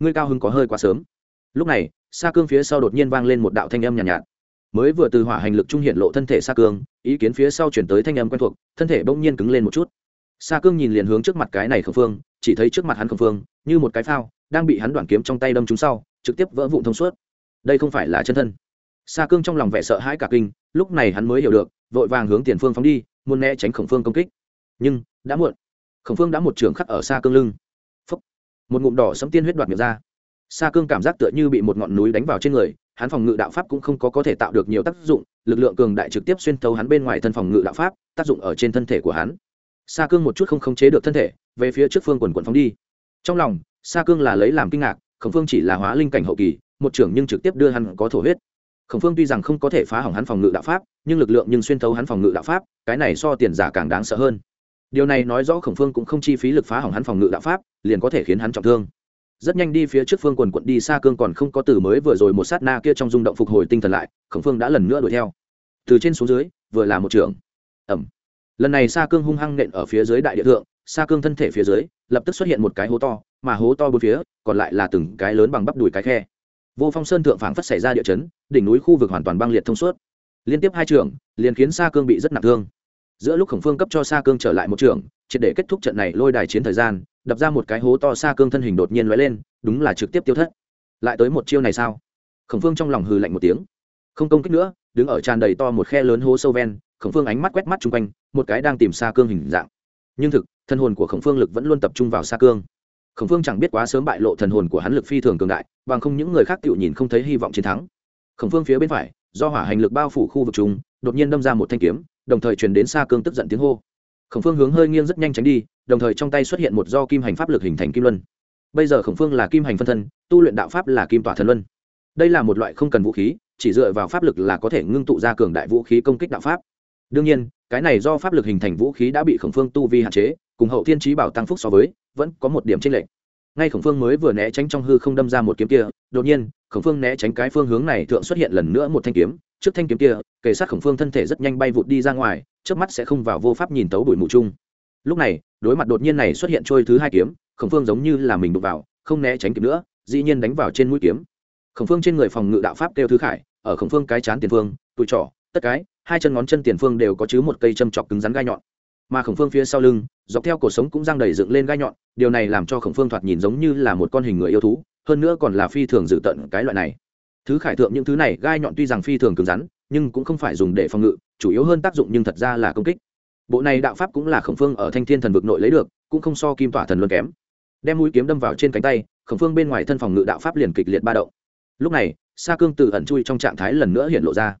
ngươi cao hưng có hơi quá sớm. Lúc này xa cương phía sau đột nhiên vang lên một đạo thanh âm nhàn nhạt, nhạt. Mới vừa từ hỏa hành lực trung hiện lộ thân thể xa cương ý kiến phía sau chuyển tới thanh âm quen thuộc thân thể bỗng nhiên cứng lên một chút. Xa cương nhìn liền hướng trước mặt cái này khẩn phương chỉ thấy trước mặt hắn khẩn phương như một cái phao đang bị hắn đoạn kiếm trong tay đâm trúng sau trực tiếp vỡ vụn thông suốt. Đây không phải là chân thân. Xa cương trong lòng vẻ sợ hãi cả kinh lúc này hắn mới hiểu được vội vàng hướng tiền phương phóng đi muốn né tránh khổng phương công kích. Nhưng đã muộn. Khổng phương đã một trường khắc ở xa cương lưng một ngụm đỏ sấm tiên huyết đoạt miệng ra. Sa cương cảm giác tựa như bị một ngọn núi đánh vào trên người, hắn phòng ngự đạo pháp cũng không có có thể tạo được nhiều tác dụng, lực lượng cường đại trực tiếp xuyên thấu hắn bên ngoài thân phòng ngự đạo pháp, tác dụng ở trên thân thể của hắn. Sa cương một chút không khống chế được thân thể, về phía trước phương quần quần phóng đi. Trong lòng, Sa cương là lấy làm kinh ngạc, khổng phương chỉ là hóa linh cảnh hậu kỳ, một trưởng nhưng trực tiếp đưa hắn có thổ huyết. Khổng phương tuy rằng không có thể phá hỏng hắn phòng ngự đạo pháp, nhưng lực lượng nhưng xuyên thấu hắn phòng ngự đạo pháp, cái này so tiền giả càng đáng sợ hơn điều này nói rõ khổng phương cũng không chi phí lực phá hỏng hắn phòng ngự đạo pháp, liền có thể khiến hắn trọng thương. Rất nhanh đi phía trước phương quần quận đi xa cương còn không có từ mới vừa rồi một sát na kia trong rung động phục hồi tinh thần lại, khổng phương đã lần nữa đuổi theo. Từ trên xuống dưới, vừa là một trưởng ẩm lần này xa cương hung hăng nện ở phía dưới đại địa thượng xa cương thân thể phía dưới, lập tức xuất hiện một cái hố to, mà hố to bốn phía, còn lại là từng cái lớn bằng bắp đùi cái khe. Vô phong sơn thượng phảng phất xảy ra địa chấn, đỉnh núi khu vực hoàn toàn băng liệt thông suốt. Liên tiếp hai trường, liền khiến xa cương bị rất nặng thương giữa lúc khổng phương cấp cho xa cương trở lại một trường, triệt để kết thúc trận này lôi đài chiến thời gian, đập ra một cái hố to xa cương thân hình đột nhiên lóe lên, đúng là trực tiếp tiêu thất. Lại tới một chiêu này sao? Khổng phương trong lòng hừ lạnh một tiếng. Không công kích nữa, đứng ở tràn đầy to một khe lớn hố sâu ven, khổng phương ánh mắt quét mắt chung quanh, một cái đang tìm xa cương hình dạng. Nhưng thực, thân hồn của khổng phương lực vẫn luôn tập trung vào xa cương. Khổng phương chẳng biết quá sớm bại lộ thần hồn của hắn lực phi thường cường đại, bằng không những người khác tự nhìn không thấy hy vọng chiến thắng. Khổng phương phía bên phải, do hỏa hành lực bao phủ khu vực chúng, đột nhiên đâm ra một thanh kiếm đồng thời truyền đến xa cương tức giận tiếng hô. Khổng phương hướng hơi nghiêng rất nhanh tránh đi, đồng thời trong tay xuất hiện một do kim hành pháp lực hình thành kim luân. Bây giờ khổng phương là kim hành phân thân, tu luyện đạo pháp là kim tỏa thần luân. Đây là một loại không cần vũ khí, chỉ dựa vào pháp lực là có thể ngưng tụ ra cường đại vũ khí công kích đạo pháp. Đương nhiên, cái này do pháp lực hình thành vũ khí đã bị khổng phương tu vi hạn chế, cùng hậu thiên trí bảo tăng phúc so với, vẫn có một điểm tranh lệch. Ngay khổng phương mới vừa né tránh trong hư không đâm ra một kiếm kia, đột nhiên, khổng phương né tránh cái phương hướng này thượng xuất hiện lần nữa một thanh kiếm trước thanh kiếm kia, kề sát khổng phương thân thể rất nhanh bay vụt đi ra ngoài trước mắt sẽ không vào vô pháp nhìn tấu đuổi mù chung. Lúc này, đối mặt đột nhiên này xuất hiện trôi thứ hai kiếm, khổng phương giống như là mình đụng vào, không né tránh kịp nữa, dĩ nhiên đánh vào trên mũi kiếm. Khổng phương trên người phòng ngự đạo pháp kêu thứ khải, ở khổng phương cái chán tiền phương, tụi trỏ, tất cái, hai chân ngón chân tiền phương đều có chứa một cây châm chọc cứng rắn gai nhọn. Mà khổng phương phía sau lưng, dọc theo cổ sống cũng giang đầy dựng lên gai nhọn, điều này làm cho khổng phương thoạt nhìn giống như là một con hình người yêu thú, hơn nữa còn là phi thường dự tận cái loại này thứ khải thượng những thứ này, gai nhọn tuy rằng phi thường cứng rắn, nhưng cũng không phải dùng để phòng ngự, chủ yếu hơn tác dụng nhưng thật ra là công kích. Bộ này đạo pháp cũng là khổng phương ở thanh thiên thần vực nội lấy được, cũng không so kim tỏa thần luôn kém. Đem mũi kiếm đâm vào trên cánh tay, khổng phương bên ngoài thân phòng ngự đạo pháp liền kịch liệt ba động. Lúc này, sa cương tự ẩn chui trong trạng thái lần nữa hiện lộ ra.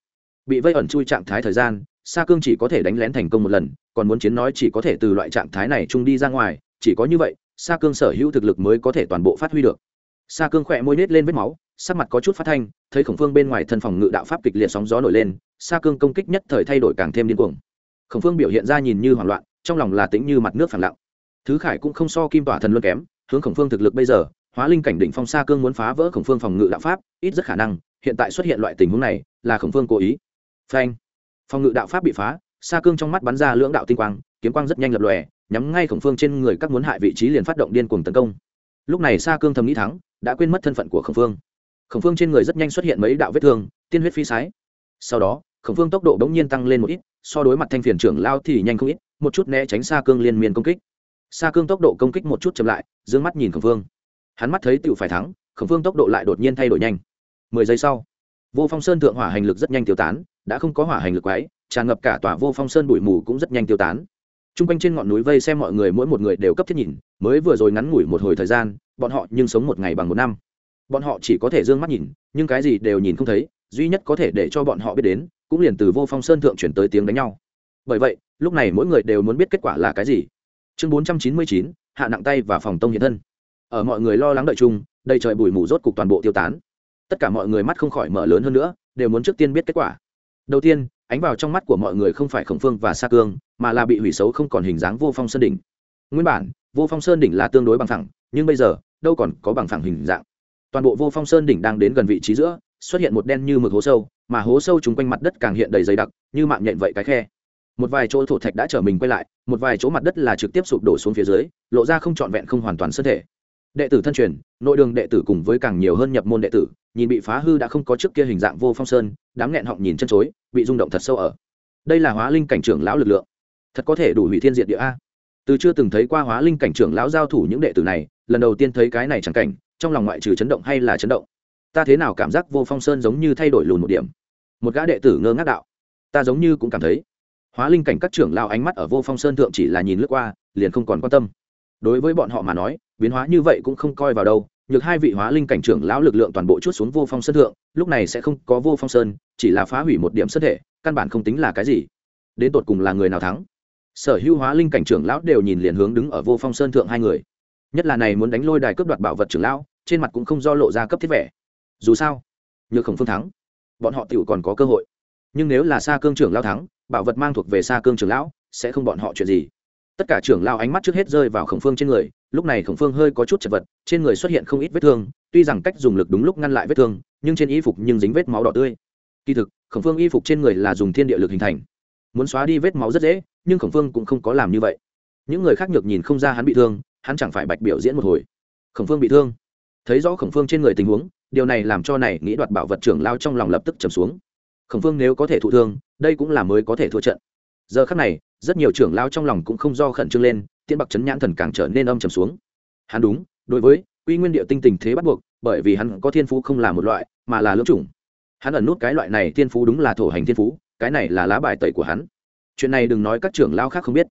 Bị vây ẩn chui trạng thái thời gian, sa cương chỉ có thể đánh lén thành công một lần, còn muốn chiến nói chỉ có thể từ loại trạng thái này trung đi ra ngoài, chỉ có như vậy, sa cương sở hữu thực lực mới có thể toàn bộ phát huy được sa cương khỏe môi nết lên vết máu, sắc mặt có chút phát thanh, thấy khổng phương bên ngoài thân phòng ngự đạo pháp kịch liệt sóng gió nổi lên, sa cương công kích nhất thời thay đổi càng thêm điên cuồng. Khổng phương biểu hiện ra nhìn như hoảng loạn, trong lòng là tĩnh như mặt nước phẳng lặng. Thứ khải cũng không so kim tỏa thần luôn kém, hướng khổng phương thực lực bây giờ, hóa linh cảnh đỉnh phong sa cương muốn phá vỡ khổng phương phòng ngự đạo pháp, ít rất khả năng, hiện tại xuất hiện loại tình huống này, là khổng phương cố ý. Phanh! Phòng ngự đạo pháp bị phá, sa cương trong mắt bắn ra lưỡng đạo tinh quang, kiếm quang rất nhanh lập lòe, nhắm ngay khổng phương trên người các muốn hại vị trí liền phát động điên cuồng tấn công. Lúc này sa cương thầm nghĩ thắng đã quên mất thân phận của khổng phương. Khổng phương trên người rất nhanh xuất hiện mấy đạo vết thương, tiên huyết phi sái. Sau đó, khổng phương tốc độ đ ố n g nhiên tăng lên một ít, so đối mặt thanh phiền trưởng lao thì nhanh không ít, một chút né tránh xa cương liên miên công kích. Xa cương tốc độ công kích một chút chậm lại d ư ơ n g mắt nhìn khổng phương. Hắn mắt thấy tựu phải thắng, khổng phương tốc độ lại đột nhiên thay đổi nhanh. Mười giây sau, vô phong sơn thượng hỏa hành lực rất nhanh tiêu tán, đã không có hỏa hành lực quáy tràn ngập cả tòa vô phong sơn bụi mù cũng rất nhanh tiêu tán. T r u n g quanh trên ngọn núi vây xem mọi người, mỗi một người đều cấp thiết nhìn, mới vừa rồi ngắn ngủi một hồi thời gian bọn họ nhưng sống một ngày bằng một năm. Bọn họ chỉ có thể d ư ơ n g mắt nhìn, nhưng cái gì đều nhìn không thấy, duy nhất có thể để cho bọn họ biết đến, cũng liền từ vô phong sơn thượng chuyển tới tiếng đánh nhau. Bởi vậy, lúc này mỗi người đều muốn biết kết quả là cái gì. Chương bốn trăm chín mươi chín, hạ nặng tay và phòng tông hiện thân. Ở mọi người lo lắng đợi chung, đầy trời bụi mù rốt cục toàn bộ tiêu tán. Tất cả mọi người mắt không khỏi mở lớn hơn nữa, đều muốn trước tiên biết kết quả. Đầu tiên, ánh vào trong mắt của mọi người không phải khổng phương và sa cương, mà là bị hủy xấu không còn hình dáng vô phong sơn đỉnh. Nguyên bản, vô phong sơn đỉnh là tương đối bằng thẳng nhưng bây giờ đâu còn có bằng phẳng hình dạng. Toàn bộ vô phong sơn đỉnh đang đến gần vị trí giữa, xuất hiện một đen như mực hố sâu, mà hố sâu chúng quanh mặt đất càng hiện đầy dày đặc, như mạng nhện vậy cái khe. Một vài chỗ thổ thạch đã trở mình quay lại, một vài chỗ mặt đất là trực tiếp sụp đổ xuống phía dưới, lộ ra không trọn vẹn không hoàn toàn sơn thể. Đệ tử thân truyền, nội đường đệ tử cùng với càng nhiều hơn nhập môn đệ tử, nhìn bị phá hư đã không có trước kia hình dạng vô phong sơn, đám nghẹn họng nhìn chân chối, bị rung động thật sâu ở. Đây là hóa linh cảnh trưởng lão lực lượng. Thật có thể đủ hủy thiên diện địa a. Từ chưa từng thấy qua hóa linh cảnh trưởng lão giao thủ những đệ tử này lần đầu tiên thấy cái này chẳng cảnh, trong lòng ngoại trừ chấn động hay là chấn động? Ta thế nào cảm giác vô phong sơn giống như thay đổi lùn một điểm? Một gã đệ tử ngơ ngác đạo. Ta giống như cũng cảm thấy, hóa linh cảnh các trưởng lao ánh mắt ở vô phong sơn thượng chỉ là nhìn lướt qua, liền không còn quan tâm. Đối với bọn họ mà nói, biến hóa như vậy cũng không coi vào đâu, nhược hai vị hóa linh cảnh trưởng lão lực lượng toàn bộ chút xuống vô phong sơn thượng, lúc này sẽ không có vô phong sơn, chỉ là phá hủy một điểm sân thể, căn bản không tính là cái gì. Đến tột cùng là người nào thắng? Sở hữu hóa linh cảnh trưởng lão đều nhìn liền hướng đứng ở vô phong sơn thượng hai người nhất là này muốn đánh lôi đài cướp đoạt bảo vật trưởng lão, trên mặt cũng không do lộ ra cấp thiết vẻ. Dù sao, nhược khổng phương thắng, bọn họ tiểu còn có cơ hội. Nhưng nếu là xa cương trưởng lao thắng, bảo vật mang thuộc về xa cương trưởng lão, sẽ không bọn họ chuyện gì. Tất cả trưởng lao ánh mắt trước hết rơi vào khổng phương trên người, lúc này khổng phương hơi có chút chật vật, trên người xuất hiện không ít vết thương, tuy rằng cách dùng lực đúng lúc ngăn lại vết thương, nhưng trên y phục nhưng dính vết máu đỏ tươi. Kỳ thực, khổng phương y phục trên người là dùng thiên địa lực hình thành. Muốn xóa đi vết máu rất dễ, nhưng khổng phương cũng không có làm như vậy. Những người khác nhược nhìn không ra hắn bị thương hắn chẳng phải bạch biểu diễn một hồi. Khổng phương bị thương. Thấy rõ khổng phương trên người tình huống, điều này làm cho này nghĩ đoạt bảo vật trưởng lao trong lòng lập tức trầm xuống. Khổng phương nếu có thể thụ thương, đây cũng là mới có thể thua trận. Giờ khắc này, rất nhiều trưởng lao trong lòng cũng không do khẩn trương lên tiên bạc chấn nhãn thần càng trở nên âm trầm xuống. Hắn đúng, đối với quy nguyên địa tinh tình thế bắt buộc, bởi vì hắn có thiên phú không là một loại, mà là lưỡng chủng. Hắn ẩn nút cái loại này thiên phú đúng là thổ hành thiên phú, cái này là lá bài tẩy của hắn. Chuyện này đừng nói các trưởng lao khác không biết,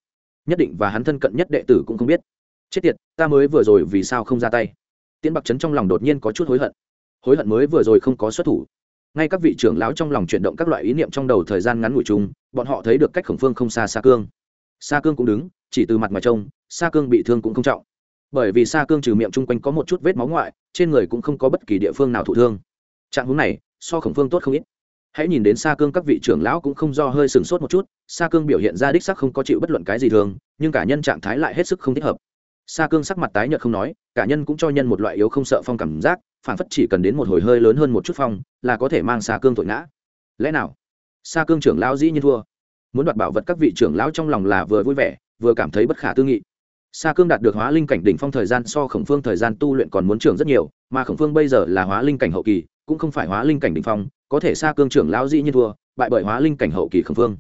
nhất định và hắn thân cận nhất đệ tử cũng không biết chết tiệt, ta mới vừa rồi vì sao không ra tay? Tiễn bạc chấn trong lòng đột nhiên có chút hối hận. Hối hận mới vừa rồi không có xuất thủ. Ngay các vị trưởng lão trong lòng chuyển động các loại ý niệm trong đầu thời gian ngắn ngủi chung, bọn họ thấy được cách khổng phương không xa xa cương. Xa cương cũng đứng, chỉ từ mặt mà trông xa cương bị thương cũng không trọng. Bởi vì xa cương trừ miệng chung quanh có một chút vết máu ngoại, trên người cũng không có bất kỳ địa phương nào thụ thương. Trạng hướng này, so khổng phương tốt không ít. Hãy nhìn đến xa cương các vị trưởng lão cũng không do hơi sừng sốt một chút xa cương biểu hiện ra đích sắc không có chịu bất luận cái gì thường, nhưng cả nhân trạng thái lại hết sức không thích hợp. Sa cương sắc mặt tái nhợt không nói cả nhân cũng cho nhân một loại yếu không sợ phong cảm giác phản phất chỉ cần đến một hồi hơi lớn hơn một chút phong là có thể mang Sa cương tội ngã lẽ nào Sa cương trưởng lão dĩ nhiên thua muốn đoạt bảo vật các vị trưởng lão trong lòng là vừa vui vẻ vừa cảm thấy bất khả tư nghị Sa Cương đạt được Hóa Linh cảnh đỉnh phong thời gian so Khổng Phương thời gian tu luyện còn muốn trưởng rất nhiều, mà Khổng Phương bây giờ là Hóa Linh cảnh hậu kỳ, cũng không phải Hóa Linh cảnh đỉnh phong, có thể Sa Cương trưởng lão dĩ nhiên thua, bại bởi Hóa Linh cảnh hậu kỳ Khổng Phương.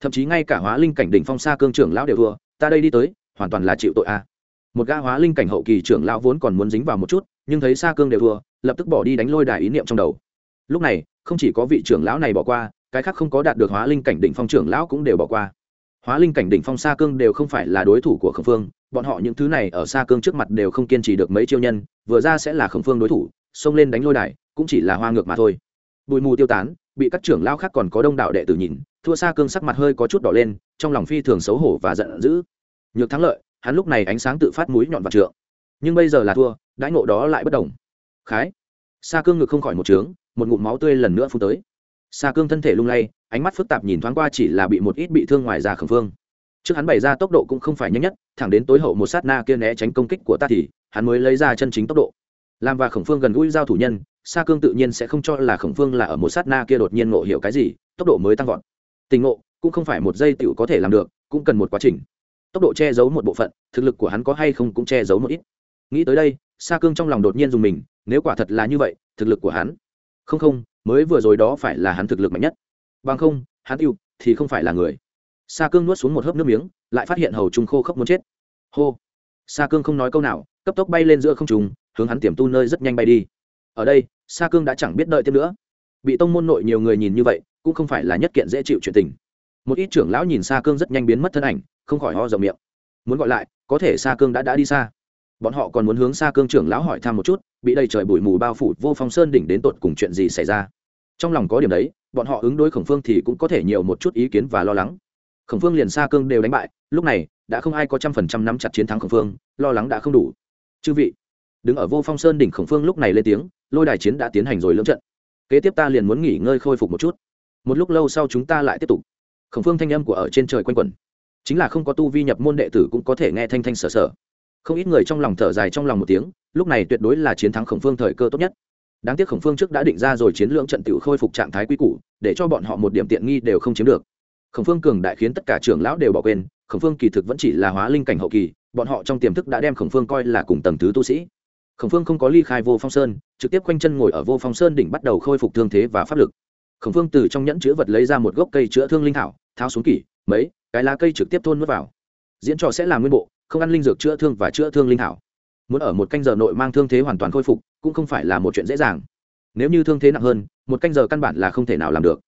Thậm chí ngay cả Hóa Linh cảnh đỉnh phong Sa Cương trưởng lão đều thua, ta đây đi tới, hoàn toàn là chịu tội a. Một gã Hóa Linh cảnh hậu kỳ trưởng lão vốn còn muốn dính vào một chút, nhưng thấy xa Cương đều thua, lập tức bỏ đi đánh lôi đài ý niệm trong đầu. Lúc này, không chỉ có vị trưởng lão này bỏ qua, cái khác không có đạt được Hóa Linh cảnh đỉnh phong trưởng lão cũng đều bỏ qua. Hóa linh cảnh đỉnh phong xa cương đều không phải là đối thủ của khổng phương bọn họ những thứ này ở xa cương trước mặt đều không kiên trì được mấy chiêu nhân vừa ra sẽ là khổng phương đối thủ xông lên đánh lôi đài cũng chỉ là hoa ngược mà thôi. Bụi mù tiêu tán bị các trưởng lao khác còn có đông đảo đệ tử nhìn thua xa cương sắc mặt hơi có chút đỏ lên trong lòng phi thường xấu hổ và giận dữ. Nhược thắng lợi hắn lúc này ánh sáng tự phát mũi nhọn vào trượng. Nhưng bây giờ là thua, đãi ngộ đó lại bất đồng. Khái. Xa cương ngực không khỏi một trướng, một ngụm máu tươi lần nữa phun tới. Xa cương thân thể lung lay, ánh mắt phức tạp nhìn thoáng qua chỉ là bị một ít bị thương ngoài ra khẩn phương trước hắn bày ra tốc độ cũng không phải nhanh nhất, thẳng đến tối hậu một sát na kia né tránh công kích của ta thì, hắn mới lấy ra chân chính tốc độ. Làm và khổng phương gần gũi giao thủ nhân, sa cương tự nhiên sẽ không cho là khổng phương là ở một sát na kia đột nhiên ngộ hiểu cái gì, tốc độ mới tăng vọt. Tình ngộ cũng không phải một giây tựu có thể làm được, cũng cần một quá trình tốc độ che giấu một bộ phận, thực lực của hắn có hay không cũng che giấu một ít. Nghĩ tới đây, sa cương trong lòng đột nhiên dùng mình, nếu quả thật là như vậy, thực lực của hắn. Không không, mới vừa rồi đó phải là hắn thực lực mạnh nhất. Bằng không, hắn yêu thì không phải là người. Sa cương nuốt xuống một hớp nước miếng, lại phát hiện hầu trung khô khốc muốn chết. Hô! Sa cương không nói câu nào, cấp tốc bay lên giữa không trùng hướng hắn tiềm tu nơi rất nhanh bay đi. Ở đây, sa cương đã chẳng biết đợi thêm nữa. Bị tông môn nội nhiều người nhìn như vậy, cũng không phải là nhất kiện dễ chịu chuyện tình. Một ít trưởng lão nhìn sa cương rất nhanh biến mất thân ảnh không khỏi ho dầu miệng. Muốn gọi lại, có thể sa cương đã đã đi xa. Bọn họ còn muốn hướng sa cương trưởng lão hỏi thăm một chút, bị đầy trời bụi mù bao phủ, vô phong sơn đỉnh đến tột cùng chuyện gì xảy ra. Trong lòng có điểm đấy, bọn họ ứng đối khổng phương thì cũng có thể nhiều một chút ý kiến và lo lắng. Khổng phương liền xa cương đều đánh bại, lúc này, đã không ai có trăm phần trăm nắm chặt chiến thắng khổng phương, lo lắng đã không đủ. Chư vị, đứng ở vô phong sơn đỉnh khổng phương lúc này lên tiếng, lôi đài chiến đã tiến hành rồi lưỡng trận. Kế tiếp ta liền muốn nghỉ ngơi khôi phục một chút. Một lúc lâu sau chúng ta lại tiếp tục. Khổng phương thanh âm của ở trên trời quanh quẩn chính là không có tu vi nhập môn đệ tử cũng có thể nghe thanh thanh sở sở. Không ít người trong lòng thở dài trong lòng một tiếng, lúc này tuyệt đối là chiến thắng khổng phương thời cơ tốt nhất. Đáng tiếc khổng phương trước đã định ra rồi chiến lưỡng trận tự khôi phục trạng thái quy củ, để cho bọn họ một điểm tiện nghi đều không chiếm được. Khổng phương cường đại khiến tất cả trưởng lão đều bỏ quên, khổng phương kỳ thực vẫn chỉ là hóa linh cảnh hậu kỳ, bọn họ trong tiềm thức đã đem khổng phương coi là cùng tầng thứ tu sĩ. Khổng phương không có ly khai vô phong sơn, trực tiếp quanh chân ngồi ở vô phong sơn đỉnh bắt đầu khôi phục thương thế và pháp lực. Khổng phương từ trong nhẫn chữ vật lấy ra một gốc cây chữa thương linh thảo, tháo xuống kỷ mấy, cái lá cây trực tiếp thôn n vào. Diễn trò sẽ làm nguyên bộ, không ăn linh dược chữa thương và chữa thương linh thảo muốn ở một canh giờ nội mang thương thế hoàn toàn khôi phục, cũng không phải là một chuyện dễ dàng. Nếu như thương thế nặng hơn, một canh giờ căn bản là không thể nào làm được.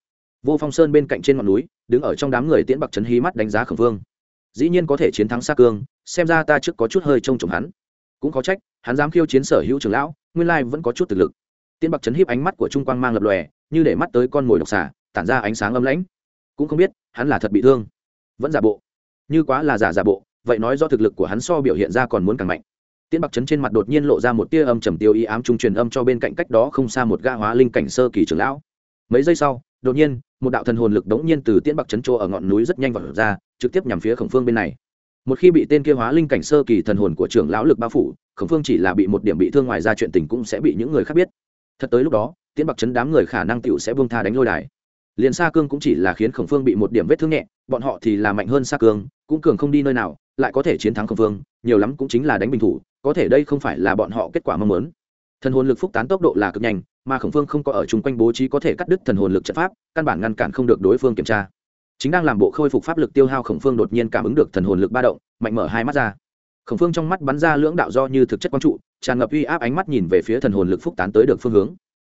Vô phong sơn bên cạnh trên ngọn núi, đứng ở trong đám người tiễn bạc trấn hí mắt đánh giá khẩn phương dĩ nhiên có thể chiến thắng xa cương, xem ra ta trước có chút hơi trông trồng hắn. Cũng có trách, hắn dám khiêu chiến sở hữu trưởng lão, nguyên lai vẫn có chút thực lực. Tiễn bạc trấn hiếp ánh mắt của trung quang mang lập lòe, như để mắt tới con mồi độc xà, tản ra ánh sáng âm lãnh cũng không biết hắn là thật bị thương, vẫn giả bộ. Như quá là giả giả bộ, vậy nói do thực lực của hắn so biểu hiện ra còn muốn càng mạnh. Tiễn bạc trấn trên mặt đột nhiên lộ ra một tia âm trầm tiêu ý ám trung truyền âm cho bên cạnh cách đó không xa một ga hóa linh cảnh sơ kỳ trưởng lão. Mấy giây sau, đột nhiên, một đạo thần hồn lực đống nhiên từ tiễn bạc trấn chỗ ở ngọn núi rất nhanh vào ra, trực tiếp nhằm phía khổng phương bên này. Một khi bị tên kia hóa linh cảnh sơ kỳ thần hồn của trưởng lão lực bao phủ, khổng phương chỉ là bị một điểm bị thương ngoài ra chuyện tình cũng sẽ bị những người khác biết. Thật tới lúc đó, tiễn bạc trấn đám người khả năng tựu sẽ buông tha đánh lôi đài liền xa cương cũng chỉ là khiến khổng phương bị một điểm vết thương nhẹ, bọn họ thì là mạnh hơn xa cương, cũng cường không đi nơi nào, lại có thể chiến thắng khổng phương, nhiều lắm cũng chính là đánh bình thủ, có thể đây không phải là bọn họ kết quả mong muốn. Thần hồn lực phúc tán tốc độ là cực nhanh, mà khổng phương không có ở chung quanh bố trí có thể cắt đứt thần hồn lực trận pháp, căn bản ngăn cản không được đối phương kiểm tra. Chính đang làm bộ khôi phục pháp lực tiêu hao khổng phương đột nhiên cảm ứng được thần hồn lực ba động, mạnh mở hai mắt ra. Khổng phương trong mắt bắn ra lưỡng đạo do như thực chất quang trụ, tràn ngập uy áp ánh mắt nhìn về phía thần hồn lực phúc tán tới được phương hướng.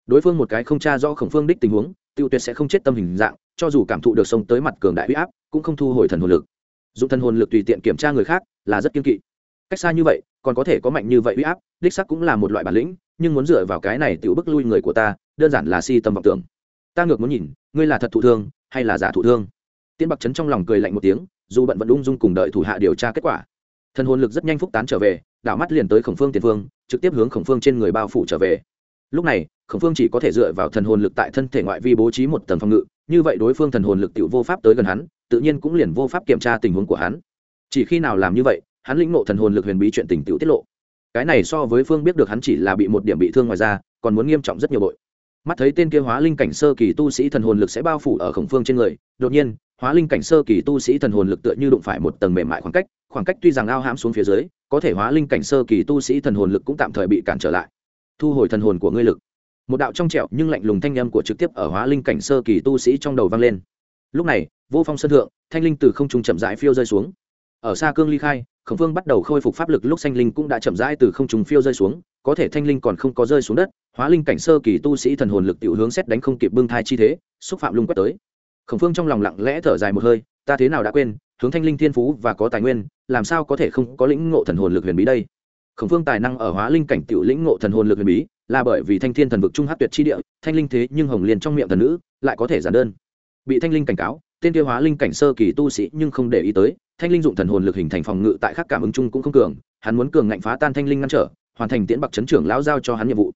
Đối phương một cái không tra do khổng phương đích tình huống tiêu tuyệt sẽ không chết tâm hình dạng, cho dù cảm thụ được sông tới mặt cường đại uy áp, cũng không thu hồi thần hồn lực. Dùng thần hồn lực tùy tiện kiểm tra người khác, là rất kiên kỵ. Cách xa như vậy, còn có thể có mạnh như vậy uy áp, đích sắc cũng là một loại bản lĩnh, nhưng muốn dựa vào cái này tự bức lui người của ta, đơn giản là si tâm vọng tưởng. Ta ngược muốn nhìn, ngươi là thật thụ thương, hay là giả thụ thương? Tiên bạc trấn trong lòng cười lạnh một tiếng, dù bận vẫn ung dung cùng đợi thủ hạ điều tra kết quả. Thần hồn lực rất nhanh phúc tán trở về, đảo mắt liền tới khổng phương tiền phương, trực tiếp hướng khổng phương trên người bao phủ trở về. Lúc này khổng phương chỉ có thể dựa vào thần hồn lực tại thân thể ngoại vi bố trí một tầng phòng ngự, như vậy đối phương thần hồn lực tự vô pháp tới gần hắn, tự nhiên cũng liền vô pháp kiểm tra tình huống của hắn. Chỉ khi nào làm như vậy, hắn lĩnh ngộ thần hồn lực huyền bí chuyện tình tự tiết lộ. Cái này so với phương biết được hắn chỉ là bị một điểm bị thương ngoài ra còn muốn nghiêm trọng rất nhiều bội. Mắt thấy tên kia hóa linh cảnh sơ kỳ tu sĩ thần hồn lực sẽ bao phủ ở khổng phương trên người, đột nhiên, hóa linh cảnh sơ kỳ tu sĩ thần hồn lực tựa như đụng phải một tầng mềm mại khoảng cách khoảng cách tuy rằng ao hãm xuống phía dưới, có thể hóa linh cảnh sơ kỳ tu sĩ thần hồn lực cũng tạm thời bị cản trở lại. Thu hồi thần hồn của ngươi lực một đạo trong trẹo nhưng lạnh lùng thanh âm của trực tiếp ở hóa linh cảnh sơ kỳ tu sĩ trong đầu vang lên. Lúc này, vô phong sân thượng, thanh linh từ không trung chậm rãi phiêu rơi xuống. Ở xa cương ly khai, khổng phương bắt đầu khôi phục pháp lực, lúc thanh linh cũng đã chậm rãi từ không trung phiêu rơi xuống, có thể thanh linh còn không có rơi xuống đất, hóa linh cảnh sơ kỳ tu sĩ thần hồn lực tiểu hướng xét đánh không kịp bưng thai chi thế, xúc phạm lung quét tới. Khổng phương trong lòng lặng lẽ thở dài một hơi, ta thế nào đã quên, hướng thanh linh thiên phú và có tài nguyên, làm sao có thể không có lĩnh ngộ thần hồn lực huyền bí đây? Khổng phương tài năng ở hóa linh cảnh tiểu lĩnh ngộ thần hồn lực huyền bí, là bởi vì thanh thiên thần vực trung hát tuyệt chi địa, thanh linh thế nhưng hồng liền trong miệng thần nữ, lại có thể giản đơn. Bị thanh linh cảnh cáo, tên tiêu hóa linh cảnh sơ kỳ tu sĩ nhưng không để ý tới, thanh linh dụng thần hồn lực hình thành phòng ngự tại khắc cảm ứng chung cũng không cường, hắn muốn cường ngạnh phá tan thanh linh ngăn trở, hoàn thành tiễn bạc chấn trưởng lão giao cho hắn nhiệm vụ.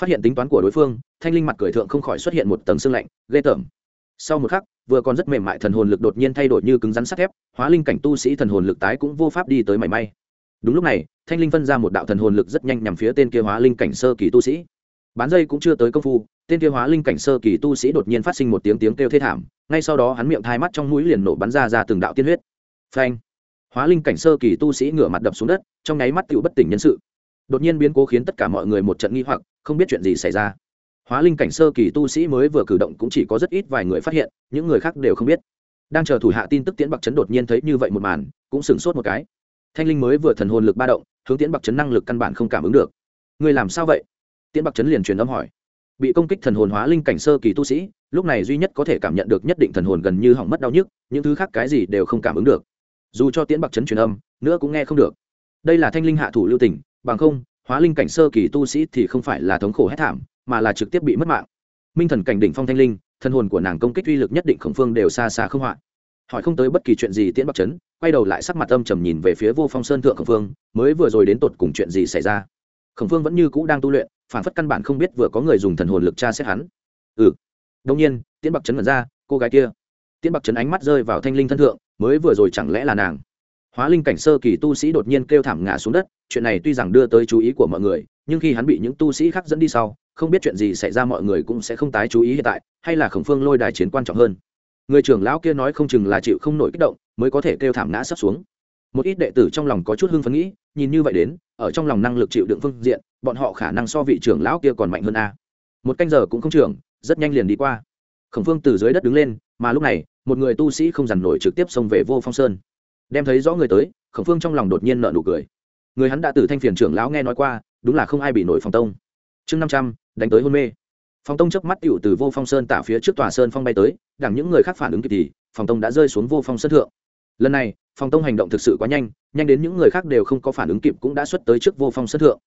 Phát hiện tính toán của đối phương, thanh linh mặt cười thượng không khỏi xuất hiện một tầng xương lạnh, ghê tởm. Sau một khắc, vừa còn rất mềm mại thần hồn lực đột nhiên thay đổi như cứng rắn sắt thép, hóa linh cảnh tu sĩ thần hồn lực tái cũng vô pháp đi tới mảy may. Đúng lúc này thanh linh phân ra một đạo thần hồn lực rất nhanh nhằm phía tên kia hóa linh cảnh sơ kỳ tu sĩ. Bán dây cũng chưa tới công phu, tên kia hóa linh cảnh sơ kỳ tu sĩ đột nhiên phát sinh một tiếng tiếng kêu thê thảm, ngay sau đó hắn miệng thai mắt trong mũi liền nổ bắn ra ra từng đạo tiên huyết. Phanh! Hóa linh cảnh sơ kỳ tu sĩ ngửa mặt đập xuống đất, trong nháy mắt tựu bất tỉnh nhân sự. Đột nhiên biến cố khiến tất cả mọi người một trận nghi hoặc, không biết chuyện gì xảy ra. Hóa linh cảnh sơ kỳ tu sĩ mới vừa cử động cũng chỉ có rất ít vài người phát hiện, những người khác đều không biết. Đang chờ thủ hạ tin tức tiễn bạc chấn đột nhiên thấy như vậy một màn, cũng sửng sốt một cái thanh linh mới vừa thần hồn lực ba động, hướng tiễn bạc chấn năng lực căn bản không cảm ứng được. Người làm sao vậy? Tiễn bạc chấn liền truyền âm hỏi. Bị công kích thần hồn hóa linh cảnh sơ kỳ tu sĩ, lúc này duy nhất có thể cảm nhận được nhất định thần hồn gần như hỏng mất đau nhức, những thứ khác cái gì đều không cảm ứng được. Dù cho tiễn bạc chấn truyền âm, nữa cũng nghe không được. Đây là thanh linh hạ thủ lưu tỉnh bằng không, hóa linh cảnh sơ kỳ tu sĩ thì không phải là thống khổ hết thảm, mà là trực tiếp bị mất mạng. Minh thần cảnh đỉnh phong thanh linh, thần hồn của nàng công kích uy lực nhất định khổng phương đều xa xa không hoạn hỏi không tới bất kỳ chuyện gì tiễn bắc chấn, quay đầu lại sắc mặt âm trầm nhìn về phía vô phong sơn thượng khổng phương, mới vừa rồi đến tột cùng chuyện gì xảy ra. Khổng phương vẫn như cũ đang tu luyện, phản phất căn bản không biết vừa có người dùng thần hồn lực tra xét hắn. Ừ. Đông nhiên, tiễn bắc chấn mật ra, cô gái kia. Tiễn bắc chấn ánh mắt rơi vào thanh linh thân thượng, mới vừa rồi chẳng lẽ là nàng? Hóa linh cảnh sơ kỳ tu sĩ đột nhiên kêu thảm ngã xuống đất, chuyện này tuy rằng đưa tới chú ý của mọi người, nhưng khi hắn bị những tu sĩ khác dẫn đi sau, không biết chuyện gì xảy ra mọi người cũng sẽ không tái chú ý hiện tại, hay là khổng phương lôi đài chiến quan trọng hơn người trưởng lão kia nói không chừng là chịu không nổi kích động, mới có thể kêu thảm ngã sắp xuống. Một ít đệ tử trong lòng có chút hưng phấn nghĩ, nhìn như vậy đến, ở trong lòng năng lực chịu đựng phương diện, bọn họ khả năng so vị trưởng lão kia còn mạnh hơn a. Một canh giờ cũng không trưởng rất nhanh liền đi qua. Khổng phương từ dưới đất đứng lên, mà lúc này, một người tu sĩ không dằn nổi trực tiếp xông về vô phong sơn. Đem thấy rõ người tới, khổng phương trong lòng đột nhiên nợ nụ cười. Người hắn đã từ thanh phiền trưởng lão nghe nói qua, đúng là không ai bị nổi phòng tông. Chương năm trăm, đánh tới hôn mê phòng tông chớp mắt tựu từ vô phong sơn tả phía trước tòa sơn phong bay tới, đằng những người khác phản ứng kịp thì phòng tông đã rơi xuống vô phong sơn thượng. Lần này phòng tông hành động thực sự quá nhanh nhanh đến những người khác đều không có phản ứng kịp cũng đã xuất tới trước vô phong sơn thượng.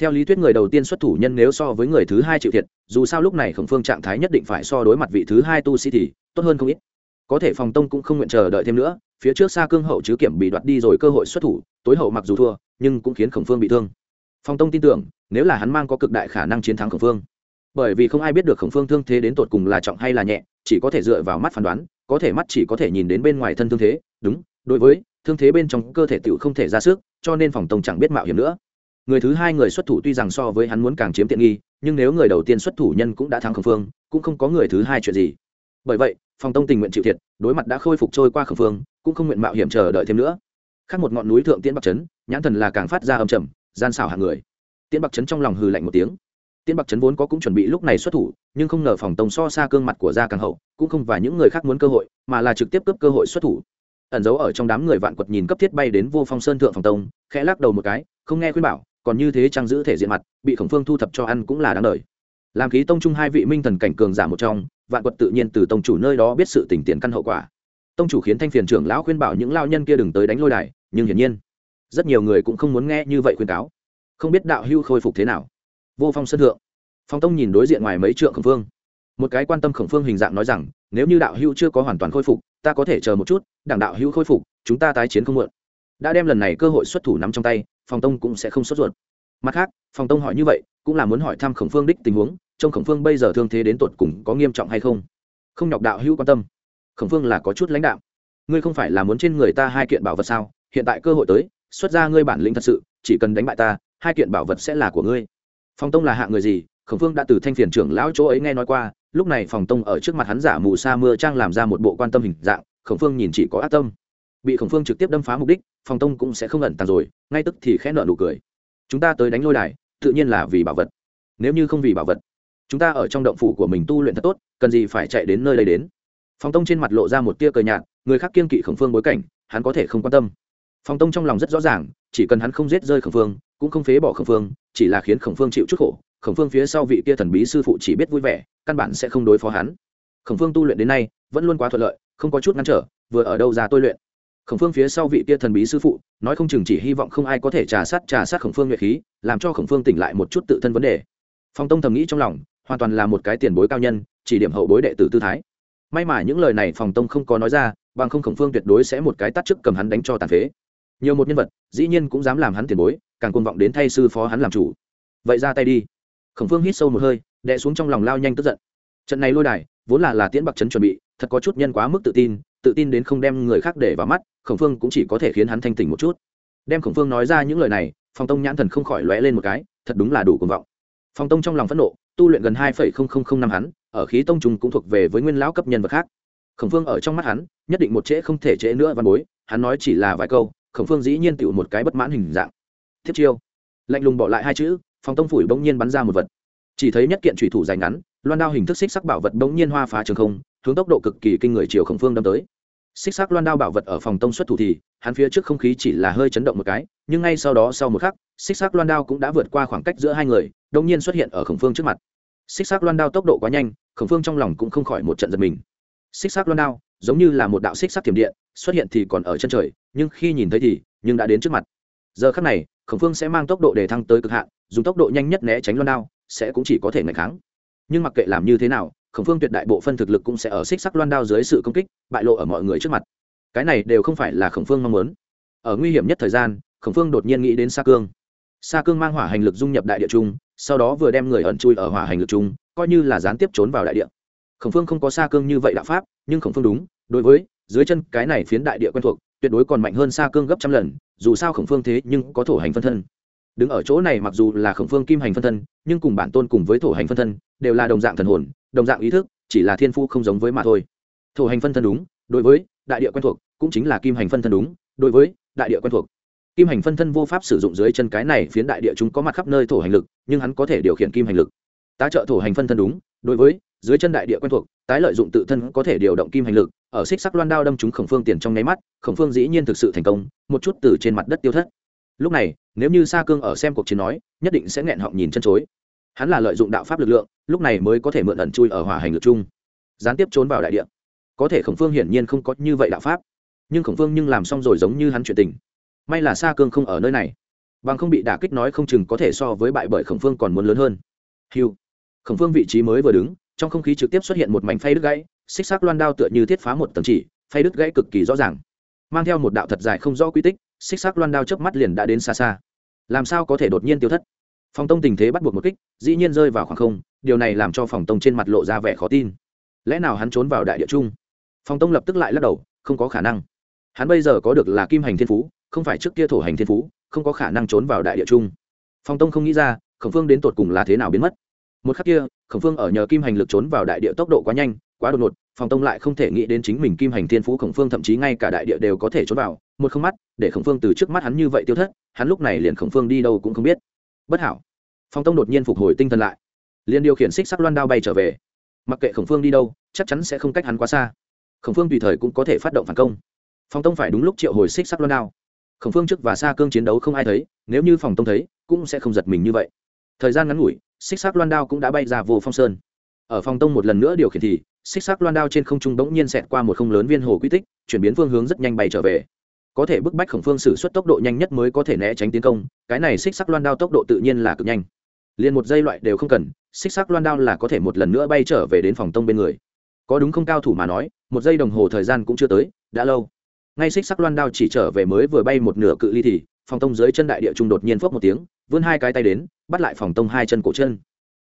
Theo lý thuyết người đầu tiên xuất thủ nhân nếu so với người thứ hai chịu thiệt, dù sao lúc này khổng phương trạng thái nhất định phải so đối mặt vị thứ hai tu sĩ thì tốt hơn không ít. Có thể phòng tông cũng không nguyện chờ đợi thêm nữa, phía trước xa cương hậu chứ kiểm bị đoạt đi rồi cơ hội xuất thủ, tối hậu mặc dù thua, nhưng cũng khiến khổng phương bị thương. Phòng tông tin tưởng, nếu là hắn mang có cực đại khả năng chiến thắng khổng phương bởi vì không ai biết được khổng phương thương thế đến tột cùng là trọng hay là nhẹ, chỉ có thể dựa vào mắt phán đoán, có thể mắt chỉ có thể nhìn đến bên ngoài thân thương thế. Đúng, đối với thương thế bên trong cơ thể tựu không thể ra sức, cho nên phòng tông chẳng biết mạo hiểm nữa. Người thứ hai người xuất thủ tuy rằng so với hắn muốn càng chiếm tiện nghi, nhưng nếu người đầu tiên xuất thủ nhân cũng đã thắng khổng phương, cũng không có người thứ hai chuyện gì. Bởi vậy, phòng tông tình nguyện chịu thiệt, đối mặt đã khôi phục trôi qua khổng phương, cũng không nguyện mạo hiểm chờ đợi thêm nữa. Khác một ngọn núi thượng tiễn bắc trấn, nhãn thần là càng phát ra âm trầm, gian xảo hạng người. Tiễn bắc trấn trong lòng hừ lạnh một tiếng tiễn bạc trấn vốn có cũng chuẩn bị lúc này xuất thủ, nhưng không ngờ phòng tông so xa cương mặt của gia càng hậu, cũng không và những người khác muốn cơ hội, mà là trực tiếp cướp cơ hội xuất thủ. Ẩn giấu ở trong đám người vạn quật nhìn cấp thiết bay đến vô phong sơn thượng phòng tông, khẽ lắc đầu một cái, không nghe khuyên bảo, còn như thế trang giữ thể diện mặt, bị khổng phương thu thập cho ăn cũng là đáng đời. Làm khí tông trung hai vị minh thần cảnh cường giả một trong, vạn quật tự nhiên từ tông chủ nơi đó biết sự tình tiền căn hậu quả. Tông chủ khiến thanh phiền trưởng lão khuyên bảo những lao nhân kia đừng tới đánh lôi đài, nhưng hiển nhiên, rất nhiều người cũng không muốn nghe như vậy khuyên cáo. Không biết đạo hưu khôi phục thế nào vô phong sân thượng. Phong tông nhìn đối diện ngoài mấy trượng khổng phương. Một cái quan tâm khổng phương hình dạng nói rằng, nếu như đạo hưu chưa có hoàn toàn khôi phục, ta có thể chờ một chút, đảng đạo hưu khôi phục, chúng ta tái chiến không muộn. Đã đem lần này cơ hội xuất thủ nắm trong tay phòng tông cũng sẽ không sốt ruột. Mặt khác phòng tông hỏi như vậy, cũng là muốn hỏi thăm khổng phương đích tình huống, trông khổng phương bây giờ thương thế đến tột cùng có nghiêm trọng hay không? Không nhọc đạo hữu quan tâm. Khổng phương là có chút lãnh đạo ngươi không phải là muốn trên người ta hai kiện bảo vật sao? Hiện tại cơ hội tới, xuất ra ngươi bản lĩnh thật sự, chỉ cần đánh bại ta, hai kiện bảo vật sẽ là của ngươi phòng tông là hạng người gì? Khổng phương đã từ thanh phiền trưởng lão chỗ ấy nghe nói qua, lúc này phòng tông ở trước mặt hắn giả mù sa mưa trang làm ra một bộ quan tâm hình dạng, khổng phương nhìn chỉ có ác tâm. Bị khổng phương trực tiếp đâm phá mục đích phòng tông cũng sẽ không ẩn tàng rồi, ngay tức thì khẽ nợ nụ cười. Chúng ta tới đánh lôi đài, tự nhiên là vì bảo vật. Nếu như không vì bảo vật, chúng ta ở trong động phủ của mình tu luyện thật tốt, cần gì phải chạy đến nơi đây đến? Phòng tông trên mặt lộ ra một tia cờ nhạt, người khác kiên kỵ khổng phương bối cảnh, hắn có thể không quan tâm. Phòng tông trong lòng rất rõ ràng, chỉ cần hắn không giết rơi khổng phương, cũng không phế bỏ khổng phương chỉ là khiến khổng phương chịu chút khổ, khổng phương phía sau vị kia thần bí sư phụ chỉ biết vui vẻ, căn bản sẽ không đối phó hắn. Khổng phương tu luyện đến nay, vẫn luôn quá thuận lợi, không có chút ngăn trở, vừa ở đâu ra tôi luyện. Khổng phương phía sau vị kia thần bí sư phụ, nói không chừng chỉ hy vọng không ai có thể trà sát trà sát khổng phương nhuệ khí, làm cho khổng phương tỉnh lại một chút tự thân vấn đề. Phong tông thầm nghĩ trong lòng, hoàn toàn là một cái tiền bối cao nhân, chỉ điểm hậu bối đệ tử tư thái. May mà những lời này phòng tông không có nói ra, bằng không khổng phương tuyệt đối sẽ một cái tắt chức cầm hắn đánh cho tàn phế nhiều một nhân vật, dĩ nhiên cũng dám làm hắn tiền bối, càng côn vọng đến thay sư phó hắn làm chủ. Vậy ra tay đi. Khổng phương hít sâu một hơi đệ xuống trong lòng lao nhanh tức giận. Trận này lôi đài, vốn là là tiễn bạc trấn chuẩn bị, thật có chút nhân quá mức tự tin tự tin đến không đem người khác để vào mắt, khổng phương cũng chỉ có thể khiến hắn thanh tỉnh một chút. Đem khổng phương nói ra những lời này, phong tông nhãn thần không khỏi lóe lên một cái, thật đúng là đủ cuồng vọng. Phong tông trong lòng phẫn nộ, tu luyện gần hai năm hắn, ở khí tông trùng cũng thuộc về với nguyên lão cấp nhân vật khác. Khổng phương ở trong mắt hắn, nhất định một trễ không thể trễ nữa văn bối, hắn nói chỉ là vài câu khổng phương dĩ nhiên tựu một cái bất mãn hình dạng. Thiết chiêu. Lạnh lùng bỏ lại hai chữ phong tông phủi bỗng nhiên bắn ra một vật. Chỉ thấy nhất kiện thủy thủ dài ngắn, loan đao hình thức xích sắc bảo vật bỗng nhiên hoa phá trường không, hướng tốc độ cực kỳ kinh người chiều khổng phương đâm tới. Xích sắc loan đao bảo vật ở phòng tông xuất thủ thì, hắn phía trước không khí chỉ là hơi chấn động một cái, nhưng ngay sau đó sau một khắc, xích sắc loan đao cũng đã vượt qua khoảng cách giữa hai người đông nhiên xuất hiện ở khổng phương trước mặt. Xích sắc loan đao tốc độ quá nhanh, khổng phương trong lòng cũng không khỏi một trận giật mình. Xích sắc loan đao, giống như là một đạo xích sắc tiềm điện, xuất hiện thì còn ở chân trời nhưng khi nhìn thấy thì, nhưng đã đến trước mặt. Giờ khắc này, khổng phương sẽ mang tốc độ để thăng tới cực hạn, dùng tốc độ nhanh nhất né tránh loan đao, sẽ cũng chỉ có thể ngày kháng. Nhưng mặc kệ làm như thế nào, khổng phương tuyệt đại bộ phân thực lực cũng sẽ ở xích sắc loan đao dưới sự công kích, bại lộ ở mọi người trước mặt. Cái này đều không phải là khổng phương mong muốn. Ở nguy hiểm nhất thời gian, khổng phương đột nhiên nghĩ đến sa cương. Sa cương mang hỏa hành lực dung nhập đại địa trung, sau đó vừa đem người ẩn chui ở hỏa hành lực trung, coi như là gián tiếp trốn vào đại địa. Khổng phương không có sa cương như vậy đạo pháp, nhưng khổng phương đúng, đối với, dưới chân cái này phiến đại địa quen thuộc tuyệt đối còn mạnh hơn xa cương gấp trăm lần, dù sao khổng phương thế nhưng có thổ hành phân thân. Đứng ở chỗ này mặc dù là khổng phương kim hành phân thân, nhưng cùng bản tôn cùng với thổ hành phân thân, đều là đồng dạng thần hồn, đồng dạng ý thức, chỉ là thiên phu không giống với mà thôi. Thổ hành phân thân đúng, đối với đại địa quen thuộc, cũng chính là kim hành phân thân đúng, đối với đại địa quen thuộc. Kim hành phân thân vô pháp sử dụng dưới chân cái này phiến đại địa chúng có mặt khắp nơi thổ hành lực, nhưng hắn có thể điều khiển kim hành lực. Tá trợ thổ hành phân thân đúng, đối với dưới chân đại địa quen thuộc, tái lợi dụng tự thân có thể điều động kim hành lực ở xích sắc loan đao đâm trúng khổng phương tiền trong nháy mắt, khổng phương dĩ nhiên thực sự thành công, một chút từ trên mặt đất tiêu thất. Lúc này, nếu như sa cương ở xem cuộc chiến nói, nhất định sẽ nghẹn họng nhìn chân chối. Hắn là lợi dụng đạo pháp lực lượng, lúc này mới có thể mượn ẩn chui ở hỏa hành lực chung, gián tiếp trốn vào đại địa. Có thể khổng phương hiển nhiên không có như vậy đạo pháp. Nhưng khổng phương nhưng làm xong rồi giống như hắn chuyện tình. May là sa cương không ở nơi này. Bằng không bị đả kích nói không chừng có thể so với bại bởi khổng phương còn muốn lớn hơn. Hiu khổng phương vị trí mới vừa đứng, trong không khí trực tiếp xuất hiện một mảnh phay đứt gãy xích sắc loan đao tựa như thiết phá một tầng chỉ, phay đứt gãy cực kỳ rõ ràng. Mang theo một đạo thật dài không rõ quy tích, xích sắc loan đao chớp mắt liền đã đến xa xa. Làm sao có thể đột nhiên tiêu thất? Phòng tông tình thế bắt buộc một kích, dĩ nhiên rơi vào khoảng không, điều này làm cho phòng tông trên mặt lộ ra vẻ khó tin. Lẽ nào hắn trốn vào đại địa trung? Phòng tông lập tức lại lắc đầu, không có khả năng. Hắn bây giờ có được là kim hành thiên phú, không phải trước kia thổ hành thiên phú, không có khả năng trốn vào đại địa trung. Phòng tông không nghĩ ra, khổng phương đến tột cùng là thế nào biến mất. Một khắc kia, khổng phương ở nhờ kim hành lực trốn vào đại địa tốc độ quá nhanh quá đột ngột, phòng tông lại không thể nghĩ đến chính mình kim hành thiên phú, khổng phương thậm chí ngay cả đại địa đều có thể trốn vào. Một không mắt, để khổng phương từ trước mắt hắn như vậy tiêu thất, hắn lúc này liền khổng phương đi đâu cũng không biết. Bất hảo. Phòng tông đột nhiên phục hồi tinh thần lại. Liền điều khiển xích sắc loan đao bay trở về. Mặc kệ khổng phương đi đâu, chắc chắn sẽ không cách hắn quá xa. Khổng phương tùy thời cũng có thể phát động phản công. Phòng tông phải đúng lúc triệu hồi xích sắc loan đao. Khổng phương trước và xa cương chiến đấu không ai thấy, nếu như phòng tông thấy, cũng sẽ không giật mình như vậy. Thời gian ngắn ngủi, xích sắc loan đao cũng đã bay ra vô phong sơn. Ở phòng tông một lần nữa điều khiển thì xích sắc loan đao trên không trung bỗng nhiên xẹt qua một không lớn viên hồ quy tích, chuyển biến phương hướng rất nhanh bay trở về. Có thể bức bách khổng phương xử suất tốc độ nhanh nhất mới có thể né tránh tiến công, cái này xích sắc loan đao tốc độ tự nhiên là cực nhanh. Liền một giây loại đều không cần, xích sắc loan đao là có thể một lần nữa bay trở về đến phòng tông bên người. Có đúng không cao thủ mà nói, một giây đồng hồ thời gian cũng chưa tới, đã lâu. Ngay xích sắc loan đao chỉ trở về mới vừa bay một nửa cự ly thì, phòng tông dưới chân đại địa trung đột nhiên phốc một tiếng, vươn hai cái tay đến, bắt lại phòng tông hai chân cổ chân.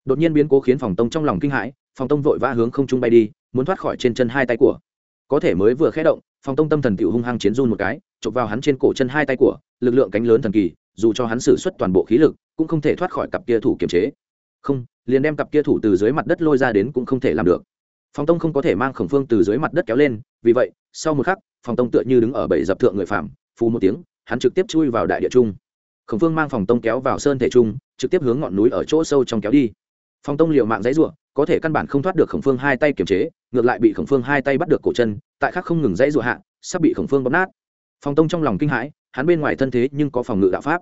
Đột nhiên biến cố khiến phòng tông trong lòng kinh hãi phòng tông vội vã hướng không trung bay đi, muốn thoát khỏi trên chân hai tay của. Có thể mới vừa khé động, phòng tông tâm thần tiểu hung hăng chiến run một cái, chụp vào hắn trên cổ chân hai tay của, lực lượng cánh lớn thần kỳ, dù cho hắn sử xuất toàn bộ khí lực, cũng không thể thoát khỏi cặp kia thủ kiềm chế. Không, liền đem cặp kia thủ từ dưới mặt đất lôi ra đến cũng không thể làm được. Phòng tông không có thể mang khổng phương từ dưới mặt đất kéo lên, vì vậy, sau một khắc, phòng tông tựa như đứng ở bảy dập thượng người phạm phù một tiếng, hắn trực tiếp chui vào đại địa trung. Khổng phương mang phòng tông kéo vào sơn thể trung, trực tiếp hướng ngọn núi ở chỗ sâu trong kéo đi. Phòng tông liệu mạng dãy ruộng có thể căn bản không thoát được khổng phương hai tay kiềm chế, ngược lại bị khổng phương hai tay bắt được cổ chân, tại khác không ngừng dãy dụa hạ, sắp bị khổng phương bóp nát. Phòng tông trong lòng kinh hãi, hắn bên ngoài thân thế nhưng có phòng ngự đạo pháp.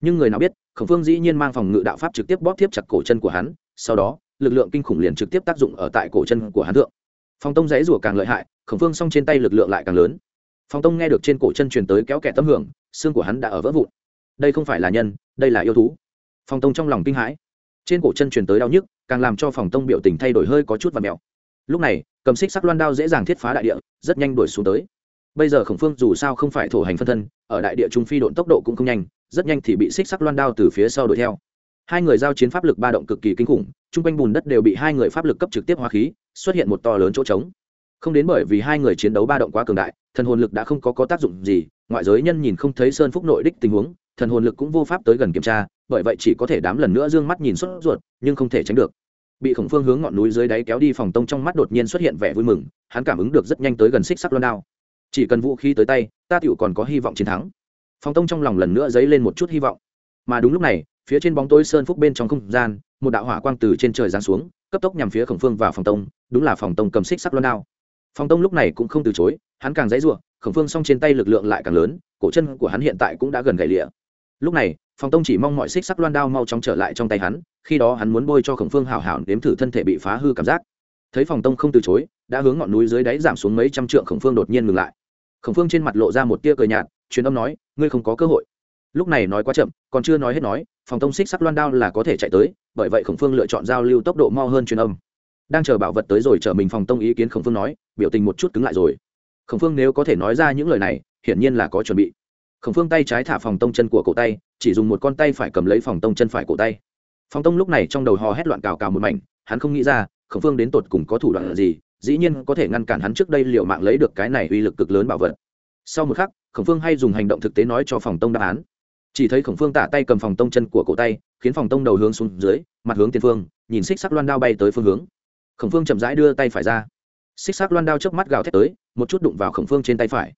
Nhưng người nào biết, khổng phương dĩ nhiên mang phòng ngự đạo pháp trực tiếp bóp tiếp chặt cổ chân của hắn, sau đó, lực lượng kinh khủng liền trực tiếp tác dụng ở tại cổ chân của hắn thượng. Phòng tông dãy rủa càng lợi hại, khổng phương s trên tay lực lượng lại càng lớn. Phòng tông nghe được trên cổ chân truyền tới kéo kẻ tâm hưởng, xương của hắn đã ở vỡ vụn. Đây không phải là nhân, đây là yêu thú. Phòng tông trong lòng kinh hãi trên cổ chân truyền tới đau nhức càng làm cho phòng tông biểu tình thay đổi hơi có chút và mèo lúc này cầm xích sắc loan đao dễ dàng thiết phá đại địa rất nhanh đuổi xuống tới. Bây giờ khổng phương dù sao không phải thổ hành phân thân ở đại địa trung phi độn tốc độ cũng không nhanh rất nhanh thì bị xích sắc loan đao từ phía sau đuổi theo. Hai người giao chiến pháp lực ba động cực kỳ kinh khủng chung quanh bùn đất đều bị hai người pháp lực cấp trực tiếp hóa khí xuất hiện một to lớn chỗ trống. Không đến bởi vì hai người chiến đấu ba động quá cường đại thần hồn lực đã không có, có tác dụng gì ngoại giới nhân nhìn không thấy sơn phúc nội đích tình huống thần hồn lực cũng vô pháp tới gần kiểm tra bởi vậy chỉ có thể đám lần nữa d ư ơ n g mắt nhìn sốt ruột, nhưng không thể tránh được. Bị khổng phương hướng ngọn núi dưới đáy kéo đi phòng tông trong mắt đột nhiên xuất hiện vẻ vui mừng, hắn cảm ứng được rất nhanh tới gần xích sắc loan đao. Chỉ cần vũ khí tới tay, ta tựu còn có hy vọng chiến thắng. Phòng tông trong lòng lần nữa dấy lên một chút hy vọng. Mà đúng lúc này, phía trên bóng tối sơn phúc bên trong không gian, một đạo hỏa quang từ trên trời giáng xuống, cấp tốc nhằm phía khổng phương và phòng tông, đúng là phòng tông cầm xích sắc loan đao. Phòng tông lúc này cũng không từ chối, hắn càng dãy r u ộ khổng phương xong trên tay lực lượng lại càng lớn, cổ chân của hắn hiện tại cũng đã gần gãy lịa lúc này phòng tông chỉ mong mọi xích sắc loan đao mau chóng trở lại trong tay hắn, khi đó hắn muốn bôi cho khổng phương hảo hảo nếm thử thân thể bị phá hư cảm giác. Thấy phòng tông không từ chối, đã hướng ngọn núi dưới đáy giảm xuống mấy trăm trượng, khổng phương đột nhiên ngừng lại. Khổng phương trên mặt lộ ra một tia cờ nhạt, truyền âm nói, ngươi không có cơ hội. Lúc này nói quá chậm, còn chưa nói hết nói, phòng tông xích sắc loan đao là có thể chạy tới, bởi vậy khổng phương lựa chọn giao lưu tốc độ mau hơn truyền âm. Đang chờ bảo vật tới rồi chở mình, phòng tông ý kiến khổng phương nói, biểu tình một chút cứng lại rồi. Khổng phương nếu có thể nói ra những lời này, hiển nhiên là có chuẩn bị khổng phương tay trái thả phòng tông chân của cổ tay, chỉ dùng một con tay phải cầm lấy phòng tông chân phải cổ tay. Phòng tông lúc này trong đầu hò hét loạn cào cào một mảnh, hắn không nghĩ ra, khổng phương đến tột cùng có thủ đoạn gì, dĩ nhiên có thể ngăn cản hắn trước đây liệu mạng lấy được cái này uy lực cực lớn bảo vật. Sau một khắc, khổng phương hay dùng hành động thực tế nói cho phòng tông đáp án. Chỉ thấy khổng phương tả tay cầm phòng tông chân của cổ tay, khiến phòng tông đầu hướng xuống dưới, mặt hướng tiền phương, nhìn xích sắc loan đao bay tới phương hướng. Khổng phương chậm rãi đưa tay phải ra. Xích sắc loan đao trước mắt gào thét tới, một chút đụng vào khổng phương trên tay phải.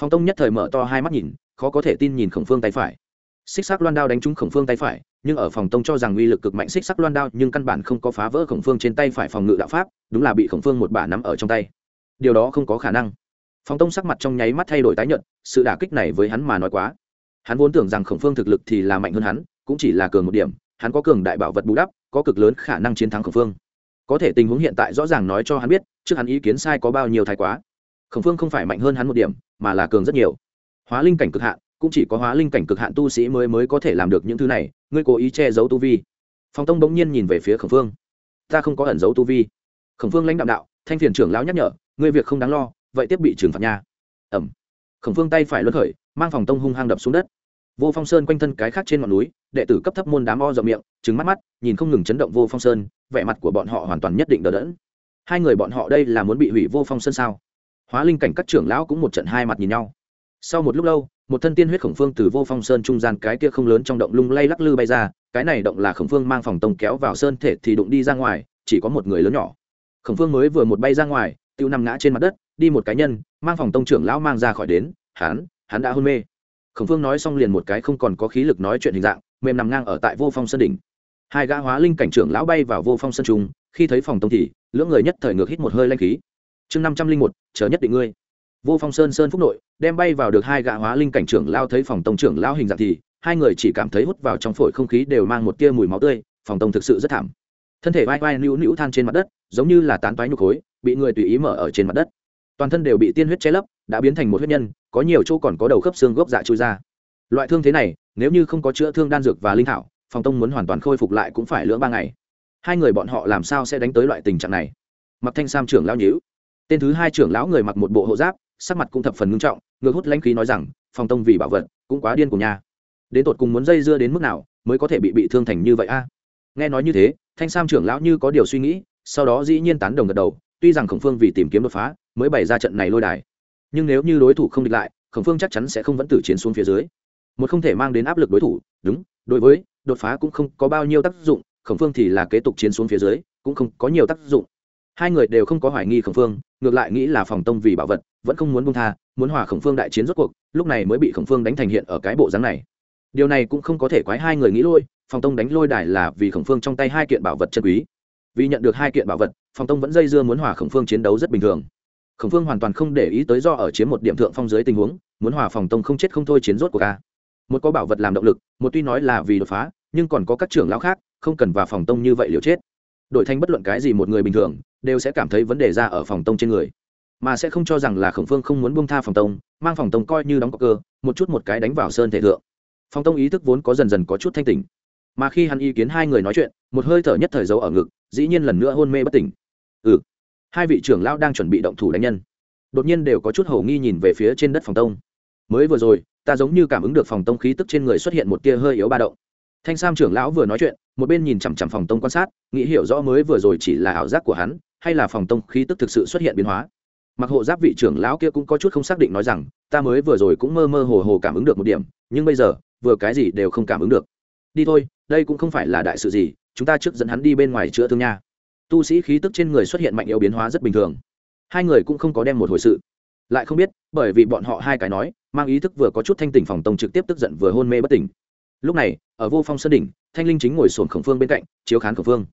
Phòng tông nhất thời mở to hai mắt nhìn khó có thể tin nhìn khổng phương tay phải. Xích sắc loan đao đánh trúng khổng phương tay phải, nhưng ở phòng tông cho rằng uy lực cực mạnh xích sắc loan đao, nhưng căn bản không có phá vỡ khổng phương trên tay phải phòng ngự đạo pháp, đúng là bị khổng phương một bả nắm ở trong tay. Điều đó không có khả năng. Phòng tông sắc mặt trong nháy mắt thay đổi tái nhận sự đả kích này với hắn mà nói quá. Hắn vốn tưởng rằng khổng phương thực lực thì là mạnh hơn hắn, cũng chỉ là cường một điểm, hắn có cường đại bảo vật bù đắp, có cực lớn khả năng chiến thắng khổng phương. Có thể tình huống hiện tại rõ ràng nói cho hắn biết, trước hắn ý kiến sai có bao nhiêu thái quá. Khổng phương không phải mạnh hơn hắn một điểm, mà là cường rất nhiều hóa linh cảnh cực hạn, cũng chỉ có hóa linh cảnh cực hạn tu sĩ mới mới có thể làm được những thứ này, ngươi cố ý che giấu tu vi. Phong tông bỗng nhiên nhìn về phía khổng phương. Ta không có ẩn giấu tu vi. Khổng phương lãnh đạo đạo, thanh phiền trưởng lão nhắc nhở, ngươi việc không đáng lo, vậy tiếp bị trừng phạt nha. Ẩm. Khổng phương tay phải luân khởi, mang phòng tông hung hăng đập xuống đất. Vô phong sơn quanh thân cái khác trên ngọn núi, đệ tử cấp thấp môn đám o rộng miệng trứng mắt mắt, nhìn không ngừng chấn động vô phong sơn, vẻ mặt của bọn họ hoàn toàn nhất định đờ đẫn. Hai người bọn họ đây là muốn bị hủy vô phong sơn sao? Hóa linh cảnh các trưởng lão cũng một trận hai mặt nhìn nhau sau một lúc lâu, một thân tiên huyết khổng phương từ vô phong sơn trung gian cái kia không lớn trong động lung lay lắc lư bay ra, cái này động là khổng phương mang phòng tông kéo vào sơn thể thì đụng đi ra ngoài, chỉ có một người lớn nhỏ. Khổng phương mới vừa một bay ra ngoài, tiêu nằm ngã trên mặt đất, đi một cá nhân, mang phòng tông trưởng lão mang ra khỏi đến, hắn hắn đã hôn mê. Khổng phương nói xong liền một cái không còn có khí lực nói chuyện hình dạng, mềm nằm ngang ở tại vô phong sơn đỉnh. Hai gã hóa linh cảnh trưởng lão bay vào vô phong sơn trung, khi thấy phòng tông thì, lưỡng người nhất thời ngược hít một hơi lanh khí. Chương năm trăm linh một, chờ nhất định ngươi vô phong sơn sơn phúc nội, đem bay vào được hai gã hóa linh cảnh trưởng lao thấy phòng tông trưởng lao hình dạng thì, hai người chỉ cảm thấy hút vào trong phổi không khí đều mang một tia mùi máu tươi, phòng tông thực sự rất thảm. Thân thể vai vai nữu nữu than trên mặt đất, giống như là tán toái nhục khối, bị người tùy ý mở ở trên mặt đất. Toàn thân đều bị tiên huyết che lấp, đã biến thành một huyết nhân, có nhiều chỗ còn có đầu khớp xương gốc dạ chui ra. Loại thương thế này, nếu như không có chữa thương đan dược và linh thảo, phòng tông muốn hoàn toàn khôi phục lại cũng phải lưỡng ba ngày. Hai người bọn họ làm sao sẽ đánh tới loại tình trạng này? Mặc thanh sam trưởng lao nhữ tên thứ hai trưởng lão người mặc một bộ hộ giáp sắc mặt cũng thập phần ngưng trọng, ngược hút lãnh khí nói rằng phòng tông vì bảo vật, cũng quá điên của nhà đến tột cùng muốn dây dưa đến mức nào mới có thể bị bị thương thành như vậy a? Nghe nói như thế, thanh sam trưởng lão như có điều suy nghĩ, sau đó dĩ nhiên tán đồng gật đầu, tuy rằng khổng phương vì tìm kiếm đột phá mới bày ra trận này lôi đài. Nhưng nếu như đối thủ không địch lại, khổng phương chắc chắn sẽ không vẫn tử chiến xuống phía dưới. Một không thể mang đến áp lực đối thủ, đúng, đối với đột phá cũng không có bao nhiêu tác dụng, khổng phương thì là kế tục chiến xuống phía dưới, cũng không có nhiều tác dụng. Hai người đều không có hoài nghi khổng phương ngược lại nghĩ là phòng tông vì bảo vật, vẫn không muốn bông tha, muốn hòa khổng phương đại chiến rốt cuộc, lúc này mới bị khổng phương đánh thành hiện ở cái bộ dáng này. Điều này cũng không có thể quái hai người nghĩ lôi, phòng tông đánh lôi đài là vì khổng phương trong tay hai kiện bảo vật chân quý. Vì nhận được hai kiện bảo vật, phòng tông vẫn dây dưa muốn hòa khổng phương chiến đấu rất bình thường. Khổng phương hoàn toàn không để ý tới do ở chiếm một điểm thượng phong dưới tình huống, muốn hòa phòng tông không chết không thôi chiến rốt của ca một có bảo vật làm động lực, một tuy nói là vì đột phá, nhưng còn có các trưởng lão khác, không cần vào phòng tông như vậy liều chết đổi thành bất luận cái gì một người bình thường, đều sẽ cảm thấy vấn đề ra ở phòng tông trên người. Mà sẽ không cho rằng là khổng phương không muốn buông tha phòng tông, mang phòng tông coi như đóng có cơ, một chút một cái đánh vào sơn thể thượng. Phòng tông ý thức vốn có dần dần có chút thanh tỉnh. Mà khi hắn ý kiến hai người nói chuyện, một hơi thở nhất thời giấu ở ngực, dĩ nhiên lần nữa hôn mê bất tỉnh. Ừ hai vị trưởng lão đang chuẩn bị động thủ đánh nhân. Đột nhiên đều có chút hầu nghi nhìn về phía trên đất phòng tông. Mới vừa rồi, ta giống như cảm ứng được phòng tông khí tức trên người xuất hiện một tia hơi yếu ba động thanh sam trưởng lão vừa nói chuyện, một bên nhìn chằm chằm phòng tông quan sát, nghĩ hiểu rõ mới vừa rồi chỉ là ảo giác của hắn, hay là phòng tông khí tức thực sự xuất hiện biến hóa. Mặc hộ giáp vị trưởng lão kia cũng có chút không xác định nói rằng, ta mới vừa rồi cũng mơ mơ hồ hồ cảm ứng được một điểm, nhưng bây giờ, vừa cái gì đều không cảm ứng được. Đi thôi, đây cũng không phải là đại sự gì, chúng ta trước dẫn hắn đi bên ngoài chữa thương nha. Tu sĩ khí tức trên người xuất hiện mạnh yếu biến hóa rất bình thường. Hai người cũng không có đem một hồi sự. Lại không biết, bởi vì bọn họ hai cái nói, mang ý thức vừa có chút thanh tỉnh phòng tông trực tiếp tức giận vừa hôn mê bất tỉnh. Lúc này ở vô phong sơn đỉnh, thanh linh chính ngồi sồn khổng phương bên cạnh, chiếu khán khổng phương.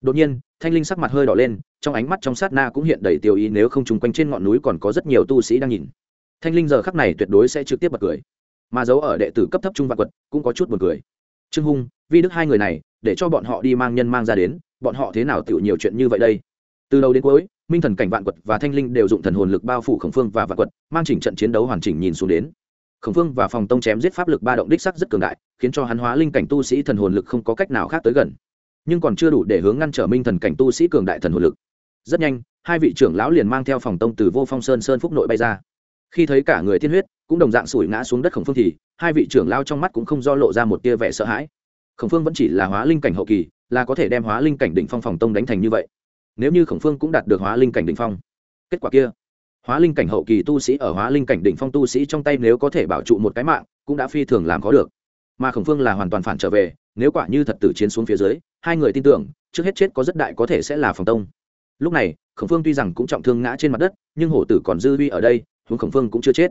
Đột nhiên, thanh linh sắc mặt hơi đỏ lên, trong ánh mắt trong sát na cũng hiện đầy tiêu ý nếu không chung quanh trên ngọn núi còn có rất nhiều tu sĩ đang nhìn. Thanh linh giờ khắc này tuyệt đối sẽ trực tiếp bật cười. Mà giấu ở đệ tử cấp thấp trung vạn quật cũng có chút buồn cười. Trương hung, vi đức hai người này, để cho bọn họ đi mang nhân mang ra đến, bọn họ thế nào tựu nhiều chuyện như vậy đây? Từ đầu đến cuối, minh thần cảnh vạn quật và thanh linh đều dụng thần hồn lực bao phủ khổng phương và vạn quật, mang chỉnh trận chiến đấu hoàn chỉnh nhìn xuống đến khổng phương và phòng tông chém giết pháp lực ba động đích sắc rất cường đại, khiến cho hắn hóa linh cảnh tu sĩ thần hồn lực không có cách nào khác tới gần. Nhưng còn chưa đủ để hướng ngăn trở minh thần cảnh tu sĩ cường đại thần hồn lực. Rất nhanh, hai vị trưởng lão liền mang theo phòng tông từ vô phong sơn sơn phúc nội bay ra. Khi thấy cả người thiên huyết cũng đồng dạng sủi ngã xuống đất khổng phương thì hai vị trưởng lao trong mắt cũng không do lộ ra một tia vẻ sợ hãi. Khổng phương vẫn chỉ là hóa linh cảnh hậu kỳ, là có thể đem hóa linh cảnh đỉnh phong phòng tông đánh thành như vậy. Nếu như khổng phương cũng đạt được hóa linh cảnh đỉnh phong, kết quả kia hóa linh cảnh hậu kỳ tu sĩ ở hóa linh cảnh đỉnh phong tu sĩ trong tay nếu có thể bảo trụ một cái mạng, cũng đã phi thường làm có được. Mà khổng phương là hoàn toàn phản trở về, nếu quả như thật tử chiến xuống phía dưới, hai người tin tưởng, trước hết chết có rất đại có thể sẽ là phòng tông. Lúc này, khổng phương tuy rằng cũng trọng thương ngã trên mặt đất, nhưng hổ tử còn dư vi ở đây, huống khổng phương cũng chưa chết.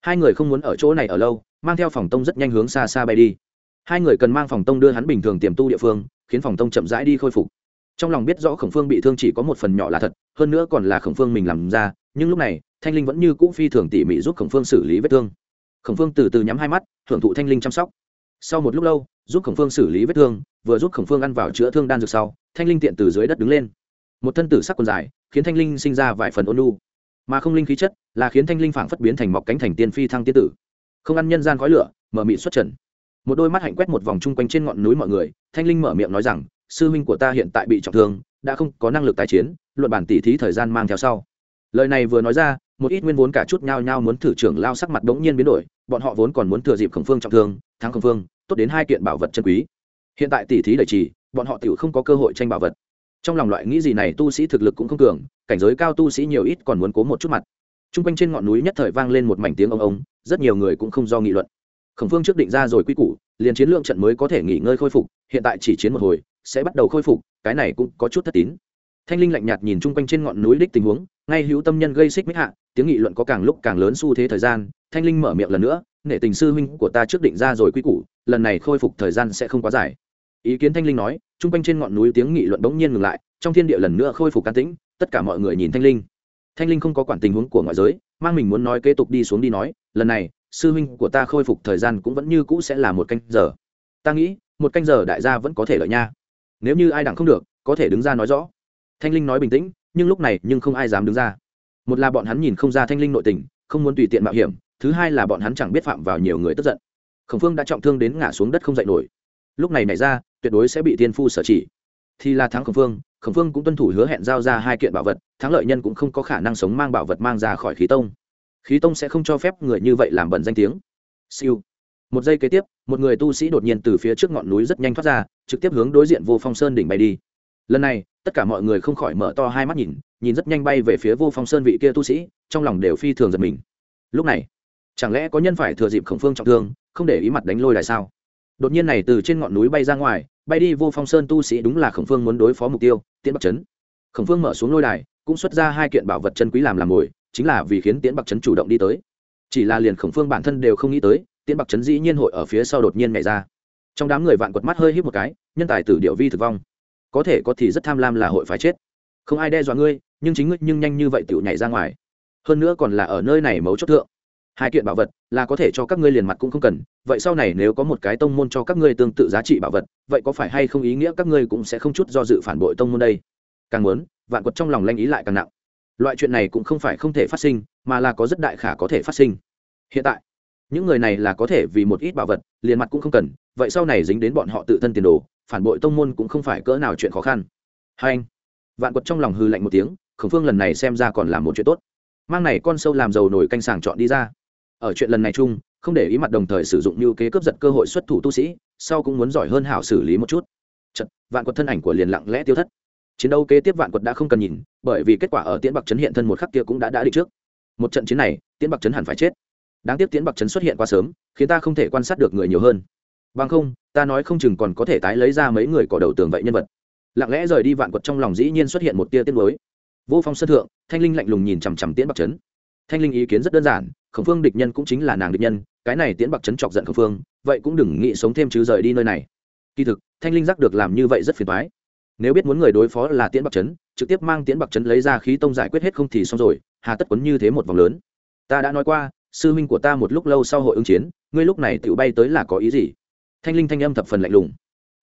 Hai người không muốn ở chỗ này ở lâu, mang theo phòng tông rất nhanh hướng xa xa bay đi. Hai người cần mang phòng tông đưa hắn bình thường tiềm tu địa phương, khiến phòng tông chậm rãi đi khôi phục. Trong lòng biết rõ khổng phương bị thương chỉ có một phần nhỏ là thật, hơn nữa còn là khổng phương mình làm ra nhưng lúc này, thanh linh vẫn như cũ phi thường tỉ mỉ giúp khổng phương xử lý vết thương. Khổng phương từ từ nhắm hai mắt, hưởng thụ thanh linh chăm sóc. Sau một lúc lâu, giúp khổng phương xử lý vết thương, vừa giúp khổng phương ăn vào chữa thương đan dược sau, thanh linh tiện từ dưới đất đứng lên. Một thân tử sắc quần dài, khiến thanh linh sinh ra vài phần ôn lu mà không linh khí chất, là khiến thanh linh phảng phất biến thành mọc cánh thành tiên phi thăng tiên tử. Không ăn nhân gian khói lửa, mở mị xuất trần. Một đôi mắt hạnh quét một vòng chung quanh trên ngọn núi mọi người, thanh linh mở miệng nói rằng, sư huynh của ta hiện tại bị trọng thương, đã không có năng lực tái chiến, luận bản tỉ thí thời gian mang theo sau lời này vừa nói ra, một ít nguyên vốn cả chút nhao nhao muốn thử trưởng lao sắc mặt bỗng nhiên biến đổi, bọn họ vốn còn muốn thừa dịp khổng phương trọng thương, thắng khổng phương, tốt đến hai kiện bảo vật chân quý. Hiện tại tỷ thí đầy trì, bọn họ tiểu không có cơ hội tranh bảo vật. Trong lòng loại nghĩ gì này tu sĩ thực lực cũng không cường, cảnh giới cao tu sĩ nhiều ít còn muốn cố một chút mặt. T r u n g quanh trên ngọn núi nhất thời vang lên một mảnh tiếng ông ông rất nhiều người cũng không do nghị luận. Khổng phương trước định ra rồi quy củ, liền chiến lượng trận mới có thể nghỉ ngơi khôi phục, hiện tại chỉ chiến một hồi, sẽ bắt đầu khôi phục, cái này cũng có chút thất tín thanh linh lạnh nhạt nhìn chung quanh trên ngọn núi đích tình huống, ngay hữu tâm nhân gây xích mích hạ, tiếng nghị luận có càng lúc càng lớn xu thế thời gian, thanh linh mở miệng lần nữa, nể tình sư huynh của ta trước định ra rồi quy củ, lần này khôi phục thời gian sẽ không quá dài. Ý kiến thanh linh nói, chung quanh trên ngọn núi tiếng nghị luận bỗng nhiên ngừng lại, trong thiên địa lần nữa khôi phục can tĩnh, tất cả mọi người nhìn thanh linh. Thanh linh không có quản tình huống của ngoại giới, mang mình muốn nói kế tục đi xuống đi nói, lần này, sư huynh của ta khôi phục thời gian cũng vẫn như cũ sẽ là một canh giờ. Ta nghĩ, một canh giờ đại gia vẫn có thể lợi nha. Nếu như ai đặng không được, có thể đứng ra nói rõ thanh linh nói bình tĩnh, nhưng lúc này nhưng không ai dám đứng ra. Một là bọn hắn nhìn không ra thanh linh nội tình, không muốn tùy tiện mạo hiểm, thứ hai là bọn hắn chẳng biết phạm vào nhiều người tức giận. Khổng phương đã trọng thương đến ngã xuống đất không dậy nổi. Lúc này nảy ra, tuyệt đối sẽ bị tiên phu sở chỉ. Thì là thắng khổng phương khổng phương cũng tuân thủ hứa hẹn giao ra hai kiện bảo vật, thắng lợi nhân cũng không có khả năng sống mang bảo vật mang ra khỏi khí tông. Khí tông sẽ không cho phép người như vậy làm bẩn danh tiếng. Siêu. Một giây kế tiếp, một người tu sĩ đột nhiên từ phía trước ngọn núi rất nhanh thoát ra, trực tiếp hướng đối diện vô phong sơn đỉnh bay đi. Lần này tất cả mọi người không khỏi mở to hai mắt nhìn nhìn rất nhanh bay về phía vô phong sơn vị kia tu sĩ, trong lòng đều phi thường giật mình. Lúc này, chẳng lẽ có nhân phải thừa dịp khổng phương trọng thương, không để ý mặt đánh lôi đài sao? Đột nhiên này từ trên ngọn núi bay ra ngoài, bay đi vô phong sơn tu sĩ đúng là khổng phương muốn đối phó mục tiêu, tiễn bắc trấn khổng phương mở xuống lôi đài, cũng xuất ra hai kiện bảo vật chân quý làm làm ngồi chính là vì khiến tiễn bắc trấn chủ động đi tới. Chỉ là liền khổng phương bản thân đều không nghĩ tới, tiễn bắc trấn dĩ nhiên hội ở phía sau đột nhiên nhảy ra. Trong đám người vạn quật mắt hơi hít một cái, nhân tài tử điệu vi thực vong có thể có thì rất tham lam là hội phải chết. Không ai đe dọa ngươi, nhưng chính ngươi nhưng nhanh như vậy tựu nhảy ra ngoài. Hơn nữa còn là ở nơi này mấu chốt thượng. Hai kiện bảo vật là có thể cho các ngươi liền mặt cũng không cần, vậy sau này nếu có một cái tông môn cho các ngươi tương tự giá trị bảo vật, vậy có phải hay không ý nghĩa các ngươi cũng sẽ không chút do dự phản bội tông môn đây? Càng muốn, vạn quật trong lòng lanh ý lại càng nặng. Loại chuyện này cũng không phải không thể phát sinh, mà là có rất đại khả có thể phát sinh. Hiện tại những người này là có thể vì một ít bảo vật liền mặt cũng không cần vậy sau này dính đến bọn họ tự thân tiền đồ phản bội tông môn cũng không phải cỡ nào chuyện khó khăn. Hai anh vạn quật trong lòng hư lạnh một tiếng khổng phương lần này xem ra còn là một chuyện tốt. Mang này con sâu làm dầu nổi canh sàng chọn đi ra. Ở chuyện lần này chung không để ý mặt đồng thời sử dụng như kế cướp giật cơ hội xuất thủ tu sĩ sau cũng muốn giỏi hơn hảo xử lý một chút. Chật, vạn quật thân ảnh của liền lặng lẽ tiêu thất. Chiến đấu kế tiếp vạn quật đã không cần nhìn bởi vì kết quả ở tiễn bạc trấn hiện thân một khắc kia cũng đã đã định trước. Một trận chiến này tiễn bạc trấn hẳn phải chết đáng tiếc tiễn bạc trấn xuất hiện quá sớm, khiến ta không thể quan sát được người nhiều hơn. Bằng không, ta nói không chừng còn có thể tái lấy ra mấy người cỏ đầu tường vậy nhân vật. Lặng lẽ rời đi vạn quật trong lòng dĩ nhiên xuất hiện một tia tiết mới vô phong sân thượng, thanh linh lạnh lùng nhìn chằm chằm tiễn bạc trấn. Thanh linh ý kiến rất đơn giản, khổng phương địch nhân cũng chính là nàng địch nhân, cái này tiễn bạc trấn chọc giận khổng phương, vậy cũng đừng nghĩ sống thêm chứ rời đi nơi này. Kỳ thực, thanh linh giác được làm như vậy rất phiền thoái nếu biết muốn người đối phó là tiễn bạc trấn, trực tiếp mang tiễn bạc trấn lấy ra khí tông giải quyết hết không thì xong rồi, hà tất quấn như thế một vòng lớn. Ta đã nói qua sư huynh của ta một lúc lâu sau hội ứng chiến, ngươi lúc này tự bay tới là có ý gì? Thanh linh thanh âm thập phần lạnh lùng.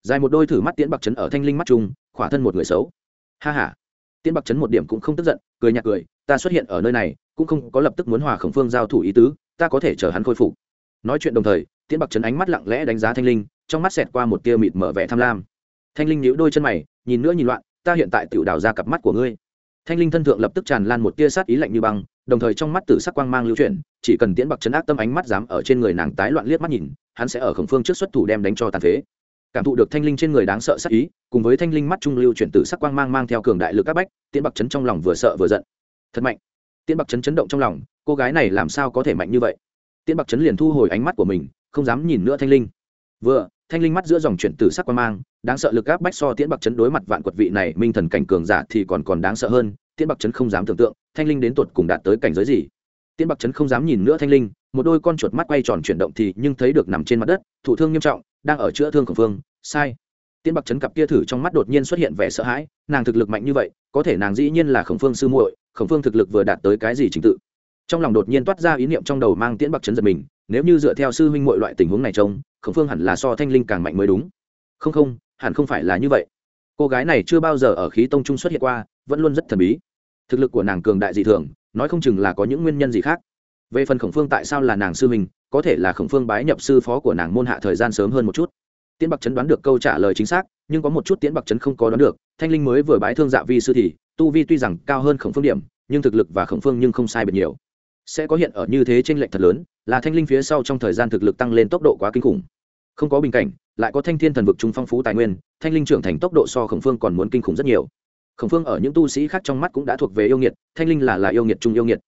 Dài một đôi thử mắt tiễn bạc trấn ở thanh linh mắt trung khỏa thân một người xấu. Ha h a tiễn bạc trấn một điểm cũng không tức giận, cười nhạt cười, ta xuất hiện ở nơi này, cũng không có lập tức muốn hòa khổng phương giao thủ ý tứ, ta có thể chờ hắn khôi phục. Nói chuyện đồng thời, tiễn bạc trấn ánh mắt lặng lẽ đánh giá thanh linh, trong mắt xẹt qua một tia mịt mở vẻ tham lam. Thanh linh nhíu đôi chân mày, nhìn nữa nhìn loạn, ta hiện tại tự đào ra cặp mắt của ngươi thanh linh thân thượng lập tức tràn lan một tia sát ý lạnh như băng, đồng thời trong mắt tử sắc quang mang lưu chuyển, chỉ cần tiễn bạc chấn ác tâm ánh mắt dám ở trên người nàng tái loạn liếc mắt nhìn, hắn sẽ ở khổng phương trước xuất thủ đem đánh cho tàn phế. Cảm thụ được thanh linh trên người đáng sợ sát ý, cùng với thanh linh mắt trung lưu chuyển tử sắc quang mang mang theo cường đại lực các bách, tiễn bạc chấn trong lòng vừa sợ vừa giận. Thật mạnh. Tiễn bạc chấn chấn động trong lòng, cô gái này làm sao có thể mạnh như vậy? Tiễn bạc chấn liền thu hồi ánh mắt của mình, không dám nhìn nữa thanh linh. Vừa thanh linh mắt giữa dòng chuyển từ sắc quan mang, đáng sợ lực áp bách so tiễn bạc chấn đối mặt vạn quật vị này minh thần cảnh cường giả thì còn còn đáng sợ hơn, tiễn bạc chấn không dám tưởng tượng, thanh linh đến tuột cùng đạt tới cảnh giới gì. Tiễn bạc chấn không dám nhìn nữa thanh linh, một đôi con chuột mắt quay tròn chuyển động thì nhưng thấy được nằm trên mặt đất, thụ thương nghiêm trọng, đang ở chữa thương khổng phương, sai. Tiễn bạc chấn cặp kia thử trong mắt đột nhiên xuất hiện vẻ sợ hãi, nàng thực lực mạnh như vậy, có thể nàng dĩ nhiên là khổng phương sư muội khổng phương thực lực vừa đạt tới cái gì trình tự. Trong lòng đột nhiên toát ra ý niệm trong đầu mang tiễn bạc chấn giật mình nếu như dựa theo sư huynh mọi loại tình huống này trông, khổng phương hẳn là so thanh linh càng mạnh mới đúng. Không không, hẳn không phải là như vậy. Cô gái này chưa bao giờ ở khí tông trung xuất hiện qua, vẫn luôn rất thần bí. Thực lực của nàng cường đại dị thường, nói không chừng là có những nguyên nhân gì khác. Về phần khổng phương tại sao là nàng sư huynh, có thể là khổng phương bái nhập sư phó của nàng môn hạ thời gian sớm hơn một chút. Tiễn bạc chấn đoán được câu trả lời chính xác, nhưng có một chút tiễn bạc chấn không có đoán được, thanh linh mới vừa bái thương dạ vi sư thì, tu vi tuy rằng cao hơn khổng phương điểm, nhưng thực lực và khổng phương nhưng không sai biệt nhiều sẽ có hiện ở như thế trên lệnh thật lớn, là thanh linh phía sau trong thời gian thực lực tăng lên tốc độ quá kinh khủng. Không có bình cảnh, lại có thanh thiên thần vực trung phong phú tài nguyên, thanh linh trưởng thành tốc độ so khổng phương còn muốn kinh khủng rất nhiều. Khổng phương ở những tu sĩ khác trong mắt cũng đã thuộc về yêu nghiệt, thanh linh là là yêu nghiệt trung yêu nghiệt.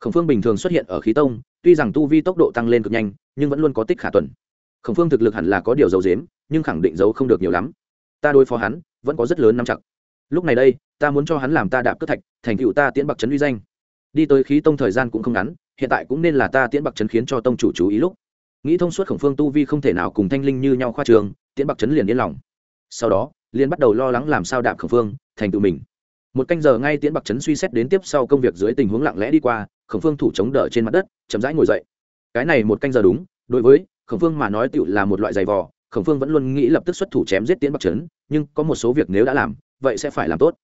Khổng phương bình thường xuất hiện ở khí tông, tuy rằng tu vi tốc độ tăng lên cực nhanh, nhưng vẫn luôn có tích khả tuần. Khổng phương thực lực hẳn là có điều dầu dếm nhưng khẳng định giấu không được nhiều lắm. Ta đối phó hắn, vẫn có rất lớn nắm chặt. Lúc này đây, ta muốn cho hắn làm ta đạp cất thạch, thành cựu ta tiễn bạc trấn uy danh đi tới khí tông thời gian cũng không ngắn, hiện tại cũng nên là ta tiễn bạc trấn khiến cho tông chủ chú ý lúc. Nghĩ thông suốt khổng phương tu vi không thể nào cùng thanh linh như nhau khoa trường, tiễn bạc trấn liền yên lòng. Sau đó liên bắt đầu lo lắng làm sao đạp khổng phương, thành tự mình. Một canh giờ ngay tiễn bạc trấn suy xét đến tiếp sau công việc dưới tình huống lặng lẽ đi qua, khổng phương thủ chống đỡ trên mặt đất, chậm rãi ngồi dậy. Cái này một canh giờ đúng, đối với khổng phương mà nói tựu là một loại giày vò, khổng phương vẫn luôn nghĩ lập tức xuất thủ chém giết tiễn bạc trấn nhưng có một số việc nếu đã làm, vậy sẽ phải làm tốt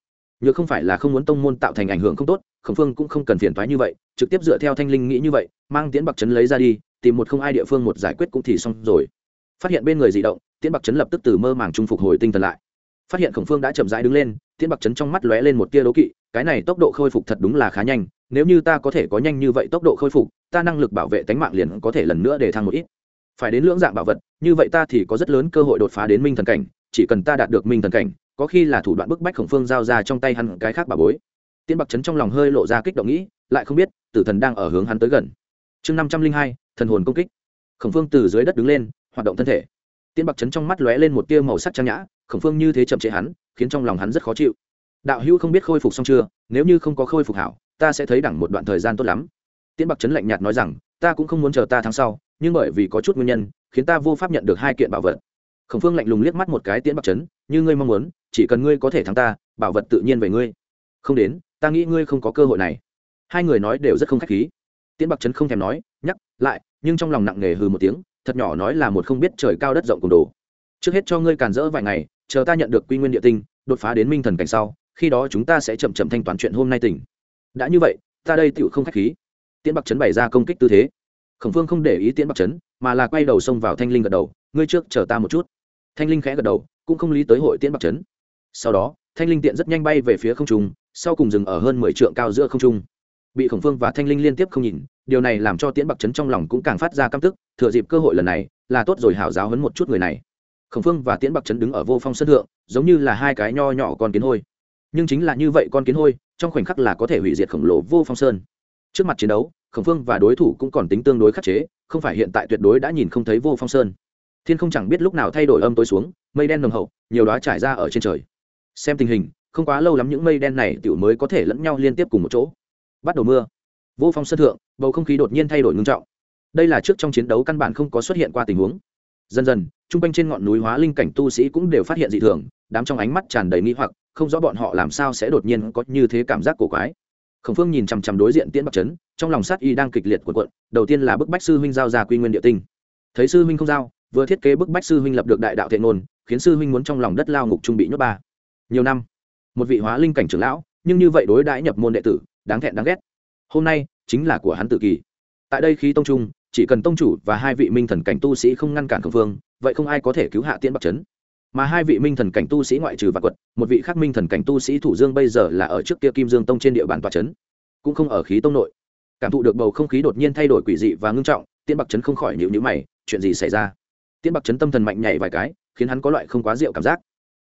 nhớ không phải là không muốn tông môn tạo thành ảnh hưởng không tốt, khổng phương cũng không cần phiền thoái như vậy, trực tiếp dựa theo thanh linh nghĩ như vậy, mang tiễn bạc trấn lấy ra đi, tìm một không ai địa phương một giải quyết cũng thì xong rồi. Phát hiện bên người di động, tiễn bạc trấn lập tức từ mơ màng trung phục hồi tinh thần lại. Phát hiện khổng phương đã chậm rãi đứng lên, tiễn bạc trấn trong mắt lóe lên một tia đố kỵ, cái này tốc độ khôi phục thật đúng là khá nhanh, nếu như ta có thể có nhanh như vậy tốc độ khôi phục, ta năng lực bảo vệ tánh mạng liền có thể lần nữa để thăng một ít. Phải đến lưỡng dạng bảo vật, như vậy ta thì có rất lớn cơ hội đột phá đến minh thần cảnh, chỉ cần ta đạt được minh thần cảnh có khi là thủ đoạn bức bách khổng phương giao ra trong tay hắn cái khác bà bối. Tiên bạc trấn trong lòng hơi lộ ra kích động nghĩ, lại không biết, tử thần đang ở hướng hắn tới gần. Chương năm trăm linh hai, thần hồn công kích. Khổng phương từ dưới đất đứng lên, hoạt động thân thể. Tiên bạc trấn trong mắt lóe lên một tia màu sắc trang nhã, khổng phương như thế chậm chế hắn, khiến trong lòng hắn rất khó chịu. Đạo hữu không biết khôi phục xong chưa, nếu như không có khôi phục hảo, ta sẽ thấy đẳng một đoạn thời gian tốt lắm. Tiên bạc trấn lạnh nhạt nói rằng, ta cũng không muốn chờ ta tháng sau, nhưng bởi vì có chút nguyên nhân, khiến ta vô pháp nhận được hai kiện bảo vật. Khổng phương lạnh lùng liếc mắt một cái tiễn bạc trấn như ngươi mong muốn, chỉ cần ngươi có thể thắng ta, bảo vật tự nhiên về ngươi. Không đến, ta nghĩ ngươi không có cơ hội này. Hai người nói đều rất không k h á c h khí. Tiễn bạc trấn không thèm nói, nhắc lại, nhưng trong lòng nặng nề hừ một tiếng, thật nhỏ nói là một không biết trời cao đất rộng cùng đồ. Trước hết cho ngươi càn rỡ vài ngày, chờ ta nhận được quy nguyên địa tinh, đột phá đến minh thần cảnh sau, khi đó chúng ta sẽ chậm chậm thanh toán chuyện hôm nay tỉnh. Đã như vậy, ta đây tựu không k h á c h khí. Tiễn bạc trấn bày ra công kích tư thế. Khổng phương không để ý tiễn bạc trấn, mà là quay đầu xông vào thanh linh gật đầu, ngươi trước chờ ta một chút. Thanh linh khẽ gật đầu cũng không lý tới hội tiễn bạc trấn. Sau đó, thanh linh tiện rất nhanh bay về phía không trung, sau cùng dừng ở hơn mười trượng cao giữa không trung. Bị khổng phương và thanh linh liên tiếp không nhìn, điều này làm cho tiễn bạc trấn trong lòng cũng càng phát ra căm tức, thừa dịp cơ hội lần này, là tốt rồi hảo giáo hấn một chút người này. Khổng phương và tiễn bạc trấn đứng ở vô phong sân thượng, giống như là hai cái nho nhỏ con kiến hôi. Nhưng chính là như vậy con kiến hôi, trong khoảnh khắc là có thể hủy diệt khổng lồ vô phong sơn. Trước mặt chiến đấu, khổng phương và đối thủ cũng còn tính tương đối khắc chế, không phải hiện tại tuyệt đối đã nhìn không thấy vô phong sơn thiên không chẳng biết lúc nào thay đổi âm tối xuống, mây đen nồng hậu, nhiều đoá trải ra ở trên trời. Xem tình hình, không quá lâu lắm những mây đen này tiểu mới có thể lẫn nhau liên tiếp cùng một chỗ. Bắt đầu mưa. Vô phong sân thượng, bầu không khí đột nhiên thay đổi ngưng trọng. Đây là trước trong chiến đấu căn bản không có xuất hiện qua tình huống. Dần dần t r u n g quanh trên ngọn núi hóa linh cảnh tu sĩ cũng đều phát hiện dị thường, đám trong ánh mắt tràn đầy nghi hoặc, không rõ bọn họ làm sao sẽ đột nhiên có như thế cảm giác cổ quái. Khổng phương nhìn chằm chằm đối diện tiễn bắc trấn, trong lòng sát y đang kịch liệt quần quận đầu tiên là bức bách sư huynh giao ra quy nguyên địa tinh. Thấy sư huynh không giao vừa thiết kế bức bách sư huynh lập được đại đạo thệ ngôn, khiến sư huynh muốn trong lòng đất lao ngục trung bị nhốt ba. Nhiều năm, một vị hóa linh cảnh trưởng lão, nhưng như vậy đối đãi nhập môn đệ tử, đáng thẹn đáng ghét. Hôm nay, chính là của hắn tự kỳ. Tại đây khi tông trung, chỉ cần tông chủ và hai vị minh thần cảnh tu sĩ không ngăn cản khổng phương vậy không ai có thể cứu hạ tiễn bắc trấn mà hai vị minh thần cảnh tu sĩ ngoại trừ vạn quật, một vị khác minh thần cảnh tu sĩ thủ dương bây giờ là ở trước kia kim dương tông trên địa bàn tòa trấn cũng không ở khí tông nội. Cảm thụ được bầu không khí đột nhiên thay đổi quỷ dị và ngưng trọng, tiễn bạc trấn không khỏi nhịu nhữ mày, chuyện gì xảy ra? Tiễn bạc chấn tâm thần mạnh nhảy vài cái, khiến hắn có loại không quá rượu cảm giác.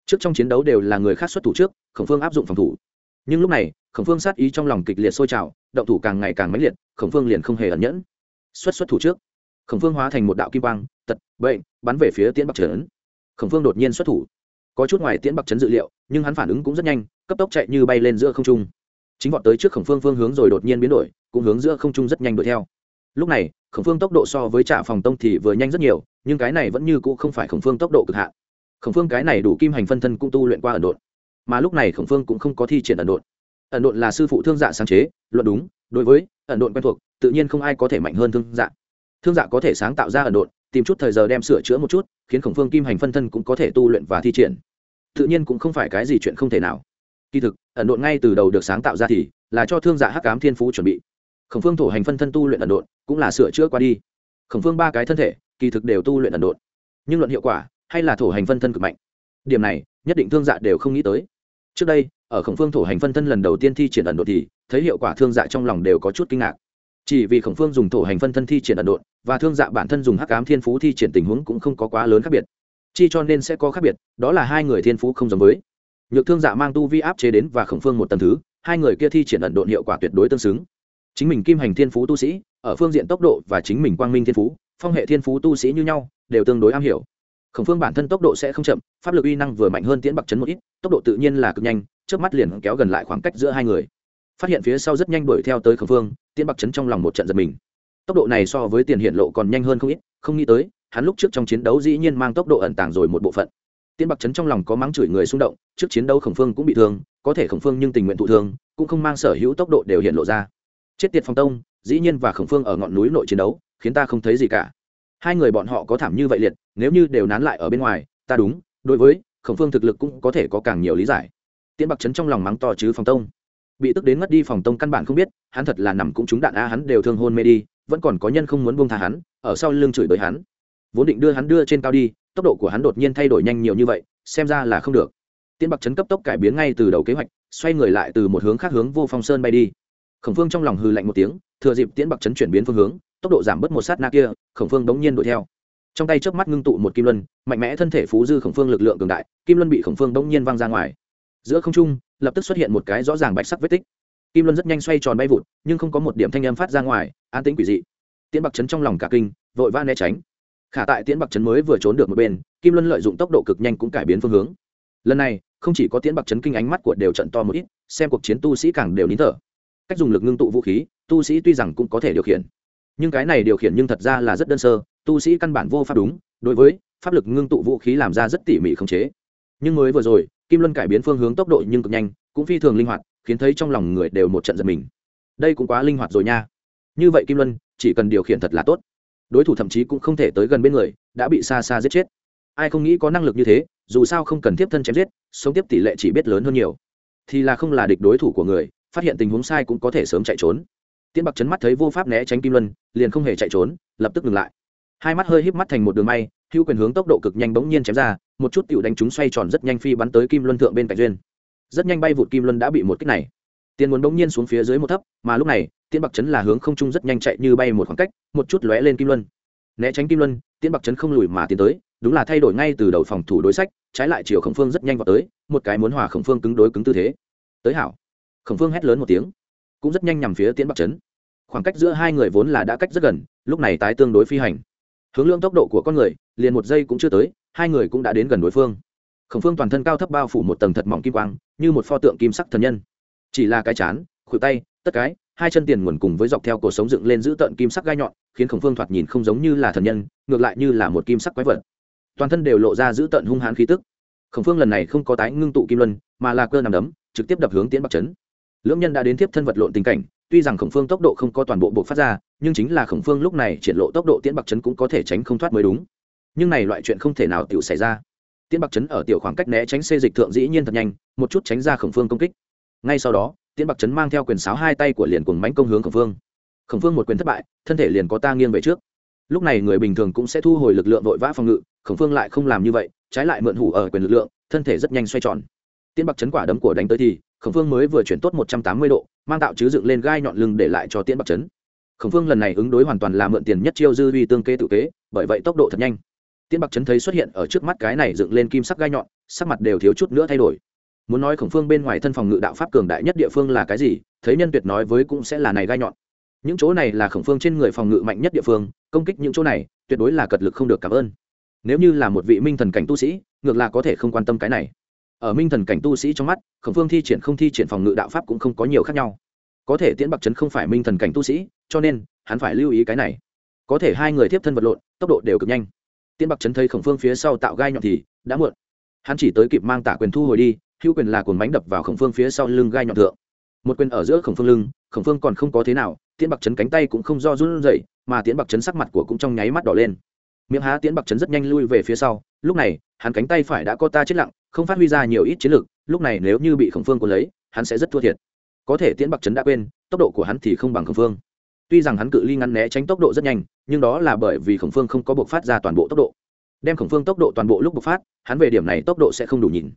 Trước trong chiến đấu đều là người khác xuất thủ trước, khổng phương áp dụng phòng thủ. Nhưng lúc này, khổng phương sát ý trong lòng kịch liệt sôi trào, động thủ càng ngày càng mãnh liệt, khổng phương liền không hề ẩn nhẫn. Xuất xuất thủ trước, khổng phương hóa thành một đạo kim quang, tật, bệnh, bắn về phía tiễn bạc trấn khổng phương đột nhiên xuất thủ. Có chút ngoài tiễn bạc trấn dự liệu, nhưng hắn phản ứng cũng rất nhanh, cấp tốc chạy như bay lên giữa không trung. Chính vọt tới trước khổng phương phương hướng rồi đột nhiên biến đổi, cũng hướng giữa không trung rất nhanh đuổi theo. Lúc này, khổng phương tốc độ so với trạm phòng tông thì vừa nhanh rất nhiều nhưng cái này vẫn như cũ không phải khổng phương tốc độ cực hạn. Khổng phương cái này đủ kim hành phân thân cũng tu luyện qua ẩn độn. Mà lúc này khổng phương cũng không có thi triển ẩn độn. Ẩn độn là sư phụ thương dạ sáng chế, luận đúng, đối với ẩn độn quen thuộc, tự nhiên không ai có thể mạnh hơn thương dạ. Thương dạ có thể sáng tạo ra ẩn độn, tìm chút thời giờ đem sửa chữa một chút, khiến khổng phương kim hành phân thân cũng có thể tu luyện và thi triển. Tự nhiên cũng không phải cái gì chuyện không thể nào. Kỳ thực, ẩn độn ngay từ đầu được sáng tạo ra thì là cho thương dạ hắc cám thiên phú chuẩn bị. Khổng phương thổ hành phân thân tu luyện ẩn độn cũng là sửa chữa qua đi. Khổng phương ba cái thân thể kỳ thực đều tu luyện ẩn độn. Nhưng luận hiệu quả, hay là thổ hành phân thân cực mạnh. Điểm này, nhất định thương dạ đều không nghĩ tới. Trước đây, ở khổng phương thổ hành phân thân lần đầu tiên thi triển ẩn độn thì, thấy hiệu quả thương dạ trong lòng đều có chút kinh ngạc. Chỉ vì khổng phương dùng thổ hành phân thân thi triển ẩn độn, và thương dạ bản thân dùng hắc ám thiên phú thi triển tình huống cũng không có quá lớn khác biệt. Chi cho nên sẽ có khác biệt, đó là hai người thiên phú không giống với. Nhược thương dạ mang tu vi áp chế đến và khổng phương một tầng thứ, hai người kia thi triển ẩn độn hiệu quả tuyệt đối tương xứng. Chính mình kim hành thiên phú tu sĩ ở phương diện tốc độ và chính mình quang minh thiên phú, phong hệ thiên phú tu sĩ như nhau, đều tương đối am hiểu. Khổng phương bản thân tốc độ sẽ không chậm, pháp lực uy năng vừa mạnh hơn tiễn bạc chấn một ít, tốc độ tự nhiên là cực nhanh trước mắt liền kéo gần lại khoảng cách giữa hai người. Phát hiện phía sau rất nhanh đuổi theo tới khổng phương, tiễn bạc chấn trong lòng một trận giật mình. Tốc độ này so với tiền hiện lộ còn nhanh hơn không ít, không nghĩ tới, hắn lúc trước trong chiến đấu dĩ nhiên mang tốc độ ẩn tàng rồi một bộ phận. Tiễn bạc chấn trong lòng có mắng chửi người xung động, trước chiến đấu khổng phương cũng bị thương, có thể khổng phương nhưng tình nguyện thụ thương, cũng không mang sở hữu tốc độ đều hiện lộ ra. Chết tiệt phong tông dĩ nhiên và khổng phương ở ngọn núi nội chiến đấu, khiến ta không thấy gì cả. Hai người bọn họ có thảm như vậy liệt, nếu như đều nán lại ở bên ngoài, ta đúng, đối với khổng phương thực lực cũng có thể có càng nhiều lý giải. Tiễn bạc chấn trong lòng mắng to chứ phòng tông. Bị tức đến ngất đi phòng tông căn bản không biết, hắn thật là nằm cũng trúng đạn a, hắn đều thương hôn mê đi, vẫn còn có nhân không muốn buông tha hắn, ở sau lưng chửi bới hắn. Vốn định đưa hắn đưa trên cao đi, tốc độ của hắn đột nhiên thay đổi nhanh nhiều như vậy, xem ra là không được. Tiễn bạc chấn cấp tốc cải biến ngay từ đầu kế hoạch, xoay người lại từ một hướng khác hướng vô phong sơn bay đi. Khổng phương trong lòng hư lạnh một tiếng thừa dịp tiễn bạc chấn chuyển biến phương hướng, tốc độ giảm bớt một sát na kia, khổng phương đống nhiên đuổi theo. Trong tay trước mắt ngưng tụ một kim luân, mạnh mẽ thân thể phú dư khổng phương lực lượng cường đại, kim luân bị khổng phương đống nhiên văng ra ngoài. Giữa không trung, lập tức xuất hiện một cái rõ ràng bạch sắc vết tích. Kim luân rất nhanh xoay tròn bay vụt, nhưng không có một điểm thanh âm phát ra ngoài, an tĩnh quỷ dị. Tiễn bạc chấn trong lòng cả kinh, vội vã né tránh. Khả tại tiễn bạc chấn mới vừa trốn được một bên, kim luân lợi dụng tốc độ cực nhanh cũng cải biến phương hướng. Lần này, không chỉ có tiễn bạc chấn kinh ánh mắt của đều trận to một ít, xem cuộc chiến tu sĩ càng đều nín thở. Cách dùng lực ngưng tụ vũ khí tu sĩ tuy rằng cũng có thể điều khiển. Nhưng cái này điều khiển nhưng thật ra là rất đơn sơ, tu sĩ căn bản vô pháp đúng, đối với pháp lực ngưng tụ vũ khí làm ra rất tỉ mỉ khống chế. Nhưng mới vừa rồi, kim luân cải biến phương hướng tốc độ nhưng cực nhanh, cũng phi thường linh hoạt, khiến thấy trong lòng người đều một trận giật mình. Đây cũng quá linh hoạt rồi nha. Như vậy kim luân, chỉ cần điều khiển thật là tốt. Đối thủ thậm chí cũng không thể tới gần bên người, đã bị xa xa giết chết. Ai không nghĩ có năng lực như thế, dù sao không cần tiếp thân chém giết, sống tiếp tỷ lệ chỉ biết lớn hơn nhiều. Thì là không là địch đối thủ của người, phát hiện tình huống sai cũng có thể sớm chạy trốn tiễn bạc chấn mắt thấy vô pháp né tránh kim luân, liền không hề chạy trốn, lập tức ngừng lại. Hai mắt hơi híp mắt thành một đường may, hữu quyền hướng tốc độ cực nhanh bỗng nhiên chém ra, một chút tựu đánh chúng xoay tròn rất nhanh phi bắn tới kim luân thượng bên cạnh duyên. Rất nhanh bay vụt kim luân đã bị một kích này. Tiền muốn bỗng nhiên xuống phía dưới một thấp, mà lúc này tiễn bạc chấn là hướng không trung rất nhanh chạy như bay một khoảng cách, một chút lóe lên kim luân. Né tránh kim luân tiễn bạc chấn không lùi mà tiến tới, đúng là thay đổi ngay từ đầu phòng thủ đối sách, trái lại chiều khổng phương rất nhanh vào tới, một cái muốn hòa khổng phương cứng đối cứng tư thế. Tới hảo. Khổng phương hét lớn một tiếng cũng rất nhanh nhằm phía tiễn bạc chấn khoảng cách giữa hai người vốn là đã cách rất gần, lúc này tái tương đối phi hành. Hướng lượng tốc độ của con người, liền một giây cũng chưa tới, hai người cũng đã đến gần đối phương. Khổng phương toàn thân cao thấp bao phủ một tầng thật mỏng kim quang, như một pho tượng kim sắc thần nhân. Chỉ là cái chán, khuỷu tay, tất cái, hai chân tiền nguồn cùng với dọc theo cổ sống dựng lên giữ tận kim sắc gai nhọn, khiến khổng phương thoạt nhìn không giống như là thần nhân, ngược lại như là một kim sắc quái vật. Toàn thân đều lộ ra giữ tận hung hãn khí tức. Khổng phương lần này không có tái ngưng tụ kim luân, mà là cơ nằm đấm, trực tiếp đập hướng tiễn bắc trấn lưỡng nhân đã đến tiếp thân vật lộn tình cảnh, tuy rằng khổng phương tốc độ không có toàn bộ bộ phát ra, nhưng chính là khổng phương lúc này triển lộ tốc độ tiễn bạc chấn cũng có thể tránh không thoát mới đúng. Nhưng này loại chuyện không thể nào tiểu xảy ra. Tiễn bạc chấn ở tiểu khoảng cách né tránh xê dịch thượng dĩ nhiên thật nhanh, một chút tránh ra khổng phương công kích. Ngay sau đó, tiễn bạc chấn mang theo quyền sáo hai tay của liền cùng mánh công hướng khổng phương. Khổng phương một quyền thất bại, thân thể liền có ta nghiêng về trước. Lúc này người bình thường cũng sẽ thu hồi lực lượng vội vã phòng ngự, khổng phương lại không làm như vậy, trái lại mượn hủ ở quyền lực lượng, thân thể rất nhanh xoay tròn. Tiễn bạc chấn quả đấm của đánh tới thì khổng phương mới vừa chuyển tốt một trăm tám mươi độ, mang tạo chứ dựng lên gai nhọn lưng để lại cho tiễn bạc chấn. Khổng phương lần này ứng đối hoàn toàn là mượn tiền nhất chiêu dư uy tương kê tự kế, bởi vậy tốc độ thật nhanh. Tiễn bạc chấn thấy xuất hiện ở trước mắt cái này dựng lên kim sắc gai nhọn, sắc mặt đều thiếu chút nữa thay đổi. Muốn nói khổng phương bên ngoài thân phòng ngự đạo pháp cường đại nhất địa phương là cái gì, thấy nhân tuyệt nói với cũng sẽ là này gai nhọn. Những chỗ này là khổng phương trên người phòng ngự mạnh nhất địa phương, công kích những chỗ này, tuyệt đối là cật lực không được cảm ơn. Nếu như là một vị minh thần cảnh tu sĩ, ngược là có thể không quan tâm cái này ở minh thần cảnh tu sĩ trong mắt khổng phương thi triển không thi triển phòng ngự đạo pháp cũng không có nhiều khác nhau. Có thể tiễn bạc trấn không phải minh thần cảnh tu sĩ cho nên hắn phải lưu ý cái này. Có thể hai người tiếp thân vật lộn tốc độ đều cực nhanh. Tiên bạc trấn thấy khổng phương phía sau tạo gai nhọn thì đã muộn. Hắn chỉ tới kịp mang tả quyền thu hồi đi hữu quyền là cồn bánh đập vào khổng phương phía sau lưng gai nhọn thượng. Một quyền ở giữa khổng phương lưng khổng phương còn không có thế nào tiễn bạc trấn cánh tay cũng không do run rẩy, mà tiễn bạc trấn sắc mặt của cũng trong nháy mắt đỏ lên miệng há tiễn bạc trấn rất nhanh lui về phía sau, lúc này, hắn cánh tay phải đã có ta chết lặng, không phát huy ra nhiều ít chiến lược lúc này nếu như bị khổng phương cuốn lấy, hắn sẽ rất thua thiệt. Có thể tiễn bạc trấn đã quên, tốc độ của hắn thì không bằng khổng phương. Tuy rằng hắn cự ly ngắn né tránh tốc độ rất nhanh, nhưng đó là bởi vì khổng phương không có buộc phát ra toàn bộ tốc độ. Đem khổng phương tốc độ toàn bộ lúc bộc phát, hắn về điểm này tốc độ sẽ không đủ nhìn.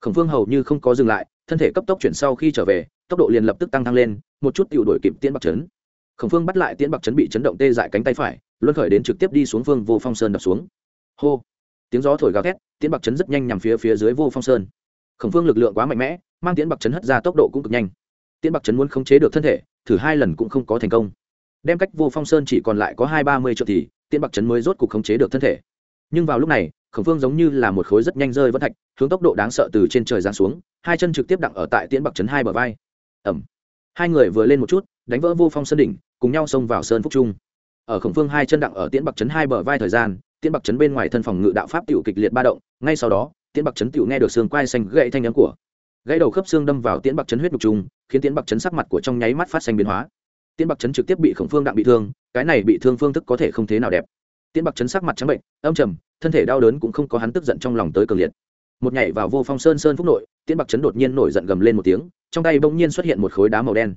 Khổng phương hầu như không có dừng lại, thân thể cấp tốc chuyển sau khi trở về, tốc độ liền lập tức tăng thăng lên, một chút tự đổi kịp tiễn bạc trấn khổng phương bắt lại tiễn bạc trấn bị chấn động tê dại cánh tay phải luân khởi đến trực tiếp đi xuống phương vô phong sơn đập xuống. Hô! Tiếng gió thổi gào thét tiến bạc chấn rất nhanh nhằm phía phía dưới vô phong sơn. Khổng phương lực lượng quá mạnh mẽ, mang tiến bạc chấn hất ra tốc độ cũng cực nhanh. Tiến bạc chấn muốn khống chế được thân thể, thử hai lần cũng không có thành công. Đem cách vô phong sơn chỉ còn lại có hai ba mươi triệu thì tiến bạc chấn mới rốt cuộc khống chế được thân thể. Nhưng vào lúc này, khổng phương giống như là một khối rất nhanh rơi vân thạch, hướng tốc độ đáng sợ từ trên trời giáng xuống, hai chân trực tiếp đặng ở tại tiễn bạc trấn hai bờ vai. Ẩm hai người vừa lên một chút, đánh vỡ vô phong sơn đỉnh, cùng nhau xông vào sơn phúc trung ở khổng phương hai chân đặng ở tiễn bạc trấn hai bờ vai thời gian, tiễn bạc trấn bên ngoài thân phòng ngự đạo pháp tiểu kịch liệt ba động, ngay sau đó, tiễn bạc trấn tiểu nghe được xương quai xanh gậy thanh nhắm của, gãy đầu khớp xương đâm vào tiễn bạc trấn huyết nhục trung khiến tiễn bạc trấn sắc mặt của trong nháy mắt phát xanh biến hóa. Tiễn bạc trấn trực tiếp bị khổng phương đặng bị thương, cái này bị thương phương thức có thể không thế nào đẹp. Tiễn bạc trấn sắc mặt trắng bệnh, âm trầm, thân thể đau đớn cũng không có hắn tức giận trong lòng tới cường liệt. Một nhảy vào vô phong sơn sơn phúc nội, tiễn bạc trấn đột nhiên nổi giận gầm lên một tiếng, trong tay bỗng nhiên xuất hiện một khối đá màu đen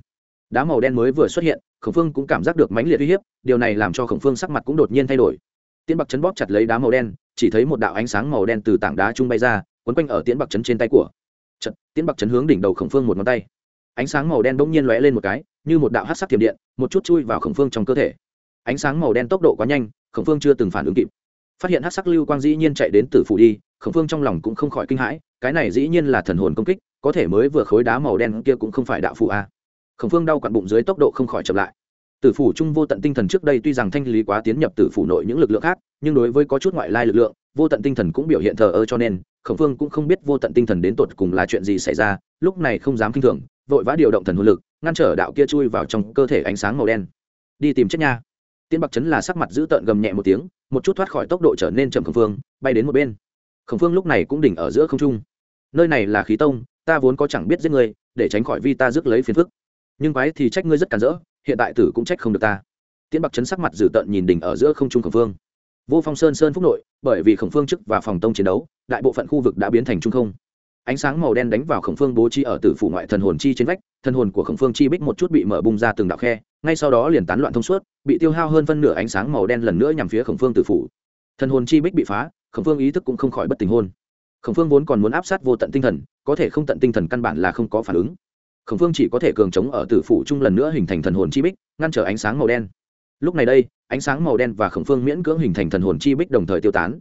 đá màu đen mới vừa xuất hiện khổng phương cũng cảm giác được mãnh liệt uy hiếp điều này làm cho khổng phương sắc mặt cũng đột nhiên thay đổi. Tiễn bạc chấn bóp chặt lấy đá màu đen chỉ thấy một đạo ánh sáng màu đen từ tảng đá trung bay ra quấn quanh ở tiễn bạc chấn trên tay của. Chật, tiễn bạc chấn hướng đỉnh đầu khổng phương một ngón tay. Ánh sáng màu đen bỗng nhiên lóe lên một cái như một đạo hát sắc thiểm điện một chút chui vào khổng phương trong cơ thể. Ánh sáng màu đen tốc độ quá nhanh khổng phương chưa từng phản ứng kịp. Phát hiện hát sắc lưu quang dĩ nhiên chạy đến tử phủ đi khổng phương trong lòng cũng không khỏi kinh hãi cái này dĩ nhiên là thần hồn công kích có thể mới vừa khối đá màu đen kia cũng không phải đạo phụ a khổng phương đau quặn bụng dưới tốc độ không khỏi chậm lại. Tử phủ trung vô tận tinh thần trước đây tuy rằng thanh lý quá tiến nhập tử phủ nội những lực lượng khác, nhưng đối với có chút ngoại lai lực lượng, vô tận tinh thần cũng biểu hiện thờ ơ cho nên, khổng phương cũng không biết vô tận tinh thần đến tột cùng là chuyện gì xảy ra, lúc này không dám k i n h thường, vội vã điều động thần hồn lực, ngăn trở đạo kia chui vào trong cơ thể ánh sáng màu đen. Đi tìm chết nha. Tiên bạc trấn là sắc mặt giữ tợn gầm nhẹ một tiếng, một chút thoát khỏi tốc độ trở nên chậm khổng phương, bay đến một bên. Khổng phương lúc này cũng đỉnh ở giữa không trung. Nơi này là khí tông, ta vốn có chẳng biết giết người, để tránh khỏi vi ta rước lấy phiền phức nhưng quái thì trách ngươi rất cản rỡ, hiện tại tử cũng trách không được ta. Tiễn bạc chấn sắc mặt dữ tợn nhìn đỉnh ở giữa không trung khổng phương. Vô phong sơn sơn phúc nội, bởi vì khổng phương chức và phòng tông chiến đấu, đại bộ phận khu vực đã biến thành trung không. Ánh sáng màu đen đánh vào khổng phương bố trí ở tử phủ ngoại thần hồn chi trên vách, thần hồn của khổng phương chi bích một chút bị mở bung ra từng đạo khe, ngay sau đó liền tán loạn thông suốt, bị tiêu hao hơn phân nửa ánh sáng màu đen lần nữa nhằm phía khổng phương tử phủ. Thần hồn chi bích bị phá, khổng phương ý thức cũng không khỏi bất tình hôn khổng phương vốn còn muốn áp sát vô tận tinh thần, có thể không tận tinh thần căn bản là không có phản ứng khổng phương chỉ có thể cường chống ở tử phủ chung lần nữa hình thành thần hồn chi bích, ngăn trở ánh sáng màu đen. Lúc này đây, ánh sáng màu đen và khổng phương miễn cưỡng hình thành thần hồn chi bích đồng thời tiêu tán.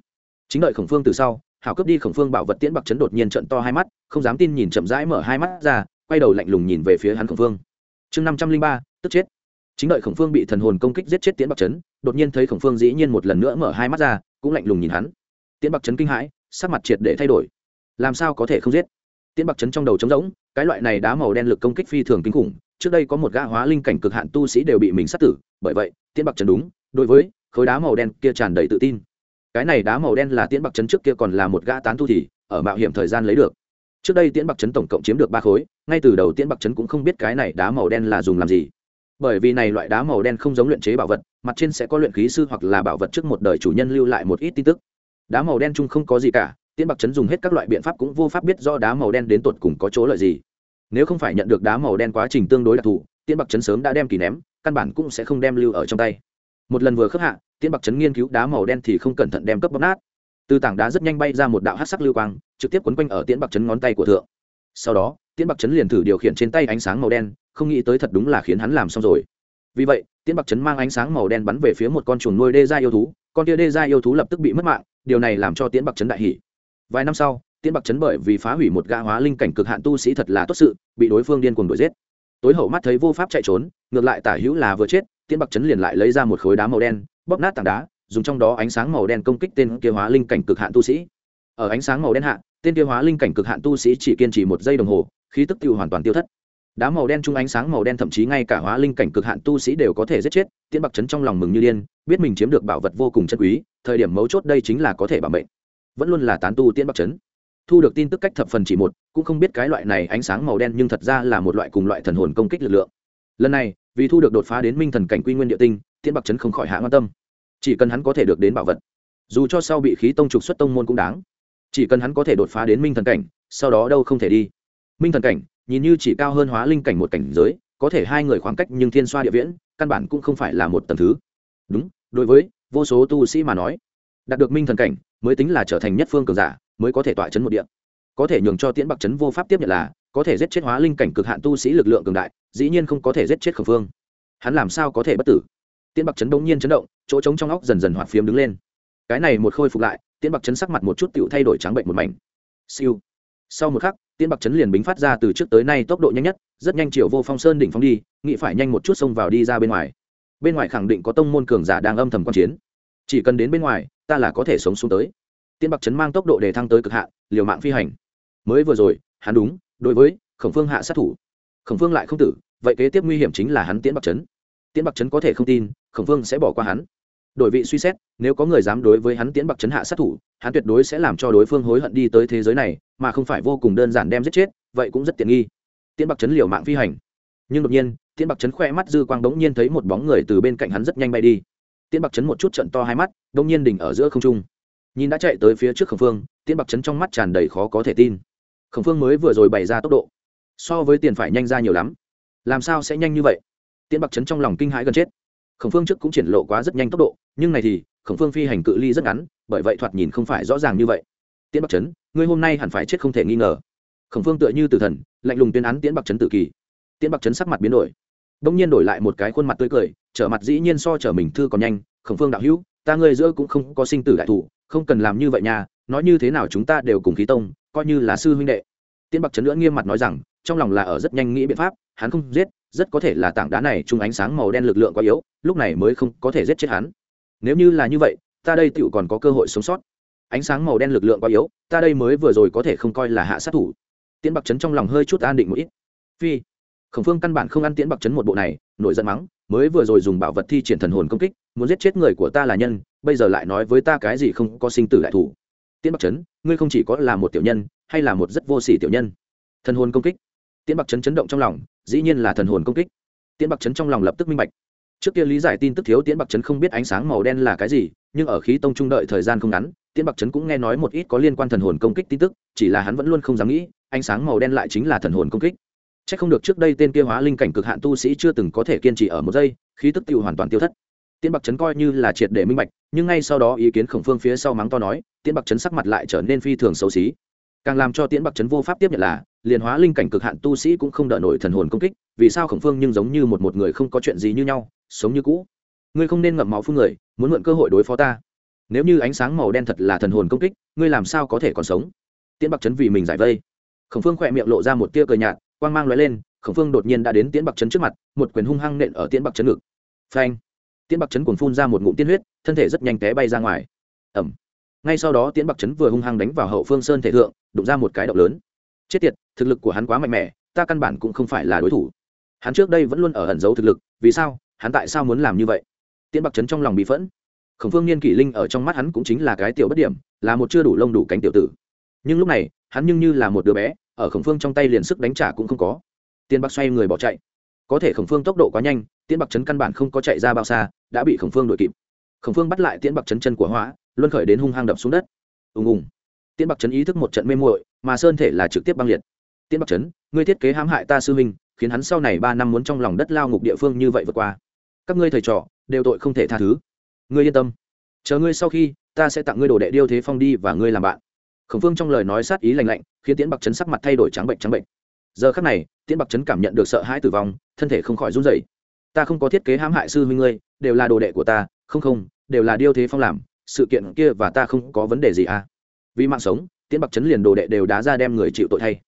Chính đợi khổng phương từ sau, hảo cướp đi khổng phương bảo vật tiễn bạc chấn đột nhiên trận to hai mắt, không dám tin nhìn chậm rãi mở hai mắt ra, quay đầu lạnh lùng nhìn về phía hắn khổng phương. Chương năm trăm linh ba, tức chết. Chính đợi khổng phương bị thần hồn công kích giết chết tiễn bạc chấn, đột nhiên thấy khổng phương dĩ nhiên một lần nữa mở hai mắt ra, cũng lạnh lùng nhìn hắn. Tiễn bạc chấn kinh hãi, sắc mặt triệt để thay đổi. Làm sao có thể không giết? Tiễn bạc chấn trong đầu trống rỗng cái loại này đá màu đen lực công kích phi thường kinh khủng, trước đây có một gã hóa linh cảnh cực hạn tu sĩ đều bị mình sát tử, bởi vậy, tiễn bạc chấn đúng, đối với khối đá màu đen kia tràn đầy tự tin. Cái này đá màu đen là tiễn bạc chấn trước kia còn là một gã tán tu thì, ở mạo hiểm thời gian lấy được. Trước đây tiễn bạc chấn tổng cộng chiếm được ba khối, ngay từ đầu tiễn bạc chấn cũng không biết cái này đá màu đen là dùng làm gì. Bởi vì này loại đá màu đen không giống luyện chế bảo vật, mặt trên sẽ có luyện khí sư hoặc là bảo vật trước một đời chủ nhân lưu lại một ít tin tức. Đá màu đen chung không có gì cả tiễn bạc chấn dùng hết các loại biện pháp cũng vô pháp biết do đá màu đen đến tột cùng có chỗ lợi gì. Nếu không phải nhận được đá màu đen quá trình tương đối đặc thù, tiễn bạc chấn sớm đã đem kỳ ném, căn bản cũng sẽ không đem lưu ở trong tay. Một lần vừa khớp hạ, tiễn bạc chấn nghiên cứu đá màu đen thì không cẩn thận đem cấp bóc nát. Từ tảng đá rất nhanh bay ra một đạo hát sắc lưu quang, trực tiếp quấn quanh ở tiễn bạc chấn ngón tay của thượng. Sau đó, tiễn bạc chấn liền thử điều khiển trên tay ánh sáng màu đen, không nghĩ tới thật đúng là khiến hắn làm xong rồi. Vì vậy, tiễn bạc chấn mang ánh sáng màu đen bắn về phía một con chuồng nuôi đê gia yêu thú, con tia đê gia yêu thú lập tức bị mất mạng, điều này làm cho tiễn bạc chấn đại hỷ vài năm sau, tiễn bạc chấn bởi vì phá hủy một gã hóa linh cảnh cực hạn tu sĩ thật là tốt sự, bị đối phương điên cuồng đuổi giết. Tối hậu mắt thấy vô pháp chạy trốn, ngược lại tả hữu là vừa chết, tiễn bạc chấn liền lại lấy ra một khối đá màu đen, bóp nát tảng đá, dùng trong đó ánh sáng màu đen công kích tên kia hóa linh cảnh cực hạn tu sĩ. Ở ánh sáng màu đen hạ, tên kia hóa linh cảnh cực hạn tu sĩ chỉ kiên trì một giây đồng hồ, khí tức tiêu hoàn toàn tiêu thất. Đá màu đen chung ánh sáng màu đen thậm chí ngay cả hóa linh cảnh cực hạn tu sĩ đều có thể giết chết, tiễn bạc chấn trong lòng mừng như điên, biết mình chiếm được bảo vật vô cùng chân quý, thời điểm mấu chốt đây chính là có thể bảo mệnh vẫn luôn là tán tu tiên bắc trấn thu được tin tức cách thập phần chỉ một, cũng không biết cái loại này ánh sáng màu đen nhưng thật ra là một loại cùng loại thần hồn công kích lực lượng. Lần này, vì thu được đột phá đến minh thần cảnh quy nguyên địa tinh tiên bắc trấn không khỏi hạ quan tâm. Chỉ cần hắn có thể được đến bảo vật, dù cho sau bị khí tông trục xuất tông môn cũng đáng. Chỉ cần hắn có thể đột phá đến minh thần cảnh, sau đó đâu không thể đi. Minh thần cảnh, nhìn như chỉ cao hơn hóa linh cảnh một cảnh giới, có thể hai người khoảng cách nhưng thiên xoa địa viễn, căn bản cũng không phải là một tầng thứ. Đúng, đối với vô số tu sĩ mà nói, đạt được minh thần cảnh mới tính là trở thành nhất phương cường giả, mới có thể tọa chấn một địa. Có thể nhường cho tiễn bạc chấn vô pháp tiếp nhận là, có thể giết chết hóa linh cảnh cực hạn tu sĩ lực lượng cường đại, dĩ nhiên không có thể giết chết khẩn phương hắn làm sao có thể bất tử? Tiễn bạc chấn đống nhiên chấn động, chỗ trống trong óc dần dần hoạt phiếm đứng lên. Cái này một khôi phục lại, tiễn bạc chấn sắc mặt một chút tựu thay đổi trắng bệnh một mảnh. Siêu. Sau một khắc, tiễn bạc chấn liền bính phát ra từ trước tới nay tốc độ nhanh nhất, rất nhanh chiều vô phong sơn đỉnh phong đi nghĩ phải nhanh một chút xông vào đi ra bên ngoài. Bên ngoài khẳng định có tông môn cường giả đang âm thầm quan chiến chỉ cần đến bên ngoài ta là có thể sống xuống tới. Tiên bạc chấn mang tốc độ để thăng tới cực hạ, liều mạng phi hành. Mới vừa rồi hắn đúng đối với khổng phương hạ sát thủ. Khổng phương lại không tử vậy kế tiếp nguy hiểm chính là hắn tiễn bạc chấn. Tiễn bạc chấn có thể không tin khổng phương sẽ bỏ qua hắn. Đổi vị suy xét nếu có người dám đối với hắn tiễn bạc chấn hạ sát thủ hắn tuyệt đối sẽ làm cho đối phương hối hận đi tới thế giới này mà không phải vô cùng đơn giản đem giết chết vậy cũng rất tiện nghi. Tiễn bạc chấn liều mạng phi hành. Nhưng đột nhiên tiễn bạc chấn khoe mắt dư quang bỗng nhiên thấy một bóng người từ bên cạnh hắn rất nhanh bay đi tiễn bạc chấn một chút trận to hai mắt, đông nhiên đỉnh ở giữa không trung. Nhìn đã chạy tới phía trước khổng phương, tiễn bạc chấn trong mắt tràn đầy khó có thể tin. Khổng phương mới vừa rồi bày ra tốc độ, so với tiền phải nhanh ra nhiều lắm. Làm sao sẽ nhanh như vậy? Tiễn bạc chấn trong lòng kinh hãi gần chết. Khổng phương trước cũng triển lộ quá rất nhanh tốc độ, nhưng này thì, khổng phương phi hành cự ly rất ngắn, bởi vậy thoạt nhìn không phải rõ ràng như vậy. Tiễn bạc chấn, ngươi hôm nay hẳn phải chết không thể nghi ngờ. Khổng phương tựa như tử thần, lạnh lùng tuyên án tiễn bạc chấn tự kỳ. Tiễn bạc chấn sắc mặt biến đổi đông nhiên đổi lại một cái khuôn mặt tươi cười, trở mặt dĩ nhiên so trở mình thư còn nhanh, khổng phương đạo hữu, ta ngươi giữa cũng không có sinh tử đại thủ, không cần làm như vậy nha, nói như thế nào chúng ta đều cùng khí tông, coi như là sư huynh đệ. Tiễn bạc chấn nữa nghiêm mặt nói rằng, trong lòng là ở rất nhanh nghĩ biện pháp, hắn không giết, rất có thể là tảng đá này chung ánh sáng màu đen lực lượng quá yếu, lúc này mới không có thể giết chết hắn. Nếu như là như vậy, ta đây tựu còn có cơ hội sống sót. Ánh sáng màu đen lực lượng quá yếu, ta đây mới vừa rồi có thể không coi là hạ sát thủ. Tiễn bạc trấn trong lòng hơi chút an định một ít. Phi khổng phương căn bản không ăn tiễn bạc chấn một bộ này nổi giận mắng mới vừa rồi dùng bảo vật thi triển thần hồn công kích muốn giết chết người của ta là nhân bây giờ lại nói với ta cái gì không có sinh tử đại thủ. Tiễn bạc chấn, ngươi không chỉ có là một tiểu nhân hay là một rất vô sỉ tiểu nhân. Thần hồn công kích? Tiễn bạc chấn chấn động trong lòng dĩ nhiên là thần hồn công kích. Tiễn bạc chấn trong lòng lập tức minh bạch. Trước kia lý giải tin tức thiếu tiễn bạc chấn không biết ánh sáng màu đen là cái gì nhưng ở khí tông trung đợi thời gian không ngắn tiễn bạc chấn cũng nghe nói một ít có liên quan thần hồn công kích tin tức chỉ là hắn vẫn luôn không dám nghĩ ánh sáng màu đen lại chính là thần hồn công kích chắc không được trước đây tên kia hóa linh cảnh cực hạn tu sĩ chưa từng có thể kiên trì ở một giây, khí tức tiêu hoàn toàn tiêu thất. Tiễn bạc trấn coi như là triệt để minh bạch, nhưng ngay sau đó ý kiến khổng phương phía sau mắng to nói, tiễn bạc trấn sắc mặt lại trở nên phi thường xấu xí. Càng làm cho tiễn bạc trấn vô pháp tiếp nhận là, liền hóa linh cảnh cực hạn tu sĩ cũng không đỡ nổi thần hồn công kích, vì sao khổng phương nhưng giống như một một người không có chuyện gì như nhau, sống như cũ. Ngươi không nên ngậm máu phun người, muốn mượn cơ hội đối phó ta. Nếu như ánh sáng màu đen thật là thần hồn công kích, ngươi làm sao có thể còn sống? Tiễn bạc trấn vì mình giải vây. Khổng phương khỏe miệng lộ ra một tia cười nhạt quang mang lóe lên, khổng phương đột nhiên đã đến tiễn bạc trấn trước mặt, một quyền hung hăng nện ở tiễn bạc trấn ngực. Phanh! Tiễn bạc trấn cuồng phun ra một ngụm tiên huyết, thân thể rất nhanh té bay ra ngoài. Ẩm! Ngay sau đó tiễn bạc trấn vừa hung hăng đánh vào hậu phương sơn thể thượng, đụng ra một cái động lớn. Chết tiệt, thực lực của hắn quá mạnh mẽ, ta căn bản cũng không phải là đối thủ. Hắn trước đây vẫn luôn ở ẩn giấu thực lực, vì sao, hắn tại sao muốn làm như vậy? Tiễn bạc trấn trong lòng bị phẫn. Khổng phương niên kỷ linh ở trong mắt hắn cũng chính là cái tiểu bất điểm, là một chưa đủ lông đủ cánh tiểu tử. Nhưng lúc này, hắn nhưng như là một đứa bé ở khổng phương trong tay liền sức đánh trả cũng không có. Tiên bạc xoay người bỏ chạy. Có thể khổng phương tốc độ quá nhanh tiễn bạc trấn căn bản không có chạy ra bao xa, đã bị khổng phương đuổi kịp. Khổng phương bắt lại tiễn bạc trấn chân của hóa, luân khởi đến hung hăng đập xuống đất. Ùng ùng. Tiễn bạc trấn ý thức một trận mê muội, mà sơn thể là trực tiếp băng liệt. Tiễn bạc trấn, ngươi thiết kế hãm hại ta sư huynh, khiến hắn sau này ba năm muốn trong lòng đất lao ngục địa phương như vậy vượt qua. Các ngươi thầy trò, đều tội không thể tha thứ. Ngươi yên tâm. Chờ ngươi sau khi, ta sẽ tặng ngươi đồ đệ điêu thế phong đi và ngươi làm bạn khổng phương trong lời nói sát ý lành lạnh, khiến tiễn bạc trấn sắc mặt thay đổi trắng bệnh trắng bệnh. Giờ khắc này, tiễn bạc trấn cảm nhận được sợ hãi tử vong, thân thể không khỏi run rẩy. Ta không có thiết kế hãm hại sư huynh ngươi, đều là đồ đệ của ta, không không, đều là điêu thế phong làm, sự kiện kia và ta không có vấn đề gì à. Vì mạng sống, tiễn bạc trấn liền đồ đệ đều đá ra đem người chịu tội thay.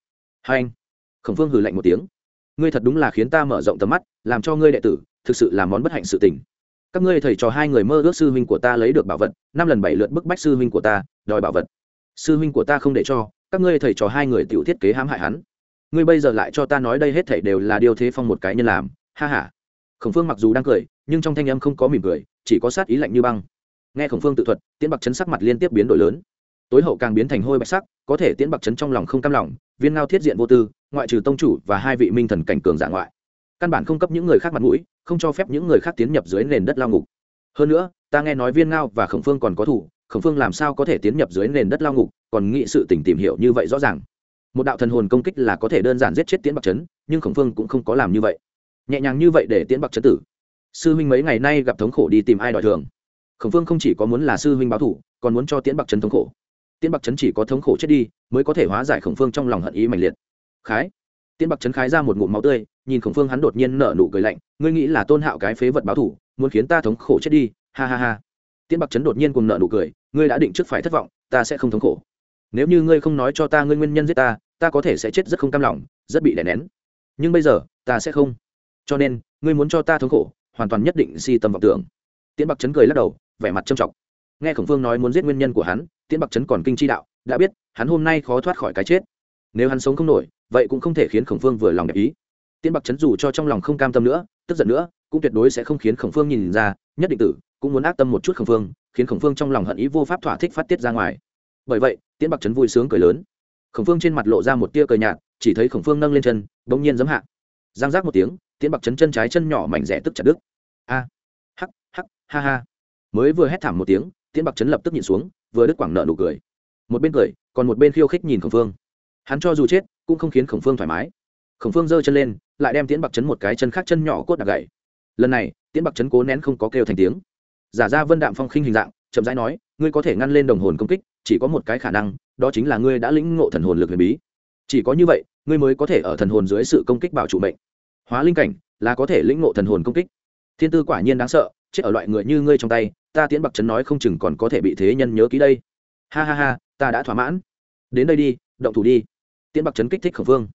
Hai anh, khổng phương hừ lạnh một tiếng. Ngươi thật đúng là khiến ta mở rộng tầm mắt, làm cho ngươi đệ tử, thực sự là món bất hạnh sự tình. Các ngươi thầy trò hai người mơ ước sư huynh của ta lấy được bảo vật, năm lần bảy lượt bức bách sư huynh của ta, đòi bảo vật sư huynh của ta không để cho, các ngươi thầy trò hai người tiểu thiết kế hãm hại hắn. Ngươi bây giờ lại cho ta nói đây hết thảy đều là điều thế phong một cái nhân làm, ha ha. Khổng phương mặc dù đang cười, nhưng trong thanh âm không có mỉm cười, chỉ có sát ý lạnh như băng. Nghe khổng phương tự thuật, tiễn bạc chấn sắc mặt liên tiếp biến đổi lớn. Tối hậu càng biến thành hôi bạch sắc, có thể tiễn bạc chấn trong lòng không cam lòng, viên ngao thiết diện vô tư, ngoại trừ tông chủ và hai vị minh thần cảnh cường giả ngoại. Căn bản không cấp những người khác mặt mũi, không cho phép những người khác tiến nhập dưới nền đất lao ngục. Hơn nữa, ta nghe nói viên ngao và khổng phương còn có thủ khổng phương làm sao có thể tiến nhập dưới nền đất lao ngục, còn nghĩ sự tỉnh tìm hiểu như vậy rõ ràng. Một đạo thần hồn công kích là có thể đơn giản giết chết tiễn bạc trấn nhưng khổng phương cũng không có làm như vậy. Nhẹ nhàng như vậy để tiễn bạc trấn tử. Sư huynh mấy ngày nay gặp thống khổ đi tìm ai đòi thường. Khổng phương không chỉ có muốn là sư huynh báo thủ, còn muốn cho tiễn bạc trấn thống khổ. Tiễn bạc trấn chỉ có thống khổ chết đi, mới có thể hóa giải khổng phương trong lòng hận ý mạnh liệt. Khái. Tiễn bạc trấn khái ra một ngụm máu tươi, nhìn khổng phương hắn đột nhiên nở nụ cười lạnh, ngươi nghĩ là tôn hạo cái phế vật báo thủ, muốn khiến ta thống khổ chết đi, ha ha ha tiễn bạc trấn đột nhiên cùng nở nụ cười, ngươi đã định trước phải thất vọng, ta sẽ không thống khổ. Nếu như ngươi không nói cho ta ngươi nguyên nhân giết ta ta có thể sẽ chết rất không cam lòng, rất bị đè nén. Nhưng bây giờ, ta sẽ không. Cho nên, ngươi muốn cho ta thống khổ, hoàn toàn nhất định si tâm vọng tưởng. Tiễn bạc trấn cười lắc đầu, vẻ mặt trầm trọng. Nghe khổng phương nói muốn giết nguyên nhân của hắn, tiễn bạc trấn còn kinh chi đạo, đã biết, hắn hôm nay khó thoát khỏi cái chết. Nếu hắn sống không nổi, vậy cũng không thể khiến khổng phương vừa lòng đẹp ý. Tiễn bạc trấn dù cho trong lòng không cam tâm nữa, tức giận nữa cũng tuyệt đối sẽ không khiến khổng phương nhìn ra, nhất định tử, cũng muốn ác tâm một chút khổng phương, khiến khổng phương trong lòng hận ý vô pháp thỏa thích phát tiết ra ngoài. Bởi vậy, tiễn bạc trấn vui sướng cười lớn. Khổng phương trên mặt lộ ra một tia cười nhạt, chỉ thấy khổng phương nâng lên chân, bỗng nhiên giấm hạ. Giang giác một tiếng, tiễn bạc chấn chân trái chân nhỏ mảnh rẻ tức chặt đứt. A, hắc hắc, ha ha. Mới vừa hét thảm một tiếng, tiễn bạc chấn lập tức nhịn xuống, vừa đứt quảng nợ nụ cười. Một bên cười, còn một bên khiêu khích nhìn khổng phương. Hắn cho dù chết, cũng không khiến khổng phương thoải mái. Khổng phương giơ chân lên, lại đem tiễn bạc chấn một cái chân khác chân nhỏ cốt đặc gậy lần này tiễn bạc chấn cố nén không có kêu thành tiếng giả ra vân đạm phong khinh hình dạng chậm rãi nói ngươi có thể ngăn lên đồng hồn công kích chỉ có một cái khả năng đó chính là ngươi đã lĩnh ngộ thần hồn lực huyền bí chỉ có như vậy ngươi mới có thể ở thần hồn dưới sự công kích bảo trụ mệnh hóa linh cảnh là có thể lĩnh ngộ thần hồn công kích thiên tư quả nhiên đáng sợ chết ở loại người như ngươi trong tay ta tiễn bạc trấn nói không chừng còn có thể bị thế nhân nhớ ký đây ha ha ha ta đã thỏa mãn đến đây đi động thủ đi tiễn bạc trấn kích thích khẩn phương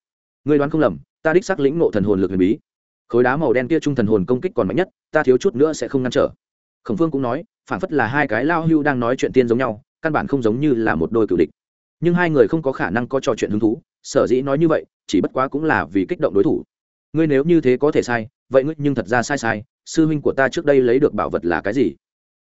ngươi đoán không lầm ta đích xác lĩnh ngộ thần hồn lực huyền bí khối đá màu đen kia trung thần hồn công kích còn mạnh nhất, ta thiếu chút nữa sẽ không ngăn trở. Khổng phương cũng nói phản phất là hai cái lao hưu đang nói chuyện tiên giống nhau, căn bản không giống như là một đôi cựu địch. Nhưng hai người không có khả năng có trò chuyện hứng thú, sở dĩ nói như vậy, chỉ bất quá cũng là vì kích động đối thủ. Ngươi nếu như thế có thể sai, vậy ngươi nhưng thật ra sai sai, sư huynh của ta trước đây lấy được bảo vật là cái gì?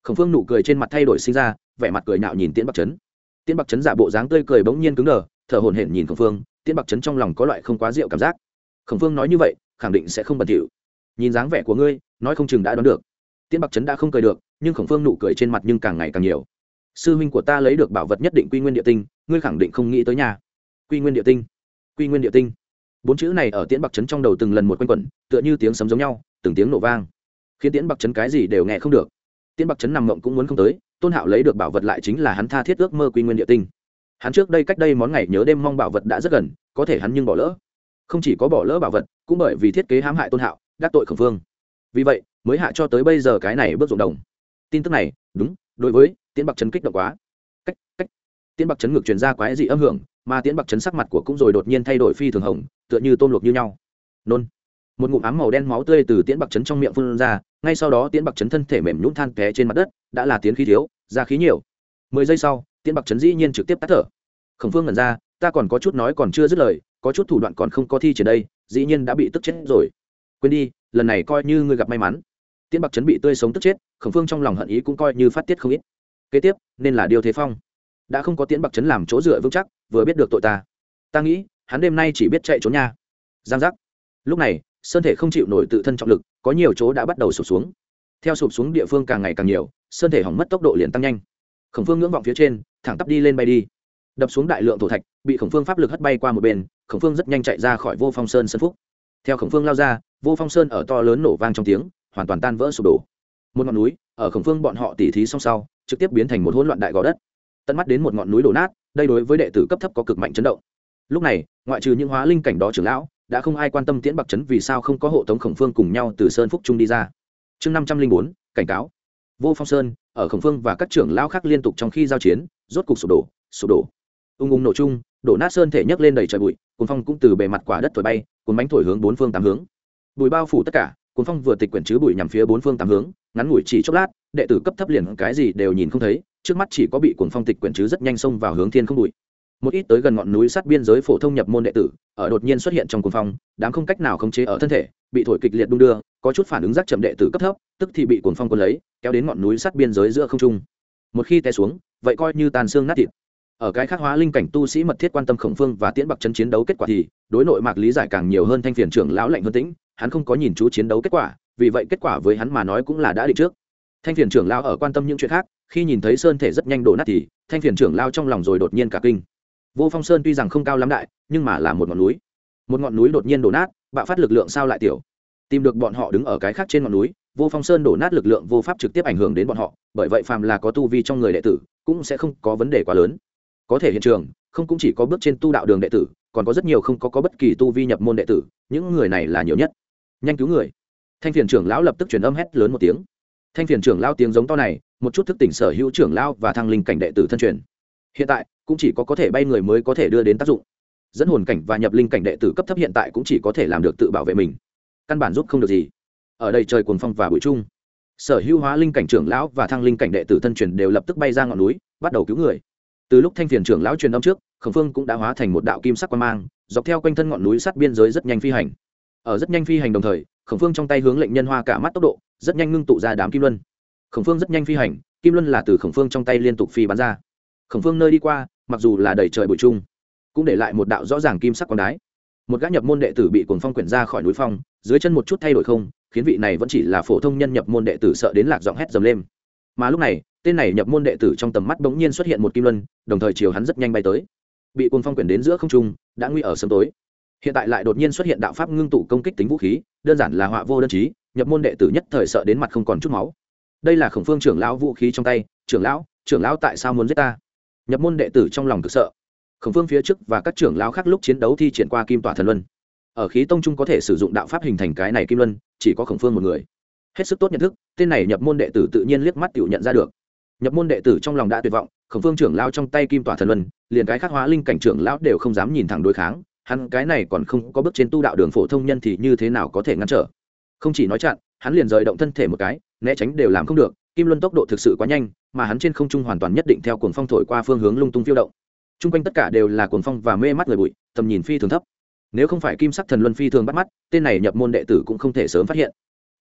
Khổng phương nụ cười trên mặt thay đổi sinh ra, vẻ mặt cười nhạo nhìn tiễn bạc trấn tiễn bạc trấn giả bộ dáng tươi cười bỗng nhiên cứng đờ, thở hồn hển nhìn khổng phương, tiễn bạc trấn trong lòng có loại không quá rượu cảm giác. Khổng phương nói như vậy khẳng định sẽ không bẩn thỉu. Nhìn dáng vẻ của ngươi, nói không chừng đã đoán được. Tiễn bạc trấn đã không cười được, nhưng khổng phương nụ cười trên mặt nhưng càng ngày càng nhiều. Sư huynh của ta lấy được bảo vật nhất định quy nguyên địa tinh, ngươi khẳng định không nghĩ tới nhà quy nguyên địa tinh, quy nguyên địa tinh. Bốn chữ này ở tiễn bạc trấn trong đầu từng lần một quanh quẩn, tựa như tiếng sấm giống nhau, từng tiếng nổ vang. Khiến tiễn bạc trấn cái gì đều nghe không được. Tiễn bạc trấn nằm mộng cũng muốn không tới, tôn hạo lấy được bảo vật lại chính là hắn tha thiết ước mơ quy nguyên địa tinh. Hắn trước đây cách đây món ngày nhớ đêm mong bảo vật đã rất gần, có thể hắn nhưng bỏ lỡ không chỉ có bỏ lỡ bảo vật, cũng bởi vì thiết kế hãm hại tôn hạo, đắc tội khẩn phương vì vậy, mới hạ cho tới bây giờ cái này bước dụng đồng. Tin tức này, đúng, đối với tiễn bạc trấn kích động quá. Cách cách. Tiễn bạc trấn ngược truyền ra quái dị âm hưởng, mà tiễn bạc trấn sắc mặt của cũng rồi đột nhiên thay đổi phi thường hồng, tựa như tôm luộc như nhau. Nôn. Một ngụm ám màu đen máu tươi từ tiễn bạc trấn trong miệng phun ra, ngay sau đó tiễn bạc trấn thân thể mềm nhũng than té trên mặt đất, đã là tiến khí thiếu, ra khí nhiều. Mười giây sau, tiễn bạc trấn dĩ nhiên trực tiếp tắt thở. Khổng phương ngẩn ra, ta còn có chút nói còn chưa dứt lời có chút thủ đoạn còn không có thi triển đây, dĩ nhiên đã bị tức chết rồi. Quên đi, lần này coi như ngươi gặp may mắn. Tiễn bạc Chấn bị tươi sống tức chết, khổng phương trong lòng hận ý cũng coi như phát tiết không ít. Kế tiếp, nên là điều thế phong. Đã không có tiễn bạc Chấn làm chỗ dựa vững chắc, vừa biết được tội ta. Ta nghĩ, hắn đêm nay chỉ biết chạy trốn nha. Giang giác. Lúc này, sơn thể không chịu nổi tự thân trọng lực, có nhiều chỗ đã bắt đầu sụp xuống. Theo sụp xuống địa phương càng ngày càng nhiều, sơn thể hỏng mất tốc độ liền tăng nhanh. Khổng phương ngưỡng vọng phía trên, thẳng tắp đi lên bay đi. Đập xuống đại lượng thổ thạch, bị khổng phương pháp lực hất bay qua một bên khổng phương rất nhanh chạy ra khỏi vô phong sơn sân phúc. Theo khổng phương lao ra, vô phong sơn ở to lớn nổ vang trong tiếng, hoàn toàn tan vỡ sụp đổ. Một ngọn núi, ở khổng phương bọn họ tỉ thí song sau, trực tiếp biến thành một hỗn loạn đại gò đất. Tận mắt đến một ngọn núi đổ nát, đây đối với đệ tử cấp thấp có cực mạnh chấn động. Lúc này, ngoại trừ những hóa linh cảnh đó trưởng lão, đã không ai quan tâm tiễn bạc trấn vì sao không có hộ tống khổng phương cùng nhau từ sơn phúc trung đi ra. Chương năm trăm linh bốn, cảnh cáo. Vô phong sơn, ở khổng phương và các trưởng lão khác liên tục trong khi giao chiến, rốt cục sụp đổ sụp đổ ung ung nổ chung, đổ nát sơn thể nhấc lên đầy trời bụi cuốn phong cũng từ bề mặt quả đất thổi bay, cuốn bánh thổi hướng bốn phương tám hướng. Bụi bao phủ tất cả cuốn phong vừa tịch quyển chứ bụi nhằm phía bốn phương tám hướng, ngắn ngủi chỉ chốc lát, đệ tử cấp thấp liền cái gì đều nhìn không thấy, trước mắt chỉ có bị cuốn phong tịch quyển chứ rất nhanh xông vào hướng thiên không bụi. Một ít tới gần ngọn núi sát biên giới phổ thông nhập môn đệ tử, ở đột nhiên xuất hiện trong cuồng phong, đám không cách nào khống chế ở thân thể, bị thổi kịch liệt đung đưa, có chút phản ứng giác chậm đệ tử cấp thấp, tức thì bị cuồng phong cuốn lấy, kéo đến ngọn núi sát biên giới giữa không trung. Một khi té xuống, vậy coi như tàn xương nát thịt ở cái khác hóa linh cảnh tu sĩ mật thiết quan tâm khổng phương và tiễn bạc chân chiến đấu kết quả thì, đối nội mạc lý giải càng nhiều hơn thanh phiền trưởng lão lạnh hơn tĩnh, hắn không có nhìn chú chiến đấu kết quả, vì vậy kết quả với hắn mà nói cũng là đã định trước. Thanh phiền trưởng lao ở quan tâm những chuyện khác, khi nhìn thấy sơn thể rất nhanh đổ nát thì, thanh phiền trưởng lao trong lòng rồi đột nhiên cả kinh. Vô phong sơn tuy rằng không cao lắm đại, nhưng mà là một ngọn núi. Một ngọn núi đột nhiên đổ nát, bạo phát lực lượng sao lại tiểu? Tìm được bọn họ đứng ở cái khác trên ngọn núi, vô phong sơn đổ nát lực lượng vô pháp trực tiếp ảnh hưởng đến bọn họ, bởi vậy phàm là có tu vi trong người đệ tử, cũng sẽ không có vấn đề quá lớn có thể hiện trường không cũng chỉ có bước trên tu đạo đường đệ tử còn có rất nhiều không có, có bất kỳ tu vi nhập môn đệ tử những người này là nhiều nhất. Nhanh cứu người. Thanh phiền trưởng lão lập tức truyền âm hét lớn một tiếng. Thanh phiền trưởng lao tiếng giống to này một chút thức tỉnh sở hữu trưởng lao và thăng linh cảnh đệ tử thân truyền. Hiện tại cũng chỉ có có thể bay người mới có thể đưa đến tác dụng. Dẫn hồn cảnh và nhập linh cảnh đệ tử cấp thấp hiện tại cũng chỉ có thể làm được tự bảo vệ mình. Căn bản giúp không được gì. Ở đây trời cuồng phong và bụi chung sở hữu hóa linh cảnh trưởng lão và thăng linh cảnh đệ tử thân truyền đều lập tức bay ra ngọn núi bắt đầu cứu người từ lúc thanh phiền trưởng lão truyền âm trước, khổng phương cũng đã hóa thành một đạo kim sắc quan mang, dọc theo quanh thân ngọn núi sát biên giới rất nhanh phi hành. Ở rất nhanh phi hành đồng thời, khổng phương trong tay hướng lệnh nhân hoa cả mắt tốc độ, rất nhanh ngưng tụ ra đám kim luân. Khổng phương rất nhanh phi hành, kim luân là từ khổng phương trong tay liên tục phi bắn ra. Khổng phương nơi đi qua, mặc dù là đầy trời bụi chung cũng để lại một đạo rõ ràng kim sắc con đái. Một gã nhập môn đệ tử bị cuồng phong quyển ra khỏi núi phong, dưới chân một chút thay đổi không, khiến vị này vẫn chỉ là phổ thông nhân nhập môn đệ tử sợ đến lạc giọng hét dầm lên. Mà lúc này tên này nhập môn đệ tử trong tầm mắt bỗng nhiên xuất hiện một kim luân, đồng thời chiều hắn rất nhanh bay tới. Bị cuồng phong quyển đến giữa không trung, đã nguy ở sớm tối. Hiện tại lại đột nhiên xuất hiện đạo pháp ngưng tụ công kích tính vũ khí, đơn giản là họa vô đơn chí, nhập môn đệ tử nhất thời sợ đến mặt không còn chút máu. Đây là khổng phương trưởng lão vũ khí trong tay, trưởng lão trưởng lão tại sao muốn giết ta? Nhập môn đệ tử trong lòng cực sợ. Khổng phương phía trước và các trưởng lão khác lúc chiến đấu thi triển qua kim tỏa thần luân. Ở khí tông trung có thể sử dụng đạo pháp hình thành cái này kim luân, chỉ có khổng phương một người. Hết sức tốt nhận thức, tên này nhập môn đệ tử tự nhiên liếc mắt tự nhận ra được nhập môn đệ tử trong lòng đã tuyệt vọng, khổng phương trưởng lao trong tay kim tỏa thần luân, liền cái khắc hóa linh cảnh trưởng lão đều không dám nhìn thẳng đối kháng, hắn cái này còn không có bước trên tu đạo đường phổ thông nhân thì như thế nào có thể ngăn trở? Không chỉ nói chặn, hắn liền rời động thân thể một cái, né tránh đều làm không được, kim luân tốc độ thực sự quá nhanh, mà hắn trên không trung hoàn toàn nhất định theo cuồng phong thổi qua phương hướng lung tung phiêu động. T r u n g quanh tất cả đều là cuồng phong và mê mắt người bụi, tầm nhìn phi thường thấp. Nếu không phải kim sắc thần luân phi thường bắt mắt, tên này nhập môn đệ tử cũng không thể sớm phát hiện.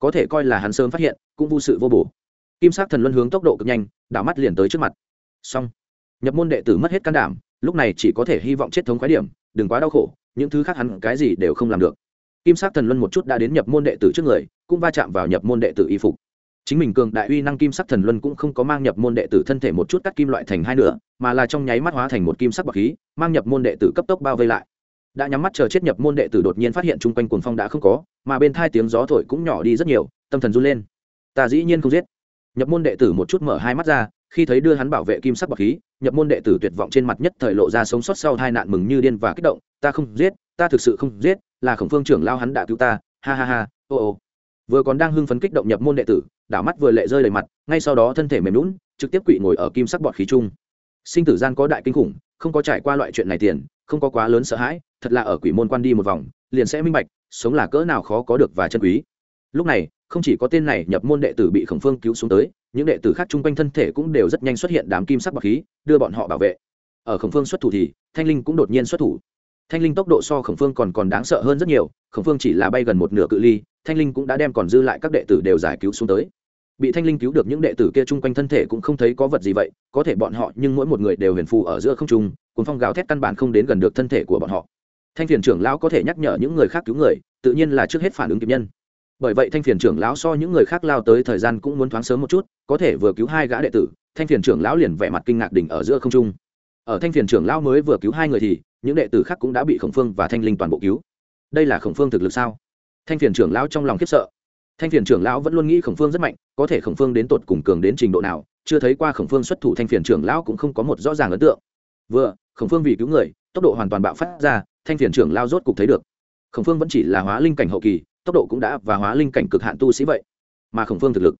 Có thể coi là hắn sớm phát hiện, cũng vô sự vô bổ kim sắc thần luân hướng tốc độ cực nhanh, đảo mắt liền tới trước mặt. Xong. Nhập môn đệ tử mất hết can đảm, lúc này chỉ có thể hy vọng chết thống khoái điểm, đừng quá đau khổ, những thứ khác hắn cái gì đều không làm được. Kim sắc thần luân một chút đã đến nhập môn đệ tử trước người, cũng va chạm vào nhập môn đệ tử y phục. Chính mình cường đại uy năng kim sắc thần luân cũng không có mang nhập môn đệ tử thân thể một chút cắt kim loại thành hai nửa, mà là trong nháy mắt hóa thành một kim sắc bọc khí, mang nhập môn đệ tử cấp tốc bao vây lại. Đã nhắm mắt chờ chết nhập môn đệ tử đột nhiên phát hiện chung quanh cuồng phong đã không có, mà bên thai tiếng gió thổi cũng nhỏ đi rất nhiều, tâm thần run lên. Ta dĩ nhiên không giết nhập môn đệ tử một chút mở hai mắt ra, khi thấy đưa hắn bảo vệ kim sắc bọc khí, nhập môn đệ tử tuyệt vọng trên mặt nhất thời lộ ra sống sót sau hai nạn mừng như điên và kích động, ta không giết, ta thực sự không giết, là khổng phương trưởng lao hắn đã cứu ta, ha ha ha, ô ô. Vừa còn đang hưng phấn kích động nhập môn đệ tử, đảo mắt vừa lệ rơi đầy mặt, ngay sau đó thân thể mềm lún trực tiếp quỵ ngồi ở kim sắc bọt khí chung. Sinh tử gian có đại kinh khủng, không có trải qua loại chuyện này tiền, không có quá lớn sợ hãi, thật là ở quỷ môn quan đi một vòng, liền sẽ minh bạch, sống là cỡ nào khó có được và chân quý. Lúc này không chỉ có tên này nhập môn đệ tử bị khổng phương cứu xuống tới, những đệ tử khác chung quanh thân thể cũng đều rất nhanh xuất hiện đám kim sắc bọc khí, đưa bọn họ bảo vệ. Ở khổng phương xuất thủ thì, thanh linh cũng đột nhiên xuất thủ. Thanh linh tốc độ so khổng phương còn còn đáng sợ hơn rất nhiều, khổng phương chỉ là bay gần một nửa cự ly, thanh linh cũng đã đem còn dư lại các đệ tử đều giải cứu xuống tới. Bị thanh linh cứu được những đệ tử kia chung quanh thân thể cũng không thấy có vật gì vậy, có thể bọn họ nhưng mỗi một người đều huyền phù ở giữa không trung, cuốn phong gào thét căn bản không đến gần được thân thể của bọn họ. Thanh phiền trưởng lão có thể nhắc nhở những người khác cứu người, tự nhiên là trước hết phản ứng kịp nhân bởi vậy thanh phiền trưởng lão so những người khác lao tới thời gian cũng muốn thoáng sớm một chút, có thể vừa cứu hai gã đệ tử, thanh phiền trưởng lão liền vẻ mặt kinh ngạc đỉnh ở giữa không trung. Ở thanh phiền trưởng lão mới vừa cứu hai người thì, những đệ tử khác cũng đã bị khổng phương và thanh linh toàn bộ cứu. Đây là khổng phương thực lực sao? Thanh phiền trưởng lão trong lòng khiếp sợ. Thanh phiền trưởng lão vẫn luôn nghĩ khổng phương rất mạnh, có thể khổng phương đến tột cùng cường đến trình độ nào, chưa thấy qua khổng phương xuất thủ thanh phiền trưởng lão cũng không có một rõ ràng ấn tượng. Vừa, khổng phương vì cứu người, tốc độ hoàn toàn bạo phát ra, thanh phiền trưởng lao rốt cục thấy được. Khổng phương vẫn chỉ là hóa linh cảnh hậu kỳ tốc độ cũng đã và hóa linh cảnh cực hạn tu sĩ vậy. Mà khổng phương thực lực,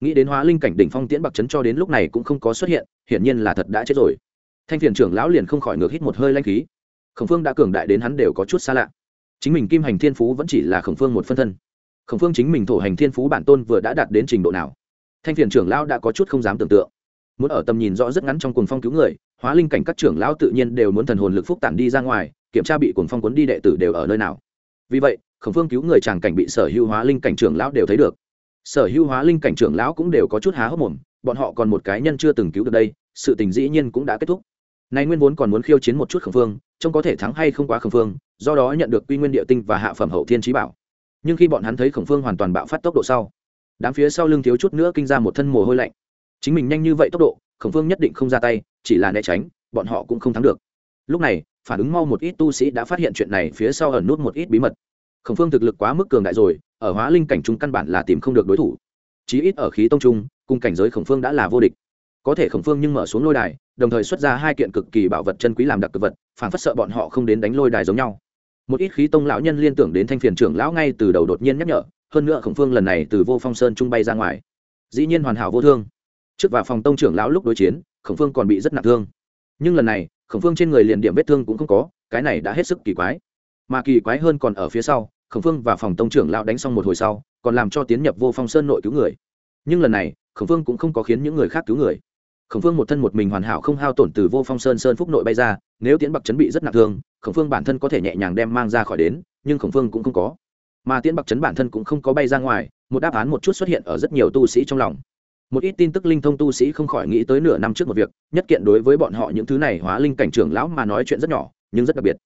nghĩ đến hóa linh cảnh đỉnh phong tiễn bạc chấn cho đến lúc này cũng không có xuất hiện, hiển nhiên là thật đã chết rồi. Thanh phiền trưởng lão liền không khỏi ngược hít một hơi lanh khí. Khổng phương đã cường đại đến hắn đều có chút xa lạ. Chính mình kim hành thiên phú vẫn chỉ là khổng phương một phân thân. Khổng phương chính mình thổ hành thiên phú bản tôn vừa đã đạt đến trình độ nào? Thanh phiền trưởng lão đã có chút không dám tưởng tượng. Muốn ở tầm nhìn rõ rất ngắn trong cuồng phong cứu người, hóa linh cảnh các trưởng lão tự nhiên đều muốn thần hồn lực phúc tản đi ra ngoài, kiểm tra bị cuồng phong cuốn đi đệ tử đều ở nơi nào. Vì vậy khổng phương cứu người chàng cảnh bị sở hữu hóa linh cảnh trưởng lão đều thấy được. Sở hữu hóa linh cảnh trưởng lão cũng đều có chút há hốc mồm, bọn họ còn một cái nhân chưa từng cứu được đây, sự tình dĩ nhiên cũng đã kết thúc. Nay nguyên vốn còn muốn khiêu chiến một chút khổng phương, trông có thể thắng hay không quá khổng phương, do đó nhận được quy nguyên địa tinh và hạ phẩm hậu thiên trí bảo. Nhưng khi bọn hắn thấy khổng phương hoàn toàn bạo phát tốc độ sau, đám phía sau lưng thiếu chút nữa kinh ra một thân mồ hôi lạnh. Chính mình nhanh như vậy tốc độ, khổng phương nhất định không ra tay, chỉ là né tránh, bọn họ cũng không thắng được. Lúc này, phản ứng mau một ít tu sĩ đã phát hiện chuyện này phía sau ẩn nút một ít bí mật khổng phương thực lực quá mức cường đại rồi, ở hóa linh cảnh trung căn bản là tìm không được đối thủ. Chí ít ở khí tông trung, cùng cảnh giới khổng phương đã là vô địch. Có thể khổng phương nhưng mở xuống lôi đài, đồng thời xuất ra hai kiện cực kỳ bảo vật chân quý làm đặc cực vật, phản phất sợ bọn họ không đến đánh lôi đài giống nhau. Một ít khí tông lão nhân liên tưởng đến thanh phiền trưởng lão ngay từ đầu đột nhiên nhắc nhở, hơn nữa khổng phương lần này từ vô phong sơn trung bay ra ngoài. Dĩ nhiên hoàn hảo vô thương. Trước vào phòng tông trưởng lão lúc đối chiến, khổng phương còn bị rất nặng thương. Nhưng lần này, khổng phương trên người liền điểm vết thương cũng không có, cái này đã hết sức kỳ quái. Mà kỳ quái hơn còn ở phía sau khổng phương và phòng tông trưởng lão đánh xong một hồi sau, còn làm cho tiến nhập vô phong sơn nội cứu người. Nhưng lần này, khổng phương cũng không có khiến những người khác cứu người. Khổng phương một thân một mình hoàn hảo không hao tổn từ vô phong sơn sơn phúc nội bay ra, nếu tiến bạc chấn bị rất nặng thương, khổng phương bản thân có thể nhẹ nhàng đem mang ra khỏi đến, nhưng khổng phương cũng không có. Mà tiến bạc chấn bản thân cũng không có bay ra ngoài, một đáp án một chút xuất hiện ở rất nhiều tu sĩ trong lòng. Một ít tin tức linh thông tu sĩ không khỏi nghĩ tới nửa năm trước một việc, nhất kiện đối với bọn họ những thứ này hóa linh cảnh trưởng lão mà nói chuyện rất nhỏ, nhưng rất đặc biệt.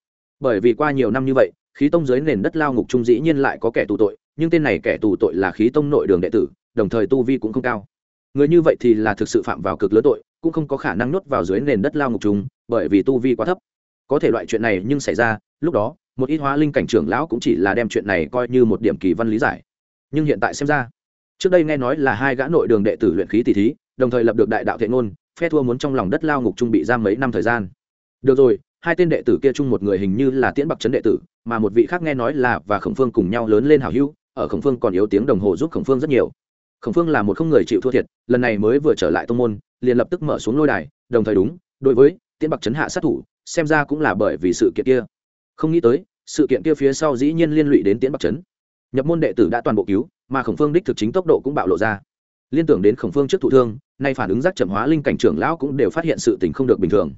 Bởi vì qua nhiều năm như vậy khí tông dưới nền đất lao ngục trung dĩ nhiên lại có kẻ tù tội nhưng tên này kẻ tù tội là khí tông nội đường đệ tử đồng thời tu vi cũng không cao. Người như vậy thì là thực sự phạm vào cực lớn tội cũng không có khả năng nuốt vào dưới nền đất lao ngục trung, bởi vì tu vi quá thấp. Có thể loại chuyện này nhưng xảy ra lúc đó một ít hóa linh cảnh trưởng lão cũng chỉ là đem chuyện này coi như một điểm kỳ văn lý giải. Nhưng hiện tại xem ra trước đây nghe nói là hai gã nội đường đệ tử luyện khí tỷ thí đồng thời lập được đại đạo thiện ngôn phe thua muốn trong lòng đất lao ngục trung bị giam mấy năm thời gian. Được rồi hai tên đệ tử kia chung một người hình như là tiễn bạc trấn đệ tử, mà một vị khác nghe nói là và khổng phương cùng nhau lớn lên hảo hữu, ở khổng phương còn yếu tiếng đồng hồ giúp khổng phương rất nhiều. Khổng phương là một không người chịu thua thiệt, lần này mới vừa trở lại tông môn, liền lập tức mở xuống lôi đài, đồng thời đúng, đối với tiễn bạc chấn hạ sát thủ, xem ra cũng là bởi vì sự kiện kia. Không nghĩ tới, sự kiện kia phía sau dĩ nhiên liên lụy đến tiễn bạc chấn nhập môn đệ tử đã toàn bộ cứu, mà khổng phương đích thực chính tốc độ cũng bạo lộ ra. Liên tưởng đến khổng phương trước thụ thương, nay phản ứng giác chậm hóa linh cảnh trưởng lão cũng đều phát hiện sự tình không được bình thường.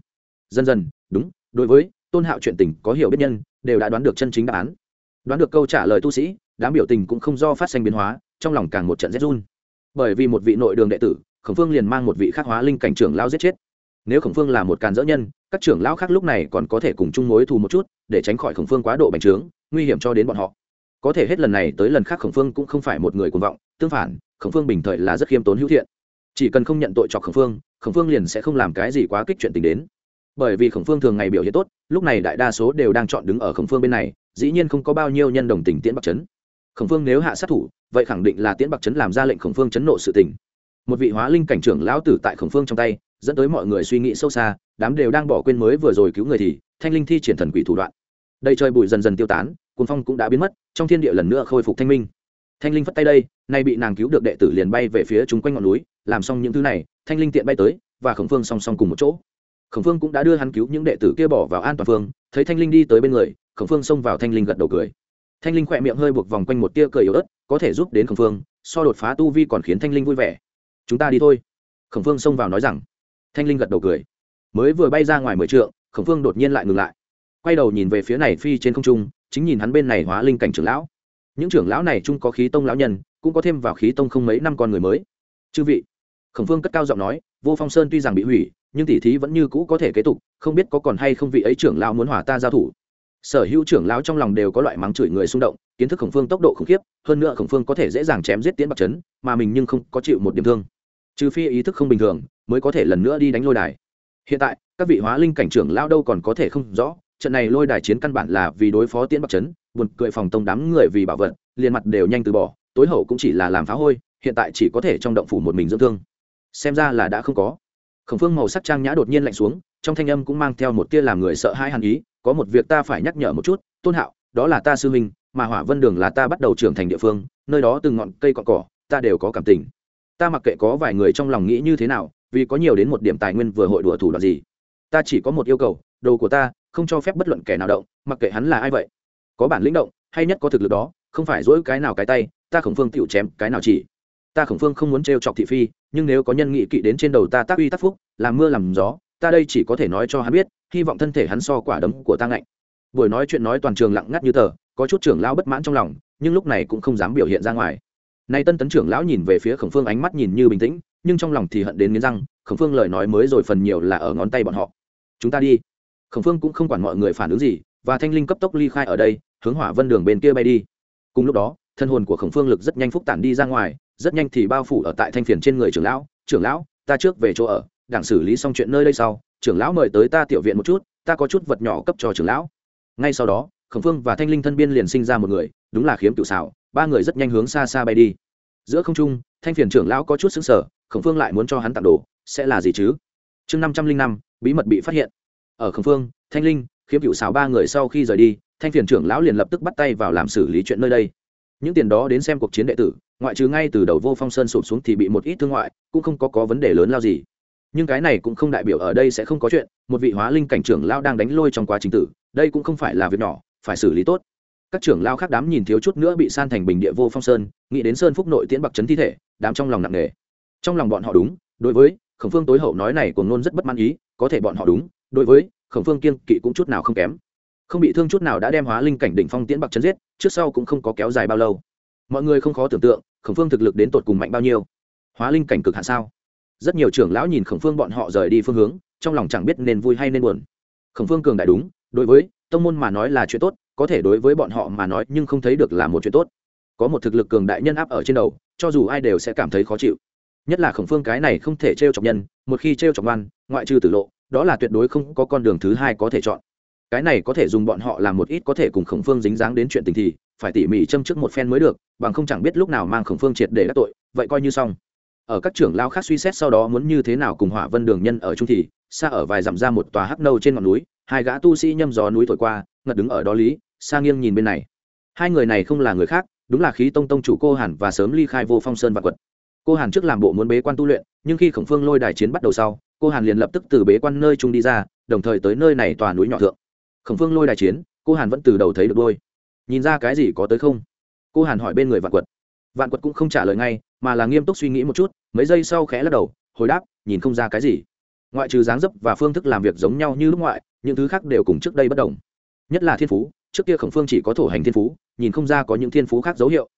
Dần dần, đúng đối với tôn hạo chuyện tình có hiểu biết nhân, đều đã đoán được chân chính đáp án. Đoán được câu trả lời tu sĩ, đám biểu tình cũng không do phát sinh biến hóa, trong lòng càng một trận rét run. Bởi vì một vị nội đường đệ tử, khổng phương liền mang một vị khắc hóa linh cảnh trưởng lao giết chết. Nếu khổng phương là một càn dỡ nhân, các trưởng lão khác lúc này còn có thể cùng chung mối thù một chút, để tránh khỏi khổng phương quá độ bành trướng, nguy hiểm cho đến bọn họ. Có thể hết lần này tới lần khác khổng phương cũng không phải một người cuồng vọng, tương phản, khổng phương bình thời là rất khiêm tốn hữu thiện. Chỉ cần không nhận tội cho khổng phương khổng phương liền sẽ không làm cái gì quá kích chuyện tình đến bởi vì khổng phương thường ngày biểu hiện tốt, lúc này đại đa số đều đang chọn đứng ở khổng phương bên này, dĩ nhiên không có bao nhiêu nhân đồng tình tiễn bạc chấn. Khổng phương nếu hạ sát thủ, vậy khẳng định là tiễn bạc chấn làm ra lệnh khổng phương chấn nộ sự tình. Một vị hóa linh cảnh trưởng lão tử tại khổng phương trong tay, dẫn tới mọi người suy nghĩ sâu xa, đám đều đang bỏ quên mới vừa rồi cứu người thì, thanh linh thi triển thần quỷ thủ đoạn. Đây trời bụi dần dần tiêu tán, cuồng phong cũng đã biến mất, trong thiên địa lần nữa khôi phục thanh minh. Thanh linh phất tay đây, nay bị nàng cứu được đệ tử liền bay về phía chúng quanh ngọn núi, làm xong những thứ này, thanh linh tiện bay tới, và khổng phương song song cùng một chỗ khổng phương cũng đã đưa hắn cứu những đệ tử kia bỏ vào an toàn phương, thấy thanh linh đi tới bên người, khổng phương xông vào thanh linh gật đầu cười. Thanh linh khỏe miệng hơi buộc vòng quanh một tia cười yếu ớt, có thể giúp đến khổng phương, so đột phá tu vi còn khiến thanh linh vui vẻ. Chúng ta đi thôi. Khổng phương xông vào nói rằng. Thanh linh gật đầu cười. Mới vừa bay ra ngoài mười trượng, khổng phương đột nhiên lại ngừng lại. Quay đầu nhìn về phía này phi trên không trung, chính nhìn hắn bên này hóa linh cảnh trưởng lão. Những trưởng lão này chung có khí tông lão nhân, cũng có thêm vào khí tông không mấy năm con người mới. Chư vị. Khổng phương cất cao giọng nói, vô phong sơn tuy rằng bị hủy nhưng tỷ thí vẫn như cũ có thể kế tục, không biết có còn hay không vị ấy trưởng lão muốn hòa ta giao thủ. Sở hữu trưởng lão trong lòng đều có loại mắng chửi người xung động, kiến thức khổng phương tốc độ khủng khiếp, hơn nữa khổng phương có thể dễ dàng chém giết tiến bạc chấn mà mình nhưng không có chịu một điểm thương. Trừ phi ý thức không bình thường, mới có thể lần nữa đi đánh lôi đài. Hiện tại, các vị hóa linh cảnh trưởng lão đâu còn có thể không rõ, trận này lôi đài chiến căn bản là vì đối phó tiến bắc trấn, buồn cười phòng tông đám người vì bảo vật, liền mặt đều nhanh từ bỏ, tối hậu cũng chỉ là làm phá hôi, hiện tại chỉ có thể trong động phủ một mình dưỡng thương. Xem ra là đã không có khổng phương màu sắc trang nhã đột nhiên lạnh xuống, trong thanh âm cũng mang theo một tia làm người sợ hãi hàn ý, có một việc ta phải nhắc nhở một chút, tôn hạo, đó là ta sư huynh, mà hỏa vân đường là ta bắt đầu trưởng thành địa phương, nơi đó từng ngọn cây cọn cỏ, ta đều có cảm tình. Ta mặc kệ có vài người trong lòng nghĩ như thế nào, vì có nhiều đến một điểm tài nguyên vừa hội đùa thủ đoạn gì, ta chỉ có một yêu cầu đồ của ta không cho phép bất luận kẻ nào động, mặc kệ hắn là ai vậy. Có bản lĩnh động, hay nhất có thực lực đó, không phải dỗi cái nào cái tay, ta khổng phương tựu chém cái nào chỉ ta khổng phương không muốn trêu chọc thị phi, nhưng nếu có nhân nghị kỵ đến trên đầu ta tác uy tác phúc, làm mưa làm gió, ta đây chỉ có thể nói cho hắn biết, hy vọng thân thể hắn so quả đấm của ta ngạnh. Buổi nói chuyện nói toàn trường lặng ngắt như tờ, có chút trưởng lão bất mãn trong lòng, nhưng lúc này cũng không dám biểu hiện ra ngoài. Nay tân tấn trưởng lão nhìn về phía khổng phương ánh mắt nhìn như bình tĩnh, nhưng trong lòng thì hận đến nghiến răng, khổng phương lời nói mới rồi phần nhiều là ở ngón tay bọn họ. Chúng ta đi. Khổng phương cũng không quản mọi người phản ứng gì, và thanh linh cấp tốc ly khai ở đây, hướng hỏa vân đường bên kia bay đi. Cùng lúc đó, thân hồn của khổng phương lực rất nhanh phúc tản đi ra ngoài rất nhanh thì bao phủ ở tại thanh phiền trên người trưởng lão trưởng lão, ta trước về chỗ ở, đảng xử lý xong chuyện nơi đây sau, trưởng lão mời tới ta tiểu viện một chút, ta có chút vật nhỏ cấp cho trưởng lão. Ngay sau đó, khổng phương và thanh linh thân biên liền sinh ra một người, đúng là khiếm cựu xảo, ba người rất nhanh hướng xa xa bay đi. Giữa không trung, thanh phiền trưởng lão có chút xứng sở khổng phương lại muốn cho hắn tặng đồ, sẽ là gì chứ? Chương năm trăm linh năm, bí mật bị phát hiện. Ở khổng phương, thanh linh, khiếm cựu xảo ba người sau khi rời đi, thanh phiền trưởng lão liền lập tức bắt tay vào làm xử lý chuyện nơi đây những tiền đó đến xem cuộc chiến đệ tử, ngoại trừ ngay từ đầu vô phong sơn sụp xuống thì bị một ít thương ngoại, cũng không có có vấn đề lớn lao gì. Nhưng cái này cũng không đại biểu ở đây sẽ không có chuyện, một vị hóa linh cảnh trưởng lao đang đánh lôi trong quá trình tử, đây cũng không phải là việc nhỏ, phải xử lý tốt. Các trưởng lao khác đám nhìn thiếu chút nữa bị san thành bình địa vô phong sơn, nghĩ đến sơn phúc nội tiễn bạc trấn thi thể, đám trong lòng nặng nề. Trong lòng bọn họ đúng, đối với khổng phương tối hậu nói này của ngôn rất bất mãn ý, có thể bọn họ đúng, đối với khổng phương kiên kỵ cũng chút nào không kém. Không bị thương chút nào đã đem hóa linh cảnh đỉnh phong tiễn bạc trấn giết trước sau cũng không có kéo dài bao lâu. Mọi người không khó tưởng tượng, khổng phương thực lực đến tột cùng mạnh bao nhiêu. Hóa linh cảnh cực hạ sao? Rất nhiều trưởng lão nhìn khổng phương bọn họ rời đi phương hướng, trong lòng chẳng biết nên vui hay nên buồn. Khổng phương cường đại đúng, đối với tông môn mà nói là chuyện tốt, có thể đối với bọn họ mà nói nhưng không thấy được là một chuyện tốt. Có một thực lực cường đại nhân áp ở trên đầu, cho dù ai đều sẽ cảm thấy khó chịu. Nhất là khổng phương cái này không thể t r e o chọc nhân, một khi t r e o chọc văn ngoại trừ tử lộ, đó là tuyệt đối không có con đường thứ hai có thể chọn cái này có thể dùng bọn họ làm một ít có thể cùng khổng phương dính dáng đến chuyện tình thì, phải tỉ mỉ châm trước một phen mới được, bằng không chẳng biết lúc nào mang khổng phương triệt để các tội, vậy coi như xong. Ở các trưởng lao khác suy xét sau đó muốn như thế nào cùng hỏa vân đường nhân ở trung thì, xa ở vài dặm ra một tòa hắc nâu trên ngọn núi, hai gã tu sĩ nhâm gió núi thổi qua, ngật đứng ở đó lý, xa nghiêng nhìn bên này. Hai người này không là người khác, đúng là khí tông tông chủ cô hàn và sớm ly khai vô phong sơn và quật. Cô hàn trước làm bộ muốn bế quan tu luyện, nhưng khi khổng phương lôi đài chiến bắt đầu sau, cô hàn liền lập tức từ bế quan nơi trung đi ra, đồng thời tới nơi này tòa núi nhỏ thượng khổng phương lôi đài chiến, cô hàn vẫn từ đầu thấy được đôi. Nhìn ra cái gì có tới không? Cô hàn hỏi bên người vạn quật. Vạn quật cũng không trả lời ngay, mà là nghiêm túc suy nghĩ một chút, mấy giây sau khẽ lắc đầu, hồi đáp, nhìn không ra cái gì. Ngoại trừ dáng dấp và phương thức làm việc giống nhau như lúc ngoại, những thứ khác đều cùng trước đây bất đồng. Nhất là thiên phú, trước kia khổng phương chỉ có thổ hành thiên phú, nhìn không ra có những thiên phú khác dấu hiệu.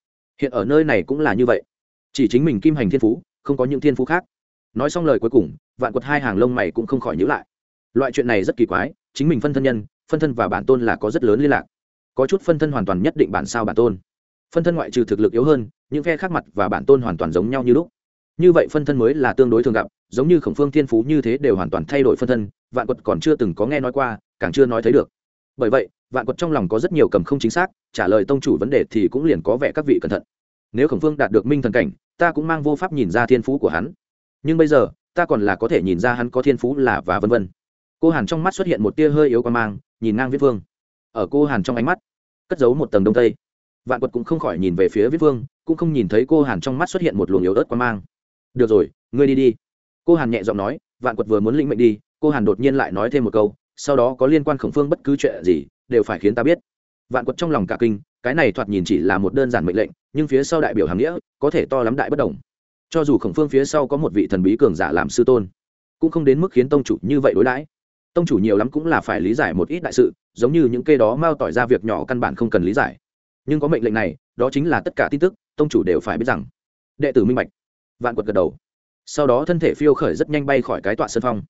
Hiện ở nơi này cũng là như vậy. Chỉ chính mình kim hành thiên phú, không có những thiên phú khác. Nói xong lời cuối cùng, vạn quật hai hàng lông mày cũng không khỏi nhữ lại. Loại chuyện này rất kỳ quái, chính mình phân thân nhân phân thân và bản tôn là có rất lớn liên lạc. Có chút phân thân hoàn toàn nhất định bản sao bản tôn. Phân thân ngoại trừ thực lực yếu hơn, những phe khác mặt và bản tôn hoàn toàn giống nhau như lúc. Như vậy phân thân mới là tương đối thường gặp, giống như khổng phương thiên phú như thế đều hoàn toàn thay đổi phân thân, vạn quật còn chưa từng có nghe nói qua, càng chưa nói thấy được. Bởi vậy, vạn quật trong lòng có rất nhiều cầm không chính xác, trả lời tông chủ vấn đề thì cũng liền có vẻ các vị cẩn thận. Nếu khổng phương đạt được minh thần cảnh, ta cũng mang vô pháp nhìn ra thiên phú của hắn. Nhưng bây giờ, ta còn là có thể nhìn ra hắn có thiên phú là và vân vân cô hàn trong mắt xuất hiện một tia hơi yếu qua mang, nhìn ngang viết vương. Ở cô hàn trong ánh mắt, cất giấu một tầng đông tây. Vạn quật cũng không khỏi nhìn về phía viết vương, cũng không nhìn thấy cô hàn trong mắt xuất hiện một luồng yếu ớt qua mang. Được rồi, ngươi đi đi. Cô hàn nhẹ giọng nói, vạn quật vừa muốn lĩnh mệnh đi, cô hàn đột nhiên lại nói thêm một câu, sau đó có liên quan khổng phương bất cứ chuyện gì, đều phải khiến ta biết. Vạn quật trong lòng cả kinh, cái này thoạt nhìn chỉ là một đơn giản mệnh lệnh, nhưng phía sau đại biểu hàm nghĩa, có thể to lắm đại bất đồng. Cho dù khổng phương phía sau có một vị thần bí cường giả làm sư tôn, cũng không đến mức khiến tông chủ như vậy đối đãi tông chủ nhiều lắm cũng là phải lý giải một ít đại sự, giống như những kê đó mau tỏi ra việc nhỏ căn bản không cần lý giải. Nhưng có mệnh lệnh này, đó chính là tất cả tin tức, tông chủ đều phải biết rằng. Đệ tử minh bạch. Vạn quật gật đầu. Sau đó thân thể phiêu khởi rất nhanh bay khỏi cái tọa sân phong.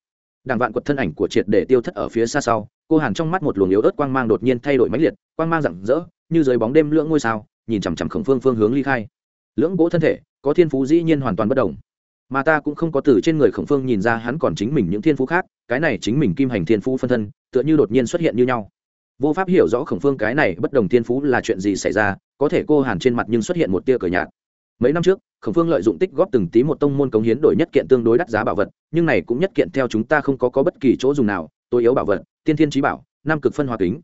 Đảng vạn quật thân ảnh của triệt để tiêu thất ở phía xa sau, cô hàn trong mắt một luồng yếu ớt quang mang đột nhiên thay đổi mãnh liệt, quang mang rạng rỡ, như dưới bóng đêm lưỡng ngôi sao, nhìn chằm chằm khổng phương phương hướng ly khai. Lưỡng gỗ thân thể, có thiên phú dĩ nhiên hoàn toàn bất đồng mà ta cũng không có từ trên người khổng phương nhìn ra hắn còn chính mình những thiên phú khác cái này chính mình kim hành thiên phú phân thân tựa như đột nhiên xuất hiện như nhau. Vô pháp hiểu rõ khổng phương cái này bất đồng thiên phú là chuyện gì xảy ra có thể cô hàn trên mặt nhưng xuất hiện một tia cờ nhạt. Mấy năm trước khổng phương lợi dụng tích góp từng tí một tông môn cống hiến đổi nhất kiện tương đối đắt giá bảo vật nhưng này cũng nhất kiện theo chúng ta không có, có bất kỳ chỗ dùng nào tôi yếu bảo vật tiên thiên trí bảo nam cực phân hòa kính.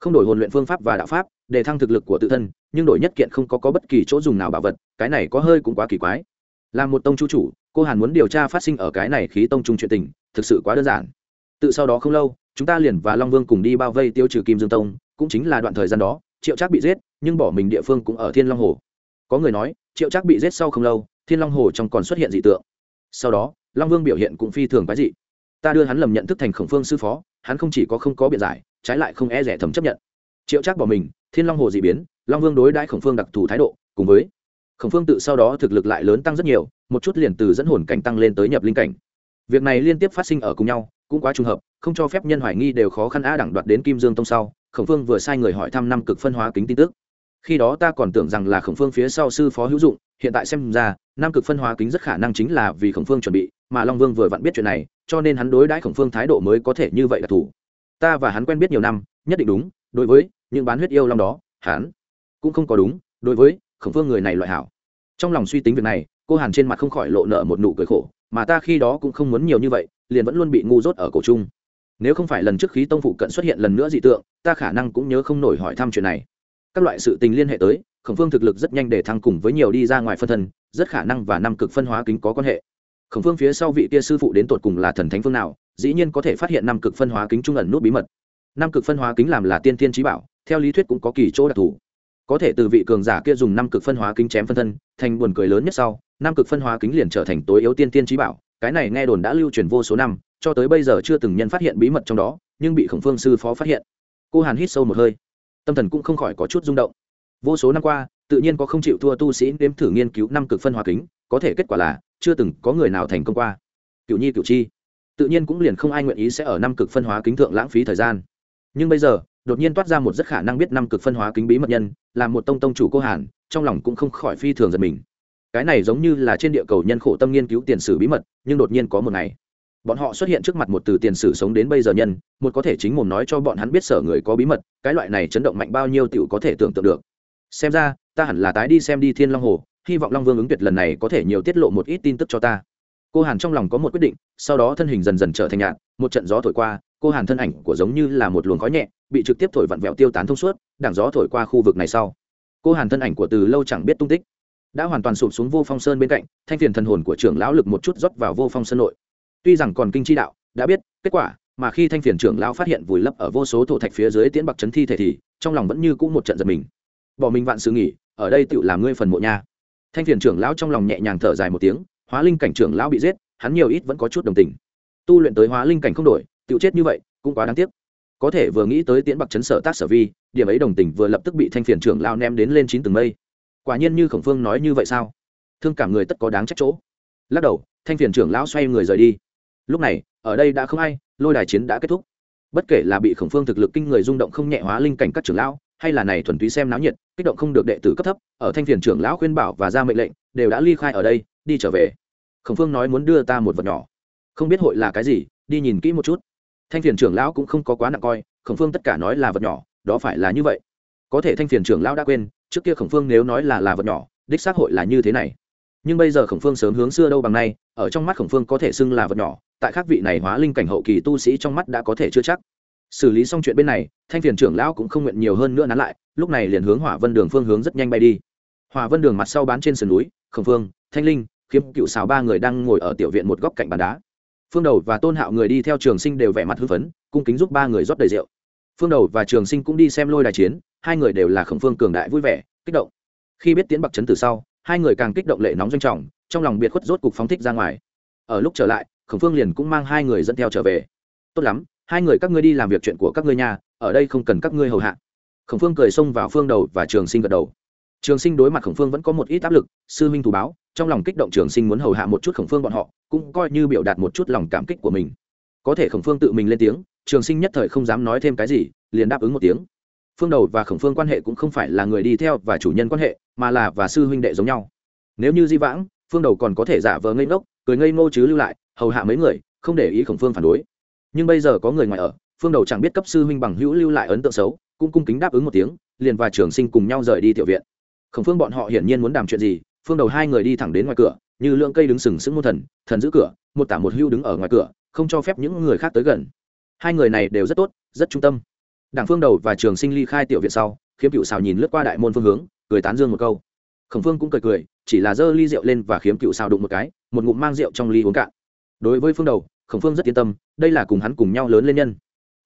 Không đổi hồn luyện phương pháp và đạo pháp để thăng thực lực của tự thân nhưng đổi nhất kiện không có, có bất kỳ chỗ dùng nào bảo vật cái này có hơi cũng quá kỳ quái. Là một tông chu chủ cô hàn muốn điều tra phát sinh ở cái này khí tông trung chuyện tình, thực sự quá đơn giản. Tự sau đó không lâu, chúng ta liền và long vương cùng đi bao vây tiêu trừ kim dương tông, cũng chính là đoạn thời gian đó, triệu trác bị giết, nhưng bỏ mình địa phương cũng ở thiên long hồ. Có người nói, triệu trác bị giết sau không lâu, thiên long hồ trong còn xuất hiện dị tượng. Sau đó, long vương biểu hiện cũng phi thường quái dị. Ta đưa hắn lầm nhận thức thành khổng phương sư phó, hắn không chỉ có không có biện giải, trái lại không e rẻ thầm chấp nhận. Triệu Trác bỏ mình, thiên long hồ dị biến, long vương đối đãi khổng phương đặc thù thái độ, cùng với khổng phương tự sau đó thực lực lại lớn tăng rất nhiều, một chút liền từ dẫn hồn cảnh tăng lên tới nhập linh cảnh. Việc này liên tiếp phát sinh ở cùng nhau, cũng quá trùng hợp, không cho phép nhân hoài nghi đều khó khăn á đẳng đoạt đến kim dương tông sau, khổng phương vừa sai người hỏi thăm năm cực phân hóa kính tin tức. Khi đó ta còn tưởng rằng là khổng phương phía sau sư phó hữu dụng, hiện tại xem ra nam cực phân hóa kính rất khả năng chính là vì khổng phương chuẩn bị, mà long vương vừa vặn biết chuyện này, cho nên hắn đối đãi khổng phương thái độ mới có thể như vậy là thủ. Ta và hắn quen biết nhiều năm, nhất định đúng, đối với những bán huyết yêu long đó, hắn cũng không có đúng, đối với khổng phương người này loại hảo. Trong lòng suy tính việc này, cô hàn trên mặt không khỏi lộ nợ một nụ cười khổ, mà ta khi đó cũng không muốn nhiều như vậy, liền vẫn luôn bị ngu dốt ở cổ chung nếu không phải lần trước khí tông phụ cận xuất hiện lần nữa dị tượng, ta khả năng cũng nhớ không nổi hỏi thăm chuyện này. Các loại sự tình liên hệ tới, khổng phương thực lực rất nhanh để thăng cùng với nhiều đi ra ngoài phân thân, rất khả năng và năm cực phân hóa kính có quan hệ. Khổng phương phía sau vị kia sư phụ đến tột cùng là thần thánh phương nào, dĩ nhiên có thể phát hiện năm cực phân hóa kính trung ẩn nút bí mật. Năm cực phân hóa kính làm là tiên tiên trí bảo, theo lý thuyết cũng có kỳ chỗ đặc thù có thể từ vị cường giả kia dùng năm cực phân hóa kính chém phân thân, thành buồn cười lớn nhất sau, năm cực phân hóa kính liền trở thành tối yếu tiên tiên trí bảo, cái này nghe đồn đã lưu truyền vô số năm, cho tới bây giờ chưa từng nhân phát hiện bí mật trong đó, nhưng bị khổng phương sư phó phát hiện. Cô hàn hít sâu một hơi, tâm thần cũng không khỏi có chút rung động. Vô số năm qua, tự nhiên có không chịu thua tu sĩ nếm thử nghiên cứu năm cực phân hóa kính, có thể kết quả là, chưa từng có người nào thành công qua. Cựu nhi cựu chi, tự nhiên cũng liền không ai nguyện ý sẽ ở năm cực phân hóa kính thượng lãng phí thời gian. Nhưng bây giờ đột nhiên toát ra một rất khả năng biết năm cực phân hóa kính bí mật nhân làm một tông tông chủ cô hàn, trong lòng cũng không khỏi phi thường giật mình. Cái này giống như là trên địa cầu nhân khổ tâm nghiên cứu tiền sử bí mật, nhưng đột nhiên có một ngày, bọn họ xuất hiện trước mặt một từ tiền sử sống đến bây giờ nhân, một có thể chính mồm nói cho bọn hắn biết sở người có bí mật, cái loại này chấn động mạnh bao nhiêu t i ể u có thể tưởng tượng được. Xem ra, ta hẳn là tái đi xem đi thiên long hồ, hy vọng long vương ứng tuyệt lần này có thể nhiều tiết lộ một ít tin tức cho ta. Cô hàn trong lòng có một quyết định, sau đó thân hình dần dần trở thành nhạn một trận gió thổi qua cô hàn thân ảnh của giống như là một luồng khói nhẹ, bị trực tiếp thổi vặn vẹo tiêu tán thông suốt, đảng gió thổi qua khu vực này sau. Cô hàn thân ảnh của từ lâu chẳng biết tung tích, đã hoàn toàn sụp xuống vô phong sơn bên cạnh, thanh phiền thần hồn của trưởng lão lực một chút rót vào vô phong sơn nội. Tuy rằng còn kinh chi đạo, đã biết, kết quả, mà khi thanh phiền trưởng lão phát hiện vùi lấp ở vô số thổ thạch phía dưới tiễn bạc chấn thi thể thì, trong lòng vẫn như cũ một trận giật mình. Bỏ mình vạn sự nghỉ, ở đây tự làm ngươi phần mộ nha. Thanh phiền trưởng lão trong lòng nhẹ nhàng thở dài một tiếng, hóa linh cảnh trưởng lão bị giết, hắn nhiều ít vẫn có chút đồng tình. Tu luyện tới hóa linh cảnh không đổi tự chết như vậy, cũng quá đáng tiếc. Có thể vừa nghĩ tới tiễn bạc chấn sở tác sở vi, điểm ấy đồng tình vừa lập tức bị thanh phiền trưởng lao ném đến lên chín tầng mây. Quả nhiên như khổng phương nói như vậy sao? Thương cảm người tất có đáng trách chỗ. Lắc đầu, thanh phiền trưởng lão xoay người rời đi. Lúc này, ở đây đã không ai, lôi đài chiến đã kết thúc. Bất kể là bị khổng phương thực lực kinh người rung động không nhẹ hóa linh cảnh các trưởng lão, hay là này thuần túy xem náo nhiệt, kích động không được đệ tử cấp thấp, ở thanh phiền trưởng lão khuyên bảo và ra mệnh lệnh, đều đã ly khai ở đây, đi trở về. Khổng phương nói muốn đưa ta một vật nhỏ. Không biết hội là cái gì, đi nhìn kỹ một chút thanh phiền trưởng lão cũng không có quá nặng coi, khổng phương tất cả nói là vật nhỏ, đó phải là như vậy. Có thể thanh phiền trưởng lão đã quên, trước kia khổng phương nếu nói là là vật nhỏ, đích xác hội là như thế này. Nhưng bây giờ khổng phương sớm hướng xưa đâu bằng nay, ở trong mắt khổng phương có thể xưng là vật nhỏ, tại các vị này hóa linh cảnh hậu kỳ tu sĩ trong mắt đã có thể chưa chắc. Xử lý xong chuyện bên này, thanh phiền trưởng lão cũng không nguyện nhiều hơn nữa nán lại, lúc này liền hướng hỏa vân đường phương hướng rất nhanh bay đi. Hỏa vân đường mặt sau bán trên sườn núi, khổng phương, thanh linh khiếm cựu xào ba người đang ngồi ở tiểu viện một góc cạnh bàn đá phương đầu và tôn hạo người đi theo trường sinh đều vẻ mặt hưng phấn, cung kính giúp ba người rót đầy rượu. Phương đầu và trường sinh cũng đi xem lôi đài chiến, hai người đều là khổng phương cường đại vui vẻ, kích động. Khi biết tiến bạc chấn từ sau, hai người càng kích động lệ nóng doanh trọng, trong lòng biệt khuất rốt cục phóng thích ra ngoài. Ở lúc trở lại, khổng phương liền cũng mang hai người dẫn theo trở về. Tốt lắm, hai người các ngươi đi làm việc chuyện của các ngươi nhà ở đây không cần các ngươi hầu hạ. Khổng phương cười xông vào phương đầu và trường sinh gật đầu trường sinh đối mặt khổng phương vẫn có một ít áp lực, sư minh thủ báo, trong lòng kích động trường sinh muốn hầu hạ một chút khổng phương bọn họ, cũng coi như biểu đạt một chút lòng cảm kích của mình. Có thể khổng phương tự mình lên tiếng, trường sinh nhất thời không dám nói thêm cái gì, liền đáp ứng một tiếng. Phương đầu và khổng phương quan hệ cũng không phải là người đi theo và chủ nhân quan hệ, mà là và sư huynh đệ giống nhau. Nếu như di vãng, phương đầu còn có thể giả vờ ngây ngốc, cười ngây ngô chứ lưu lại, hầu hạ mấy người, không để ý khổng phương phản đối. Nhưng bây giờ có người ngoài ở, phương đầu chẳng biết cấp sư huynh bằng hữu lưu lại ấn tượng xấu, cũng cung kính đáp ứng một tiếng, liền và trường sinh cùng nhau rời đi tiểu viện khổng phương bọn họ hiển nhiên muốn đàm chuyện gì, phương đầu hai người đi thẳng đến ngoài cửa, như lượng cây đứng sừng sững môn thần thần giữ cửa, một tả một hưu đứng ở ngoài cửa, không cho phép những người khác tới gần. Hai người này đều rất tốt, rất trung tâm. Đảng phương đầu và trường sinh ly khai tiểu viện sau, khiếm cựu xào nhìn lướt qua đại môn phương hướng, cười tán dương một câu. Khổng phương cũng cười cười, chỉ là giơ ly rượu lên và khiếm cựu xào đụng một cái, một ngụm mang rượu trong ly uống cạn. Đối với phương đầu, khổng phương rất yên tâm, đây là cùng hắn cùng nhau lớn lên nhân.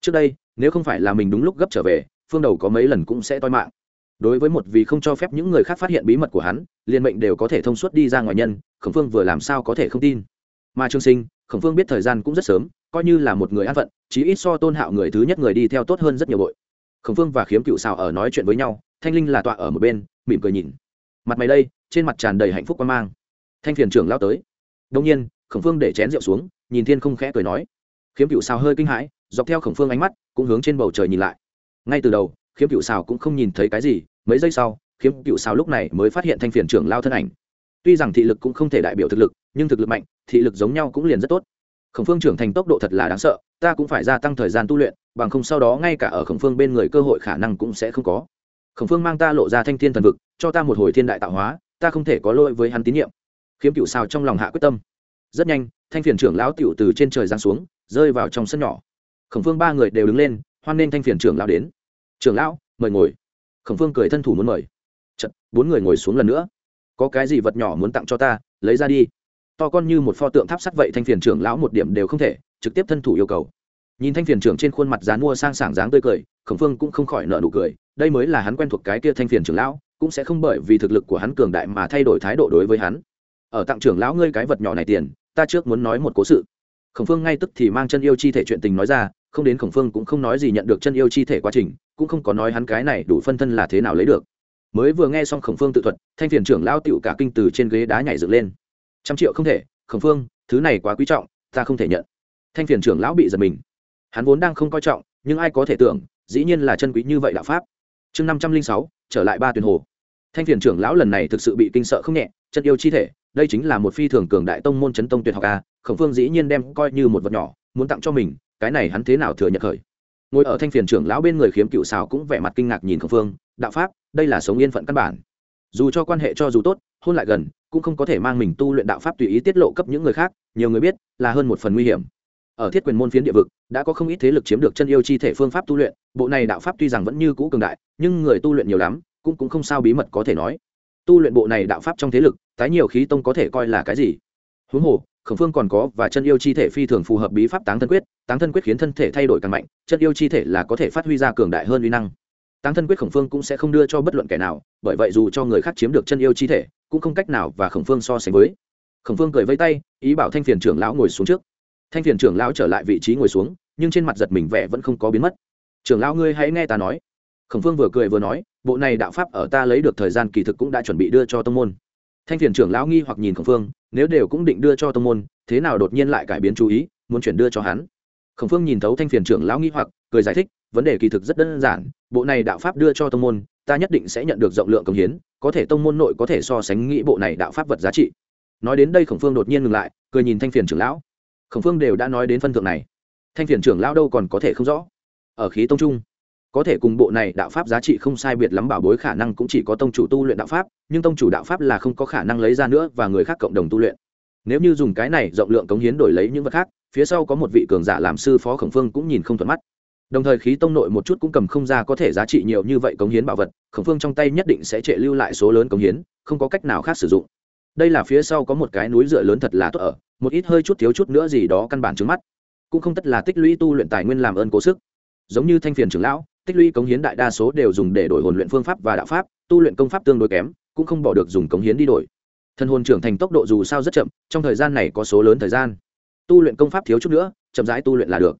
Trước đây, nếu không phải là mình đúng lúc gấp trở về, phương đầu có mấy lần cũng sẽ toi mạng đối với một vì không cho phép những người khác phát hiện bí mật của hắn liên mệnh đều có thể thông suốt đi ra ngoài nhân, khổng phương vừa làm sao có thể không tin? Mà trương sinh, khổng phương biết thời gian cũng rất sớm, coi như là một người an phận, chí ít so tôn hạo người thứ nhất người đi theo tốt hơn rất nhiều bội. Khổng phương và khiếm cựu xào ở nói chuyện với nhau, thanh linh là tọa ở một bên, mỉm cười nhìn. Mặt mày đây, trên mặt tràn đầy hạnh phúc quan mang. Thanh phiền trưởng lao tới. Đông nhiên, khổng phương để chén rượu xuống, nhìn thiên không khẽ cười nói. Khiếm cựu xào hơi kinh hãi, dọc theo khổng phương ánh mắt, cũng hướng trên bầu trời nhìn lại. Ngay từ đầu khiếm cựu xào cũng không nhìn thấy cái gì, mấy giây sau, khiếm cựu xào lúc này mới phát hiện thanh phiền trưởng lao thân ảnh. Tuy rằng thị lực cũng không thể đại biểu thực lực, nhưng thực lực mạnh, thị lực giống nhau cũng liền rất tốt. Khổng phương trưởng thành tốc độ thật là đáng sợ, ta cũng phải gia tăng thời gian tu luyện, bằng không sau đó ngay cả ở khổng phương bên người cơ hội khả năng cũng sẽ không có. Khổng phương mang ta lộ ra thanh thiên thần vực, cho ta một hồi thiên đại tạo hóa, ta không thể có lỗi với hắn tín nhiệm. Khiếm cựu xào trong lòng hạ quyết tâm. Rất nhanh, thanh phiền trưởng lão tiểu từ trên trời giáng xuống, rơi vào trong sân nhỏ. Khổng phương ba người đều đứng lên, hoan nghênh thanh phiền trưởng lão đến trưởng lão mời ngồi. Khổng phương cười thân thủ muốn mời. Chật, bốn người ngồi xuống lần nữa. Có cái gì vật nhỏ muốn tặng cho ta lấy ra đi. To con như một pho tượng tháp sắt vậy thanh phiền trưởng lão một điểm đều không thể trực tiếp thân thủ yêu cầu. Nhìn thanh phiền trưởng trên khuôn mặt dán mua sang sảng dáng tươi cười khổng phương cũng không khỏi nợ nụ cười. Đây mới là hắn quen thuộc cái kia thanh phiền trưởng lão cũng sẽ không bởi vì thực lực của hắn cường đại mà thay đổi thái độ đối với hắn. Ở tặng trưởng lão ngươi cái vật nhỏ này tiền ta trước muốn nói một cố sự. Khổng phương ngay tức thì mang chân yêu chi thể chuyện tình nói ra không đến khổng phương cũng không nói gì nhận được chân yêu chi thể quá trình cũng không có nói hắn cái này đủ phân thân là thế nào lấy được. Mới vừa nghe xong khổng phương tự thuật, thanh phiền trưởng lao tựu cả kinh từ trên ghế đá nhảy dựng lên. Trăm triệu không thể, khổng phương, thứ này quá quý trọng, ta không thể nhận. Thanh phiền trưởng lão bị giật mình. Hắn vốn đang không coi trọng, nhưng ai có thể tưởng, dĩ nhiên là chân quý như vậy đạo pháp. Chương năm trăm linh sáu, trở lại ba tuyển hồ. Thanh phiền trưởng lão lần này thực sự bị kinh sợ không nhẹ chân yêu chi thể, đây chính là một phi thường cường đại tông môn chấn tông tuyệt học a, khổng phương dĩ nhiên đem coi như một vật nhỏ, muốn tặng cho mình, cái này hắn thế nào thừa nhận khởi? Ngồi ở thanh phiền trưởng lão bên người khiếm cựu xào cũng vẻ mặt kinh ngạc nhìn khổng phương, đạo pháp, đây là sống yên phận căn bản. Dù cho quan hệ cho dù tốt, hôn lại gần, cũng không có thể mang mình tu luyện đạo pháp tùy ý tiết lộ cấp những người khác, nhiều người biết, là hơn một phần nguy hiểm. Ở thiết quyền môn phiến địa vực, đã có không ít thế lực chiếm được chân yêu chi thể phương pháp tu luyện, bộ này đạo pháp tuy rằng vẫn như cũ cường đại, nhưng người tu luyện nhiều lắm, cũng cũng không sao bí mật có thể nói. Tu luyện bộ này đạo pháp trong thế lực, tái nhiều khí tông có thể coi là cái gì? Huống hồ, khổng phương còn có và chân yêu chi thể phi thường phù hợp bí pháp táng thân quyết, táng thân quyết khiến thân thể thay đổi càng mạnh, chân yêu chi thể là có thể phát huy ra cường đại hơn uy năng. Táng thân quyết khổng phương cũng sẽ không đưa cho bất luận kẻ nào, bởi vậy dù cho người khác chiếm được chân yêu chi thể, cũng không cách nào và khổng phương so sánh với. Khổng phương cười vây tay, ý bảo thanh phiền trưởng lão ngồi xuống trước. Thanh phiền trưởng lão trở lại vị trí ngồi xuống, nhưng trên mặt giật mình vẻ vẫn không có biến mất. Trưởng lão ngươi hãy nghe ta nói. Khổng phương vừa cười vừa nói, bộ này đạo pháp ở ta lấy được thời gian kỳ thực cũng đã chuẩn bị đưa cho tông môn thanh phiền trưởng lão nghi hoặc nhìn khổng phương, nếu đều cũng định đưa cho tông môn, thế nào đột nhiên lại cải biến chú ý, muốn chuyển đưa cho hắn? Khổng phương nhìn thấu thanh phiền trưởng lão nghi hoặc, cười giải thích, vấn đề kỳ thực rất đơn giản, bộ này đạo pháp đưa cho tông môn, ta nhất định sẽ nhận được rộng lượng công hiến, có thể tông môn nội có thể so sánh nghĩ bộ này đạo pháp vật giá trị. Nói đến đây khổng phương đột nhiên ngừng lại, cười nhìn thanh phiền trưởng lão. Khổng phương đều đã nói đến phân thượng này. Thanh phiền trưởng lão đâu còn có thể không rõ. Ở khí tông trung có thể cùng bộ này đạo pháp giá trị không sai biệt lắm bảo bối khả năng cũng chỉ có tông chủ tu luyện đạo pháp, nhưng tông chủ đạo pháp là không có khả năng lấy ra nữa và người khác cộng đồng tu luyện. Nếu như dùng cái này rộng lượng cống hiến đổi lấy những vật khác, phía sau có một vị cường giả làm sư phó khổng phương cũng nhìn không thuận mắt. Đồng thời khí tông nội một chút cũng cầm không ra có thể giá trị nhiều như vậy cống hiến bảo vật, khổng phương trong tay nhất định sẽ trệ lưu lại số lớn cống hiến, không có cách nào khác sử dụng. Đây là phía sau có một cái núi dựa lớn thật là tốt ở, một ít hơi chút thiếu chút nữa gì đó căn bản trước mắt. Cũng không tất là tích lũy tu luyện tài nguyên làm ơn cố sức. Giống như thanh phiền trưởng lão tích lũy cống hiến đại đa số đều dùng để đổi hồn luyện phương pháp và đạo pháp, tu luyện công pháp tương đối kém, cũng không bỏ được dùng cống hiến đi đổi. Thân hồn trưởng thành tốc độ dù sao rất chậm, trong thời gian này có số lớn thời gian. Tu luyện công pháp thiếu chút nữa, chậm rãi tu luyện là được.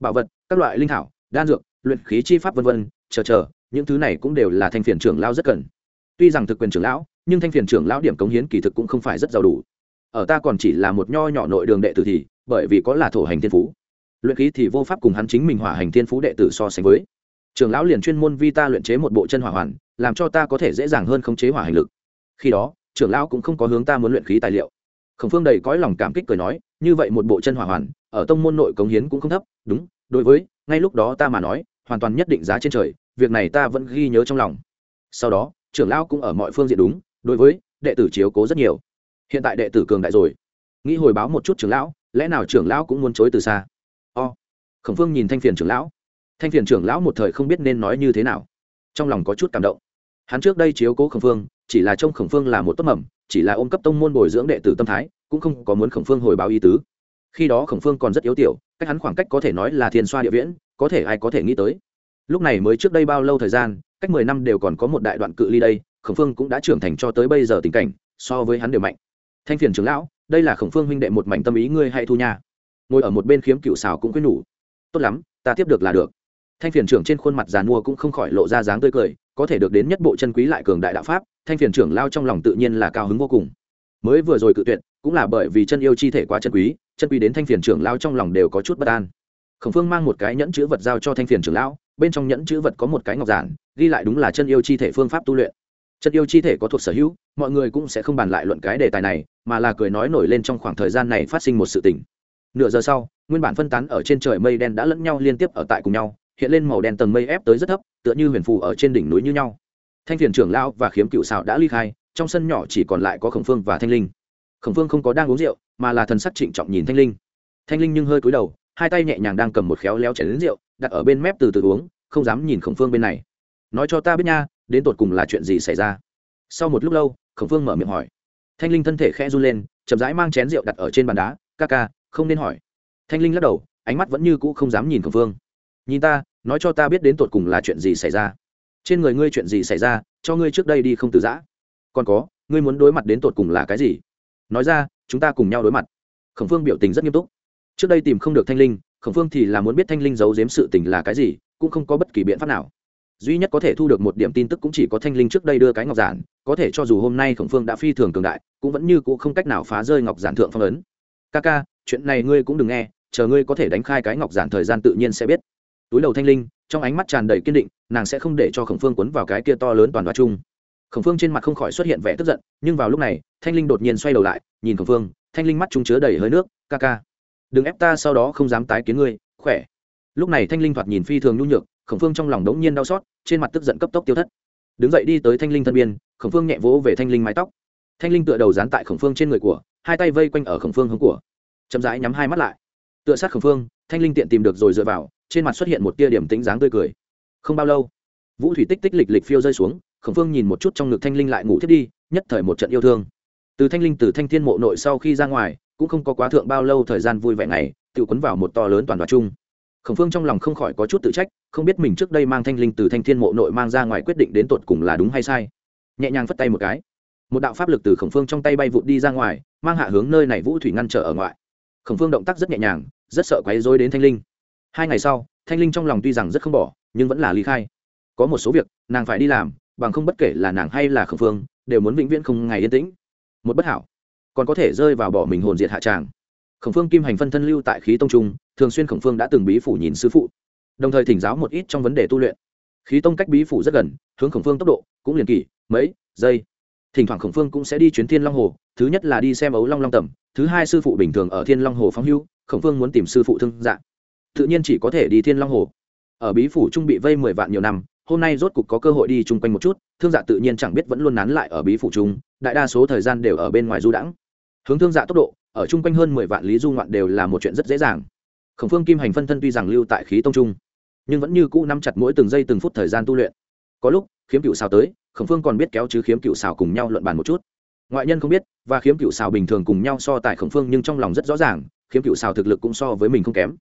Bảo vật, các loại linh thảo, đan dược, luyện khí chi pháp v v chờ chờ, những thứ này cũng đều là thanh phiền trưởng lão rất cần. Tuy rằng thực quyền trưởng lão, nhưng thanh phiền trưởng lão điểm cống hiến kỳ thực cũng không phải rất giàu đủ. Ở ta còn chỉ là một nho nhỏ nội đường đệ tử thì, bởi vì có là thổ hành thiên phú. Luyện khí thì vô pháp cùng hắn chính mình hỏa hành thiên phú đệ tử so sánh với trưởng lão liền chuyên môn vi ta luyện chế một bộ chân hỏa hoàn, làm cho ta có thể dễ dàng hơn khống chế hỏa hành lực. Khi đó, trưởng lão cũng không có hướng ta muốn luyện khí tài liệu. Khổng phương đầy cõi lòng cảm kích cười nói, như vậy một bộ chân hỏa hoàn, ở tông môn nội cống hiến cũng không thấp, đúng, đối với, ngay lúc đó ta mà nói, hoàn toàn nhất định giá trên trời, việc này ta vẫn ghi nhớ trong lòng. Sau đó, trưởng lão cũng ở mọi phương diện đúng, đối với, đệ tử chiếu cố rất nhiều. Hiện tại đệ tử cường đại rồi. Nghĩ hồi báo một chút trưởng lão, lẽ nào trưởng lão cũng muốn chối từ xa? O, khổng phương nhìn thanh phiền trưởng lão thanh phiền trưởng lão một thời không biết nên nói như thế nào. Trong lòng có chút cảm động. Hắn trước đây chiếu cố khổng phương, chỉ là trông khổng phương là một tốt mầm, chỉ là ôm cấp tông môn bồi dưỡng đệ tử tâm thái, cũng không có muốn khổng phương hồi báo ý tứ. Khi đó khổng phương còn rất yếu tiểu, cách hắn khoảng cách có thể nói là thiên xoa địa viễn, có thể ai có thể nghĩ tới. Lúc này mới trước đây bao lâu thời gian, cách mười năm đều còn có một đại đoạn cự ly đây, khổng phương cũng đã trưởng thành cho tới bây giờ tình cảnh, so với hắn đều mạnh. Thanh phiền trưởng lão, đây là khổng phương huynh đệ một mảnh tâm ý ngươi hay thu nha. Ngồi ở một bên khiếm cựu xào cũng quyết nhủ. Tốt lắm, ta tiếp được là được thanh phiền trưởng trên khuôn mặt giàn mua cũng không khỏi lộ ra dáng tươi cười, có thể được đến nhất bộ chân quý lại cường đại đạo pháp, thanh phiền trưởng lao trong lòng tự nhiên là cao hứng vô cùng. Mới vừa rồi cự tuyệt, cũng là bởi vì chân yêu chi thể quá chân quý chân quý đến thanh phiền trưởng lao trong lòng đều có chút bất an. Khổng phương mang một cái nhẫn chữ vật giao cho thanh phiền trưởng lão, bên trong nhẫn chữ vật có một cái ngọc giản, ghi lại đúng là chân yêu chi thể phương pháp tu luyện. Chân yêu chi thể có thuộc sở hữu, mọi người cũng sẽ không bàn lại luận cái đề tài này, mà là cười nói nổi lên trong khoảng thời gian này phát sinh một sự tình. Nửa giờ sau, nguyên bản phân tán ở trên trời mây đen đã lẫn nhau liên tiếp ở tại cùng nhau hiện lên màu đen tầng mây ép tới rất thấp, tựa như huyền phù ở trên đỉnh núi như nhau. Thanh phiền trưởng lão và khiếm cựu xảo đã ly khai, trong sân nhỏ chỉ còn lại có khổng phương và thanh linh. Khổng phương không có đang uống rượu, mà là thần sắc trịnh trọng nhìn thanh linh. Thanh linh nhưng hơi cúi đầu, hai tay nhẹ nhàng đang cầm một khéo léo chảy đến rượu, đặt ở bên mép từ từ uống, không dám nhìn khổng phương bên này. Nói cho ta biết nha, đến tột cùng là chuyện gì xảy ra? Sau một lúc lâu, khổng phương mở miệng hỏi. Thanh linh thân thể khẽ run lên, chậm rãi mang chén rượu đặt ở trên bàn đá. Ca ca, không nên hỏi. Thanh linh lắc đầu, ánh mắt vẫn như cũ không dám nhìn khổng phương. Nhìn ta nói cho ta biết đến tột cùng là chuyện gì xảy ra. Trên người ngươi chuyện gì xảy ra, cho ngươi trước đây đi không từ giã. Còn có, ngươi muốn đối mặt đến tột cùng là cái gì? Nói ra, chúng ta cùng nhau đối mặt. Khổng phương biểu tình rất nghiêm túc. Trước đây tìm không được thanh linh, khổng phương thì là muốn biết thanh linh giấu giếm sự tình là cái gì, cũng không có bất kỳ biện pháp nào. Duy nhất có thể thu được một điểm tin tức cũng chỉ có thanh linh trước đây đưa cái ngọc giản, có thể cho dù hôm nay khổng phương đã phi thường cường đại, cũng vẫn như c ũ không cách nào phá rơi ngọc giản thượng phong ấn. Ca ca chuyện này ngươi cũng đừng nghe, chờ ngươi có thể đánh khai cái ngọc giản thời gian tự nhiên sẽ biết túi đầu thanh linh, trong ánh mắt tràn đầy kiên định, nàng sẽ không để cho khổng phương quấn vào cái kia to lớn toàn đoá chung. Khổng phương trên mặt không khỏi xuất hiện vẻ tức giận, nhưng vào lúc này, thanh linh đột nhiên xoay đầu lại, nhìn khổng phương, thanh linh mắt chúng chứa đầy hơi nước, ca ca, đừng ép ta, sau đó không dám tái kiến ngươi, khỏe. Lúc này thanh linh thoạt nhìn phi thường nhu nhược, khổng phương trong lòng đống nhiên đau xót, trên mặt tức giận cấp tốc tiêu thất. Đứng dậy đi tới thanh linh thân biên, khổng phương nhẹ vỗ về thanh linh mái tóc. Thanh linh tựa đầu dán tại khổng phương trên người của, hai tay vây quanh ở khổng phương hướng của. Chậm rãi nhắm hai mắt lại. Tựa sát khổng phương, thanh linh tiện tìm được rồi dựa vào trên mặt xuất hiện một tia điểm tính dáng tươi cười. Không bao lâu, vũ thủy tích tích lịch lịch phiêu rơi xuống, khổng phương nhìn một chút trong ngực thanh linh lại ngủ thiết đi, nhất thời một trận yêu thương. Từ thanh linh, từ thanh thiên mộ nội sau khi ra ngoài, cũng không có quá thượng bao lâu thời gian vui vẻ này tự quấn vào một to lớn toàn đoạt chung. Khổng phương trong lòng không khỏi có chút tự trách, không biết mình trước đây mang thanh linh từ thanh thiên mộ nội mang ra ngoài quyết định đến tột cùng là đúng hay sai. Nhẹ nhàng phất tay một cái. Một đạo pháp lực từ khổng phương trong tay bay vụt đi ra ngoài, mang hạ hướng nơi này vũ thủy ngăn trở ở ngoài khổng phương động tác rất nhẹ nhàng, rất sợ quấy rối đến thanh linh hai ngày sau, thanh linh trong lòng tuy rằng rất không bỏ, nhưng vẫn là ly khai. Có một số việc, nàng phải đi làm, bằng không bất kể là nàng hay là khổng phương, đều muốn vĩnh viễn không ngày yên tĩnh. Một bất hảo, còn có thể rơi vào bỏ mình hồn diệt hạ tràng. Khổng phương kim hành phân thân lưu tại khí tông trung, thường xuyên khổng phương đã từng bí phủ nhìn sư phụ, đồng thời thỉnh giáo một ít trong vấn đề tu luyện. Khí tông cách bí phủ rất gần, hướng khổng phương tốc độ cũng liền kỷ mấy, giây. Thỉnh thoảng khổng phương cũng sẽ đi chuyến thiên long hồ, thứ nhất là đi xem ấu long long tầm, thứ hai sư phụ bình thường ở thiên long hồ phóng hưu, khổng phương muốn tìm sư phụ thương dạng tự nhiên chỉ có thể đi thiên long hồ. Ở bí phủ trung bị vây mười vạn nhiều năm, hôm nay rốt cục có cơ hội đi chung quanh một chút, thương dạ tự nhiên chẳng biết vẫn luôn nán lại ở bí phủ trung, đại đa số thời gian đều ở bên ngoài du đãng. Hướng thương dạ tốc độ, ở chung quanh hơn mười vạn lý du ngoạn đều là một chuyện rất dễ dàng. Khổng phương kim hành phân thân tuy rằng lưu tại khí tông trung, nhưng vẫn như cũ nắm chặt mỗi từng giây từng phút thời gian tu luyện. Có lúc, khiếm cựu xào tới, khổng phương còn biết kéo chứ khiếm cựu xào cùng nhau luận bàn một chút. Ngoại nhân không biết, và khiếm cựu xào bình thường cùng nhau so tại khổng phương nhưng trong lòng rất rõ ràng, khiếm cựu xào thực lực cũng so với mình không kém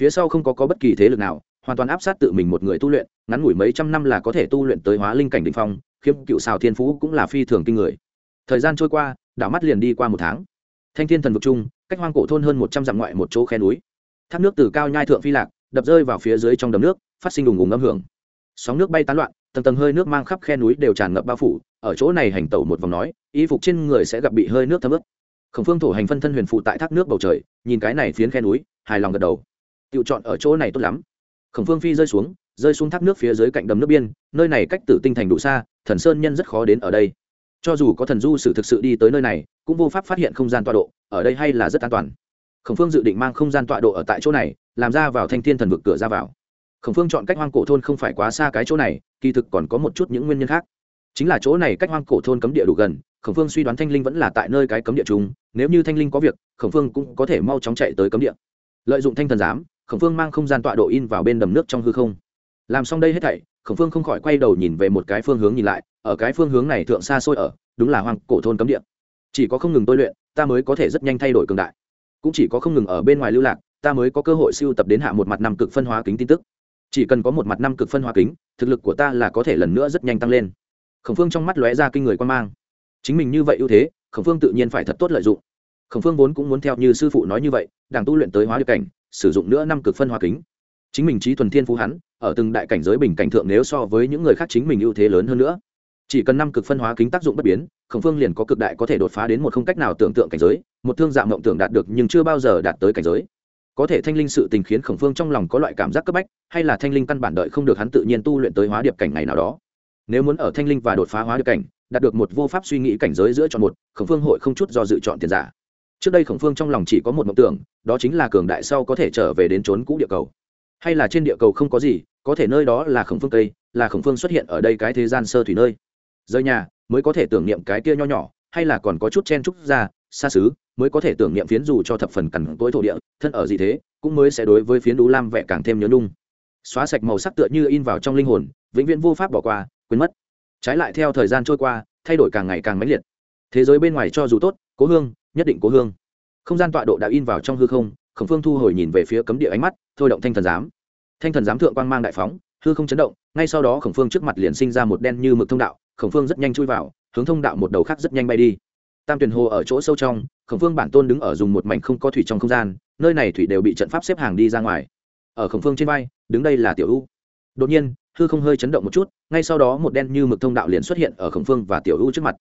phía sau không có, có bất kỳ thế lực nào hoàn toàn áp sát tự mình một người tu luyện ngắn ngủi mấy trăm năm là có thể tu luyện tới hóa linh cảnh đ ỉ n h phong khiếm cựu xào thiên phú cũng là phi thường kinh người. Thời gian trôi qua đảo mắt liền đi qua một tháng. Thanh thiên thần vực chung cách hoang cổ thôn hơn một trăm dặm ngoại một chỗ khe núi. Thác nước từ cao nhai thượng phi lạc đập rơi vào phía dưới trong đầm nước phát sinh đùng ùng âm hưởng. Sóng nước bay tán loạn tầng tầng hơi nước mang khắp khe núi đều tràn ngập bao phủ ở chỗ này hành tẩu một vòng nói y phục trên người sẽ gặp bị hơi nước thấm ướt. Khổng phương thổ hành phân thân huyền phụ tại thác nước bầu trời nhìn cái này phiến khe núi hài lòng gật đầu tự chọn ở chỗ này tốt lắm. Khổng phương phi rơi xuống rơi xuống thác nước phía dưới cạnh đầm nước biên, nơi này cách tử tinh thành đủ xa, thần sơn nhân rất khó đến ở đây. Cho dù có thần du sử thực sự đi tới nơi này, cũng vô pháp phát hiện không gian tọa độ, ở đây hay là rất an toàn. Khổng phương dự định mang không gian tọa độ ở tại chỗ này, làm ra vào thanh thiên thần vực cửa ra vào. Khổng phương chọn cách hoang cổ thôn không phải quá xa cái chỗ này, kỳ thực còn có một chút những nguyên nhân khác. Chính là chỗ này cách hoang cổ thôn cấm địa đủ gần, khổng phương suy đoán thanh linh vẫn là tại nơi cái cấm địa chung, nếu như thanh linh có việc, khổng phương cũng có thể mau chóng chạy tới cấm địa. Lợi dụng thanh thần giám khổng phương mang không gian tọa độ in vào bên đầm nước trong hư không. Làm xong đây hết thảy, khổng phương không khỏi quay đầu nhìn về một cái phương hướng nhìn lại, ở cái phương hướng này thượng xa xôi ở, đúng là hoang cổ thôn cấm địa. Chỉ có không ngừng tôi luyện, ta mới có thể rất nhanh thay đổi cường đại. Cũng chỉ có không ngừng ở bên ngoài lưu lạc, ta mới có cơ hội siêu tập đến hạ một mặt năm cực phân hóa kính tin tức. Chỉ cần có một mặt năm cực phân hóa kính, thực lực của ta là có thể lần nữa rất nhanh tăng lên. Khổng phương trong mắt lóe ra kinh người quan mang. Chính mình như vậy ưu thế, khổng phương tự nhiên phải thật tốt lợi dụng. Khổng phương vốn cũng muốn theo như sư phụ nói như vậy, đảng tu luyện tới hóa được cảnh sử dụng nữa năm cực phân hóa kính. Chính mình trí thuần thiên phú hắn, ở từng đại cảnh giới bình cảnh thượng nếu so với những người khác chính mình ưu thế lớn hơn nữa. Chỉ cần năm cực phân hóa kính tác dụng bất biến, khổng phương liền có cực đại có thể đột phá đến một không cách nào tưởng tượng cảnh giới, một thương dạng mộng tưởng đạt được nhưng chưa bao giờ đạt tới cảnh giới. Có thể thanh linh sự tình khiến khổng phương trong lòng có loại cảm giác cấp bách, hay là thanh linh căn bản đợi không được hắn tự nhiên tu luyện tới hóa điệp cảnh ngày nào đó. Nếu muốn ở thanh linh và đột phá hóa điệp cảnh, đạt được một vô pháp suy nghĩ cảnh giới giữa chọn một, khổng phương hội không chút do dự chọn tiền giả trước đây khổng phương trong lòng chỉ có một mộng tưởng, đó chính là cường đại sau có thể trở về đến trốn cũ địa cầu. Hay là trên địa cầu không có gì, có thể nơi đó là khổng phương tây là khổng phương xuất hiện ở đây cái thế gian sơ thủy nơi. Rời nhà, mới có thể tưởng niệm cái kia nho nhỏ, hay là còn có chút chen trúc ra, xa xứ, mới có thể tưởng niệm phiến dù cho thập phần cằn tối thổ địa, thân ở gì thế, cũng mới sẽ đối với phiến đú lam vẽ càng thêm nhớ nung xóa sạch màu sắc tựa như in vào trong linh hồn, vĩnh viễn vô pháp bỏ qua, quên mất. Trái lại theo thời gian trôi qua, thay đổi càng ngày càng mãnh liệt. Thế giới bên ngoài cho dù tốt cố hương, nhất định cố hương. Không gian tọa độ đã in vào trong hư không, khổng phương thu hồi nhìn về phía cấm địa ánh mắt, thôi động thanh thần giám. Thanh thần giám thượng quang mang đại phóng, hư không chấn động, ngay sau đó khổng phương trước mặt liền sinh ra một đen như mực thông đạo, khổng phương rất nhanh chui vào, hướng thông đạo một đầu khác rất nhanh bay đi. Tam tuyền hồ ở chỗ sâu trong, khổng phương bản tôn đứng ở dùng một mảnh không có thủy trong không gian, nơi này thủy đều bị trận pháp xếp hàng đi ra ngoài. Ở khổng phương trên vai, đứng đây là tiểu u. Đột nhiên, hư không hơi chấn động một chút, ngay sau đó một đen như mực thông đạo liền xuất hiện ở khổng phương và tiểu u trước mặt.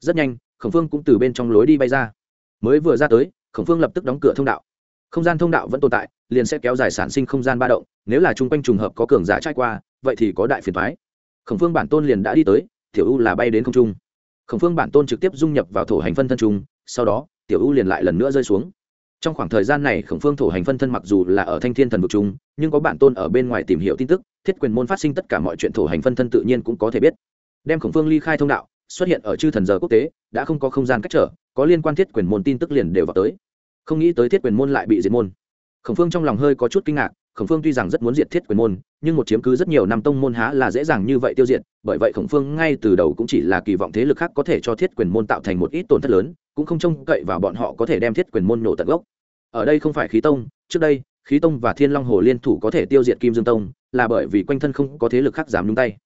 Rất nhanh khổng phương cũng từ bên trong lối đi bay ra. Mới vừa ra tới, khổng phương lập tức đóng cửa thông đạo. Không gian thông đạo vẫn tồn tại, liền sẽ kéo dài sản sinh không gian ba động, nếu là chung quanh trùng hợp có cường giả trải qua, vậy thì có đại phiền thoái khổng phương bản tôn liền đã đi tới, tiểu u là bay đến không trung. Khổng phương bản tôn trực tiếp dung nhập vào thổ hành phân thân trung sau đó, tiểu u liền lại lần nữa rơi xuống. Trong khoảng thời gian này, khổng phương thổ hành phân thân mặc dù là ở thanh thiên thần vực trung nhưng có bản tôn ở bên ngoài tìm hiểu tin tức, thiết quyền môn phát sinh tất cả mọi chuyện thổ hành phân thân tự nhiên cũng có thể biết. Đem khổng phương ly khai thông đạo xuất hiện ở chư thần giờ quốc tế, đã không có không gian cách trở, có liên quan thiết quyền môn tin tức liền đều vào tới. Không nghĩ tới thiết quyền môn lại bị diệt môn. Khổng phương trong lòng hơi có chút kinh ngạc, khổng phương tuy rằng rất muốn diệt thiết quyền môn, nhưng một chiếm cứ rất nhiều năm tông môn há là dễ dàng như vậy tiêu diệt, bởi vậy khổng phương ngay từ đầu cũng chỉ là kỳ vọng thế lực khác có thể cho thiết quyền môn tạo thành một ít tổn thất lớn, cũng không trông cậy vào bọn họ có thể đem thiết quyền môn nổ tận gốc. Ở đây không phải khí tông, trước đây, khí tông và thiên long hồ liên thủ có thể tiêu diệt kim dương tông, là bởi vì quanh thân không có thế lực khác dám nhúng tay.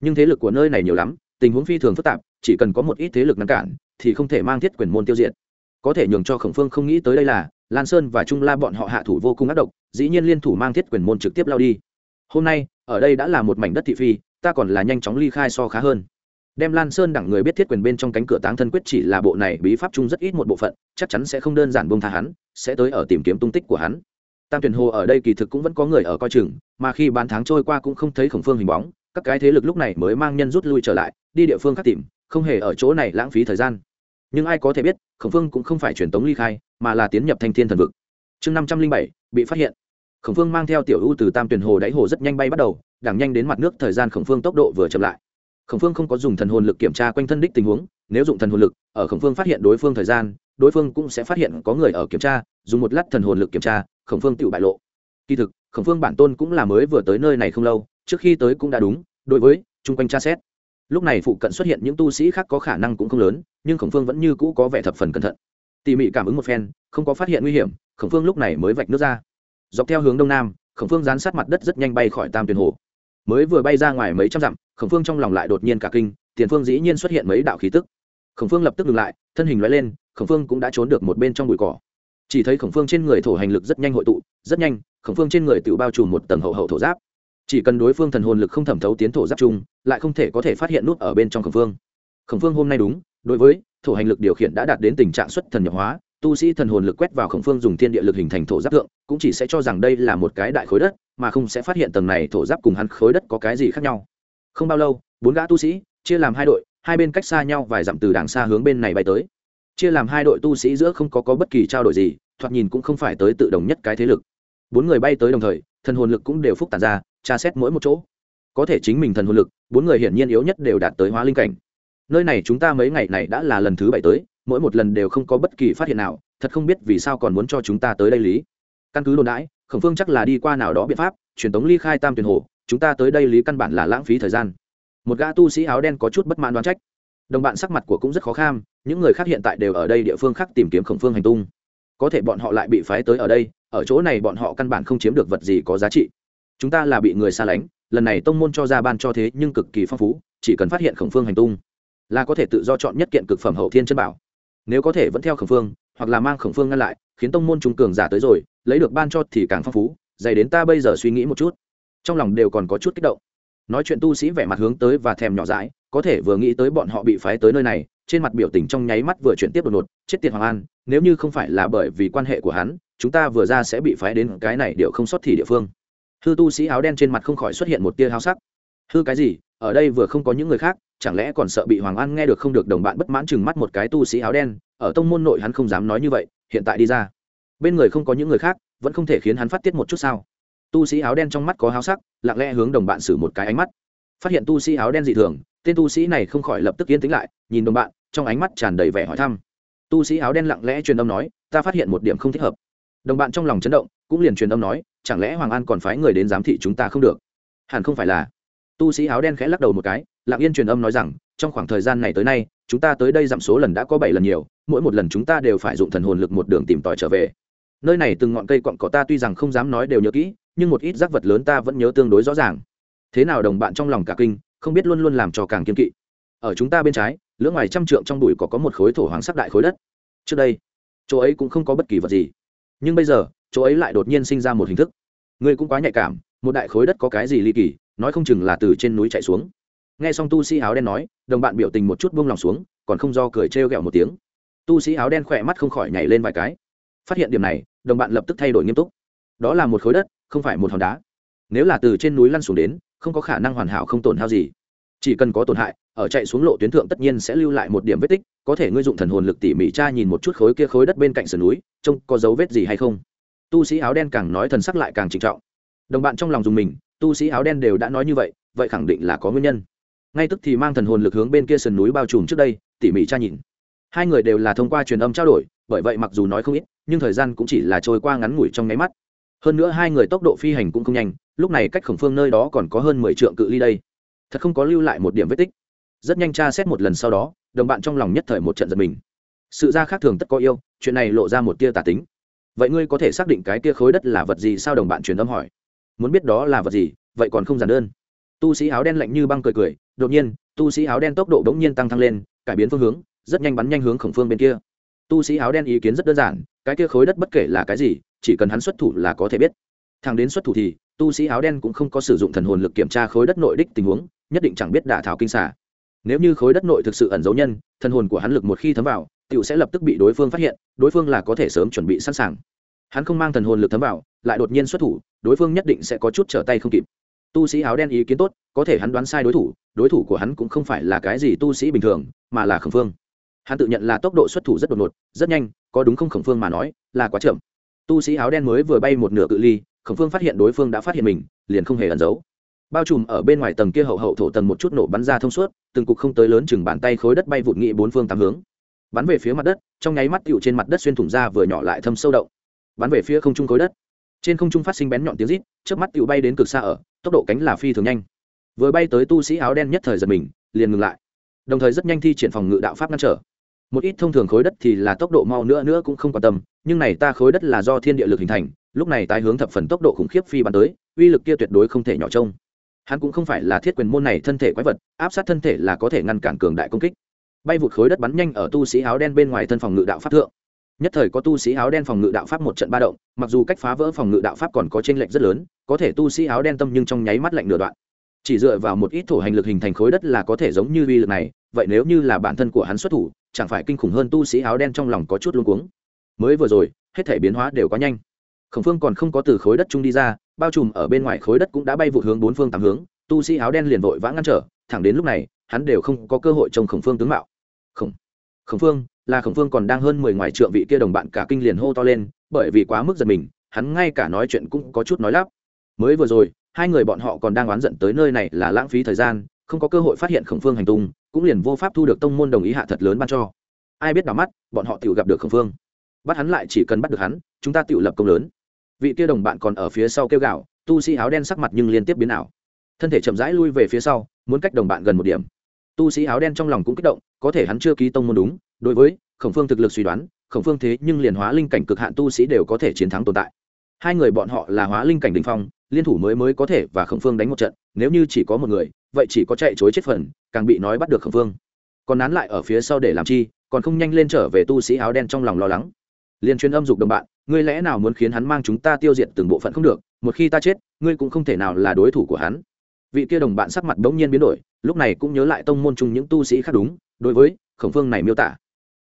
Nhưng thế lực của nơi này nhiều lắm tình huống phi thường phức tạp, chỉ cần có một ít thế lực ngăn cản, thì không thể mang thiết quyền môn tiêu diệt. Có thể nhường cho khổng phương không nghĩ tới đây là, lan sơn và trung la bọn họ hạ thủ vô cùng ác độc, dĩ nhiên liên thủ mang thiết quyền môn trực tiếp lao đi. Hôm nay, ở đây đã là một mảnh đất thị phi, ta còn là nhanh chóng ly khai so khá hơn. Đem lan sơn đẳng người biết thiết quyền bên trong cánh cửa táng thân quyết chỉ là bộ này bí pháp chung rất ít một bộ phận, chắc chắn sẽ không đơn giản bông tha hắn, sẽ tới ở tìm kiếm tung tích của hắn. Tam tuyển hồ ở đây kỳ thực cũng vẫn có người ở coi chừng, mà khi bán tháng trôi qua cũng không thấy khổng phương hình bóng, các cái thế lực lúc này mới mang nhân rút lui trở lại đi địa phương khác tìm, không hề ở chỗ này lãng phí thời gian. Nhưng ai có thể biết, khổng phương cũng không phải truyền tống ly khai, mà là tiến nhập thanh thiên thần vực. Chương năm trăm linh bảy, bị phát hiện. Khổng phương mang theo tiểu u từ tam tuyển hồ đáy hồ rất nhanh bay bắt đầu đảng nhanh đến mặt nước thời gian khổng phương tốc độ vừa chậm lại. Khổng phương không có dùng thần hồn lực kiểm tra quanh thân đích tình huống, nếu dùng thần hồn lực, ở khổng phương phát hiện đối phương thời gian, đối phương cũng sẽ phát hiện có người ở kiểm tra, dùng một lát thần hồn lực kiểm tra, khổng phương tự bại lộ. Kỳ thực, khổng phương bản tôn cũng là mới vừa tới nơi này không lâu, trước khi tới cũng đã đúng, đối với, chung quanh tra xét lúc này phụ cận xuất hiện những tu sĩ khác có khả năng cũng không lớn, nhưng khổng phương vẫn như cũ có vẻ thập phần cẩn thận. Tỉ mỉ cảm ứng một phen, không có phát hiện nguy hiểm, khổng phương lúc này mới vạch nước ra. Dọc theo hướng đông nam, khổng phương dán sát mặt đất rất nhanh bay khỏi tam tuyền hồ. Mới vừa bay ra ngoài mấy trăm dặm, khổng phương trong lòng lại đột nhiên cả kinh, tiền phương dĩ nhiên xuất hiện mấy đạo khí tức. Khổng phương lập tức ngừng lại, thân hình loại lên, khổng phương cũng đã trốn được một bên trong bụi cỏ. Chỉ thấy khổng phương trên người thổ hành lực rất nhanh hội tụ, rất nhanh, khổng phương trên người tự bao trùm một tầng hậu hậu thổ giáp chỉ cần đối phương thần hồn lực không thẩm thấu tiến thổ giáp chung lại không thể có thể phát hiện nút ở bên trong khổng phương khổng phương hôm nay đúng đối với thổ hành lực điều khiển đã đạt đến tình trạng xuất thần nhập hóa tu sĩ thần hồn lực quét vào khổng phương dùng thiên địa lực hình thành thổ giáp tượng, cũng chỉ sẽ cho rằng đây là một cái đại khối đất mà không sẽ phát hiện tầng này thổ giáp cùng hắn khối đất có cái gì khác nhau. Không bao lâu bốn gã tu sĩ chia làm hai đội hai bên cách xa nhau vài dặm từ đàng xa hướng bên này bay tới. Chia làm hai đội tu sĩ giữa không có, có bất kỳ trao đổi gì thoạt nhìn cũng không phải tới tự đồng nhất cái thế lực. Bốn người bay tới đồng thời thần hồn lực cũng đều phúc tàn ra, tra xét mỗi một chỗ. Có thể chính mình thần hồn lực, bốn người hiển nhiên yếu nhất đều đạt tới hóa linh cảnh. Nơi này chúng ta mấy ngày này đã là lần thứ bảy tới, mỗi một lần đều không có bất kỳ phát hiện nào, thật không biết vì sao còn muốn cho chúng ta tới đây lý. Căn cứ đồn đãi, khổng phương chắc là đi qua nào đó biện pháp, truyền tống ly khai tam tuyển hồ, chúng ta tới đây lý căn bản là lãng phí thời gian. Một gã tu sĩ áo đen có chút bất mãn đoán trách. Đồng bạn sắc mặt của cũng rất khó khăn những người khác hiện tại đều ở đây địa phương khác tìm kiếm khổng phương hành tung. Có thể bọn họ lại bị phái tới ở đây ở chỗ này bọn họ căn bản không chiếm được vật gì có giá trị. Chúng ta là bị người xa lánh, lần này tông môn cho ra ban cho thế nhưng cực kỳ phong phú, chỉ cần phát hiện khổng phương hành tung, là có thể tự do chọn nhất kiện cực phẩm hậu thiên chân bảo. Nếu có thể vẫn theo khổng phương, hoặc là mang khổng phương ngăn lại, khiến tông môn trung cường giả tới rồi, lấy được ban cho thì càng phong phú dày đến ta bây giờ suy nghĩ một chút. Trong lòng đều còn có chút kích động. Nói chuyện tu sĩ vẻ mặt hướng tới và thèm nhỏ dãi, có thể vừa nghĩ tới bọn họ bị phái tới nơi này, trên mặt biểu tình trong nháy mắt vừa chuyển tiếp đột ngột, chết tiệt hoàng an, nếu như không phải là bởi vì quan hệ của hắn chúng ta vừa ra sẽ bị phái đến cái này điệu không sót thì địa phương. Hư tu sĩ áo đen trên mặt không khỏi xuất hiện một tia háo sắc. Hư cái gì? Ở đây vừa không có những người khác, chẳng lẽ còn sợ bị hoàng an nghe được không được đồng bạn bất mãn chừng mắt một cái tu sĩ áo đen? Ở tông môn nội hắn không dám nói như vậy, hiện tại đi ra. Bên người không có những người khác, vẫn không thể khiến hắn phát tiết một chút sao? Tu sĩ áo đen trong mắt có háo sắc, lặng lẽ hướng đồng bạn xử một cái ánh mắt. Phát hiện tu sĩ áo đen dị thường, tên tu sĩ này không khỏi lập tức yên tĩnh lại, nhìn đồng bạn, trong ánh mắt tràn đầy vẻ hỏi thăm. Tu sĩ áo đen lặng lẽ truyền âm nói, ta phát hiện một điểm không thích hợp đồng bạn trong lòng chấn động, cũng liền truyền âm nói, chẳng lẽ hoàng an còn phái người đến giám thị chúng ta không được? Hẳn không phải là. Tu sĩ áo đen khẽ lắc đầu một cái, lặng yên truyền âm nói rằng, trong khoảng thời gian này tới nay, chúng ta tới đây giảm số lần đã có bảy lần nhiều, mỗi một lần chúng ta đều phải dụng thần hồn lực một đường tìm tòi trở về. Nơi này từng ngọn cây cọn cỏ ta tuy rằng không dám nói đều nhớ kỹ, nhưng một ít giác vật lớn ta vẫn nhớ tương đối rõ ràng. Thế nào đồng bạn trong lòng cả kinh, không biết luôn luôn làm cho càng kiên kỵ. Ở chúng ta bên trái, lưỡng ngoài trăm trượng trong bụi có có một khối thổ hoàng sắc đại khối đất. Trước đây, chỗ ấy cũng không có bất kỳ vật gì nhưng bây giờ, chỗ ấy lại đột nhiên sinh ra một hình thức. Ngươi cũng quá nhạy cảm, một đại khối đất có cái gì ly kỳ, nói không chừng là từ trên núi chạy xuống. Nghe xong tu sĩ áo đen nói, đồng bạn biểu tình một chút buông lòng xuống, còn không do cười trêu ghẹo một tiếng. Tu sĩ áo đen khỏe mắt không khỏi nhảy lên vài cái. Phát hiện điểm này, đồng bạn lập tức thay đổi nghiêm túc. Đó là một khối đất, không phải một hòn đá. Nếu là từ trên núi lăn xuống đến, không có khả năng hoàn hảo không tổn hao gì. Chỉ cần có tổn hại, ở chạy xuống lộ tuyến thượng tất nhiên sẽ lưu lại một điểm vết tích có thể ngươi dụng thần hồn lực tỉ mỉ tra nhìn một chút khối kia khối đất bên cạnh sườn núi, trông có dấu vết gì hay không? Tu sĩ áo đen càng nói thần sắc lại càng trịnh trọng. Đồng bạn trong lòng dùng mình, tu sĩ áo đen đều đã nói như vậy vậy khẳng định là có nguyên nhân. Ngay tức thì mang thần hồn lực hướng bên kia sườn núi bao trùm trước đây, tỉ mỉ tra nhìn. Hai người đều là thông qua truyền âm trao đổi, bởi vậy mặc dù nói không ít, nhưng thời gian cũng chỉ là trôi qua ngắn ngủi trong nháy mắt. Hơn nữa hai người tốc độ phi hành cũng không nhanh, lúc này cách khổng phương nơi đó còn có hơn mười trượng cự ly đây. Thật không có lưu lại một điểm vết tích rất nhanh tra xét một lần sau đó, đồng bạn trong lòng nhất thời một trận giật mình. Sự ra khác thường tất có yêu, chuyện này lộ ra một tia tả tính. Vậy ngươi có thể xác định cái tia khối đất là vật gì sao đồng bạn truyền âm hỏi. Muốn biết đó là vật gì, vậy còn không giản đơn. Tu sĩ áo đen lạnh như băng cười cười, đột nhiên, tu sĩ áo đen tốc độ đ ố n g nhiên tăng thăng lên, cải biến phương hướng, rất nhanh bắn nhanh hướng khổng phương bên kia. Tu sĩ áo đen ý kiến rất đơn giản, cái kia khối đất bất kể là cái gì, chỉ cần hắn xuất thủ là có thể biết. Thằng đến xuất thủ thì, tu sĩ áo đen cũng không có sử dụng thần hồn lực kiểm tra khối đất nội đích tình huống, nhất định chẳng biết đả thảo kinh xả nếu như khối đất nội thực sự ẩn dấu nhân thần hồn của hắn lực một khi thấm vào tựu sẽ lập tức bị đối phương phát hiện, đối phương là có thể sớm chuẩn bị sẵn sàng. Hắn không mang thần hồn lực thấm vào, lại đột nhiên xuất thủ, đối phương nhất định sẽ có chút trở tay không kịp. Tu sĩ áo đen ý kiến tốt, có thể hắn đoán sai đối thủ đối thủ của hắn cũng không phải là cái gì tu sĩ bình thường, mà là khẩn phương. Hắn tự nhận là tốc độ xuất thủ rất đột ngột, rất nhanh, có đúng không khẩn phương mà nói, là quá chậm. Tu sĩ áo đen mới vừa bay một nửa cự ly khẩn phương phát hiện đối phương đã phát hiện mình, liền không hề ẩn giấu bao trùm ở bên ngoài tầng kia hậu hậu thổ tầng một chút nổ bắn ra thông suốt, từng cục không tới lớn chừng bàn tay khối đất bay vụt nghị bốn phương tám hướng. Bắn về phía mặt đất, trong nháy mắt tựu trên mặt đất xuyên thủng ra vừa nhỏ lại thâm sâu động. Bắn về phía không trung khối đất. Trên không trung phát sinh bén nhọn tiếng rít trước mắt tựu bay đến cực xa ở, tốc độ cánh là phi thường nhanh. Vừa bay tới tu sĩ áo đen nhất thời giật mình, liền ngừng lại. Đồng thời rất nhanh thi triển phòng ngự đạo pháp ngăn trở. Một ít thông thường khối đất thì là tốc độ mau nữa nữa cũng không quan tâm, nhưng này ta khối đất là do thiên địa lực hình thành, lúc này tái hướng thập phần tốc độ khủng khiếp phi bắn tới, uy lực kia tuyệt đối không thể nhỏ trông hắn cũng không phải là thiết quyền môn này thân thể quái vật, áp sát thân thể là có thể ngăn cản cường đại công kích. Bay vụt khối đất bắn nhanh ở tu sĩ áo đen bên ngoài thân phòng ngự đạo pháp thượng. Nhất thời có tu sĩ áo đen phòng ngự đạo pháp một trận ba động, mặc dù cách phá vỡ phòng ngự đạo pháp còn có tranh lệch rất lớn, có thể tu sĩ áo đen tâm nhưng trong nháy mắt lạnh nửa đoạn. Chỉ dựa vào một ít thổ hành lực hình thành khối đất là có thể giống như uy lực này, vậy nếu như là bản thân của hắn xuất thủ, chẳng phải kinh khủng hơn tu sĩ áo đen trong lòng có chút luống cuống. Mới vừa rồi, hết thể biến hóa đều quá nhanh khổng phương còn không có từ khối đất trung đi ra, bao trùm ở bên ngoài khối đất cũng đã bay vụ hướng bốn phương tám hướng, tu sĩ áo đen liền vội vã ngăn trở, thẳng đến lúc này, hắn đều không có cơ hội trông khổng phương tướng mạo. Khổng khổng phương, là khổng phương còn đang hơn mười ngoài trượng vị kia đồng bạn cả kinh liền hô to lên, bởi vì quá mức giật mình, hắn ngay cả nói chuyện cũng có chút nói lắp. Mới vừa rồi, hai người bọn họ còn đang oán giận tới nơi này là lãng phí thời gian, không có cơ hội phát hiện khổng phương hành tung, cũng liền vô pháp thu được tông môn đồng ý hạ thật lớn ban cho. Ai biết đỏ mắt, bọn họ tự gặp được khổng phương. Bắt hắn lại chỉ cần bắt được hắn, chúng ta tự lập công lớn vị kia đồng bạn còn ở phía sau kêu gạo, tu sĩ áo đen sắc mặt nhưng liên tiếp biến ảo. Thân thể chậm rãi lui về phía sau, muốn cách đồng bạn gần một điểm. Tu sĩ áo đen trong lòng cũng kích động, có thể hắn chưa ký tông môn đúng, đối với khổng phương thực lực suy đoán, khổng phương thế nhưng liền hóa linh cảnh cực hạn tu sĩ đều có thể chiến thắng tồn tại. Hai người bọn họ là hóa linh cảnh đình phong, liên thủ mới mới có thể và khổng phương đánh một trận, nếu như chỉ có một người, vậy chỉ có chạy chối chết phần, càng bị nói bắt được khổng phương. Còn nán lại ở phía sau để làm chi, còn không nhanh lên trở về tu sĩ áo đen trong lòng lo lắng liền chuyên âm dục đồng bạn, ngươi lẽ nào muốn khiến hắn mang chúng ta tiêu diệt từng bộ phận không được, một khi ta chết, ngươi cũng không thể nào là đối thủ của hắn. Vị kia đồng bạn sắc mặt bỗng nhiên biến đổi, lúc này cũng nhớ lại tông môn chung những tu sĩ khác đúng, đối với khổng phương này miêu tả.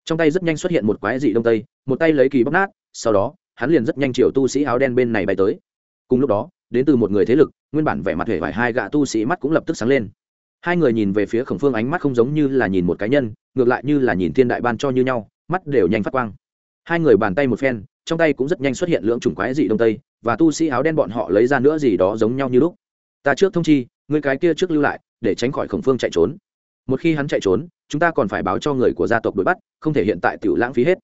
Trong tay rất nhanh xuất hiện một quái dị đông tây, một tay lấy kỳ bóc nát, sau đó, hắn liền rất nhanh chiều tu sĩ áo đen bên này bay tới. Cùng lúc đó, đến từ một người thế lực, nguyên bản vẻ mặt hề vải hai gạ tu sĩ mắt cũng lập tức sáng lên. Hai người nhìn về phía khổng phương ánh mắt không giống như là nhìn một cá nhân, ngược lại như là nhìn thiên đại ban cho như nhau, mắt đều nhanh phát quang hai người bàn tay một phen, trong tay cũng rất nhanh xuất hiện lưỡng chủng quái dị đông tây, và tu sĩ áo đen bọn họ lấy ra nữa gì đó giống nhau như lúc. Ta trước thông chi người cái kia trước lưu lại, để tránh khỏi khổng phương chạy trốn. Một khi hắn chạy trốn, chúng ta còn phải báo cho người của gia tộc đuổi bắt, không thể hiện tại tiểu lãng phí hết.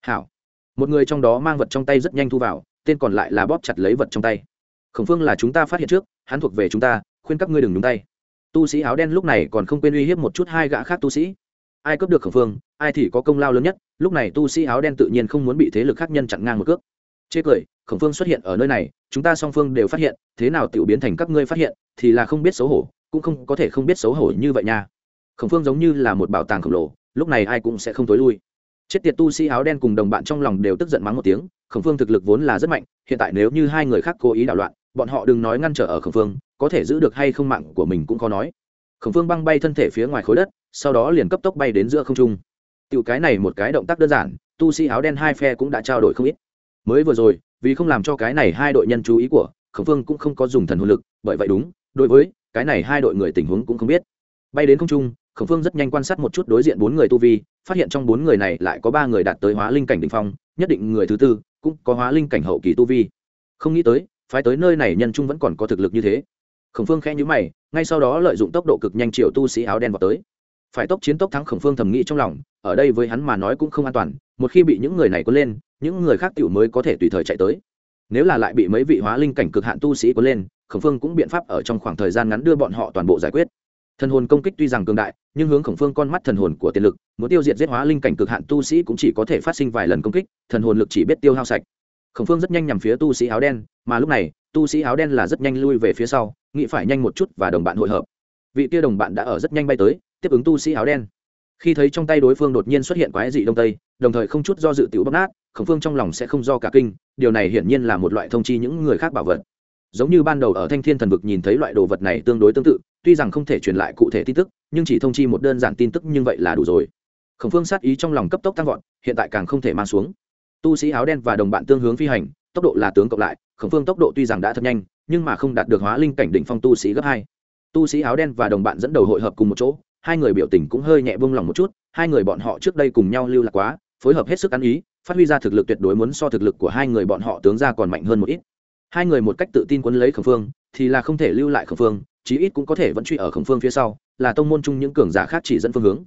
Hảo. Một người trong đó mang vật trong tay rất nhanh thu vào, tên còn lại là bóp chặt lấy vật trong tay. Khổng phương là chúng ta phát hiện trước, hắn thuộc về chúng ta, khuyên các ngươi đừng đúng tay. Tu sĩ áo đen lúc này còn không quên uy hiếp một chút hai gã khác tu sĩ ai cướp được khổng phương, ai thì có công lao lớn nhất. Lúc này tu sĩ áo đen tự nhiên không muốn bị thế lực khác nhân chặn ngang một cước. Chê cười, khổng phương xuất hiện ở nơi này, chúng ta song phương đều phát hiện, thế nào tiểu biến thành các ngươi phát hiện, thì là không biết xấu hổ, cũng không có thể không biết xấu hổ như vậy nha. Khổng phương giống như là một bảo tàng khổng lồ, lúc này ai cũng sẽ không tối lui. Chết tiệt tu sĩ áo đen cùng đồng bạn trong lòng đều tức giận mắng một tiếng, khổng phương thực lực vốn là rất mạnh, hiện tại nếu như hai người khác cố ý đảo loạn, bọn họ đừng nói ngăn trở ở khổng phương, có thể giữ được hay không mạng của mình cũng khó nói. Khổng phương băng bay thân thể phía ngoài khối đất sau đó liền cấp tốc bay đến giữa không trung. Tiểu cái này một cái động tác đơn giản, tu sĩ áo đen hai phe cũng đã trao đổi không ít. Mới vừa rồi, vì không làm cho cái này hai đội nhân chú ý của khổng phương cũng không có dùng thần hồn lực, bởi vậy đúng, đối với cái này hai đội người tình huống cũng không biết. Bay đến không trung, khổng phương rất nhanh quan sát một chút đối diện bốn người tu vi, phát hiện trong bốn người này lại có ba người đạt tới hóa linh cảnh đỉnh phong, nhất định người thứ tư cũng có hóa linh cảnh hậu kỳ tu vi. Không nghĩ tới, phái tới nơi này nhân trung vẫn còn có thực lực như thế. Khổng phương khẽ nhữ mày, ngay sau đó lợi dụng tốc độ cực nhanh chiều tu sĩ áo đen vào tới phải tốc chiến tốc thắng khổng phương thầm nghĩ trong lòng, ở đây với hắn mà nói cũng không an toàn, một khi bị những người này cuốn lên, những người khác tiểu mới có thể tùy thời chạy tới. Nếu là lại bị mấy vị hóa linh cảnh cực hạn tu sĩ cuốn lên, khổng phương cũng biện pháp ở trong khoảng thời gian ngắn đưa bọn họ toàn bộ giải quyết. Thần hồn công kích tuy rằng cường đại, nhưng hướng khổng phương con mắt thần hồn của tiền lực, muốn tiêu diệt giết hóa linh cảnh cực hạn tu sĩ cũng chỉ có thể phát sinh vài lần công kích, thần hồn lực chỉ biết tiêu hao sạch. Khổng phương rất nhanh nhằm phía tu sĩ áo đen, mà lúc này, tu sĩ áo đen là rất nhanh lui về phía sau, nghĩ phải nhanh một chút và đồng bạn hội hợp. Vị kia đồng bạn đã ở rất nhanh bay tới tiếp ứng tu sĩ áo đen. Khi thấy trong tay đối phương đột nhiên xuất hiện quái dị đông tây, đồng thời không chút do dự tiểu bóc nát, khổng phương trong lòng sẽ không do cả kinh, điều này hiển nhiên là một loại thông chi những người khác bảo vật. Giống như ban đầu ở thanh thiên thần vực nhìn thấy loại đồ vật này tương đối tương tự, tuy rằng không thể truyền lại cụ thể tin tức, nhưng chỉ thông chi một đơn giản tin tức như vậy là đủ rồi. Khổng phương sát ý trong lòng cấp tốc tăng vọt, hiện tại càng không thể mang xuống. Tu sĩ áo đen và đồng bạn tương hướng phi hành, tốc độ là tướng cộng lại, khổng phương tốc độ tuy rằng đã thật nhanh, nhưng mà không đạt được hóa linh cảnh đỉnh phong tu sĩ gấp hai. Tu sĩ áo đen và đồng bạn dẫn đầu hội hợp cùng một chỗ hai người biểu tình cũng hơi nhẹ buông lòng một chút, hai người bọn họ trước đây cùng nhau lưu lạc quá, phối hợp hết sức ăn ý, phát huy ra thực lực tuyệt đối muốn so thực lực của hai người bọn họ tướng ra còn mạnh hơn một ít. Hai người một cách tự tin quấn lấy khổng phương, thì là không thể lưu lại khổng phương, chí ít cũng có thể vẫn truy ở khổng phương phía sau, là tông môn chung những cường giả khác chỉ dẫn phương hướng.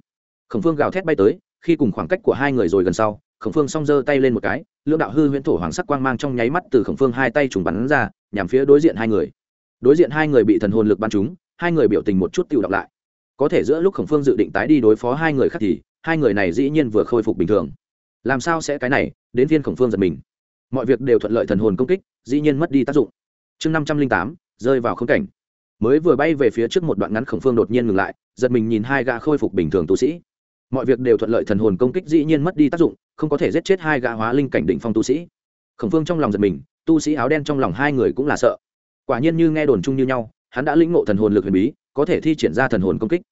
Khổng phương gào thét bay tới, khi cùng khoảng cách của hai người rồi gần sau, khổng phương song giơ tay lên một cái, lưỡng đạo hư huyễn thổ hoàng sắc quang mang trong nháy mắt từ khổng phương hai tay trùng bắn ra, nhằm phía đối diện hai người. Đối diện hai người bị thần hồn lực bắn trúng, hai người biểu tình một chút tiêu đọc lại có thể giữa lúc khổng phương dự định tái đi đối phó hai người khác thì hai người này dĩ nhiên vừa khôi phục bình thường. Làm sao sẽ cái này? Đến viên khổng phương giật mình. Mọi việc đều thuận lợi thần hồn công kích, dĩ nhiên mất đi tác dụng. Chương năm trăm linh tám, rơi vào khống cảnh. Mới vừa bay về phía trước một đoạn ngắn, khổng phương đột nhiên ngừng lại, giật mình nhìn hai gã khôi phục bình thường tu sĩ. Mọi việc đều thuận lợi thần hồn công kích dĩ nhiên mất đi tác dụng, không có thể giết chết hai gã hóa linh cảnh định phong tu sĩ. Khổng phương trong lòng giật mình, tu sĩ áo đen trong lòng hai người cũng là sợ. Quả nhiên như nghe đồn chung như nhau, hắn đã lĩnh ngộ thần hồn lực huyền bí có thể thi triển ra thần hồn công kích.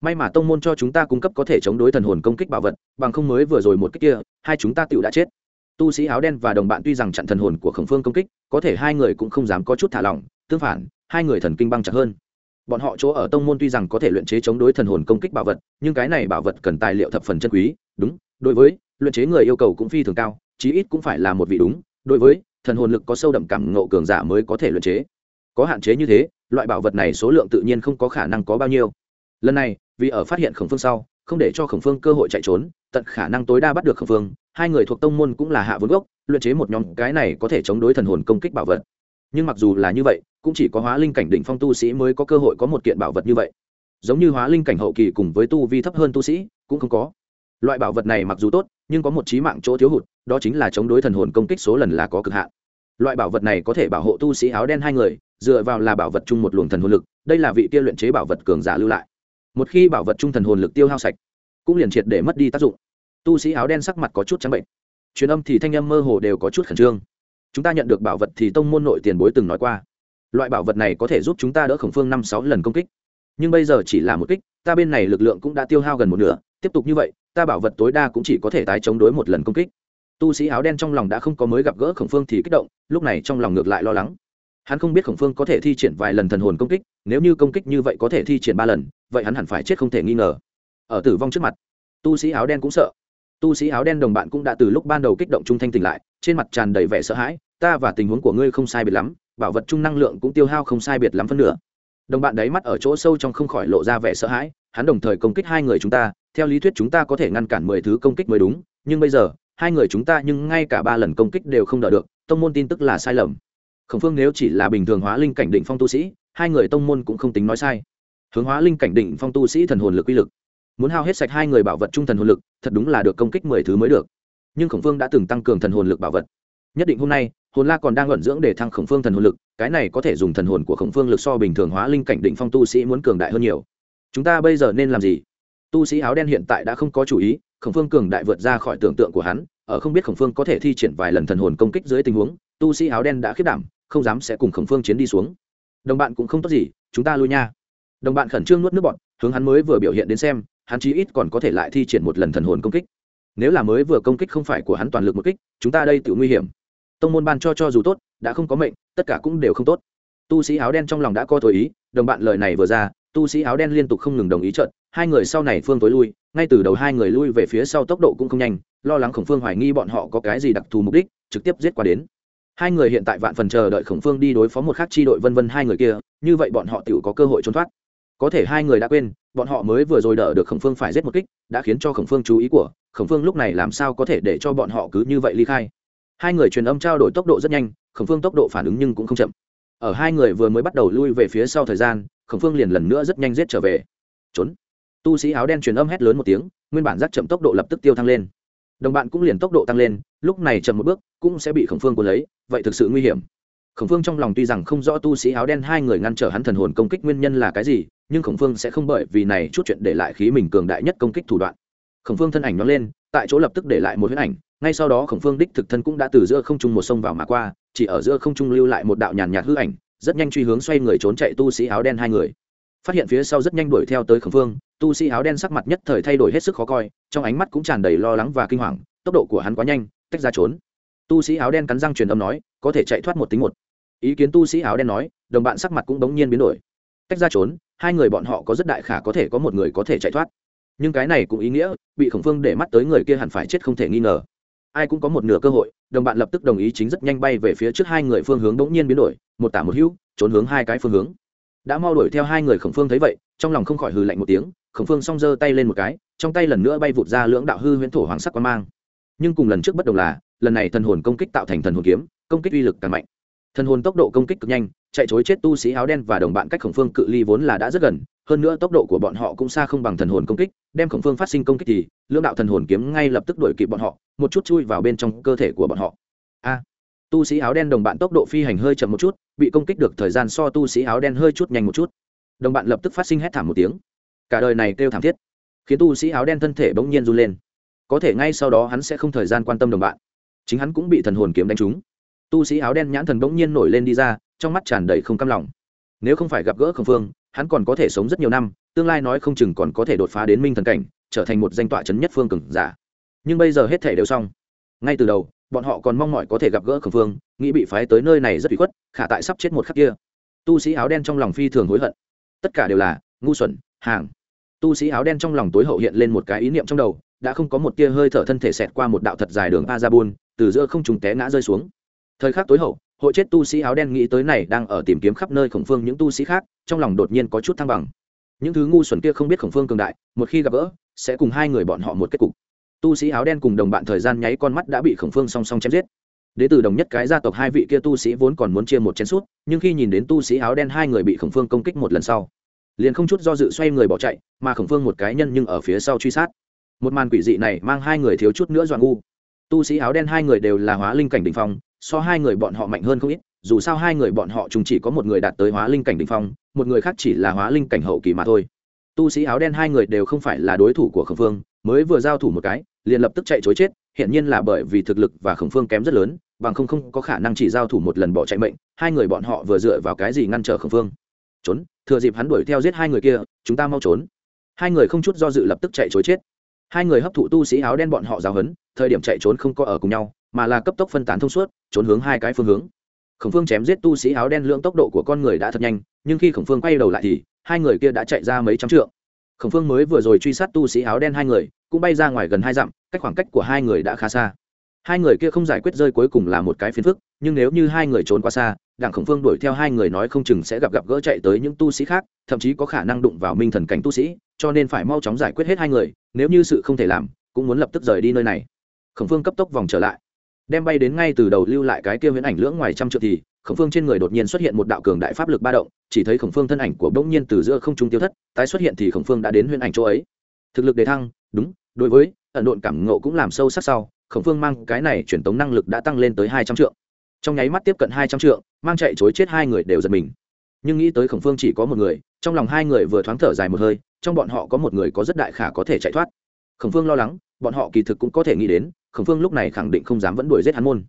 May mà tông môn cho chúng ta cung cấp có thể chống đối thần hồn công kích bảo vật, bằng không mới vừa rồi một cách kia, hai chúng ta tựu đã chết. Tu sĩ áo đen và đồng bạn tuy rằng chặn thần hồn của khổng phương công kích, có thể hai người cũng không dám có chút thả lỏng, tương phản, hai người thần kinh băng chặt hơn. Bọn họ chỗ ở tông môn tuy rằng có thể luyện chế chống đối thần hồn công kích bảo vật, nhưng cái này bảo vật cần tài liệu thập phần chân quý, đúng, đối với, luyện chế người yêu cầu cũng phi thường cao, chí ít cũng phải là một vị đúng, đối với, thần hồn lực có sâu đậm cảm ngộ cường giả mới có thể luyện chế có hạn chế như thế, loại bảo vật này số lượng tự nhiên không có khả năng có bao nhiêu. Lần này, vì ở phát hiện khổng phương sau, không để cho khổng phương cơ hội chạy trốn, tận khả năng tối đa bắt được khổng phương, hai người thuộc tông môn cũng là hạ vốn gốc, luyện chế một nhóm cái này có thể chống đối thần hồn công kích bảo vật. Nhưng mặc dù là như vậy, cũng chỉ có hóa linh cảnh đỉnh phong tu sĩ mới có cơ hội có một kiện bảo vật như vậy. Giống như hóa linh cảnh hậu kỳ cùng với tu vi thấp hơn tu sĩ, cũng không có. Loại bảo vật này mặc dù tốt, nhưng có một trí mạng chỗ thiếu hụt, đó chính là chống đối thần hồn công kích số lần là có cực hạn loại bảo vật này có thể bảo hộ tu sĩ áo đen hai người, dựa vào là bảo vật chung một luồng thần hồn lực, đây là vị kia luyện chế bảo vật cường giả lưu lại. Một khi bảo vật chung thần hồn lực tiêu hao sạch, cũng liền triệt để mất đi tác dụng. Tu sĩ áo đen sắc mặt có chút trắng bệnh. Truyền âm thì thanh âm mơ hồ đều có chút khẩn trương. Chúng ta nhận được bảo vật thì tông môn nội tiền bối từng nói qua. Loại bảo vật này có thể giúp chúng ta đỡ khổng phương năm sáu lần công kích. Nhưng bây giờ chỉ là một kích, ta bên này lực lượng cũng đã tiêu hao gần một nửa. Tiếp tục như vậy, ta bảo vật tối đa cũng chỉ có thể tái chống đối một lần công kích tu sĩ áo đen trong lòng đã không có mới gặp gỡ khổng phương thì kích động, lúc này trong lòng ngược lại lo lắng. Hắn không biết khổng phương có thể thi triển vài lần thần hồn công kích, nếu như công kích như vậy có thể thi triển ba lần, vậy hắn hẳn phải chết không thể nghi ngờ. Ở tử vong trước mặt, tu sĩ áo đen cũng sợ. Tu sĩ áo đen đồng bạn cũng đã từ lúc ban đầu kích động trung thanh tỉnh lại, trên mặt tràn đầy vẻ sợ hãi, ta và tình huống của ngươi không sai biệt lắm, bảo vật chung năng lượng cũng tiêu hao không sai biệt lắm phân nửa. Đồng bạn đấy mắt ở chỗ sâu trong không khỏi lộ ra vẻ sợ hãi, hắn đồng thời công kích hai người chúng ta, theo lý thuyết chúng ta có thể ngăn cản mười thứ công kích mới đúng, nhưng bây giờ hai người chúng ta nhưng ngay cả ba lần công kích đều không đỡ được, tông môn tin tức là sai lầm. Khổng phương nếu chỉ là bình thường hóa linh cảnh định phong tu sĩ, hai người tông môn cũng không tính nói sai. Hướng hóa linh cảnh định phong tu sĩ thần hồn lực uy lực. Muốn hao hết sạch hai người bảo vật trung thần hồn lực, thật đúng là được công kích mười thứ mới được. Nhưng khổng phương đã từng tăng cường thần hồn lực bảo vật. Nhất định hôm nay, hồn la còn đang luận dưỡng để thăng khổng phương thần hồn lực, cái này có thể dùng thần hồn của khổng phương lực so bình thường hóa linh cảnh định phong tu sĩ muốn cường đại hơn nhiều. Chúng ta bây giờ nên làm gì? Tu sĩ áo đen hiện tại đã không có chủ ý, khổng phương cường đại vượt ra khỏi tưởng tượng của hắn, ở không biết khổng phương có thể thi triển vài lần thần hồn công kích dưới tình huống, tu sĩ áo đen đã khiết đảm, không dám sẽ cùng khổng phương chiến đi xuống. Đồng bạn cũng không tốt gì, chúng ta lui nha. Đồng bạn khẩn trương nuốt nước bọn hướng hắn mới vừa biểu hiện đến xem, hắn chí ít còn có thể lại thi triển một lần thần hồn công kích. Nếu là mới vừa công kích không phải của hắn toàn lực một kích, chúng ta đây tự nguy hiểm. Tông môn ban cho cho dù tốt, đã không có mệnh, tất cả cũng đều không tốt. Tu sĩ áo đen trong lòng đã có thổi ý, đồng bạn lời này vừa ra tu sĩ áo đen liên tục không ngừng đồng ý trận hai người sau này phương tối lui, ngay từ đầu hai người lui về phía sau tốc độ cũng không nhanh, lo lắng khổng phương hoài nghi bọn họ có cái gì đặc thù mục đích, trực tiếp giết qua đến. Hai người hiện tại vạn phần chờ đợi khổng phương đi đối phó một khác chi đội vân vân hai người kia, như vậy bọn họ tự có cơ hội trốn thoát. Có thể hai người đã quên, bọn họ mới vừa rồi đỡ được khổng phương phải giết một kích, đã khiến cho khổng phương chú ý của khổng phương lúc này làm sao có thể để cho bọn họ cứ như vậy ly khai. Hai người truyền âm trao đổi tốc độ rất nhanh, khổng phương tốc độ phản ứng nhưng cũng không chậm. Ở hai người vừa mới bắt đầu lui về phía sau thời gian khổng phương liền lần nữa rất nhanh giết trở về. Trốn. Tu sĩ áo đen truyền âm hét lớn một tiếng, nguyên bản giác chậm tốc độ lập tức tiêu thăng lên. Đồng bạn cũng liền tốc độ tăng lên, lúc này chậm một bước, cũng sẽ bị khổng phương cuốn lấy, vậy thực sự nguy hiểm. Khổng phương trong lòng tuy rằng không rõ tu sĩ áo đen hai người ngăn trở hắn thần hồn công kích nguyên nhân là cái gì, nhưng khổng phương sẽ không bởi vì này chút chuyện để lại khí mình cường đại nhất công kích thủ đoạn. Khổng phương thân ảnh nó lên, tại chỗ lập tức để lại một huyết ảnh, ngay sau đó khổng phương đích thực thân cũng đã từ giữa không trung một sông vào mà qua, chỉ ở giữa không trung lưu lại một đạo nhàn nhạt hư ảnh rất nhanh truy hướng xoay người trốn chạy tu sĩ áo đen hai người. Phát hiện phía sau rất nhanh đuổi theo tới khổng phương, tu sĩ áo đen sắc mặt nhất thời thay đổi hết sức khó coi, trong ánh mắt cũng tràn đầy lo lắng và kinh hoàng, tốc độ của hắn quá nhanh, tách ra trốn. Tu sĩ áo đen cắn răng truyền âm nói, có thể chạy thoát một tính một. Ý kiến tu sĩ áo đen nói, đồng bạn sắc mặt cũng bỗng nhiên biến đổi. Tách ra trốn, hai người bọn họ có rất đại khả có thể có một người có thể chạy thoát. Nhưng cái này cũng ý nghĩa, bị khổng phương để mắt tới người kia hẳn phải chết không thể nghi ngờ ai cũng có một nửa cơ hội, đồng bạn lập tức đồng ý chính rất nhanh bay về phía trước hai người phương hướng bỗng nhiên biến đổi, một tả một hữu, trốn hướng hai cái phương hướng. Đã mau đuổi theo hai người khổng phương thấy vậy, trong lòng không khỏi hừ lạnh một tiếng, khổng phương song giơ tay lên một cái, trong tay lần nữa bay vụt ra lưỡng đạo hư huyễn thổ hoàng sắc quan mang. Nhưng cùng lần trước bất đồng là, lần này thần hồn công kích tạo thành thần hồn kiếm, công kích uy lực càng mạnh. Thần hồn tốc độ công kích cực nhanh, chạy chối chết tu sĩ áo đen và đồng bạn cách khổng phương cự ly vốn là đã rất gần hơn nữa tốc độ của bọn họ cũng xa không bằng thần hồn công kích, đem khổng phương phát sinh công kích thì, lưỡng đạo thần hồn kiếm ngay lập tức đuổi kịp bọn họ, một chút chui vào bên trong cơ thể của bọn họ. A, tu sĩ áo đen đồng bạn tốc độ phi hành hơi chậm một chút, bị công kích được thời gian so tu sĩ áo đen hơi chút nhanh một chút. Đồng bạn lập tức phát sinh hét thảm một tiếng. Cả đời này kêu thảm thiết, khiến tu sĩ áo đen thân thể bỗng nhiên run lên. Có thể ngay sau đó hắn sẽ không thời gian quan tâm đồng bạn, chính hắn cũng bị thần hồn kiếm đánh trúng. Tu sĩ áo đen nhãn thần bỗng nhiên nổi lên đi ra, trong mắt tràn đầy không căm lòng. Nếu không phải gặp gỡ khổng phương hắn còn có thể sống rất nhiều năm, tương lai nói không chừng còn có thể đột phá đến minh thần cảnh, trở thành một danh tọa chấn nhất phương cường giả. Nhưng bây giờ hết thể đều xong. Ngay từ đầu, bọn họ còn mong mỏi có thể gặp gỡ khẩn phương nghĩ bị phái tới nơi này rất bị khuất, khả tại sắp chết một khắc kia. Tu sĩ áo đen trong lòng phi thường hối hận. Tất cả đều là ngu xuẩn, hàng. Tu sĩ áo đen trong lòng tối hậu hiện lên một cái ý niệm trong đầu, đã không có một tia hơi thở thân thể xẹt qua một đạo thật dài đường a ra buôn từ giữa không trùng té ngã rơi xuống. Thời khắc tối hậu hội chết tu sĩ áo đen nghĩ tới này đang ở tìm kiếm khắp nơi khổng phương những tu sĩ khác, trong lòng đột nhiên có chút thăng bằng. Những thứ ngu xuẩn kia không biết khổng phương cường đại, một khi gặp gỡ, sẽ cùng hai người bọn họ một kết cục. Tu sĩ áo đen cùng đồng bạn thời gian nháy con mắt đã bị khổng phương song song chém giết. Đ ế đồng nhất cái gia tộc hai vị kia tu sĩ vốn còn muốn chia một chén suốt nhưng khi nhìn đến tu sĩ áo đen hai người bị khổng phương công kích một lần sau, liền không chút do dự xoay người bỏ chạy, mà khổng phương một cái nhân nhưng ở phía sau truy sát. Một màn quỷ dị này mang hai người thiếu chút nữa dọa ngu. Tu sĩ áo đen hai người đều là hóa linh cảnh đ ỉ n h phong so hai người bọn họ mạnh hơn không ít, dù sao hai người bọn họ chúng chỉ có một người đạt tới hóa linh cảnh đ ỉ n h phong, một người khác chỉ là hóa linh cảnh hậu kỳ mà thôi. Tu sĩ áo đen hai người đều không phải là đối thủ của khổng phương, mới vừa giao thủ một cái, liền lập tức chạy chối chết hiện nhiên là bởi vì thực lực và khổng phương kém rất lớn, bằng không không có khả năng chỉ giao thủ một lần bỏ chạy mệnh, hai người bọn họ vừa dựa vào cái gì ngăn trở khổng phương. Trốn, thừa dịp hắn đuổi theo giết hai người kia, chúng ta mau trốn. Hai người không chút do dự lập tức chạy chối chết. Hai người hấp thụ tu sĩ áo đen bọn họ giáo hấn thời điểm chạy trốn không có ở cùng nhau mà là cấp tốc phân tán thông suốt, trốn hướng hai cái phương hướng. Khổng phương chém giết tu sĩ áo đen lượng tốc độ của con người đã thật nhanh, nhưng khi khổng phương quay đầu lại thì, hai người kia đã chạy ra mấy trăm trượng. Khổng phương mới vừa rồi truy sát tu sĩ áo đen hai người, cũng bay ra ngoài gần hai dặm, cách khoảng cách của hai người đã khá xa. Hai người kia không giải quyết rơi cuối cùng là một cái phiền phức, nhưng nếu như hai người trốn quá xa, đảng khổng phương đuổi theo hai người nói không chừng sẽ gặp gặp gỡ chạy tới những tu sĩ khác, thậm chí có khả năng đụng vào minh thần cảnh tu sĩ, cho nên phải mau chóng giải quyết hết hai người, nếu như sự không thể làm, cũng muốn lập tức rời đi nơi này. Khổng phương cấp tốc vòng trở lại đem bay đến ngay từ đầu lưu lại cái kia huyễn ảnh lưỡng ngoài trăm trượng thì, khổng phương trên người đột nhiên xuất hiện một đạo cường đại pháp lực ba động, chỉ thấy khổng phương thân ảnh của bỗng nhiên từ giữa không trung tiêu thất, tái xuất hiện thì khổng phương đã đến huyễn ảnh chỗ ấy. Thực lực đề thăng, đúng, đối với ẩn độn cảm ngộ cũng làm sâu sắc sau, khổng phương mang cái này truyền tống năng lực đã tăng lên tới hai trăm trượng. Trong nháy mắt tiếp cận hai trăm trượng, mang chạy chối chết hai người đều giật mình. Nhưng nghĩ tới khổng phương chỉ có một người, trong lòng hai người vừa thoáng thở dài một hơi, trong bọn họ có một người có rất đại khả có thể chạy thoát. Khổng phương lo lắng, bọn họ kỳ thực cũng có thể nghĩ đến khổng phương lúc này khẳng định không dám vẫn đuổi giết hắn môn.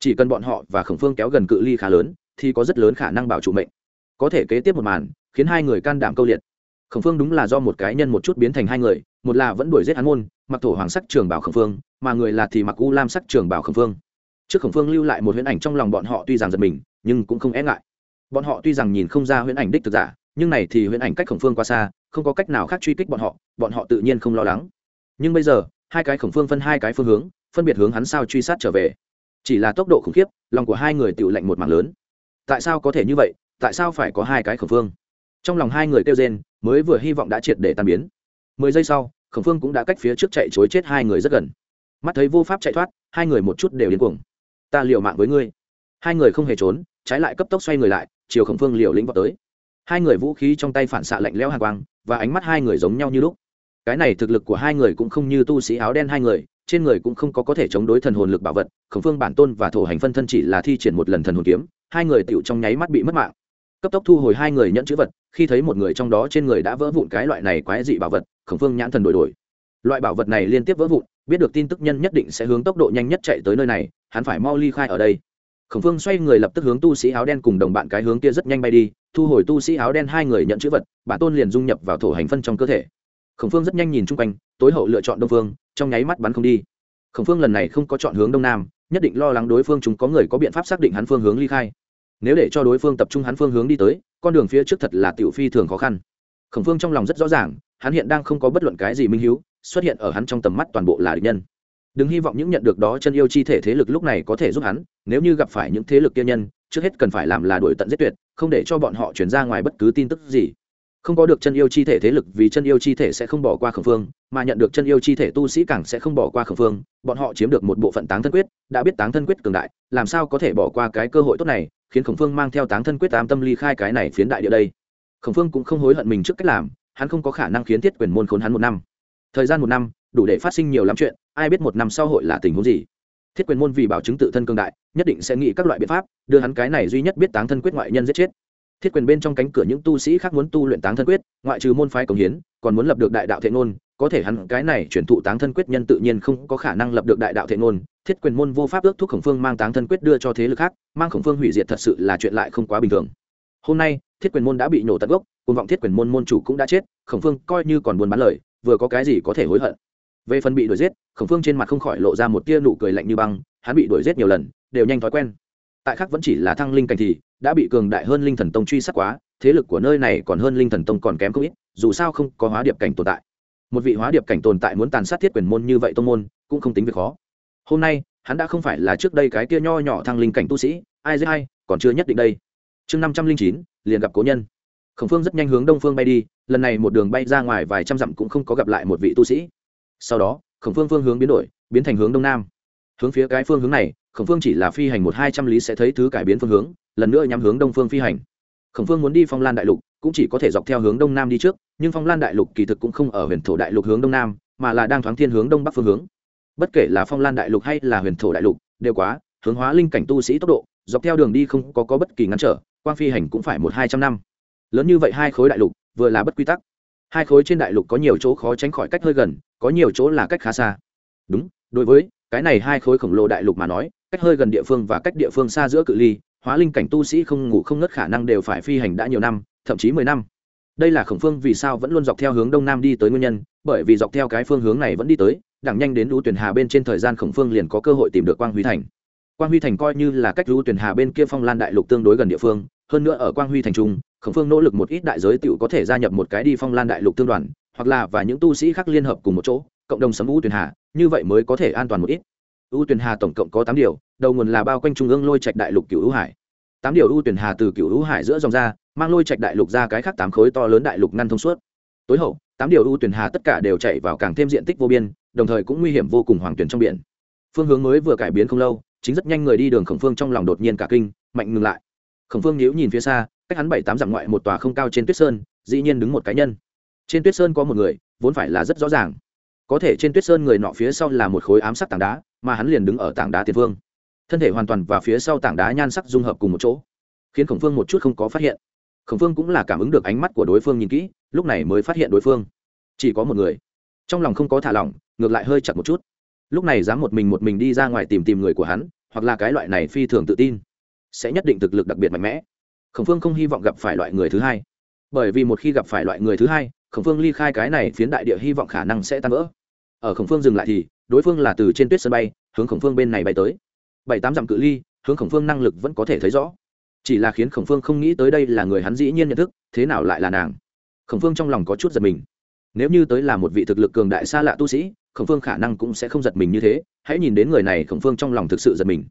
Chỉ cần bọn họ và khổng phương kéo gần cự ly khá lớn, thì có rất lớn khả năng bảo trụ mệnh. Có thể kế tiếp một màn, khiến hai người can đảm câu liệt. Khổng phương đúng là do một cái nhân một chút biến thành hai người, một là vẫn đuổi giết hắn môn, mặc thổ hoàng sắc trường bảo khổng phương, mà người là thì mặc u lam sắc trường bảo khổng phương. Trước khổng phương lưu lại một huyễn ảnh trong lòng bọn họ tuy rằng giật mình, nhưng cũng không e ngại. Bọn họ tuy rằng nhìn không ra huyễn ảnh đích thực giả, nhưng này thì huyễn ảnh cách khổng phương qua xa, không có cách nào khác truy kích bọn họ bọn họ tự nhiên không lo lắng. Nhưng bây giờ, hai cái khổng phương phân hai cái phương hướng phân biệt hướng hắn sao truy sát trở về. Chỉ là tốc độ khủng khiếp, lòng của hai người tự lạnh một mảng lớn. Tại sao có thể như vậy? Tại sao phải có hai cái khẩn phương? Trong lòng hai người kêu rên, mới vừa hy vọng đã triệt để tan biến. Mười giây sau khẩn phương cũng đã cách phía trước chạy chối chết hai người rất gần. Mắt thấy vô pháp chạy thoát, hai người một chút đều điên cuồng. Ta liều mạng với ngươi. Hai người không hề trốn, trái lại cấp tốc xoay người lại, chiều khẩn phương liều lĩnh vào tới. Hai người vũ khí trong tay phản xạ lạnh lẽo hàng quang, và ánh mắt hai người giống nhau như lúc. Cái này thực lực của hai người cũng không như tu sĩ áo đen hai người trên người cũng không có có thể chống đối thần hồn lực bảo vật, khổng phương bản tôn và thổ hành phân thân chỉ là thi triển một lần thần hồn kiếm, hai người tựu trong nháy mắt bị mất mạng. Cấp tốc thu hồi hai người nhận chữ vật, khi thấy một người trong đó trên người đã vỡ vụn cái loại này quái dị bảo vật, khổng phương nhãn thần đổi đổi. Loại bảo vật này liên tiếp vỡ vụn, biết được tin tức nhân nhất định sẽ hướng tốc độ nhanh nhất chạy tới nơi này, hắn phải mau ly khai ở đây. Khổng phương xoay người lập tức hướng tu sĩ áo đen cùng đồng bạn cái hướng kia rất nhanh bay đi, thu hồi tu sĩ áo đen hai người nhận chữ vật, bản tôn liền dung nhập vào thổ hành phân trong cơ thể. Khổng phương rất nhanh nhìn chung quanh, tối hậu lựa chọn đông phương trong nháy mắt bắn không đi. Khổng phương lần này không có chọn hướng đông nam, nhất định lo lắng đối phương chúng có người có biện pháp xác định hắn phương hướng ly khai. Nếu để cho đối phương tập trung hắn phương hướng đi tới, con đường phía trước thật là tiểu phi thường khó khăn. Khổng phương trong lòng rất rõ ràng, hắn hiện đang không có bất luận cái gì minh hiếu, xuất hiện ở hắn trong tầm mắt toàn bộ là địch nhân. Đừng hy vọng những nhận được đó chân yêu chi thể thế lực lúc này có thể giúp hắn, nếu như gặp phải những thế lực kia nhân, trước hết cần phải làm là đổi tận giết tuyệt, không để cho bọn họ chuyển ra ngoài bất cứ tin tức gì không có được chân yêu chi thể thế lực vì chân yêu chi thể sẽ không bỏ qua khẩn phương, mà nhận được chân yêu chi thể tu sĩ càng sẽ không bỏ qua khẩn phương, bọn họ chiếm được một bộ phận táng thân quyết, đã biết táng thân quyết cường đại, làm sao có thể bỏ qua cái cơ hội tốt này, khiến khổng phương mang theo táng thân quyết tám tâm ly khai cái này phiến đại địa đây. Khổng phương cũng không hối hận mình trước cách làm, hắn không có khả năng khiến thiết quyền môn khốn hắn một năm. Thời gian một năm, đủ để phát sinh nhiều lắm chuyện, ai biết một năm sau hội là tình huống gì. Thiết quyền môn vì bảo chứng tự thân cương đại, nhất định sẽ nghĩ các loại biện pháp, đưa hắn cái này duy nhất biết táng thân quyết ngoại nhân giết chết thiết quyền bên trong cánh cửa những tu sĩ khác muốn tu luyện táng thân quyết, ngoại trừ môn phái cống hiến, còn muốn lập được đại đạo thệ ngôn, có thể hắn cái này chuyển thụ táng thân quyết nhân tự nhiên không có khả năng lập được đại đạo thệ ngôn. Thiết quyền môn vô pháp ước thúc khổng phương mang táng thân quyết đưa cho thế lực khác, mang khổng phương hủy diệt thật sự là chuyện lại không quá bình thường. Hôm nay, thiết quyền môn đã bị nổ tận gốc côn vọng thiết quyền môn môn chủ cũng đã chết, khổng phương coi như còn buôn bán lời, vừa có cái gì có thể hối hận. Về phần bị đuổi giết, khổng phương trên mặt không khỏi lộ ra một tia nụ cười lạnh như băng, hắn bị đuổi giết nhiều lần, đều nhanh thói quen. Tại khác vẫn chỉ là thăng linh cảnh thì đã bị cường đại hơn linh thần tông truy sát quá, thế lực của nơi này còn hơn linh thần tông còn kém không ít, dù sao không có hóa điệp cảnh tồn tại. Một vị hóa điệp cảnh tồn tại muốn tàn sát thiết quyền môn như vậy tông môn, cũng không tính việc khó. Hôm nay, hắn đã không phải là trước đây cái kia nho nhỏ thăng linh cảnh tu sĩ, ai dễ hay còn chưa nhất định đây. Chương năm trăm linh chín, liền gặp cố nhân. Khổng phương rất nhanh hướng đông phương bay đi, lần này một đường bay ra ngoài vài trăm dặm cũng không có gặp lại một vị tu sĩ. Sau đó, khổng phương phương hướng biến đổi, biến thành hướng đông nam. Hướng phía cái phương hướng này, khổng phương chỉ là phi hành một hai trăm lý sẽ thấy thứ cải biến phương hướng lần nữa nhắm hướng đông phương phi hành. Khổng phương muốn đi phong lan đại lục cũng chỉ có thể dọc theo hướng đông nam đi trước nhưng phong lan đại lục kỳ thực cũng không ở huyền thổ đại lục hướng đông nam mà là đang thoáng thiên hướng đông bắc phương hướng. Bất kể là phong lan đại lục hay là huyền thổ đại lục đều quá hướng hóa linh cảnh tu sĩ tốc độ dọc theo đường đi không có, có bất kỳ ngăn trở quang phi hành cũng phải một hai trăm năm. Lớn như vậy hai khối đại lục vừa là bất quy tắc. Hai khối trên đại lục có nhiều chỗ khó tránh khỏi cách hơi gần có nhiều chỗ là cách khá xa. Đúng đối với cái này hai khối khổng lồ đại lục mà nói cách hơi gần địa phương và cách địa phương xa giữa cự ly hóa linh cảnh tu sĩ không ngủ không ngất khả năng đều phải phi hành đã nhiều năm, thậm chí mười năm. Đây là khổng phương vì sao vẫn luôn dọc theo hướng đông nam đi tới nguyên nhân, bởi vì dọc theo cái phương hướng này vẫn đi tới đẳng nhanh đến lũ tuyển hà bên trên thời gian khổng phương liền có cơ hội tìm được quang huy thành. Quang huy thành coi như là cách lũ tuyển hà bên kia phong lan đại lục tương đối gần địa phương, hơn nữa ở quang huy thành trung, khổng phương nỗ lực một ít đại giới tựu có thể gia nhập một cái đi phong lan đại lục tương đoàn, hoặc là và những tu sĩ khác liên hợp cùng một chỗ, cộng đồng sấm u tuyển hà, như vậy mới có thể an toàn một ít u tuyền hà tổng cộng có tám điều, đầu nguồn là bao quanh trung ương lôi trạch đại lục cựu hữu hải. Tám điều u tuyền hà từ cựu hữu hải giữa dòng ra, mang lôi trạch đại lục ra cái khác tám khối to lớn đại lục ngăn thông suốt. Tối hậu, tám điều u tuyền hà tất cả đều chạy vào càng thêm diện tích vô biên, đồng thời cũng nguy hiểm vô cùng hoàng tuyển trong biển. Phương hướng mới vừa cải biến không lâu, chính rất nhanh người đi đường khổng phương trong lòng đột nhiên cả kinh, mạnh ngừng lại. Khổng phương nhíu nhìn phía xa, cách hắn bảy tám dặm ngoại một tòa không cao trên tuyết sơn, dĩ nhiên đứng một cá nhân. Trên tuyết sơn có một người, vốn phải là rất rõ ràng có thể trên tuyết sơn người nọ phía sau là một khối ám sắc tảng đá, mà hắn liền đứng ở tảng đá tiền phương thân thể hoàn toàn và phía sau tảng đá nhan sắc dung hợp cùng một chỗ, khiến khổng phương một chút không có phát hiện. Khổng phương cũng là cảm ứng được ánh mắt của đối phương nhìn kỹ, lúc này mới phát hiện đối phương. Chỉ có một người. Trong lòng không có thả lỏng, ngược lại hơi chặt một chút. Lúc này dám một mình một mình đi ra ngoài tìm tìm người của hắn, hoặc là cái loại này phi thường tự tin, sẽ nhất định thực lực đặc biệt mạnh mẽ. Khổng phương không hy vọng gặp phải loại người thứ hai. Bởi vì một khi gặp phải loại người thứ hai khổng phương ly khai cái này phiến đại địa hy vọng khả năng sẽ tan vỡ. Ở khổng phương dừng lại thì, đối phương là từ trên tuyết sân bay, hướng khổng phương bên này bay tới. Bảy tám dặm cự ly, hướng khổng phương năng lực vẫn có thể thấy rõ. Chỉ là khiến khổng phương không nghĩ tới đây là người hắn dĩ nhiên nhận thức, thế nào lại là nàng? Khổng phương trong lòng có chút giật mình. Nếu như tới là một vị thực lực cường đại xa lạ tu sĩ, khổng phương khả năng cũng sẽ không giật mình như thế. Hãy nhìn đến người này, khổng phương trong lòng thực sự giật mình.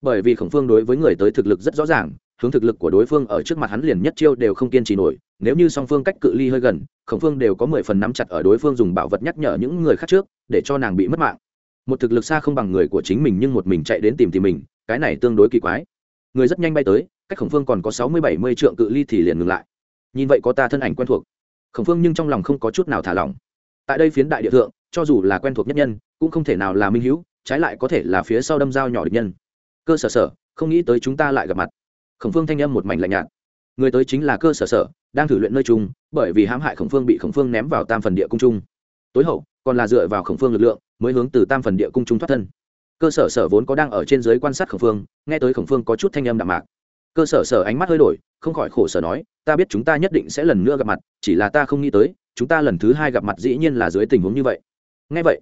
Bởi vì khổng phương đối với người tới thực lực rất rõ ràng, hướng thực lực của đối phương ở trước mặt hắn liền nhất chiêu đều không kiên trì nổi nếu như song phương cách cự ly hơi gần, khổng phương đều có mười phần nắm chặt ở đối phương dùng bảo vật nhắc nhở những người khác trước, để cho nàng bị mất mạng. Một thực lực xa không bằng người của chính mình nhưng một mình chạy đến tìm tìm mình, cái này tương đối kỳ quái. Người rất nhanh bay tới, cách khổng phương còn có sáu mươi bảy mươi trượng cự ly thì liền ngừng lại. Nhìn vậy có ta thân ảnh quen thuộc. Khổng phương nhưng trong lòng không có chút nào thả lỏng. Tại đây phiến đại địa thượng, cho dù là quen thuộc nhất nhân, cũng không thể nào là minh hữu, trái lại có thể là phía sau đâm dao nhỏ địch nhân. Cơ sở sở, không nghĩ tới chúng ta lại gặp mặt. Khổng phương thanh âm một mảnh lạnh nhạt người tới chính là cơ sở sở, đang thử luyện nơi chung, bởi vì hãm hại khổng phương bị khổng phương ném vào tam phần địa cung trung tối hậu, còn là dựa vào khổng phương lực lượng, mới hướng từ tam phần địa cung trung thoát thân. Cơ sở sở vốn có đang ở trên giới quan sát khổng phương, nghe tới khổng phương có chút thanh âm đạm mạc. Cơ sở sở ánh mắt hơi đổi, không khỏi khổ sở nói, ta biết chúng ta nhất định sẽ lần nữa gặp mặt, chỉ là ta không nghĩ tới, chúng ta lần thứ hai gặp mặt dĩ nhiên là dưới tình huống như vậy. Nghe vậy,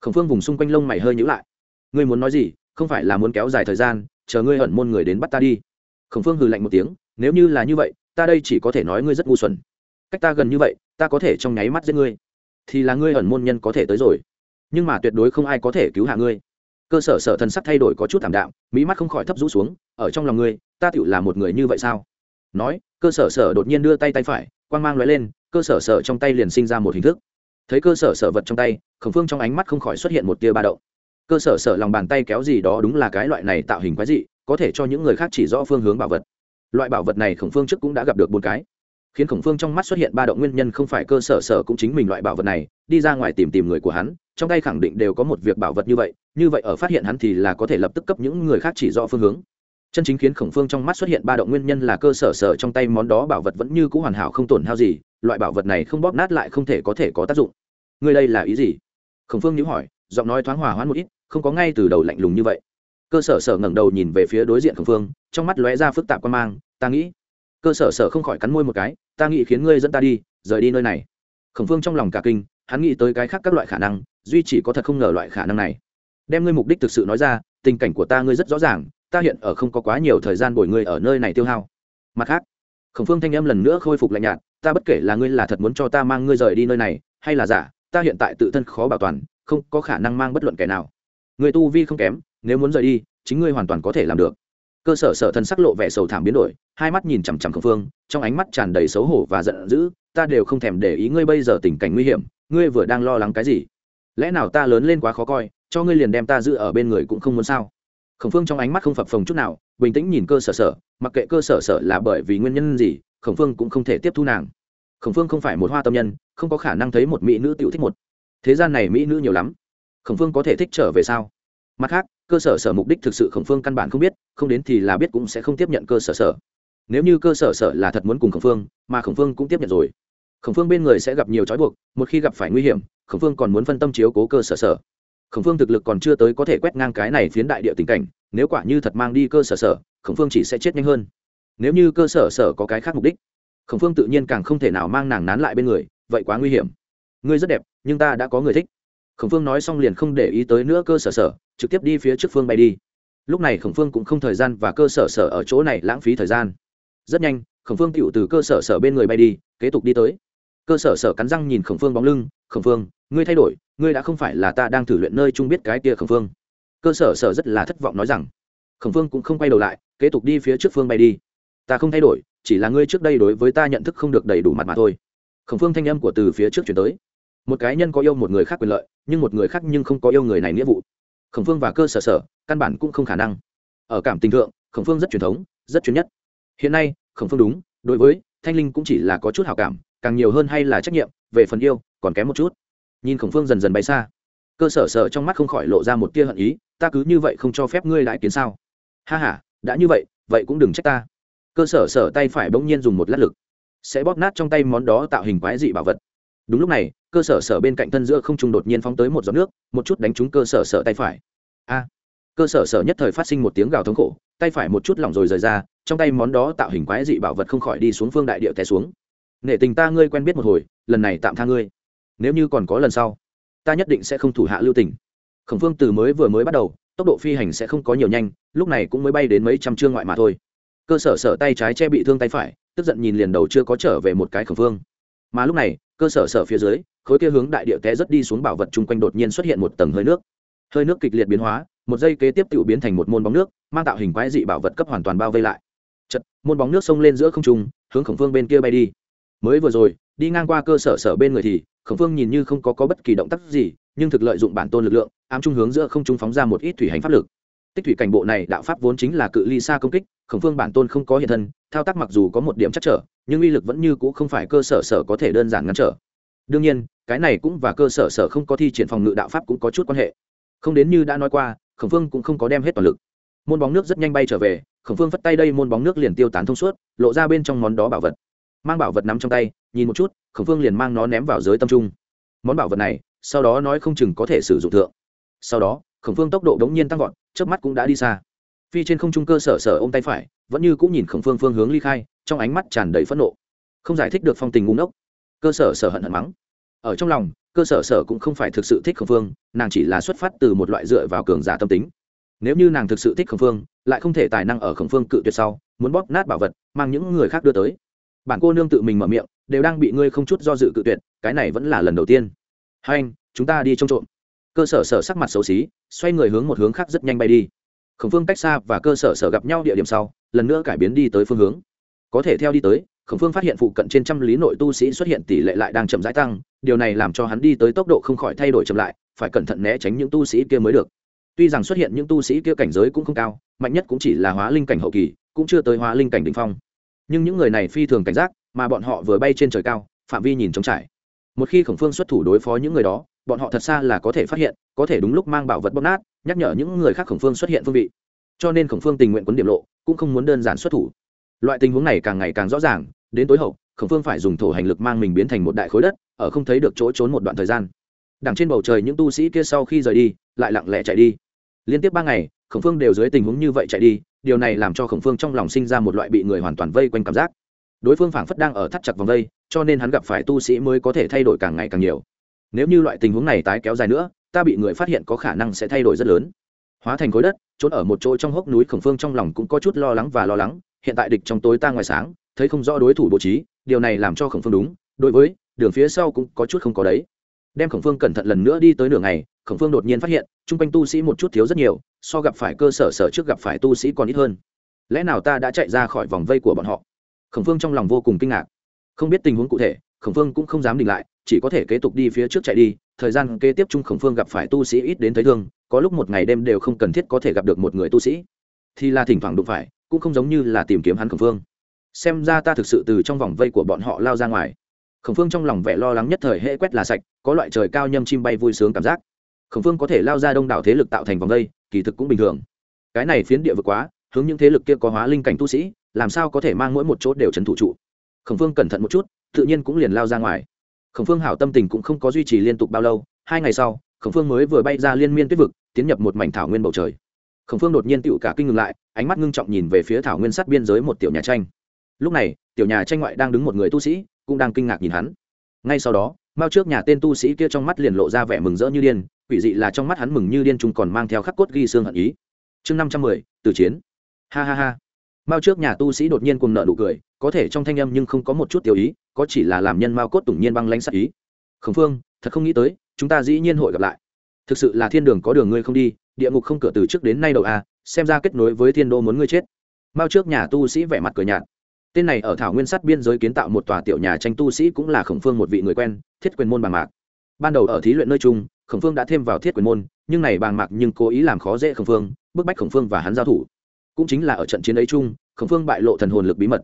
khổng phương vùng xung quanh lông mày hơi nhữ lại. Ngươi muốn nói gì? Không phải là muốn kéo dài thời gian, chờ ngươi hận môn người đến bắt ta đi. Khổng phương hừ lạnh một tiếng nếu như là như vậy, ta đây chỉ có thể nói ngươi rất ngu xuẩn. Cách ta gần như vậy, ta có thể trong nháy mắt giết ngươi. Thì là ngươi ẩn môn nhân có thể tới rồi. Nhưng mà tuyệt đối không ai có thể cứu hạ ngươi. Cơ sở sở thần sắc thay đổi có chút thảm đạm, mỹ mắt không khỏi thấp rũ xuống, ở trong lòng ngươi, ta tựu là một người như vậy sao? Nói, cơ sở sở đột nhiên đưa tay tay phải, quang mang l lên, cơ sở sở trong tay liền sinh ra một hình thức. Thấy cơ sở sở vật trong tay khẩn phương trong ánh mắt không khỏi xuất hiện một tia ba đậu cơ sở sở lòng bàn tay kéo gì đó đúng là cái loại này tạo hình quái dị, có thể cho những người khác chỉ rõ phương hướng bảo vật loại bảo vật này khổng phương trước cũng đã gặp được bốn cái. Khiến khổng phương trong mắt xuất hiện ba động nguyên nhân không phải cơ sở sở cũng chính mình loại bảo vật này, đi ra ngoài tìm tìm người của hắn, trong tay khẳng định đều có một việc bảo vật như vậy như vậy ở phát hiện hắn thì là có thể lập tức cấp những người khác chỉ rõ phương hướng. Chân chính khiến khổng phương trong mắt xuất hiện ba động nguyên nhân là cơ sở sở trong tay món đó bảo vật vẫn như c ũ hoàn hảo không tổn hao gì, loại bảo vật này không bóp nát lại không thể có thể có tác dụng. Người đây là ý gì? Khổng phương nhữ hỏi, giọng nói thoáng hòa hoãn một ít, không có ngay từ đầu lạnh lùng như vậy. Cơ sở sở ngẩng đầu nhìn về phía đối diện khổng phương trong mắt lóe ra phức tạp quan mang, ta nghĩ, cơ sở sở không khỏi cắn môi một cái, ta nghĩ khiến ngươi dẫn ta đi, rời đi nơi này. Khổng phương trong lòng cả kinh, hắn nghĩ tới cái khác các loại khả năng, duy chỉ có thật không ngờ loại khả năng này. Đem ngươi mục đích thực sự nói ra, tình cảnh của ta ngươi rất rõ ràng, ta hiện ở không có quá nhiều thời gian bồi ngươi ở nơi này tiêu hao. Mặt khác, khổng phương thanh âm lần nữa khôi phục lạnh nhạt, ta bất kể là ngươi là thật muốn cho ta mang ngươi rời đi nơi này, hay là giả, ta hiện tại tự thân khó bảo toàn, không có khả năng mang bất luận kẻ nào. Người tu vi không kém, nếu muốn rời đi, chính ngươi hoàn toàn có thể làm được cơ sở sở thần sắc lộ vẻ sầu thảm biến đổi, hai mắt nhìn chằm chằm khổng phương, trong ánh mắt tràn đầy xấu hổ và giận dữ, ta đều không thèm để ý ngươi bây giờ tình cảnh nguy hiểm, ngươi vừa đang lo lắng cái gì? Lẽ nào ta lớn lên quá khó coi, cho ngươi liền đem ta giữ ở bên người cũng không muốn sao? Khổng phương trong ánh mắt không phập phồng chút nào, bình tĩnh nhìn cơ sở sở, mặc kệ cơ sở sở là bởi vì nguyên nhân gì, khổng phương cũng không thể tiếp thu nàng. Khổng phương không phải một hoa tâm nhân, không có khả năng thấy một mỹ nữ tiểu thích một. Thế gian này mỹ nữ nhiều lắm. Khổng phương có thể thích trở về sao? Mặt khác, cơ sở sở mục đích thực sự khổng phương căn bản không biết, không đến thì là biết cũng sẽ không tiếp nhận cơ sở sở. Nếu như cơ sở sở là thật muốn cùng khổng phương, mà khổng phương cũng tiếp nhận rồi. Khổng phương bên người sẽ gặp nhiều trói buộc, một khi gặp phải nguy hiểm, khổng phương còn muốn phân tâm chiếu cố cơ sở sở. Khổng phương thực lực còn chưa tới có thể quét ngang cái này phiến đại địa tình cảnh, nếu quả như thật mang đi cơ sở sở, khổng phương chỉ sẽ chết nhanh hơn. Nếu như cơ sở sở có cái khác mục đích, khổng phương tự nhiên càng không thể nào mang nàng nán lại bên người, vậy quá nguy hiểm. Ngươi rất đẹp, nhưng ta đã có người thích khổng phương nói xong liền không để ý tới nữa cơ sở sở, trực tiếp đi phía trước phương bay đi. Lúc này khổng phương cũng không thời gian và cơ sở sở ở chỗ này lãng phí thời gian. Rất nhanh, khổng phương tựu từ cơ sở sở bên người bay đi, kế tục đi tới. Cơ sở sở cắn răng nhìn khổng phương bóng lưng, khổng phương, ngươi thay đổi, ngươi đã không phải là ta đang thử luyện nơi chung biết cái kia khổng phương. Cơ sở sở rất là thất vọng nói rằng. Khổng phương cũng không quay đầu lại, kế tục đi phía trước phương bay đi. Ta không thay đổi, chỉ là ngươi trước đây đối với ta nhận thức không được đầy đủ mặt mà thôi. Khổng phương thanh âm của từ phía trước chuyển tới một cái nhân có yêu một người khác quyền lợi, nhưng một người khác nhưng không có yêu người này nghĩa vụ. Khổng phương và cơ sở sở, căn bản cũng không khả năng. Ở cảm tình thượng, khổng phương rất truyền thống, rất chuyên nhất. Hiện nay, khổng phương đúng, đối với thanh linh cũng chỉ là có chút hào cảm, càng nhiều hơn hay là trách nhiệm, về phần yêu, còn kém một chút. Nhìn khổng phương dần dần bay xa. Cơ sở sở trong mắt không khỏi lộ ra một tia hận ý, ta cứ như vậy không cho phép ngươi lại kiến sao? Ha h a đã như vậy vậy cũng đừng trách ta. Cơ sở sở tay phải bỗng nhiên dùng một lát lực, sẽ bóp nát trong tay món đó tạo hình quái dị bảo vật. Đúng lúc này cơ sở sở bên cạnh thân giữa không trung đột nhiên phóng tới một giọt nước, một chút đánh trúng cơ sở sở tay phải. A! Cơ sở sở nhất thời phát sinh một tiếng gào thống khổ, tay phải một chút lỏng rồi rời ra, trong tay món đó tạo hình quái dị bảo vật không khỏi đi xuống phương đại địa té xuống. Nể tình ta ngươi quen biết một hồi, lần này tạm tha ngươi. Nếu như còn có lần sau, ta nhất định sẽ không thủ hạ lưu tình. Khổng phương từ mới vừa mới bắt đầu, tốc độ phi hành sẽ không có nhiều nhanh, lúc này cũng mới bay đến mấy trăm chương ngoại mà thôi. Cơ sở sở tay trái che bị thương tay phải, tức giận nhìn liền đầu chưa có trở về một cái khổng phương. Mà lúc này, cơ sở sở phía dưới khối kia hướng đại địa té rất đi xuống bảo vật chung quanh đột nhiên xuất hiện một tầng hơi nước. Hơi nước kịch liệt biến hóa một giây kế tiếp tự biến thành một môn bóng nước mang tạo hình quái dị bảo vật cấp hoàn toàn bao vây lại. Chật môn bóng nước xông lên giữa không trung hướng khổng phương bên kia bay đi. Mới vừa rồi đi ngang qua cơ sở sở bên người thì khổng phương nhìn như không có, có bất kỳ động tác gì nhưng thực lợi dụng bản tôn lực lượng ám trung hướng giữa không trung phóng ra một ít thủy hành pháp lực. Tích thủy cảnh bộ này đạo pháp vốn chính là cự ly xa công kích khổng phương bản tôn không có hiện thân thao tác mặc dù có một điểm chắc trở nhưng uy lực vẫn như c ũ không phải cơ sở sở có thể đơn giản ngăn trở đương nhiên, cái này cũng và cơ sở sở không có thi triển phòng ngự đạo pháp cũng có chút quan hệ. Không đến như đã nói qua, khổng phương cũng không có đem hết toàn lực. Môn bóng nước rất nhanh bay trở về, khổng phương phất tay đây môn bóng nước liền tiêu tán thông suốt, lộ ra bên trong món đó bảo vật. Mang bảo vật nắm trong tay, nhìn một chút, khổng phương liền mang nó ném vào giới tâm trung. Món bảo vật này, sau đó nói không chừng có thể sử dụng thượng. Sau đó, khổng phương tốc độ đống nhiên tăng vọt trước mắt cũng đã đi xa. Phi trên không trung cơ sở sở ôm tay phải, vẫn như cũng nhìn khổng phương phương hướng ly khai, trong ánh mắt tràn đầy phẫn nộ. Không giải thích được phong tình ngu ngốc cơ sở sở hận hận mắng. Ở trong lòng, cơ sở sở cũng không phải thực sự thích khổng phương, nàng chỉ là xuất phát từ một loại dựa vào cường giả tâm tính. Nếu như nàng thực sự thích khổng phương, lại không thể tài năng ở khổng phương cự tuyệt sau, muốn bóp nát bảo vật, mang những người khác đưa tới. Bản cô nương tự mình mở miệng, đều đang bị ngươi không chút do dự cự tuyệt, cái này vẫn là lần đầu tiên. Hai anh, chúng ta đi trông trộm. Cơ sở sở sắc mặt xấu xí, xoay người hướng một hướng khác rất nhanh bay đi. Khổng phương cách xa và cơ sở sở gặp nhau địa điểm sau, lần nữa cải biến đi tới phương hướng. Có thể theo đi tới khổng phương phát hiện phụ cận trên trăm lý nội tu sĩ xuất hiện tỷ lệ lại đang chậm rãi tăng, điều này làm cho hắn đi tới tốc độ không khỏi thay đổi chậm lại, phải cẩn thận né tránh những tu sĩ kia mới được. Tuy rằng xuất hiện những tu sĩ kia cảnh giới cũng không cao, mạnh nhất cũng chỉ là hóa linh cảnh hậu kỳ, cũng chưa tới hóa linh cảnh đ ỉ n h phong. Nhưng những người này phi thường cảnh giác, mà bọn họ vừa bay trên trời cao, phạm vi nhìn trống trải. Một khi khổng phương xuất thủ đối phó những người đó, bọn họ thật xa là có thể phát hiện, có thể đúng lúc mang bảo vật bóp nát, nhắc nhở những người khác khổng phương xuất hiện phương vị. Cho nên khổng phương tình nguyện quấn điểm lộ, cũng không muốn đơn giản xuất thủ. Loại tình huống này càng ngày càng rõ ràng đến tối hậu, khổng phương phải dùng thổ hành lực mang mình biến thành một đại khối đất, ở không thấy được chỗ trốn một đoạn thời gian. Đằng trên bầu trời những tu sĩ kia sau khi rời đi, lại lặng lẽ chạy đi. Liên tiếp ba ngày, khổng phương đều dưới tình huống như vậy chạy đi, điều này làm cho khổng phương trong lòng sinh ra một loại bị người hoàn toàn vây quanh cảm giác. Đối phương phảng phất đang ở thắt chặt vòng vây, cho nên hắn gặp phải tu sĩ mới có thể thay đổi càng ngày càng nhiều. Nếu như loại tình huống này tái kéo dài nữa, ta bị người phát hiện có khả năng sẽ thay đổi rất lớn. Hóa thành khối đất, trốn ở một chỗ trong hốc núi, khổng phương trong lòng cũng có chút lo lắng và lo lắng. Hiện tại địch trong tối ta ngoài sáng thấy không rõ đối thủ bố trí, điều này làm cho khổng phương đúng, đối với, đường phía sau cũng có chút không có đấy. Đem khổng phương cẩn thận lần nữa đi tới nửa ngày, khổng phương đột nhiên phát hiện, chung quanh tu sĩ một chút thiếu rất nhiều, so gặp phải cơ sở sở trước gặp phải tu sĩ còn ít hơn. Lẽ nào ta đã chạy ra khỏi vòng vây của bọn họ? Khổng phương trong lòng vô cùng kinh ngạc. Không biết tình huống cụ thể, khổng phương cũng không dám đình lại, chỉ có thể kế tục đi phía trước chạy đi, thời gian kế tiếp chung khổng phương gặp phải tu sĩ ít đến thấy thương, có lúc một ngày đêm đều không cần thiết có thể gặp được một người tu sĩ. Thì là thỉnh thoảng đụng phải, cũng không giống như là tìm kiếm hắn khổng phương xem ra ta thực sự từ trong vòng vây của bọn họ lao ra ngoài. Khổng phương trong lòng vẻ lo lắng nhất thời hễ quét là sạch, có loại trời cao nhâm chim bay vui sướng cảm giác. Khổng phương có thể lao ra đông đảo thế lực tạo thành vòng vây, kỳ thực cũng bình thường. Cái này phiến địa vực quá, hướng những thế lực kia có hóa linh cảnh tu sĩ, làm sao có thể mang mỗi một chốt đều trấn thủ trụ. Khổng phương cẩn thận một chút, tự nhiên cũng liền lao ra ngoài. Khổng phương hảo tâm tình cũng không có duy trì liên tục bao lâu, hai ngày sau, khổng phương mới vừa bay ra liên miên tuyết vực, tiến nhập một mảnh thảo nguyên bầu trời. Khổng phương đột nhiên tựu cả kinh ngừng lại, ánh mắt ngưng trọng nhìn về phía thảo nguyên sát biên giới một tiểu nhà tranh lúc này, tiểu nhà tranh ngoại đang đứng một người tu sĩ, cũng đang kinh ngạc nhìn hắn. Ngay sau đó, mao trước nhà tên tu sĩ kia trong mắt liền lộ ra vẻ mừng rỡ như điên, quỷ dị là trong mắt hắn mừng như điên trung còn mang theo khắc cốt ghi xương hận ý. Chương năm trăm mười từ chiến. Ha ha ha. Mao trước nhà tu sĩ đột nhiên cùng nợ nụ cười, có thể trong thanh âm nhưng không có một chút tiêu ý, có chỉ là làm nhân mao cốt tủng nhiên băng lãnh sắc ý. Khẩn phương, thật không nghĩ tới, chúng ta dĩ nhiên hội gặp lại. Thực sự là thiên đường có đường ngươi không đi, địa ngục không cửa từ trước đến nay đầu a à, xem ra kết nối với thiên đô muốn ngươi chết. Mao trước nhà tu sĩ vẻ mặt cười nhạt tên này ở thảo nguyên sắt biên giới kiến tạo một tòa tiểu nhà tranh tu sĩ cũng là khổng phương một vị người quen, thiết quyền môn bàng mạc. Ban đầu ở thí luyện nơi chung, khổng phương đã thêm vào thiết quyền môn, nhưng này bàng mạc nhưng cố ý làm khó dễ khổng phương, bức bách khổng phương và hắn giao thủ. Cũng chính là ở trận chiến ấy chung, khổng phương bại lộ thần hồn lực bí mật.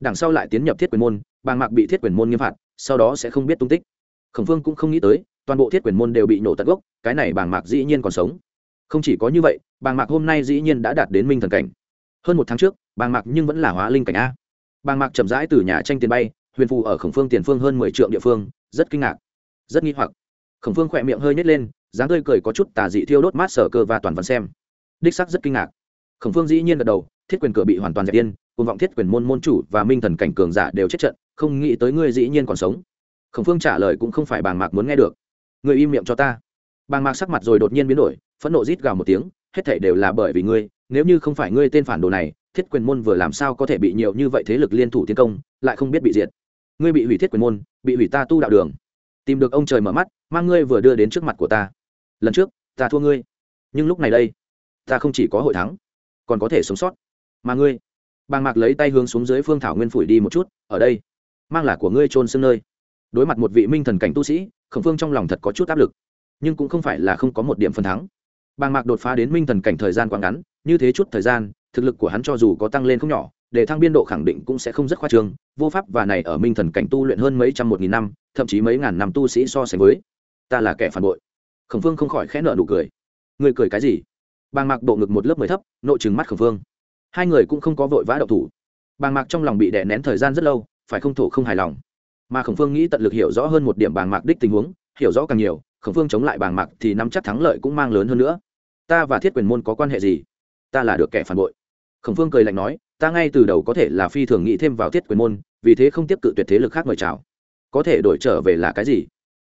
Đằng sau lại tiến nhập thiết quyền môn bàng mạc bị thiết quyền môn nghiêm phạt, sau đó sẽ không biết tung tích. Khổng phương cũng không nghĩ tới, toàn bộ thiết quyền môn đều bị nổ tận gốc, cái này bàng mạc dĩ nhiên còn sống. Không chỉ có như vậy bàng mạc hôm nay dĩ nhiên đã đạt đến minh thần cảnh. Hơn một tháng trước bàng mạc nhưng vẫn là hóa linh cảnh a bàng mạc chậm rãi từ nhà tranh tiền bay, huyền phù ở khổng phương tiền phương hơn mười triệu địa phương, rất kinh ngạc, rất nghi hoặc. Khổng phương khỏe miệng hơi nhét lên, dáng tươi cười có chút tà dị thiêu đốt mát sở cơ và toàn văn xem. Đích sắc rất kinh ngạc. Khổng phương dĩ nhiên gật đầu, thiết quyền cửa bị hoàn toàn dẹp yên cùng vọng thiết quyền môn môn chủ và minh thần cảnh cường giả đều chết trận, không nghĩ tới ngươi dĩ nhiên còn sống. Khổng phương trả lời cũng không phải bàng mạc muốn nghe được. Ngươi im miệng cho ta. Bàng mạc sắc mặt rồi đột nhiên biến đổi, phẫn nộ rít gào một tiếng, hết thảy đều là bởi vì ngươi, nếu như không phải ngươi tên phản đồ này thiết quyền môn vừa làm sao có thể bị nhiều như vậy thế lực liên thủ tiến công, lại không biết bị diệt. Ngươi bị hủy thiết quyền môn, bị hủy ta tu đạo đường. Tìm được ông trời mở mắt, mang ngươi vừa đưa đến trước mặt của ta. Lần trước, ta thua ngươi. Nhưng lúc này đây, ta không chỉ có hội thắng, còn có thể sống sót. Mà ngươi, bàng mạc lấy tay hướng xuống dưới phương thảo nguyên phủi đi một chút, ở đây, mang là của ngươi trôn xương nơi. Đối mặt một vị minh thần cảnh tu sĩ, khổng phương trong lòng thật có chút áp lực, nhưng cũng không phải là không có một điểm phần thắng bàng mạc đột phá đến minh thần cảnh thời gian quá ngắn, như thế chút thời gian, thực lực của hắn cho dù có tăng lên không nhỏ, để thăng biên độ khẳng định cũng sẽ không rất khoa trương, vô pháp và này ở minh thần cảnh tu luyện hơn mấy trăm một nghìn năm, thậm chí mấy ngàn năm tu sĩ so sánh với. Ta là kẻ phản bội. Khổng phương không khỏi khẽ nợ nụ cười. Người cười cái gì? Bàng mạc bộ ngực một lớp mới thấp nội trừng mắt khổng phương. Hai người cũng không có vội vã đậu thủ. Bàng mạc trong lòng bị đè nén thời gian rất lâu, phải không thổ không hài lòng. Mà khổng phương nghĩ tận lực hiểu rõ hơn một điểm bàng mạc đích tình huống, hiểu rõ càng nhiều, khổng phương chống lại bàng mạc thì nắm chắc thắng lợi cũng mang lớn hơn nữa ta và thiết quyền môn có quan hệ gì? Ta là được kẻ phản bội. Khổng phương cười lạnh nói, ta ngay từ đầu có thể là phi thường nghĩ thêm vào thiết quyền môn, vì thế không tiếp cự tuyệt thế lực khác mời chào. Có thể đổi trở về là cái gì?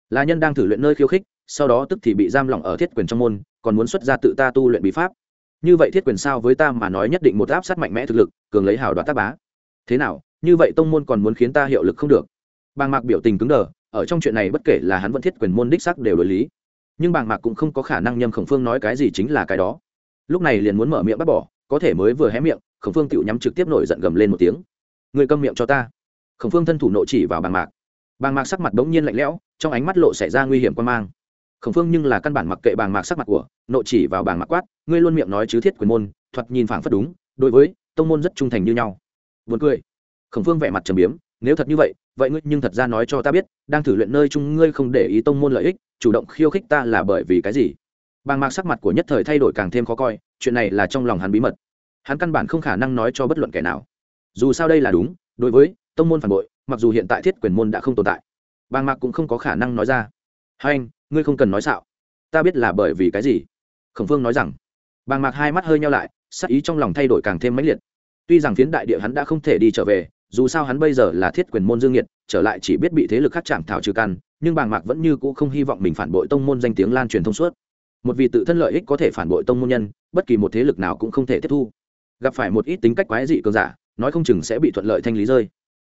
Là nhân đang thử luyện nơi khiêu khích, sau đó tức thì bị giam lỏng ở thiết quyền trong môn, còn muốn xuất ra tự ta tu luyện bí pháp. Như vậy thiết quyền sao với ta mà nói nhất định một áp sát mạnh mẽ thực lực, cường lấy hào đoạt tác bá. Thế nào, như vậy tông môn còn muốn khiến ta hiệu lực không được? Bàng mạc biểu tình cứng đờ, ở trong chuyện này bất kể là hắn vẫn thiết quyền môn đích sắc đều đối lý nhưng bàng mạc cũng không có khả năng nhâm khổng phương nói cái gì chính là cái đó. Lúc này liền muốn mở miệng bắt bỏ, có thể mới vừa hé miệng, khổng phương tự nhắm trực tiếp nổi giận gầm lên một tiếng. Người câm miệng cho ta. Khổng phương thân thủ nộ chỉ vào bàng mạc. Bàng mạc sắc mặt bỗng nhiên lạnh lẽo, trong ánh mắt lộ xảy ra nguy hiểm quan mang. Khổng phương nhưng là căn bản mặc kệ bàng mạc sắc mặt của, nộ chỉ vào bàng mạc quát, ngươi luôn miệng nói chứ thiết quyền môn, thoạt nhìn phảng phất đúng, đối với tông môn rất trung thành như nhau. Buồn cười. Khổng phương vẻ mặt trầm biếm nếu thật như vậy vậy ngươi nhưng thật ra nói cho ta biết, đang thử luyện nơi chung ngươi không để ý tông môn lợi ích, chủ động khiêu khích ta là bởi vì cái gì? Bàng mạc sắc mặt của nhất thời thay đổi càng thêm khó coi, chuyện này là trong lòng hắn bí mật. Hắn căn bản không khả năng nói cho bất luận kẻ nào. Dù sao đây là đúng, đối với tông môn phản bội, mặc dù hiện tại thiết quyền môn đã không tồn tại, bàng mạc cũng không có khả năng nói ra. Hai anh, ngươi không cần nói xạo. Ta biết là bởi vì cái gì? Khổng phương nói rằng. Bàng mạc hai mắt hơi nhau lại, sắc ý trong lòng thay đổi càng thêm mãnh liệt. Tuy rằng phiến đại địa hắn đã không thể đi trở về dù sao hắn bây giờ là thiết quyền môn dương nhiệt trở lại chỉ biết bị thế lực khác chạm thảo trừ căn, nhưng bàng mạc vẫn như cũ không hy vọng mình phản bội tông môn danh tiếng lan truyền thông suốt. Một vị tự thân lợi ích có thể phản bội tông môn nhân, bất kỳ một thế lực nào cũng không thể tiếp thu. Gặp phải một ít tính cách quái dị cường giả, nói không chừng sẽ bị thuận lợi thanh lý rơi.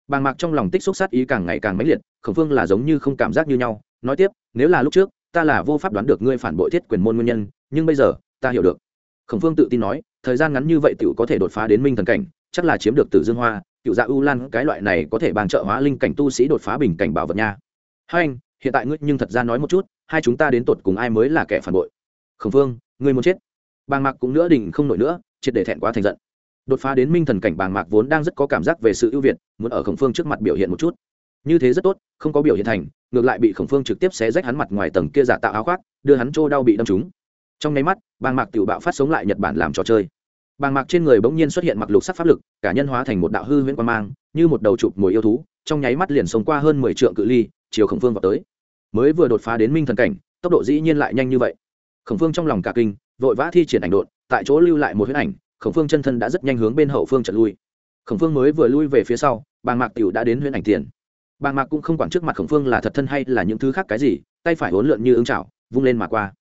Bàng mạc trong lòng tích xúc sát ý càng ngày càng mãnh liệt, khổng phương là giống như không cảm giác như nhau, nói tiếp, nếu là lúc trước, ta là vô pháp đoán được ngươi phản bội thiết quyền môn nguyên nhân, nhưng bây giờ, ta hiểu được. Khổng phương tự tin nói, thời gian ngắn như vậy t có thể đột phá đến minh thần cảnh, chắc là chiếm được Tử dương hoa cựu dạ ưu lan, cái loại này có thể bàn trợ hóa linh cảnh tu sĩ đột phá bình cảnh bảo vật nha. Hai anh, hiện tại ngươi nhưng thật ra nói một chút, hai chúng ta đến tột cùng ai mới là kẻ phản bội? Khổng phương ngươi muốn chết? Bàng mạc cũng nữa đình không nổi nữa, triệt để thẹn quá thành giận. Đột phá đến minh thần cảnh bàng mạc vốn đang rất có cảm giác về sự ưu việt, muốn ở khổng phương trước mặt biểu hiện một chút. Như thế rất tốt, không có biểu hiện thành, ngược lại bị khổng phương trực tiếp xé rách hắn mặt ngoài tầng kia giả tạo áo khoác, đưa hắn trô đau bị đâm trúng. Trong nháy mắt, bàng mạc tự bạo phát sống lại nhật bản làm trò chơi bàng mạc trên người bỗng nhiên xuất hiện mặc lục sắc pháp lực, cả nhân hóa thành một đạo hư huyễn quan mang, như một đầu chụp mồi yêu thú, trong nháy mắt liền sống qua hơn mười trượng cự ly, chiều khổng phương vào tới. Mới vừa đột phá đến minh thần cảnh, tốc độ dĩ nhiên lại nhanh như vậy. Khổng phương trong lòng cả kinh, vội vã thi triển ảnh đột, tại chỗ lưu lại một huyễn ảnh, khổng phương chân thân đã rất nhanh hướng bên hậu phương trận lui. Khổng phương mới vừa lui về phía sau, bàng mạc tiểu đã đến huyễn ảnh tiền. Bàng mạc cũng không quản trước mặt khổng phương là thật thân hay là những thứ khác cái gì, tay phải hỗn lượn như ứng chảo, vung lên mà qua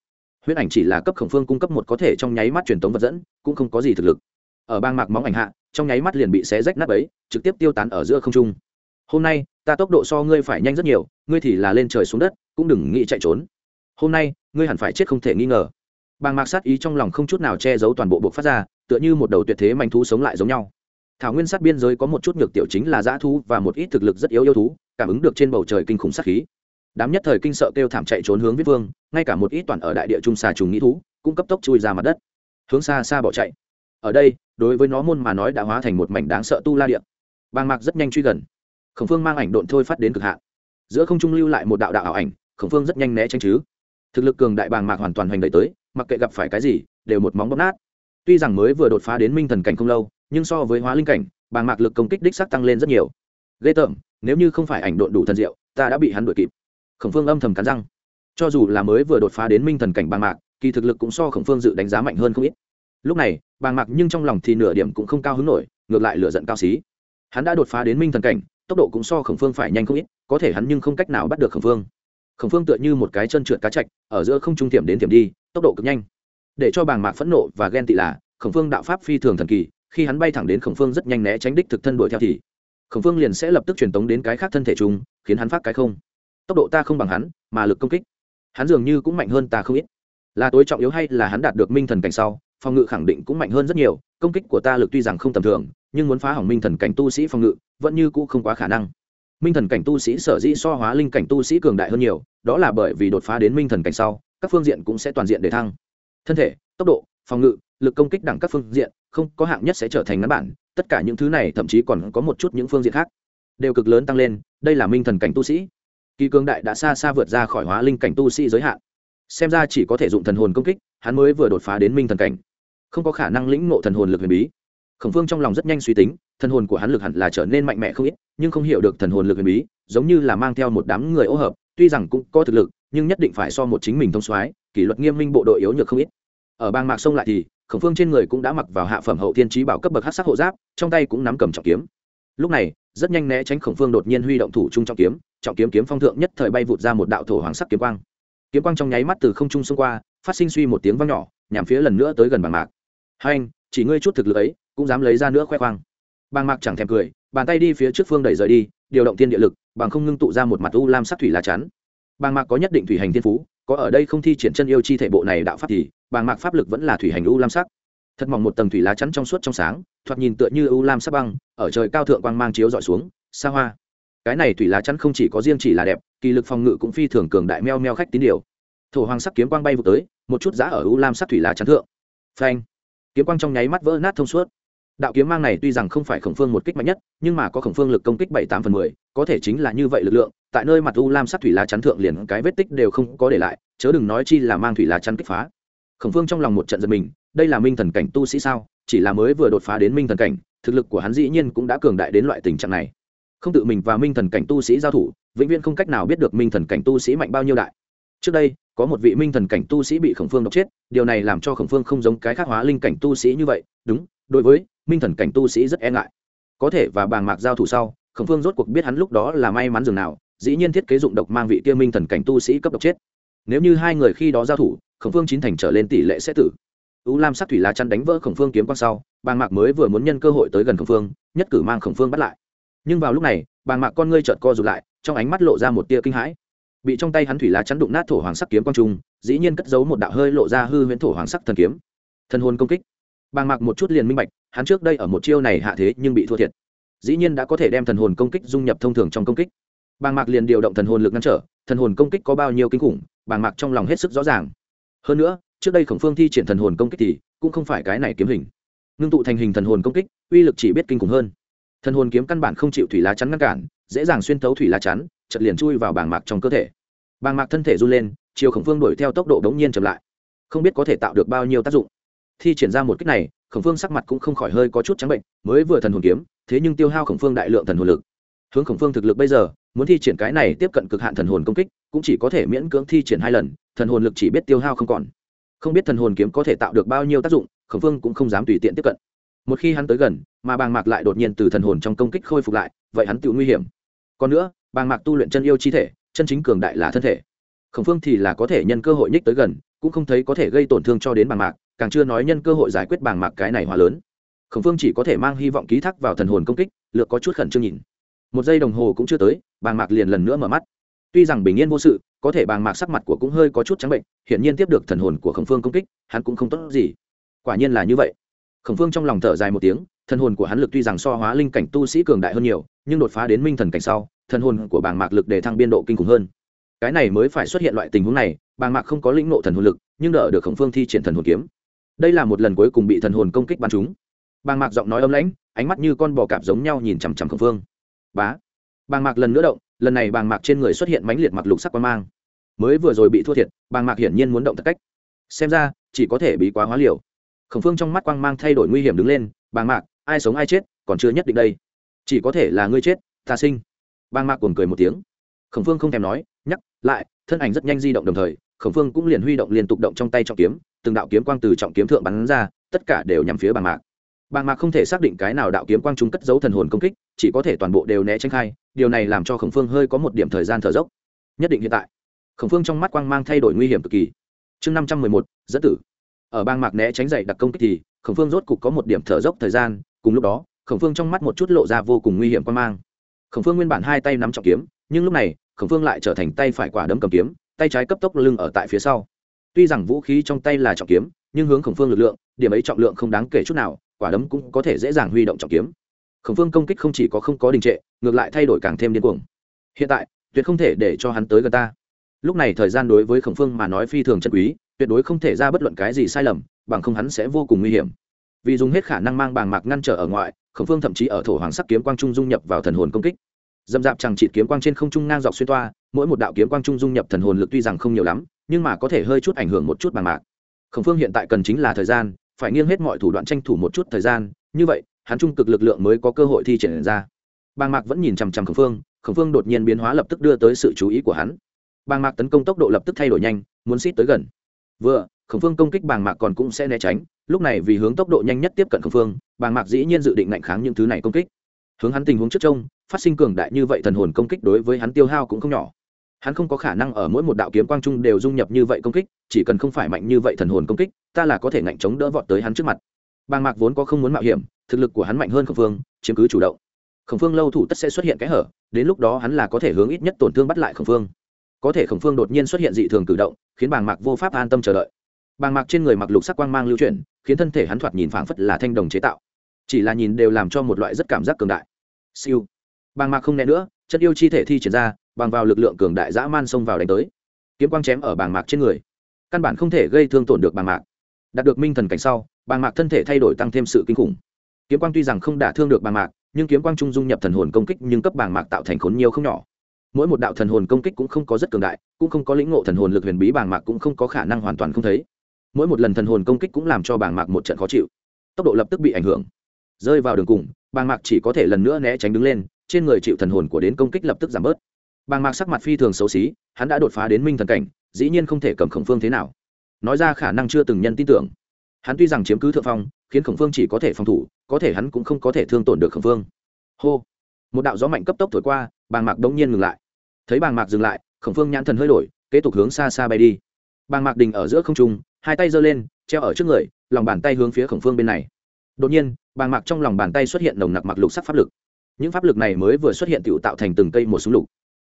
huyễn ảnh chỉ là cấp khổng phương cung cấp một có thể trong nháy mắt truyền tống vật dẫn, cũng không có gì thực lực. Ở bang mạc móng ảnh hạ, trong nháy mắt liền bị xé rách nát ấy trực tiếp tiêu tán ở giữa không trung. Hôm nay, ta tốc độ so ngươi phải nhanh rất nhiều, ngươi thì là lên trời xuống đất, cũng đừng nghĩ chạy trốn. Hôm nay, ngươi hẳn phải chết không thể nghi ngờ. Bàng mạc sát ý trong lòng không chút nào che giấu toàn bộ buộc phát ra, tựa như một đầu tuyệt thế manh thú sống lại giống nhau. Thảo nguyên sát biên giới có một chút nhược tiểu chính là dã thú và một ít thực lực rất yếu yêu thú, cảm ứng được trên bầu trời kinh khủng sát khí đám nhất thời kinh sợ kêu thảm chạy trốn hướng viết vương, ngay cả một ít toàn ở đại địa trung xà trùng nghĩ thú, cũng cấp tốc chui ra mặt đất. Hướng xa xa bỏ chạy. Ở đây, đối với nó môn mà nói đã hóa thành một mảnh đáng sợ tu la điện bàng mạc rất nhanh truy gần. Khổng phương mang ảnh độn thôi phát đến cực hạn. Giữa không trung lưu lại một đạo đạo ảo ảnh, khổng phương rất nhanh né tránh chứ. Thực lực cường đại bàng mạc hoàn toàn hoành đẩy tới, mặc kệ gặp phải cái gì, đều một móng bóp nát. Tuy rằng mới vừa đột phá đến minh thần cảnh không lâu, nhưng so với hóa linh cảnh, bàng mạc lực công kích đích sắc tăng lên rất nhiều. Ghê tởm, nếu như không phải ảnh độn đủ thần diệu, ta đã bị hắn đuổi kịp khổng phương âm thầm cắn răng. Cho dù là mới vừa đột phá đến minh thần cảnh bàng mạc kỳ thực lực cũng so khổng phương dự đánh giá mạnh hơn không ít. Lúc này bàng mạc nhưng trong lòng thì nửa điểm cũng không cao hứng nổi ngược lại lựa giận cao xí. Hắn đã đột phá đến minh thần cảnh tốc độ cũng so khổng phương phải nhanh không ít có thể hắn nhưng không cách nào bắt được khổng phương. Khổng phương tựa như một cái chân trượt cá chạch ở giữa không trung tiệm đến tiệm đi tốc độ cực nhanh. Để cho bàng mạc phẫn nộ và ghen tị là khổng phương đạo pháp phi thường thần kỳ khi hắn bay thẳng đến khổng phương rất nhanh né tránh đích thực thân đuổi theo thì khổng phương liền sẽ lập tức truyền tống đến cái khác thân thể chúng, khiến hắn phát cái không tốc độ ta không bằng hắn, mà lực công kích. Hắn dường như cũng mạnh hơn ta không ít. Là tối trọng yếu hay là hắn đạt được minh thần cảnh sau, phòng ngự khẳng định cũng mạnh hơn rất nhiều, công kích của ta lực tuy rằng không tầm thường, nhưng muốn phá hỏng minh thần cảnh tu sĩ phòng ngự, vẫn như cũ không quá khả năng. Minh thần cảnh tu sĩ sở dĩ so hóa linh cảnh tu sĩ cường đại hơn nhiều, đó là bởi vì đột phá đến minh thần cảnh sau, các phương diện cũng sẽ toàn diện để thăng. Thân thể, tốc độ, phòng ngự, lực công kích đẳng các phương diện, không có hạng nhất sẽ trở thành ngắn bản, tất cả những thứ này thậm chí còn có một chút những phương diện khác, đều cực lớn tăng lên, đây là minh thần cảnh tu sĩ kỳ cường đại đã xa xa vượt ra khỏi hóa linh cảnh tu sĩ giới hạn. Xem ra chỉ có thể dụng thần hồn công kích, hắn mới vừa đột phá đến minh thần cảnh. Không có khả năng lĩnh ngộ thần hồn lực huyền bí. Khổng phương trong lòng rất nhanh suy tính, thần hồn của hắn lực hẳn là trở nên mạnh mẽ không ít, nhưng không hiểu được thần hồn lực huyền bí, giống như là mang theo một đám người ô hợp, tuy rằng cũng có thực lực, nhưng nhất định phải so một chính mình thông soái, kỷ luật nghiêm minh bộ đội yếu nhược không ít. Ở bang mạc sông lại thì, khổng phương trên người cũng đã mặc vào hạ phẩm hậu thiên trí bảo cấp bậc hát sắc hộ giáp, trong tay cũng nắm cầm trọng kiếm. Lúc này, rất nhanh né tránh khổng phương đột nhiên huy động thủ trung trọng kiếm trọng kiếm kiếm phong thượng nhất thời bay vụt ra một đạo thổ hoàng sắc kiếm quang. Kiếm quang trong nháy mắt từ không trung xông qua, phát sinh suy một tiếng vang nhỏ, nhằm phía lần nữa tới gần bàng mạc. Hai anh, chỉ ngươi chút thực lực ấy, cũng dám lấy ra nữa khoe khoang. Bàng mạc chẳng thèm cười, bàn tay đi phía trước phương đẩy rời đi, điều động tiên địa lực, bằng không ngưng tụ ra một mặt u lam sắc thủy lá chắn. Bàng mạc có nhất định thủy hành thiên phú, có ở đây không thi triển chân yêu chi thể bộ này đạo pháp thì, bàng mạc pháp lực vẫn là thủy hành u lam sắc. Thật mỏng một tầng thủy lá chắn trong suốt trong sáng, thoạt nhìn tựa như u lam sắc băng, ở trời cao thượng quang mang chiếu dọi xuống, xa hoa cái này thủy lá chắn không chỉ có riêng chỉ là đẹp, kỳ lực phòng ngự cũng phi thường cường đại meo meo khách tín điều. Thổ hoàng sắc kiếm quang bay vụ tới, một chút giá ở u lam sắc thủy lá chắn thượng. Phanh. Kiếm quang trong nháy mắt vỡ nát thông suốt. Đạo kiếm mang này tuy rằng không phải khổng phương một kích mạnh nhất, nhưng mà có khổng phương lực công kích bảy tám phần mười, có thể chính là như vậy lực lượng, tại nơi mặt u lam sắc thủy lá chắn thượng liền cái vết tích đều không có để lại, chớ đừng nói chi là mang thủy lá chắn kích phá. Khổng phương trong lòng một trận giật mình, đây là minh thần cảnh tu sĩ sao, chỉ là mới vừa đột phá đến minh thần cảnh, thực lực của hắn dĩ nhiên cũng đã cường đại đến loại tình trạng này không tự mình và minh thần cảnh tu sĩ giao thủ, vĩnh viễn không cách nào biết được minh thần cảnh tu sĩ mạnh bao nhiêu đại. Trước đây, có một vị minh thần cảnh tu sĩ bị khổng phương độc chết, điều này làm cho khổng phương không giống cái khác hóa linh cảnh tu sĩ như vậy. Đúng, đối với minh thần cảnh tu sĩ rất e ngại. Có thể và bàng mạc giao thủ sau, khổng phương rốt cuộc biết hắn lúc đó là may mắn dường nào, dĩ nhiên thiết kế dụng độc mang vị kia minh thần cảnh tu sĩ cấp độc chết. Nếu như hai người khi đó giao thủ, khổng phương chín thành trở lên tỷ lệ sẽ tử. U lam sắc thủy lá chắn đánh vỡ khổng phương kiếm quang sau, bàng mạc mới vừa muốn nhân cơ hội tới gần khổng phương, nhất cử mang khổng phương bắt lại nhưng vào lúc này, bàng mạc con ngươi trợt co rụt lại, trong ánh mắt lộ ra một tia kinh hãi. Bị trong tay hắn thủy lá chắn đụng nát thổ hoàng sắc kiếm quang trung, dĩ nhiên cất giấu một đạo hơi lộ ra hư huyễn thổ hoàng sắc thần kiếm. Thần hồn công kích. Bàng mạc một chút liền minh bạch, hắn trước đây ở một chiêu này hạ thế nhưng bị thua thiệt. Dĩ nhiên đã có thể đem thần hồn công kích dung nhập thông thường trong công kích. Bàng mạc liền điều động thần hồn lực ngăn trở, thần hồn công kích có bao nhiêu kinh khủng, bàng mạc trong lòng hết sức rõ ràng. Hơn nữa, trước đây khổng phương thi triển thần hồn công kích thì cũng không phải cái này kiếm hình. Ngưng tụ thành hình thần hồn công kích, uy lực chỉ biết kinh khủng hơn thần hồn kiếm căn bản không chịu thủy lá chắn ngăn cản, dễ dàng xuyên thấu thủy lá chắn chật liền chui vào bàng mạc trong cơ thể. Bàng mạc thân thể run lên, chiều khổng phương đuổi theo tốc độ đống nhiên chậm lại. Không biết có thể tạo được bao nhiêu tác dụng. Thi triển ra một cách này, khổng phương sắc mặt cũng không khỏi hơi có chút trắng bệnh, mới vừa thần hồn kiếm, thế nhưng tiêu hao khổng phương đại lượng thần hồn lực. Hướng khổng phương thực lực bây giờ, muốn thi triển cái này tiếp cận cực hạn thần hồn công kích, cũng chỉ có thể miễn cưỡng thi triển hai lần, thần hồn lực chỉ biết tiêu hao không còn. Không biết thần hồn kiếm có thể tạo được bao nhiêu tác dụng, khổng phương cũng không dám tùy tiện tiếp cận một khi hắn tới gần, mà bàng mạc lại đột nhiên từ thần hồn trong công kích khôi phục lại, vậy hắn tự nguy hiểm. Còn nữa, bàng mạc tu luyện chân yêu chi thể, chân chính cường đại là thân thể. Khổng phương thì là có thể nhân cơ hội nhích tới gần, cũng không thấy có thể gây tổn thương cho đến bàng mạc, càng chưa nói nhân cơ hội giải quyết bàng mạc cái này hòa lớn. Khổng phương chỉ có thể mang hy vọng ký thác vào thần hồn công kích, lược có chút khẩn trương nhìn. Một giây đồng hồ cũng chưa tới, bàng mạc liền lần nữa mở mắt. Tuy rằng bình yên vô sự, có thể bàng mạc sắc mặt của cũng hơi có chút trắng bệnh, hiển nhiên tiếp được thần hồn của khổng phương công kích, hắn cũng không tốt gì. Quả nhiên là như vậy khổng phương trong lòng thở dài một tiếng, thần hồn của hắn lực tuy rằng so hóa linh cảnh tu sĩ cường đại hơn nhiều, nhưng đột phá đến minh thần cảnh sau, thần hồn của bàng mạc lực để thăng biên độ kinh khủng hơn. Cái này mới phải xuất hiện loại tình huống này, bàng mạc không có lĩnh nộ thần hồn lực, nhưng đỡ được khổng phương thi triển thần hồn kiếm. Đây là một lần cuối cùng bị thần hồn công kích bắn chúng bàng mạc giọng nói âm lãnh, ánh mắt như con bò cạp giống nhau nhìn chằm chằm khổng phương. Bá! Bàng mạc lần nữa động, lần này bàng mạc trên người xuất hiện mãnh liệt mặc lục sắc quan mang. Mới vừa rồi bị thua thiệt, bàng mạc hiển nhiên muốn động thật cách. Xem ra, chỉ có thể bị quá hóa liều khổng phương trong mắt quang mang thay đổi nguy hiểm đứng lên, bàng mạc, ai sống ai chết, còn chưa nhất định đây. Chỉ có thể là ngươi chết, ta sinh. Bàng mạc cuồng cười một tiếng. Khổng phương không thèm nói, nhắc lại, thân ảnh rất nhanh di động đồng thời, khổng phương cũng liền huy động liên tục động trong tay trọng kiếm, từng đạo kiếm quang từ trọng kiếm thượng bắn ra, tất cả đều nhằm phía bàng mạc. Bàng mạc không thể xác định cái nào đạo kiếm quang chúng cất giấu thần hồn công kích, chỉ có thể toàn bộ đều né tránh khai, điều này làm cho khổng phương hơi có một điểm thời gian thở dốc. Nhất định hiện tại. Khổng phương trong mắt quang mang thay đổi nguy hiểm cực kỳ. Chương năm trăm mười một, dẫn tử ở bang mạc né tránh dậy đặc công kích thì khổng phương rốt cục có một điểm thở dốc thời gian, cùng lúc đó, khổng phương trong mắt một chút lộ ra vô cùng nguy hiểm quan mang. Khổng phương nguyên bản hai tay nắm trọng kiếm, nhưng lúc này, khổng phương lại trở thành tay phải quả đấm cầm kiếm, tay trái cấp tốc lưng ở tại phía sau. Tuy rằng vũ khí trong tay là trọng kiếm, nhưng hướng khổng phương lực lượng, điểm ấy trọng lượng không đáng kể chút nào, quả đấm cũng có thể dễ dàng huy động trọng kiếm. Khổng phương công kích không chỉ có không có đình trệ, ngược lại thay đổi càng thêm điên cuồng. Hiện tại, tuyệt không thể để cho hắn tới gần ta. Lúc này thời gian đối với khổng phương mà nói phi thường chân quý tuyệt đối không thể ra bất luận cái gì sai lầm, bằng không hắn sẽ vô cùng nguy hiểm. Vì dùng hết khả năng mang bàng mạc ngăn trở ở ngoại, khổng phương thậm chí ở thổ hoàng sắc kiếm quang trung dung nhập vào thần hồn công kích. Dâm dạp chẳng trị kiếm quang trên không trung ngang dọc xuyên toa, mỗi một đạo kiếm quang trung dung nhập thần hồn lực tuy rằng không nhiều lắm, nhưng mà có thể hơi chút ảnh hưởng một chút bàng mạc. Khổng phương hiện tại cần chính là thời gian, phải nghiêng hết mọi thủ đoạn tranh thủ một chút thời gian, như vậy, hắn trung cực lực lượng mới có cơ hội thi triển ra. Bàng mạc vẫn nhìn chằm chằm khổng phương khổng phương đột nhiên biến hóa lập tức đưa tới sự chú ý của hắn. Bàng mạc tấn công tốc độ lập tức thay đổi nhanh, muốn xít tới gần vừa, khổng phương công kích bàng mạc còn cũng sẽ né tránh, lúc này vì hướng tốc độ nhanh nhất tiếp cận khổng phương, bàng mạc dĩ nhiên dự định ngạnh kháng những thứ này công kích. Hướng hắn tình huống trước trông, phát sinh cường đại như vậy thần hồn công kích đối với hắn tiêu hao cũng không nhỏ. Hắn không có khả năng ở mỗi một đạo kiếm quang trung đều dung nhập như vậy công kích, chỉ cần không phải mạnh như vậy thần hồn công kích, ta là có thể ngạnh chống đỡ vọt tới hắn trước mặt. Bàng mạc vốn có không muốn mạo hiểm, thực lực của hắn mạnh hơn khổng phương, chiếm cứ chủ động. Khổng phương lâu thủ tất sẽ xuất hiện kẽ hở, đến lúc đó hắn là có thể hướng ít nhất tổn thương bắt lại khổng phương có thể khổng phương đột nhiên xuất hiện dị thường cử động, khiến bàng mạc vô pháp an tâm chờ đợi. Bàng mạc trên người mặc lục sắc quang mang lưu chuyển, khiến thân thể hắn thoạt nhìn phảng phất là thanh đồng chế tạo. Chỉ là nhìn đều làm cho một loại rất cảm giác cường đại. Siêu. Bàng mạc không né nữa, chất yêu chi thể thi triển ra, bằng vào lực lượng cường đại dã man xông vào đánh tới. Kiếm quang chém ở bàng mạc trên người. Căn bản không thể gây thương tổn được bàng mạc. Đạt được minh thần cảnh sau, bàng mạc thân thể thay đổi tăng thêm sự kinh khủng. Kiếm quang tuy rằng không đả thương được bàng mạc, nhưng kiếm quang trung dung nhập thần hồn công kích nhưng cấp bàng mạc tạo thành khốn nhiều không nhỏ mỗi một đạo thần hồn công kích cũng không có rất cường đại, cũng không có lĩnh ngộ thần hồn lực huyền bí bàng mạc cũng không có khả năng hoàn toàn không thấy. Mỗi một lần thần hồn công kích cũng làm cho bàng mạc một trận khó chịu. Tốc độ lập tức bị ảnh hưởng. Rơi vào đường cùng, bàng mạc chỉ có thể lần nữa né tránh đứng lên, trên người chịu thần hồn của đến công kích lập tức giảm bớt. Bàng mạc sắc mặt phi thường xấu xí, hắn đã đột phá đến minh thần cảnh, dĩ nhiên không thể cầm khổng phương thế nào. Nói ra khả năng chưa từng nhân tin tưởng. Hắn tuy rằng chiếm cứ thượng phong, khiến khổng phương chỉ có thể phòng thủ, có thể hắn cũng không có thể thương tổn được khổng phương. Hô một đạo gió mạnh cấp tốc thổi qua, bàng mạc đống nhiên ngừng lại. Thấy bàng mạc dừng lại, khổng phương nhãn thần hơi đổi, kế tục hướng xa xa bay đi. Bàng mạc đình ở giữa không trung, hai tay giơ lên, treo ở trước người, lòng bàn tay hướng phía khổng phương bên này. Đột nhiên, bàng mạc trong lòng bàn tay xuất hiện nồng nặc mặc lục sắc pháp lực. Những pháp lực này mới vừa xuất hiện tự tạo thành từng cây một súng lục.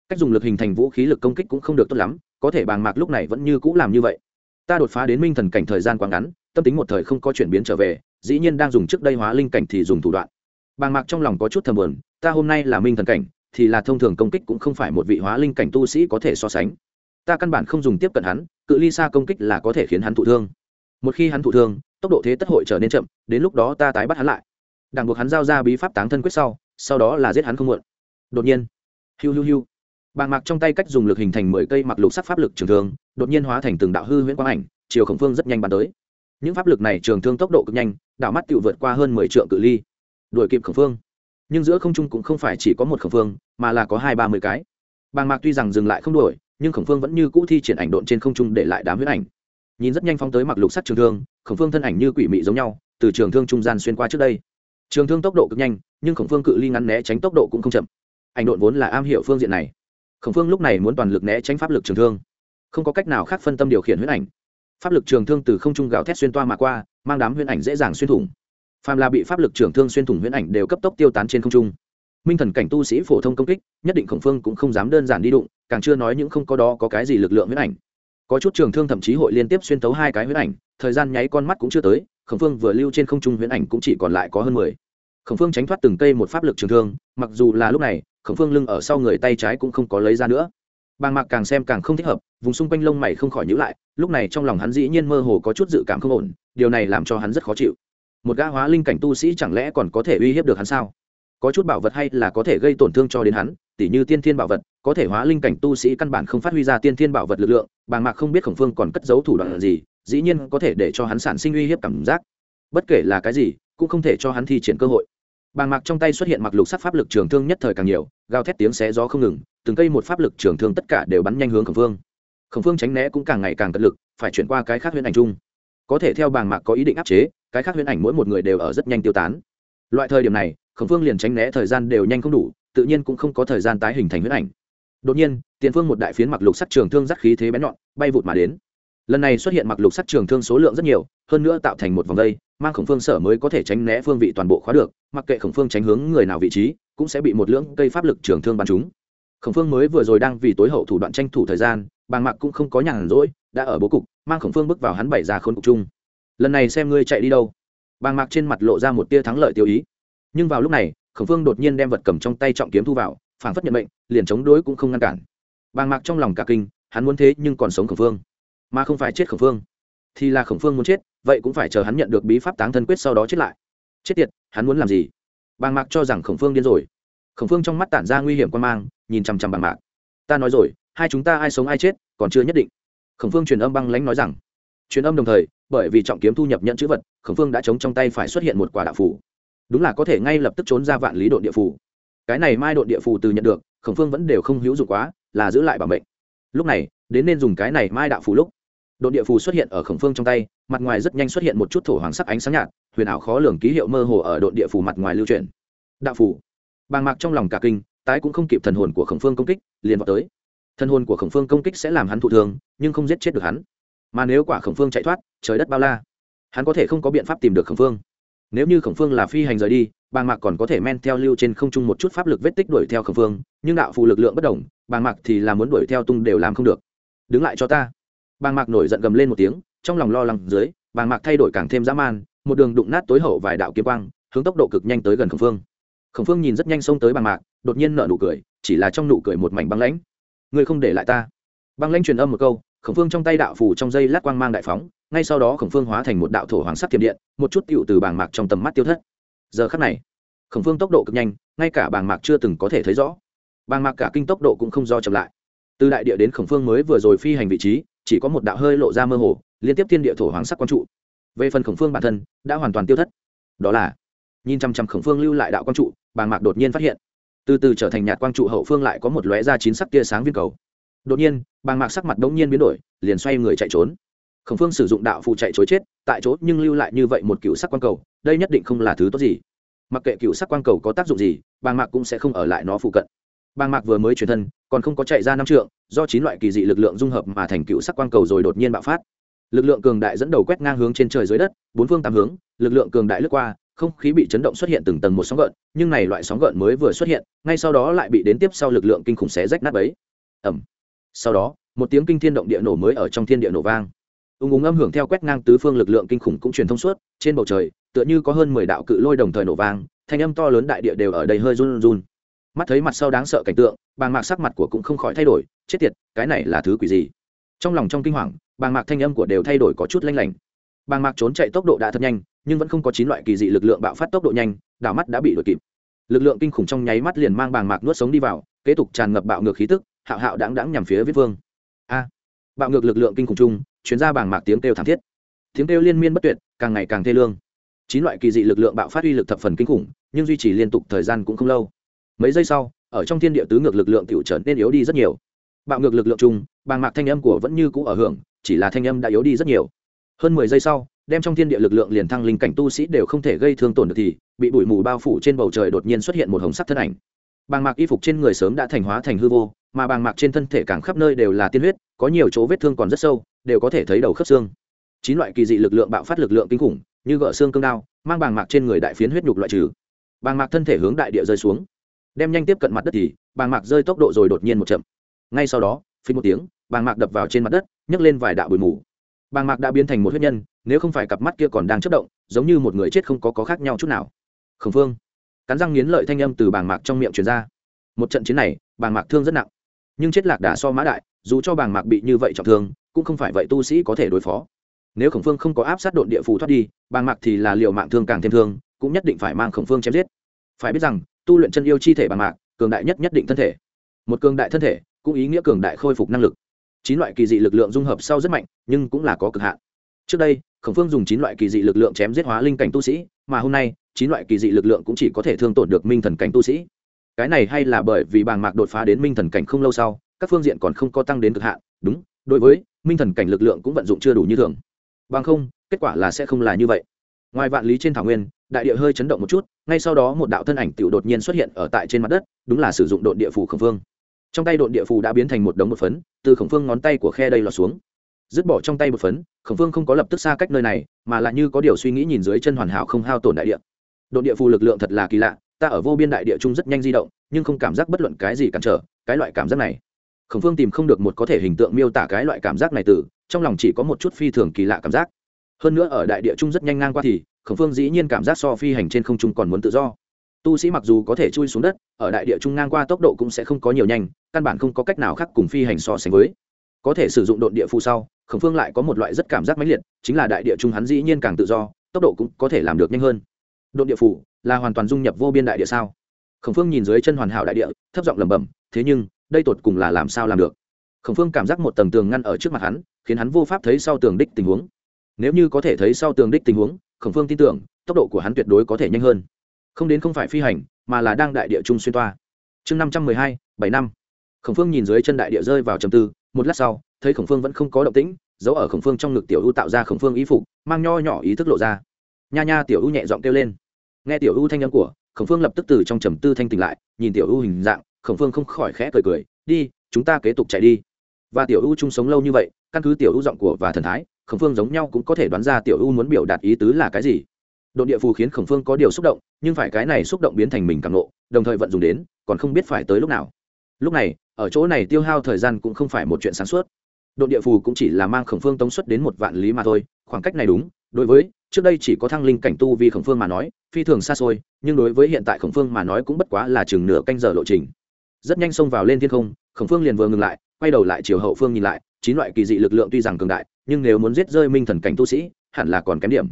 Cách dùng lực hình thành vũ khí lực công kích cũng không được tốt lắm, có thể bàng mạc lúc này vẫn như cũ làm như vậy. Ta đột phá đến minh thần cảnh thời gian quá ngắn, tâm tính một thời không có chuyển biến trở về, dĩ nhiên đang dùng trước đây hóa linh cảnh thì dùng thủ đoạn. Bàng mạc trong lòng có chút thầm buồn ta hôm nay là minh thần cảnh, thì là thông thường công kích cũng không phải một vị hóa linh cảnh tu sĩ có thể so sánh. Ta căn bản không dùng tiếp cận hắn, cự ly xa công kích là có thể khiến hắn thụ thương. Một khi hắn thụ thương, tốc độ thế tất hội trở nên chậm, đến lúc đó ta tái bắt hắn lại. Đảng buộc hắn giao ra bí pháp táng thân quyết sau sau đó là giết hắn không muộn. Đột nhiên, hiu hiu hiu, bàng mạc trong tay cách dùng lực hình thành mười cây mặc lục sắc pháp lực trường thương, đột nhiên hóa thành từng đạo hư huyễn quang ảnh, chiều khổng phương rất nhanh bắn tới. Những pháp lực này trường thương tốc độ cực nhanh, đạo mắt tự vượt qua hơn mười triệu cự ly. Đuổi kịp khổng phương nhưng giữa không trung cũng không phải chỉ có một khổng phương, mà là có hai ba mươi cái. Bàng mạc tuy rằng dừng lại không đuổi, nhưng khổng phương vẫn như cũ thi triển ảnh độn trên không trung để lại đám huyết ảnh. Nhìn rất nhanh phóng tới mặc lục sắt trường thương, khổng phương thân ảnh như quỷ mị giống nhau, từ trường thương trung gian xuyên qua trước đây. Trường thương tốc độ cực nhanh, nhưng khổng phương cự ly ngắn né tránh tốc độ cũng không chậm. Ảnh độn vốn là am hiểu phương diện này. Khổng phương lúc này muốn toàn lực né tránh pháp lực trường thương. Không có cách nào khác phân tâm điều khiển huyết ảnh. Pháp lực trường thương từ không trung gào thét xuyên toa mà qua, mang đám huyễn ảnh dễ dàng xuyên thủng phàm là bị pháp lực trường thương xuyên thủng huyễn ảnh đều cấp tốc tiêu tán trên không trung. Minh thần cảnh tu sĩ phổ thông công kích, nhất định khổng phương cũng không dám đơn giản đi đụng, càng chưa nói những không có đó có cái gì lực lượng huyễn ảnh. Có chút trường thương thậm chí hội liên tiếp xuyên tấu hai cái huyễn ảnh, thời gian nháy con mắt cũng chưa tới, khổng phương vừa lưu trên không trung huyễn ảnh cũng chỉ còn lại có hơn mười. Khổng phương tránh thoát từng cây một pháp lực trường thương, mặc dù là lúc này, khổng phương lưng ở sau người tay trái cũng không có lấy ra nữa. Bàng mạc càng xem càng không thích hợp, vùng xung quanh lông mày không khỏi nhữ lại, lúc này trong lòng hắn dĩ nhiên mơ hồ có chút dự cảm không ổn, điều này làm cho hắn rất khó chịu một gã hóa linh cảnh tu sĩ chẳng lẽ còn có thể uy hiếp được hắn sao? Có chút bảo vật hay là có thể gây tổn thương cho đến hắn, tỉ như tiên thiên bảo vật, có thể hóa linh cảnh tu sĩ căn bản không phát huy ra tiên thiên bảo vật lực lượng, bàng mạc không biết khổng phương còn cất giấu thủ đoạn gì, dĩ nhiên có thể để cho hắn sản sinh uy hiếp cảm giác. Bất kể là cái gì, cũng không thể cho hắn thi triển cơ hội. Bàng mạc trong tay xuất hiện mặc lục sắc pháp lực trường thương nhất thời càng nhiều, gào thét tiếng xé gió không ngừng, từng cây một pháp lực trường thương tất cả đều bắn nhanh hướng khổng phương. Khổng phương tránh né cũng càng ngày càng cật lực, phải chuyển qua cái khác huyễn ảnh trung có thể theo bàng mạc có ý định áp chế, cái khác huyễn ảnh mỗi một người đều ở rất nhanh tiêu tán. Loại thời điểm này, khổng phương liền tránh né thời gian đều nhanh không đủ, tự nhiên cũng không có thời gian tái hình thành huyễn ảnh. Đột nhiên, tiền phương một đại phiến mặc lục sắc trường thương rắc khí thế bén nhọn, bay vụt mà đến. Lần này xuất hiện mặc lục sắc trường thương số lượng rất nhiều, hơn nữa tạo thành một vòng dây mang khổng phương sở mới có thể tránh né phương vị toàn bộ khóa được, mặc kệ khổng phương tránh hướng người nào vị trí, cũng sẽ bị một lưỡng cây pháp lực trường thương bắn trúng. Khổng phương mới vừa rồi đang vì tối hậu thủ đoạn tranh thủ thời gian, bàng mạc cũng không có nhàn rỗi đã ở bố cục, mang khổng phương bước vào hắn bảy ra khôn cục chung. Lần này xem ngươi chạy đi đâu. Bàng mạc trên mặt lộ ra một tia thắng lợi tiêu ý. Nhưng vào lúc này, khổng phương đột nhiên đem vật cầm trong tay trọng kiếm thu vào phảng phất nhận mệnh, liền chống đối cũng không ngăn cản. Bàng mạc trong lòng cả kinh, hắn muốn thế nhưng còn sống khổng phương. Mà không phải chết khổng phương. Thì là khổng phương muốn chết, vậy cũng phải chờ hắn nhận được bí pháp táng thân quyết sau đó chết lại. Chết tiệt, hắn muốn làm gì? Bàng mạc cho rằng khổng phương điên rồi. Khổng phương trong mắt tản ra nguy hiểm quan mang, nhìn chằm chằm bàng mạc. Ta nói rồi, hai chúng ta ai sống ai chết, còn chưa nhất định khổng phương truyền âm băng lãnh nói rằng, truyền âm đồng thời, bởi vì trọng kiếm thu nhập nhận chữ vật, khổng phương đã chống trong tay phải xuất hiện một quả đạo phủ đúng là có thể ngay lập tức trốn ra vạn lý đội địa phủ cái này mai đội địa phủ từ nhận được, khổng phương vẫn đều không hữu dụng quá, là giữ lại bảo mệnh. Lúc này, đến nên dùng cái này mai đạo phủ lúc đội địa phủ xuất hiện ở khổng phương trong tay, mặt ngoài rất nhanh xuất hiện một chút thổ hoàng sắc ánh sáng nhạt, huyền ảo khó lường ký hiệu mơ hồ ở đội địa phủ mặt ngoài lưu truyền đạo phủ bàng mạc trong lòng cả kinh, tái cũng không kịp thần hồn của khổng phương công kích, liền vào tới thân hồn của khổng phương công kích sẽ làm hắn thụ thương, nhưng không giết chết được hắn. Mà nếu quả khổng phương chạy thoát, trời đất bao la. Hắn có thể không có biện pháp tìm được khổng phương. Nếu như khổng phương là phi hành rời đi, bàng mạc còn có thể men theo lưu trên không trung một chút pháp lực vết tích đuổi theo khổng phương, nhưng đạo phù lực lượng bất đồng, bàng mạc thì là muốn đuổi theo tung đều làm không được. Đứng lại cho ta. Bàng mạc nổi giận gầm lên một tiếng, trong lòng lo lắng dưới, bàng mạc thay đổi càng thêm dã man, một đường đụng nát tối hậu vài đạo kiếm quang, hướng tốc độ cực nhanh tới gần khổng phương. Khổng phương nhìn rất nhanh xông tới bàng mạc, đột nhiên nở nụ cười, chỉ là trong nụ cười một mảnh băng lãnh ngươi không để lại ta. Băng lanh truyền âm một câu, khổng phương trong tay đạo phủ trong dây lát quang mang đại phóng, ngay sau đó khổng phương hóa thành một đạo thổ hoàng sắc thiểm điện, một chút tựu từ bàng mạc trong tầm mắt tiêu thất. Giờ khắc này, khổng phương tốc độ cực nhanh, ngay cả bàng mạc chưa từng có thể thấy rõ. Bàng mạc cả kinh tốc độ cũng không do chậm lại. Từ đại địa đến khổng phương mới vừa rồi phi hành vị trí, chỉ có một đạo hơi lộ ra mơ hồ, liên tiếp thiên địa thổ hoàng sắc quang trụ. Về phần khổng phương bản thân, đã hoàn toàn tiêu thất. Đó là, nhìn chăm chăm khổng phương lưu lại đạo quang trụ, bàng mạc đột nhiên phát hiện từ từ trở thành nhạt quang trụ hậu phương lại có một lóe ra chín sắc tia sáng viên cầu. Đột nhiên, bàng mạc sắc mặt đ ỗ n g nhiên biến đổi, liền xoay người chạy trốn. Khổng phương sử dụng đạo phụ chạy chối chết, tại chỗ nhưng lưu lại như vậy một cựu sắc quang cầu, đây nhất định không là thứ tốt gì. Mặc kệ cựu sắc quang cầu có tác dụng gì, bàng mạc cũng sẽ không ở lại nó phụ cận. Bàng mạc vừa mới chuyển thân, còn không có chạy ra năm trượng, do chín loại kỳ dị lực lượng dung hợp mà thành cựu sắc quang cầu rồi đột nhiên bạo phát. Lực lượng cường đại dẫn đầu quét ngang hướng trên trời dưới đất, bốn phương tám hướng, lực lượng cường đại lướt qua không khí bị chấn động xuất hiện từng tầng một sóng gợn, nhưng này loại sóng gợn mới vừa xuất hiện, ngay sau đó lại bị đến tiếp sau lực lượng kinh khủng xé rách nát ấy. ẩm sau đó, một tiếng kinh thiên động địa nổ mới ở trong thiên địa nổ vang. Ung ung âm hưởng theo quét ngang tứ phương lực lượng kinh khủng cũng truyền thông suốt, trên bầu trời, tựa như có hơn mười đạo cự lôi đồng thời nổ vang, thanh âm to lớn đại địa đều ở đây hơi run run. Mắt thấy mặt sau đáng sợ cảnh tượng, bàng mạc sắc mặt của cũng không khỏi thay đổi, chết tiệt, cái này là thứ quỷ gì? Trong lòng trong kinh hoàng, bàng mạc thanh âm của đều thay đổi có chút lanh lảnh. Bàng mạc trốn chạy tốc độ đã thật nhanh nhưng vẫn không có chín loại kỳ dị lực lượng bạo phát tốc độ nhanh, đảo mắt đã bị đuổi kịp. Lực lượng kinh khủng trong nháy mắt liền mang bàng mạc nuốt sống đi vào, kế tục tràn ngập bạo ngược khí tức, hạo hạo đáng đáng nhằm phía viết vương. A! Bạo ngược lực lượng kinh khủng chung chuyến ra bàng mạc tiếng kêu thảm thiết. Tiếng kêu liên miên bất tuyệt, càng ngày càng thê lương. Chín loại kỳ dị lực lượng bạo phát uy lực thập phần kinh khủng, nhưng duy trì liên tục thời gian cũng không lâu. Mấy giây sau, ở trong thiên địa tứ ngược lực lượng tiểu trở nên yếu đi rất nhiều. Bạo ngược lực lượng chung, bàng mạc thanh âm của vẫn như cũ ở hưởng, chỉ là thanh âm đã yếu đi rất nhiều. Hơn mười giây sau đem trong thiên địa lực lượng liền thăng linh cảnh tu sĩ đều không thể gây thương tổn được thì, bị bụi mù bao phủ trên bầu trời đột nhiên xuất hiện một hồng sắc thân ảnh. Bàng mạc y phục trên người sớm đã thành hóa thành hư vô, mà bàng mạc trên thân thể càng khắp nơi đều là tiên huyết, có nhiều chỗ vết thương còn rất sâu, đều có thể thấy đầu khớp xương. Chín loại kỳ dị lực lượng bạo phát lực lượng kinh khủng, như gỡ xương cương đao, mang bàng mạc trên người đại phiến huyết nhục loại trừ. Bàng mạc thân thể hướng đại địa rơi xuống. Đem nhanh tiếp cận mặt đất thì, bàng mạc rơi tốc độ rồi đột nhiên một chậm. Ngay sau đó phí một tiếng, bàng mạc đập vào trên mặt đất, nhấc lên vài đạo bụi mù. Bàng mạc đã biến thành một huyết nhân nếu không phải cặp mắt kia còn đang chất động, giống như một người chết không có có khác nhau chút nào. Khẩn phương cắn răng nghiến lợi thanh âm từ bàng mạc trong miệng truyền ra. Một trận chiến này, bàng mạc thương rất nặng. Nhưng chết lạc đà so mã đại, dù cho bàng mạc bị như vậy trọng thương, cũng không phải vậy tu sĩ có thể đối phó. Nếu khổng phương không có áp sát độn địa phù thoát đi, bàng mạc thì là liệu mạng thương càng thêm thương, cũng nhất định phải mang khổng phương chém giết. Phải biết rằng, tu luyện chân yêu chi thể bàng mạc, cường đại nhất nhất định thân thể. Một cường đại thân thể, cũng ý nghĩa cường đại khôi phục năng lực. Chín loại kỳ dị lực lượng dung hợp sau rất mạnh, nhưng cũng là có cực hạn trước đây, khổng phương dùng chín loại kỳ dị lực lượng chém giết hóa linh cảnh tu sĩ, mà hôm nay, chín loại kỳ dị lực lượng cũng chỉ có thể thương tổn được minh thần cảnh tu sĩ. Cái này hay là bởi vì bàng mạc đột phá đến minh thần cảnh không lâu sau, các phương diện còn không có tăng đến cực hạn. Đúng, đối với, minh thần cảnh lực lượng cũng vận dụng chưa đủ như thường. Bằng không, kết quả là sẽ không là như vậy. Ngoài vạn lý trên thảo nguyên, đại địa hơi chấn động một chút, ngay sau đó một đạo thân ảnh tiểu đột nhiên xuất hiện ở tại trên mặt đất, đúng là sử dụng đội địa phủ khổng phương. Trong tay đội địa phủ đã biến thành một đống một phấn, từ khổng phương ngón tay của khe đây lọt xuống dứt bỏ trong tay một phấn, khổng phương không có lập tức xa cách nơi này, mà lại như có điều suy nghĩ nhìn dưới chân hoàn hảo không hao tổn đại địa. Độn địa phù lực lượng thật là kỳ lạ, ta ở vô biên đại địa trung rất nhanh di động, nhưng không cảm giác bất luận cái gì cản trở, cái loại cảm giác này. Khổng phương tìm không được một có thể hình tượng miêu tả cái loại cảm giác này từ, trong lòng chỉ có một chút phi thường kỳ lạ cảm giác. Hơn nữa ở đại địa trung rất nhanh ngang qua thì, khổng phương dĩ nhiên cảm giác so phi hành trên không trung còn muốn tự do. Tu sĩ mặc dù có thể chui xuống đất, ở đại địa trung ngang qua tốc độ cũng sẽ không có nhiều nhanh, căn bản không có cách nào khác cùng phi hành so sánh với. Có thể sử dụng độn địa phù sau khổng phương lại có một loại rất cảm giác mãnh liệt, chính là đại địa trung hắn dĩ nhiên càng tự do, tốc độ cũng có thể làm được nhanh hơn. Độ địa phủ là hoàn toàn dung nhập vô biên đại địa sao? Khổng phương nhìn dưới chân hoàn hảo đại địa, thấp giọng lẩm bẩm, thế nhưng, đây tột cùng là làm sao làm được? Khổng phương cảm giác một tầng tường ngăn ở trước mặt hắn, khiến hắn vô pháp thấy sau tường đích tình huống. Nếu như có thể thấy sau tường đích tình huống, khổng phương tin tưởng, tốc độ của hắn tuyệt đối có thể nhanh hơn. Không đến không phải phi hành, mà là đang đại địa trung xuyên toa. Chương năm trăm mười hai, bảy năm. Khổng phương nhìn dưới chân đại địa rơi vào trầm tư, một lát sau thấy khổng phương vẫn không có động tĩnh, giấu ở khổng phương trong ngực tiểu u tạo ra khổng phương ý phục, mang nho nhỏ ý thức lộ ra. Nha nha tiểu u nhẹ giọng kêu lên. Nghe tiểu u thanh âm của, khổng phương lập tức từ trong trầm tư thanh tỉnh lại, nhìn tiểu u hình dạng, khổng phương không khỏi khẽ cười cười, đi, chúng ta kế tục chạy đi. Và tiểu u chung sống lâu như vậy, căn cứ tiểu u giọng của và thần thái, khổng phương giống nhau cũng có thể đoán ra tiểu u muốn biểu đạt ý tứ là cái gì. Độ địa phù khiến khổng phương có điều xúc động, nhưng phải cái này xúc động biến thành mình càng nộ đồng thời vận dụng đến, còn không biết phải tới lúc nào. Lúc này, ở chỗ này tiêu hao thời gian cũng không phải một chuyện sáng suốt độ địa phù cũng chỉ là mang khổng phương tống xuất đến một vạn lý mà thôi, khoảng cách này đúng, đối với, trước đây chỉ có thăng linh cảnh tu vì khổng phương mà nói, phi thường xa xôi, nhưng đối với hiện tại khổng phương mà nói cũng bất quá là chừng nửa canh giờ lộ trình. Rất nhanh xông vào lên thiên không, khổng phương liền vừa ngừng lại, quay đầu lại chiều hậu phương nhìn lại, chín loại kỳ dị lực lượng tuy rằng cường đại, nhưng nếu muốn giết rơi minh thần cảnh tu sĩ, hẳn là còn kém điểm.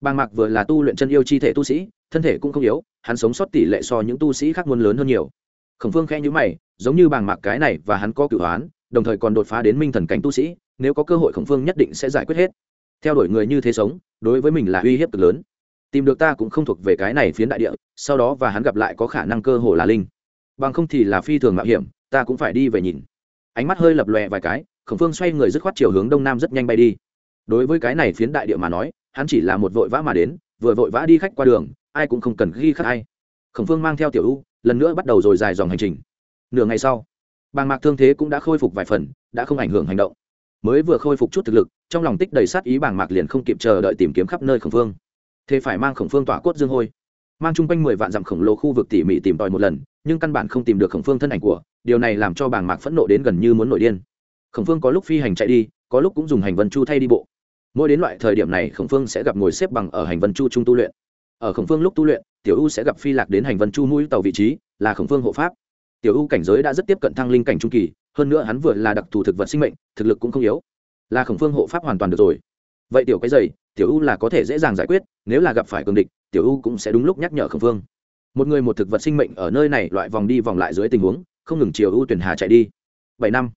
Bàng mạc vừa là tu luyện chân yêu chi thể tu sĩ, thân thể cũng không yếu, hắn sống sót tỷ lệ so những tu sĩ khác muốn lớn hơn nhiều. Khổng phương khẽ nhữ mày, giống như bàng mạc cái này và hắn có cửu hoán đồng thời còn đột phá đến minh thần cảnh tu sĩ, nếu có cơ hội khổng phương nhất định sẽ giải quyết hết. Theo đuổi người như thế sống, đối với mình là uy hiếp cực lớn. Tìm được ta cũng không thuộc về cái này phiến đại địa, sau đó và hắn gặp lại có khả năng cơ hồ là linh. Bằng không thì là phi thường mạo hiểm, ta cũng phải đi về nhìn. Ánh mắt hơi lập lòe vài cái, khổng phương xoay người dứt khoát chiều hướng đông nam rất nhanh bay đi. Đối với cái này phiến đại địa mà nói, hắn chỉ là một vội vã mà đến, vừa vội vã đi khách qua đường, ai cũng không cần ghi khắc ai. Khổng phương mang theo tiểu u, lần nữa bắt đầu rồi dài dòng hành trình. Nửa ngày sau bàng mạc thương thế cũng đã khôi phục vài phần, đã không ảnh hưởng hành động. Mới vừa khôi phục chút thực lực, trong lòng tích đầy sát ý bàng mạc liền không kịp chờ đợi tìm kiếm khắp nơi khổng phương thế phải mang khổng phương tỏa cốt dương hôi. Mang chung quanh mười vạn dặm khổng lồ khu vực tỉ mỉ tìm tòi một lần, nhưng căn bản không tìm được khổng phương thân ảnh của, điều này làm cho bàng mạc phẫn nộ đến gần như muốn nổi điên. Khổng phương có lúc phi hành chạy đi, có lúc cũng dùng hành vân chu thay đi bộ. Mỗi đến loại thời điểm này, khổng phương sẽ gặp ngồi xếp bằng ở hành vân chu trung tu luyện. Ở khổng phương lúc tu luyện, tiểu u sẽ gặp phi lạc đến hành vân chu mũi tàu vị trí, là khổng phương hộ pháp tiểu u cảnh giới đã rất tiếp cận thăng linh cảnh trung kỳ, hơn nữa hắn vừa là đặc thù thực vật sinh mệnh, thực lực cũng không yếu. Là khổng phương hộ pháp hoàn toàn được rồi. Vậy tiểu cái dày, tiểu u là có thể dễ dàng giải quyết, nếu là gặp phải cường địch, tiểu u cũng sẽ đúng lúc nhắc nhở khổng phương. Một người một thực vật sinh mệnh ở nơi này, loại vòng đi vòng lại dưới tình huống, không ngừng chiều u tuyển hà chạy đi. Bảy năm.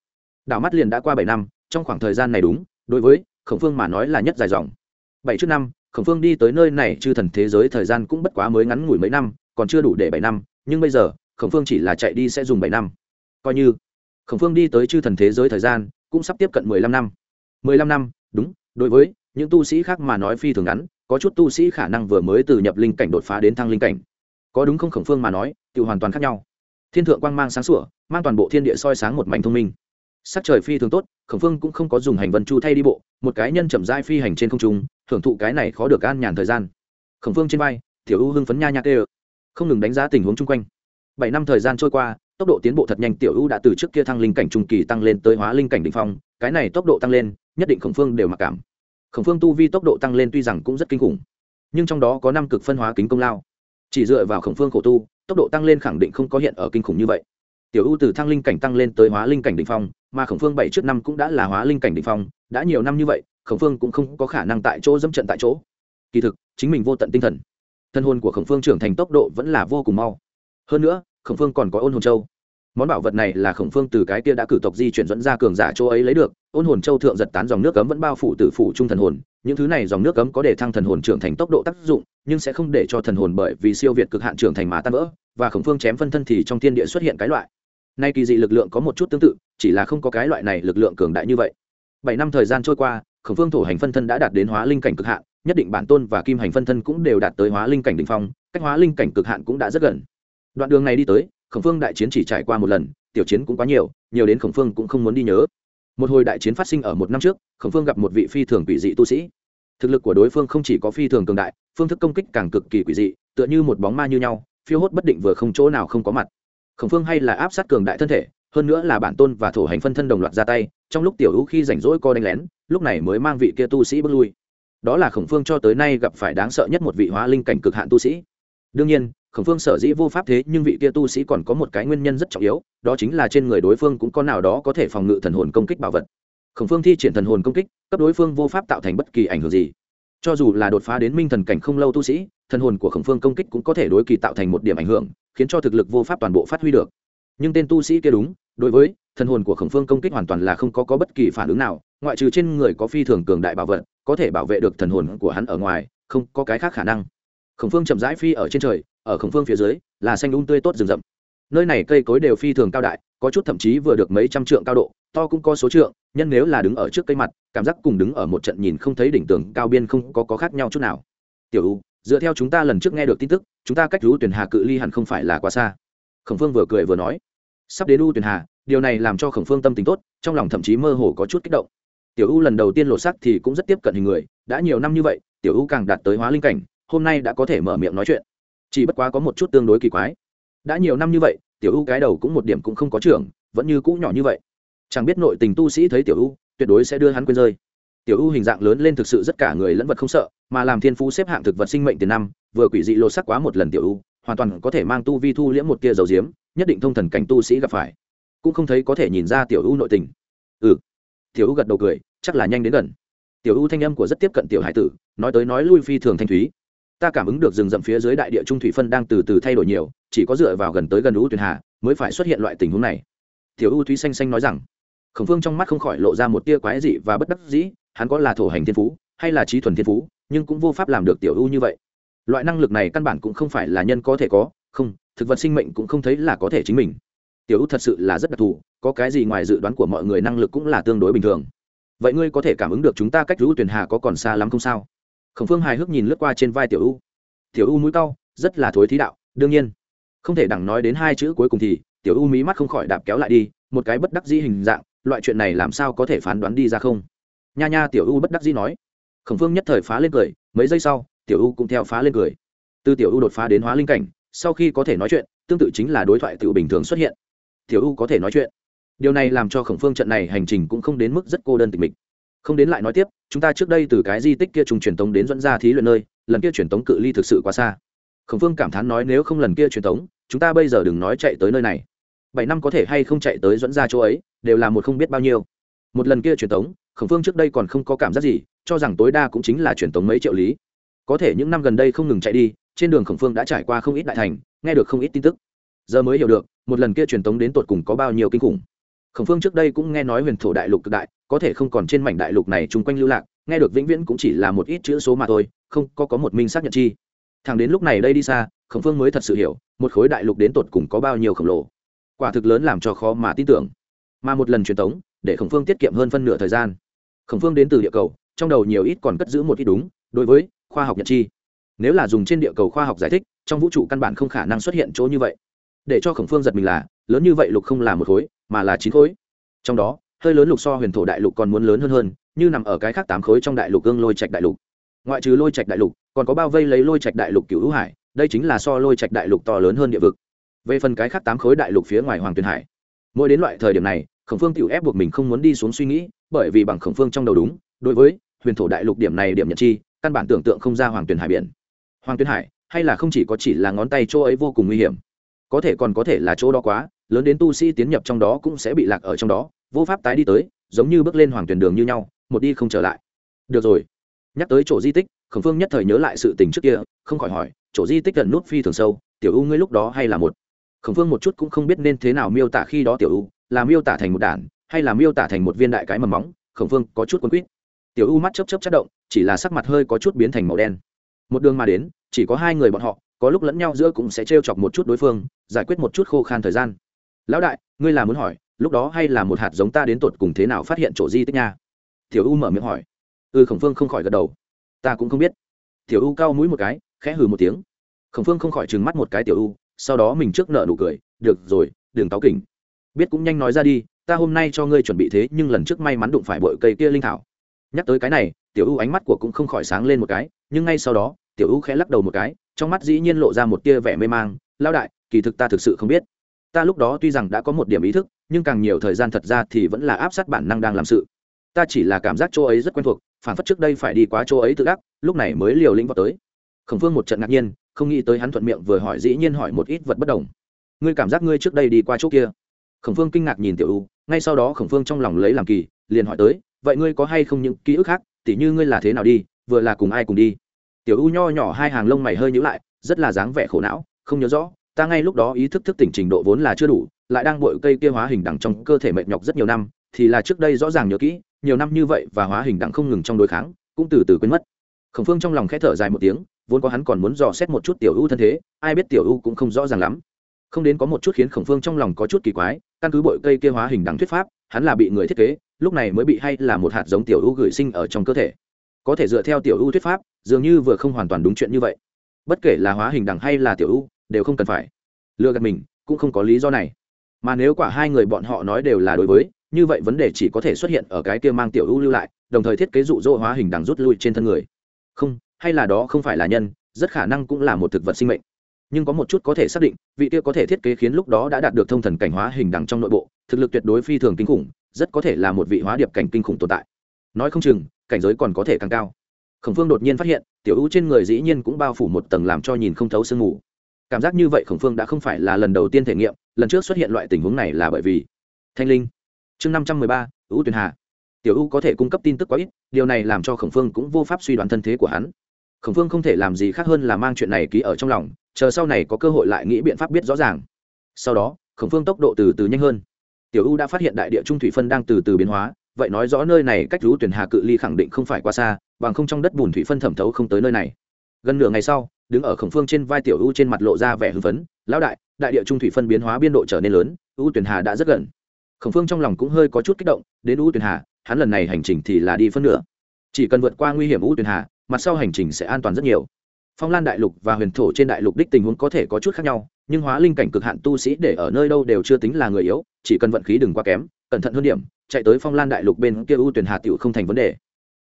Đảo mắt liền đã qua bảy năm, trong khoảng thời gian này đúng, đối với khổng phương mà nói là nhất dài dòng. Bảy trước năm, khổng phương đi tới nơi này, chư thần thế giới thời gian cũng bất quá mới ngắn ngủi mấy năm, còn chưa đủ để bảy năm, nhưng bây giờ khổng phương chỉ là chạy đi sẽ dùng bảy năm. Coi như. Khổng phương đi tới chư thần thế giới thời gian, cũng sắp tiếp cận mười lăm năm. Mười lăm năm, đúng, đối với những tu sĩ khác mà nói phi thường ngắn, có chút tu sĩ khả năng vừa mới từ nhập linh cảnh đột phá đến thăng linh cảnh. Có đúng không khổng phương mà nói tự hoàn toàn khác nhau. Thiên thượng quang mang sáng sủa, mang toàn bộ thiên địa soi sáng một mảnh thông minh. Sắc trời phi thường tốt, khổng phương cũng không có dùng hành vân chu thay đi bộ, một cái nhân chậm dai phi hành trên không trung thưởng thụ cái này khó được an nhàn thời gian. Khổng phương trên vai, tiểu u hưng phấn nha nha tê ơ. Không ngừng đánh giá tình huống chung quanh bảy năm thời gian trôi qua, tốc độ tiến bộ thật nhanh, tiểu u đã từ trước kia thăng linh cảnh trung kỳ tăng lên tới hóa linh cảnh đỉnh phong, cái này tốc độ tăng lên, nhất định khổng phương đều mặc cảm. Khổng phương tu vi tốc độ tăng lên tuy rằng cũng rất kinh khủng, nhưng trong đó có năm cực phân hóa kính công lao. Chỉ dựa vào khổng phương khổ tu, tốc độ tăng lên khẳng định không có hiện ở kinh khủng như vậy. Tiểu u từ thăng linh cảnh tăng lên tới hóa linh cảnh đ ỉ n h phong, mà khổng phương bảy trước năm cũng đã là hóa linh cảnh đ ỉ n h phong, đã nhiều năm như vậy, khổng phương cũng không có khả năng tại chỗ dẫm trận tại chỗ. Kỳ thực, chính mình vô tận tinh thần, thân hồn của khổng phương trưởng thành tốc độ vẫn là vô cùng mau. Hơn nữa khổng phương còn có ôn hồn châu. Món bảo vật này là khổng phương từ cái kia đã cử tộc di chuyển dẫn ra cường giả châu ấy lấy được. Ôn hồn châu thượng giật tán dòng nước cấm vẫn bao phủ tử phủ trung thần hồn. Những thứ này dòng nước cấm có để thăng thần hồn trưởng thành tốc độ tác dụng, nhưng sẽ không để cho thần hồn bởi vì siêu việt cực hạn trưởng thành mà tan vỡ, và khổng phương chém phân thân thì trong thiên địa xuất hiện cái loại. Nay kỳ dị lực lượng có một chút tương tự, chỉ là không có cái loại này lực lượng cường đại như vậy. Bảy năm thời gian trôi qua, khổng phương thổ hành phân thân đã đạt đến hóa linh cảnh cực hạn, nhất định bản tôn và kim hành phân thân cũng đều đạt tới hóa linh cảnh đ ỉ n h phong, cách hóa linh cảnh cực hạn cũng đã rất gần đoạn đường này đi tới, khổng phương đại chiến chỉ trải qua một lần, tiểu chiến cũng quá nhiều nhiều đến khổng phương cũng không muốn đi nhớ. Một hồi đại chiến phát sinh ở một năm trước, khổng phương gặp một vị phi thường quỷ dị tu sĩ. Thực lực của đối phương không chỉ có phi thường cường đại, phương thức công kích càng cực kỳ quỷ dị, tựa như một bóng ma như nhau, phiêu hốt bất định vừa không chỗ nào không có mặt. Khổng phương hay là áp sát cường đại thân thể, hơn nữa là bản tôn và thổ hành phân thân đồng loạt ra tay, trong lúc tiểu hữu khi rảnh rỗi co đánh lén, lúc này mới mang vị kia tu sĩ bước lui. Đó là khổng phương cho tới nay gặp phải đáng sợ nhất một vị hóa linh cảnh cực hạn tu sĩ. Đương nhiên khổng phương sở dĩ vô pháp thế nhưng vị kia tu sĩ còn có một cái nguyên nhân rất trọng yếu đó chính là trên người đối phương cũng có nào đó có thể phòng ngự thần hồn công kích bảo vật. Khổng phương thi triển thần hồn công kích cấp đối phương vô pháp tạo thành bất kỳ ảnh hưởng gì. Cho dù là đột phá đến minh thần cảnh không lâu tu sĩ thần hồn của khổng phương công kích cũng có thể đối kỳ tạo thành một điểm ảnh hưởng khiến cho thực lực vô pháp toàn bộ phát huy được. Nhưng tên tu sĩ kia đúng đối với thần hồn của khổng phương công kích hoàn toàn là không có, có bất kỳ phản ứng nào ngoại trừ trên người có phi thường cường đại bảo vật có thể bảo vệ được thần hồn của hắn ở ngoài không có cái khác khả năng. Khổng phương chậm rãi phi ở trên trời ở khổng phương phía dưới là xanh un tươi tốt rừng rậm. Nơi này cây cối đều phi thường cao đại có chút thậm chí vừa được mấy trăm trượng cao độ to cũng có số trượng nhân nếu là đứng ở trước cây mặt cảm giác cùng đứng ở một trận nhìn không thấy đỉnh tường cao biên không có, có khác nhau chút nào. Tiểu u dựa theo chúng ta lần trước nghe được tin tức chúng ta cách lũ tuyển hà cự ly hẳn không phải là quá xa. Khổng phương vừa cười vừa nói. Sắp đến u tuyển hà điều này làm cho khổng phương tâm tình tốt trong lòng thậm chí mơ hồ có chút kích động. Tiểu u lần đầu tiên lộ sắc thì cũng rất tiếp cận hình người đã nhiều năm như vậy tiểu u càng đạt tới hóa linh cảnh hôm nay đã có thể mở miệng nói chuyện chỉ bất quá có một chút tương đối kỳ quái. Đã nhiều năm như vậy, tiểu u cái đầu cũng một điểm cũng không có trưởng, vẫn như cũ nhỏ như vậy. Chẳng biết nội tình tu sĩ thấy tiểu u, tuyệt đối sẽ đưa hắn quên rơi. Tiểu u hình dạng lớn lên thực sự rất cả người lẫn vật không sợ, mà làm thiên phú xếp hạng thực vật sinh mệnh tiền năm, vừa quỷ dị lột sắc quá một lần tiểu u, hoàn toàn có thể mang tu vi thu liễm một tia dầu diếm, nhất định thông thần cảnh tu sĩ gặp phải. Cũng không thấy có thể nhìn ra tiểu u nội tình. Ừ. Tiểu u gật đầu cười, chắc là nhanh đến gần. Tiểu u thanh âm của rất tiếp cận tiểu hải tử, nói tới nói lui phi thường thanh thúy ta cảm ứng được rừng rậm phía dưới đại địa trung thủy phân đang từ từ thay đổi nhiều, chỉ có dựa vào gần tới gần u tuyền hà mới phải xuất hiện loại tình huống này. Tiểu u thúy xanh xanh nói rằng, khổng phương trong mắt không khỏi lộ ra một tia quái dị và bất đắc dĩ, hắn có là thổ hành thiên phú, hay là trí thuần thiên phú, nhưng cũng vô pháp làm được tiểu u như vậy. Loại năng lực này căn bản cũng không phải là nhân có thể có, không, thực vật sinh mệnh cũng không thấy là có thể chính mình. Tiểu u thật sự là rất đặc thù, có cái gì ngoài dự đoán của mọi người năng lực cũng là tương đối bình thường. Vậy ngươi có thể cảm ứng được chúng ta cách u Tuyền hà có còn xa lắm không sao? Khổng phương hài hước nhìn lướt qua trên vai tiểu u. Tiểu u mũi cau, rất là thối thí đạo, đương nhiên. Không thể đẳng nói đến hai chữ cuối cùng thì, tiểu u mí mắt không khỏi đạp kéo lại đi, một cái bất đắc dĩ hình dạng, loại chuyện này làm sao có thể phán đoán đi ra không? Nha nha, tiểu u bất đắc dĩ nói. Khổng phương nhất thời phá lên cười, mấy giây sau, tiểu u cũng theo phá lên cười. Từ tiểu u đột phá đến hóa linh cảnh, sau khi có thể nói chuyện, tương tự chính là đối thoại tự bình thường xuất hiện. Tiểu u có thể nói chuyện. Điều này làm cho khổng phương trận này hành trình cũng không đến mức rất cô đơn tịch mịch không đến lại nói tiếp, chúng ta trước đây từ cái di tích kia trùng truyền tống đến dẫn ra thí luyện nơi, lần kia truyền tống cự ly thực sự quá xa. Khổng phương cảm thán nói nếu không lần kia truyền tống, chúng ta bây giờ đừng nói chạy tới nơi này. Bảy năm có thể hay không chạy tới dẫn ra chỗ ấy, đều là một không biết bao nhiêu. Một lần kia truyền tống, khổng phương trước đây còn không có cảm giác gì, cho rằng tối đa cũng chính là truyền tống mấy triệu lý. Có thể những năm gần đây không ngừng chạy đi, trên đường khổng phương đã trải qua không ít đại thành, nghe được không ít tin tức. Giờ mới hiểu được, một lần kia truyền tống đến tột cùng có bao nhiêu kinh khủng khổng phương trước đây cũng nghe nói huyền thổ đại lục cực đại, có thể không còn trên mảnh đại lục này chung quanh lưu lạc, nghe được vĩnh viễn cũng chỉ là một ít chữ số mà thôi, không có có một minh xác nhận chi. Thằng đến lúc này đây đi xa, khổng phương mới thật sự hiểu, một khối đại lục đến tột cùng có bao nhiêu khổng lồ. Quả thực lớn làm cho khó mà tin tưởng. Mà một lần truyền tống, để khổng phương tiết kiệm hơn phân nửa thời gian. Khổng phương đến từ địa cầu, trong đầu nhiều ít còn cất giữ một ít đúng, đối với khoa học nhật chi. Nếu là dùng trên địa cầu khoa học giải thích, trong vũ trụ căn bản không khả năng xuất hiện chỗ như vậy. Để cho khổng phương giật mình là, lớn như vậy lục không là một khối mà là chín khối. Trong đó, hơi lớn lục so huyền thổ đại lục còn muốn lớn hơn hơn, như nằm ở cái khác tám khối trong đại lục gương lôi trạch đại lục. Ngoại trừ lôi trạch đại lục, còn có bao vây lấy lôi trạch đại lục cựu hữu hải, đây chính là so lôi trạch đại lục to lớn hơn địa vực. Về phần cái khác tám khối đại lục phía ngoài hoàng tuyền hải, mỗi đến loại thời điểm này, khổng phương tự ép buộc mình không muốn đi xuống suy nghĩ, bởi vì bằng khổng phương trong đầu đúng, đối với huyền thổ đại lục điểm này điểm nhận chi, căn bản tưởng tượng không ra hoàng tuyền hải biển. Hoàng tuyền hải, hay là không chỉ có chỉ là ngón tay chỗ ấy vô cùng nguy hiểm. Có thể còn có thể là chỗ đó quá lớn đến tu sĩ tiến nhập trong đó cũng sẽ bị lạc ở trong đó, vô pháp tái đi tới, giống như bước lên hoàng tuyển đường như nhau, một đi không trở lại. Được rồi. Nhắc tới chỗ di tích, khổng phương nhất thời nhớ lại sự tình trước kia, không khỏi hỏi, chỗ di tích gần nút phi thường sâu, tiểu u ngươi lúc đó hay là một? Khổng phương một chút cũng không biết nên thế nào miêu tả khi đó tiểu u, là miêu tả thành một đản hay là miêu tả thành một viên đại cái mầm móng, khổng phương có chút quấn quýt. Tiểu u mắt chấp chấp chất động, chỉ là sắc mặt hơi có chút biến thành màu đen. Một đường mà đến, chỉ có hai người bọn họ, có lúc lẫn nhau giữa cũng sẽ trêu chọc một chút đối phương, giải quyết một chút khô khan thời gian lão đại, ngươi là muốn hỏi, lúc đó hay là một hạt giống ta đến tột cùng thế nào phát hiện chỗ di tích nha? Tiểu u mở miệng hỏi. Ừ khổng phương không khỏi gật đầu. Ta cũng không biết. Tiểu u cao mũi một cái, khẽ hừ một tiếng. Khổng phương không khỏi trừng mắt một cái tiểu u, sau đó mình trước nợ nụ cười. Được rồi, đừng táo kỉnh. Biết cũng nhanh nói ra đi, ta hôm nay cho ngươi chuẩn bị thế, nhưng lần trước may mắn đụng phải bội cây kia linh thảo. Nhắc tới cái này, tiểu u ánh mắt của cũng không khỏi sáng lên một cái, nhưng ngay sau đó, tiểu u khẽ lắc đầu một cái, trong mắt dĩ nhiên lộ ra một tia vẻ mê mang. Lao đại, kỳ thực ta thực sự không biết ta lúc đó tuy rằng đã có một điểm ý thức, nhưng càng nhiều thời gian thật ra thì vẫn là áp sát bản năng đang làm sự. Ta chỉ là cảm giác chỗ ấy rất quen thuộc, phản phất trước đây phải đi quá chỗ ấy tự đắc, lúc này mới liều lĩnh vào tới. Khổng phương một trận ngạc nhiên, không nghĩ tới hắn thuận miệng vừa hỏi dĩ nhiên hỏi một ít vật bất đồng. Ngươi cảm giác ngươi trước đây đi qua chỗ kia? Khổng phương kinh ngạc nhìn tiểu u, ngay sau đó khổng phương trong lòng lấy làm kỳ, liền hỏi tới, vậy ngươi có hay không những ký ức khác? Tỉ như ngươi là thế nào đi, vừa là cùng ai cùng đi? Tiểu u nho nhỏ hai hàng lông mày hơi nhữ lại, rất là dáng vẻ khổ não, không nhớ rõ ta ngay lúc đó ý thức thức tỉnh trình độ vốn là chưa đủ, lại đang bội cây kia hóa hình đẳng trong cơ thể mệt nhọc rất nhiều năm, thì là trước đây rõ ràng nhớ kỹ, nhiều năm như vậy và hóa hình đẳng không ngừng trong đối kháng, cũng từ từ quên mất. Khổng phương trong lòng khẽ thở dài một tiếng, vốn có hắn còn muốn dò xét một chút tiểu u thân thế, ai biết tiểu u cũng không rõ ràng lắm. Không đến có một chút khiến khổng phương trong lòng có chút kỳ quái, căn cứ bội cây kia hóa hình đẳng thuyết pháp, hắn là bị người thiết kế, lúc này mới bị hay là một hạt giống tiểu u gửi sinh ở trong cơ thể. Có thể dựa theo tiểu u thuyết pháp, dường như vừa không hoàn toàn đúng chuyện như vậy. Bất kể là hóa hình đẳng hay là tiểu u đều không cần phải. Lừa gạt mình cũng không có lý do này. Mà nếu quả hai người bọn họ nói đều là đối với, như vậy vấn đề chỉ có thể xuất hiện ở cái kia mang tiểu u lưu lại, đồng thời thiết kế dụ dỗ hóa hình đằng rút lui trên thân người. Không, hay là đó không phải là nhân, rất khả năng cũng là một thực vật sinh mệnh. Nhưng có một chút có thể xác định, vị kia có thể thiết kế khiến lúc đó đã đạt được thông thần cảnh hóa hình đằng trong nội bộ, thực lực tuyệt đối phi thường kinh khủng, rất có thể là một vị hóa điệp cảnh kinh khủng tồn tại. Nói không chừng, cảnh giới còn có thể càng cao. Khổng phương đột nhiên phát hiện, tiểu u trên người dĩ nhiên cũng bao phủ một tầng làm cho nhìn không thấu sương mù cảm giác như vậy khổng phương đã không phải là lần đầu tiên thể nghiệm, lần trước xuất hiện loại tình huống này là bởi vì thanh linh. Chương năm trăm mười ba, u tuyền hà. Tiểu u có thể cung cấp tin tức quá ít, điều này làm cho khổng phương cũng vô pháp suy đoán thân thế của hắn. Khổng phương không thể làm gì khác hơn là mang chuyện này ký ở trong lòng, chờ sau này có cơ hội lại nghĩ biện pháp biết rõ ràng. Sau đó, khổng phương tốc độ từ từ nhanh hơn. Tiểu u đã phát hiện đại địa trung thủy phân đang từ từ biến hóa, vậy nói rõ nơi này cách lũ tuyển hà cự ly khẳng định không phải quá xa, bằng không trong đất bùn thủy phân thẩm thấu không tới nơi này. Gần nửa ngày sau đứng ở khổng phương trên vai tiểu u trên mặt lộ ra vẻ hưng phấn. Lão đại đại địa trung thủy phân biến hóa biên độ trở nên lớn u tuyển hà đã rất gần. Khổng phương trong lòng cũng hơi có chút kích động, đến u tuyển hà, hắn lần này hành trình thì là đi phân nửa. Chỉ cần vượt qua nguy hiểm u tuyển hà, mặt sau hành trình sẽ an toàn rất nhiều. Phong lan đại lục và huyền thổ trên đại lục đích tình huống có thể có chút khác nhau, nhưng hóa linh cảnh cực hạn tu sĩ để ở nơi đâu đều chưa tính là người yếu, chỉ cần vận khí đừng quá kém, cẩn thận hơn điểm, chạy tới phong lan đại lục bên kia u tuyển hà tiểu không thành vấn đề.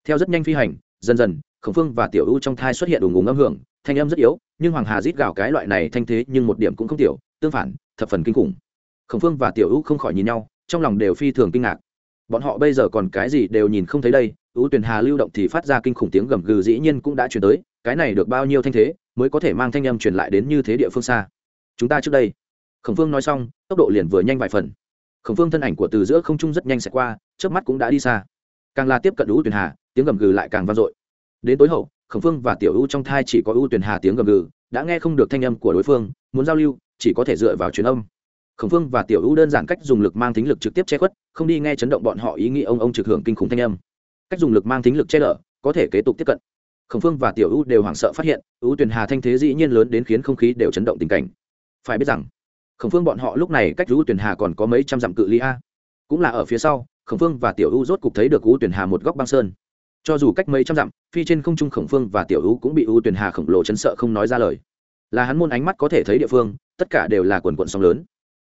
Theo rất nhanh phi hành, dần dần, khổng phương và tiểu u trong thai xuất hiện đủ ủng âm hưởng thanh âm rất yếu, nhưng hoàng hà rít gào cái loại này thanh thế nhưng một điểm cũng không tiểu, tương phản, thập phần kinh khủng. Khổng phương và tiểu u không khỏi nhìn nhau, trong lòng đều phi thường kinh ngạc. Bọn họ bây giờ còn cái gì đều nhìn không thấy đây u tuyền hà lưu động thì phát ra kinh khủng tiếng gầm gừ dĩ nhiên cũng đã chuyển tới, cái này được bao nhiêu thanh thế mới có thể mang thanh âm truyền lại đến như thế địa phương xa. Chúng ta trước đây. Khổng phương nói xong, tốc độ liền vừa nhanh vài phần. Khổng phương thân ảnh của từ giữa không trung rất nhanh sẽ qua trước mắt cũng đã đi xa. Càng là tiếp cận u tuyền hà, tiếng gầm gừ lại càng vang dội. Đến tối hậu khổng phương và tiểu u trong thai chỉ có u tuyền hà tiếng gầm gừ, đã nghe không được thanh âm của đối phương, muốn giao lưu, chỉ có thể dựa vào truyền âm. Khổng phương và tiểu u đơn giản cách dùng lực mang thính lực trực tiếp che khuất, không đi nghe chấn động bọn họ ý nghĩ ông ông trực hưởng kinh khủng thanh âm. Cách dùng lực mang thính lực che lở, có thể kế tục tiếp cận. Khổng phương và tiểu u đều hoảng sợ phát hiện u tuyền hà thanh thế dĩ nhiên lớn đến khiến không khí đều chấn động tình cảnh. Phải biết rằng, khổng phương bọn họ lúc này cách u tuyền hà còn có mấy trăm dặm cự ly a. Cũng là ở phía sau, khổng phương và tiểu u rốt cục thấy được u Tuyền hà một góc băng sơn cho dù cách mấy trăm dặm, phi trên không trung khổng phương và tiểu u cũng bị u tuyển hà khổng lồ chấn sợ không nói ra lời. Là hắn môn ánh mắt có thể thấy địa phương, tất cả đều là quần quận sóng lớn.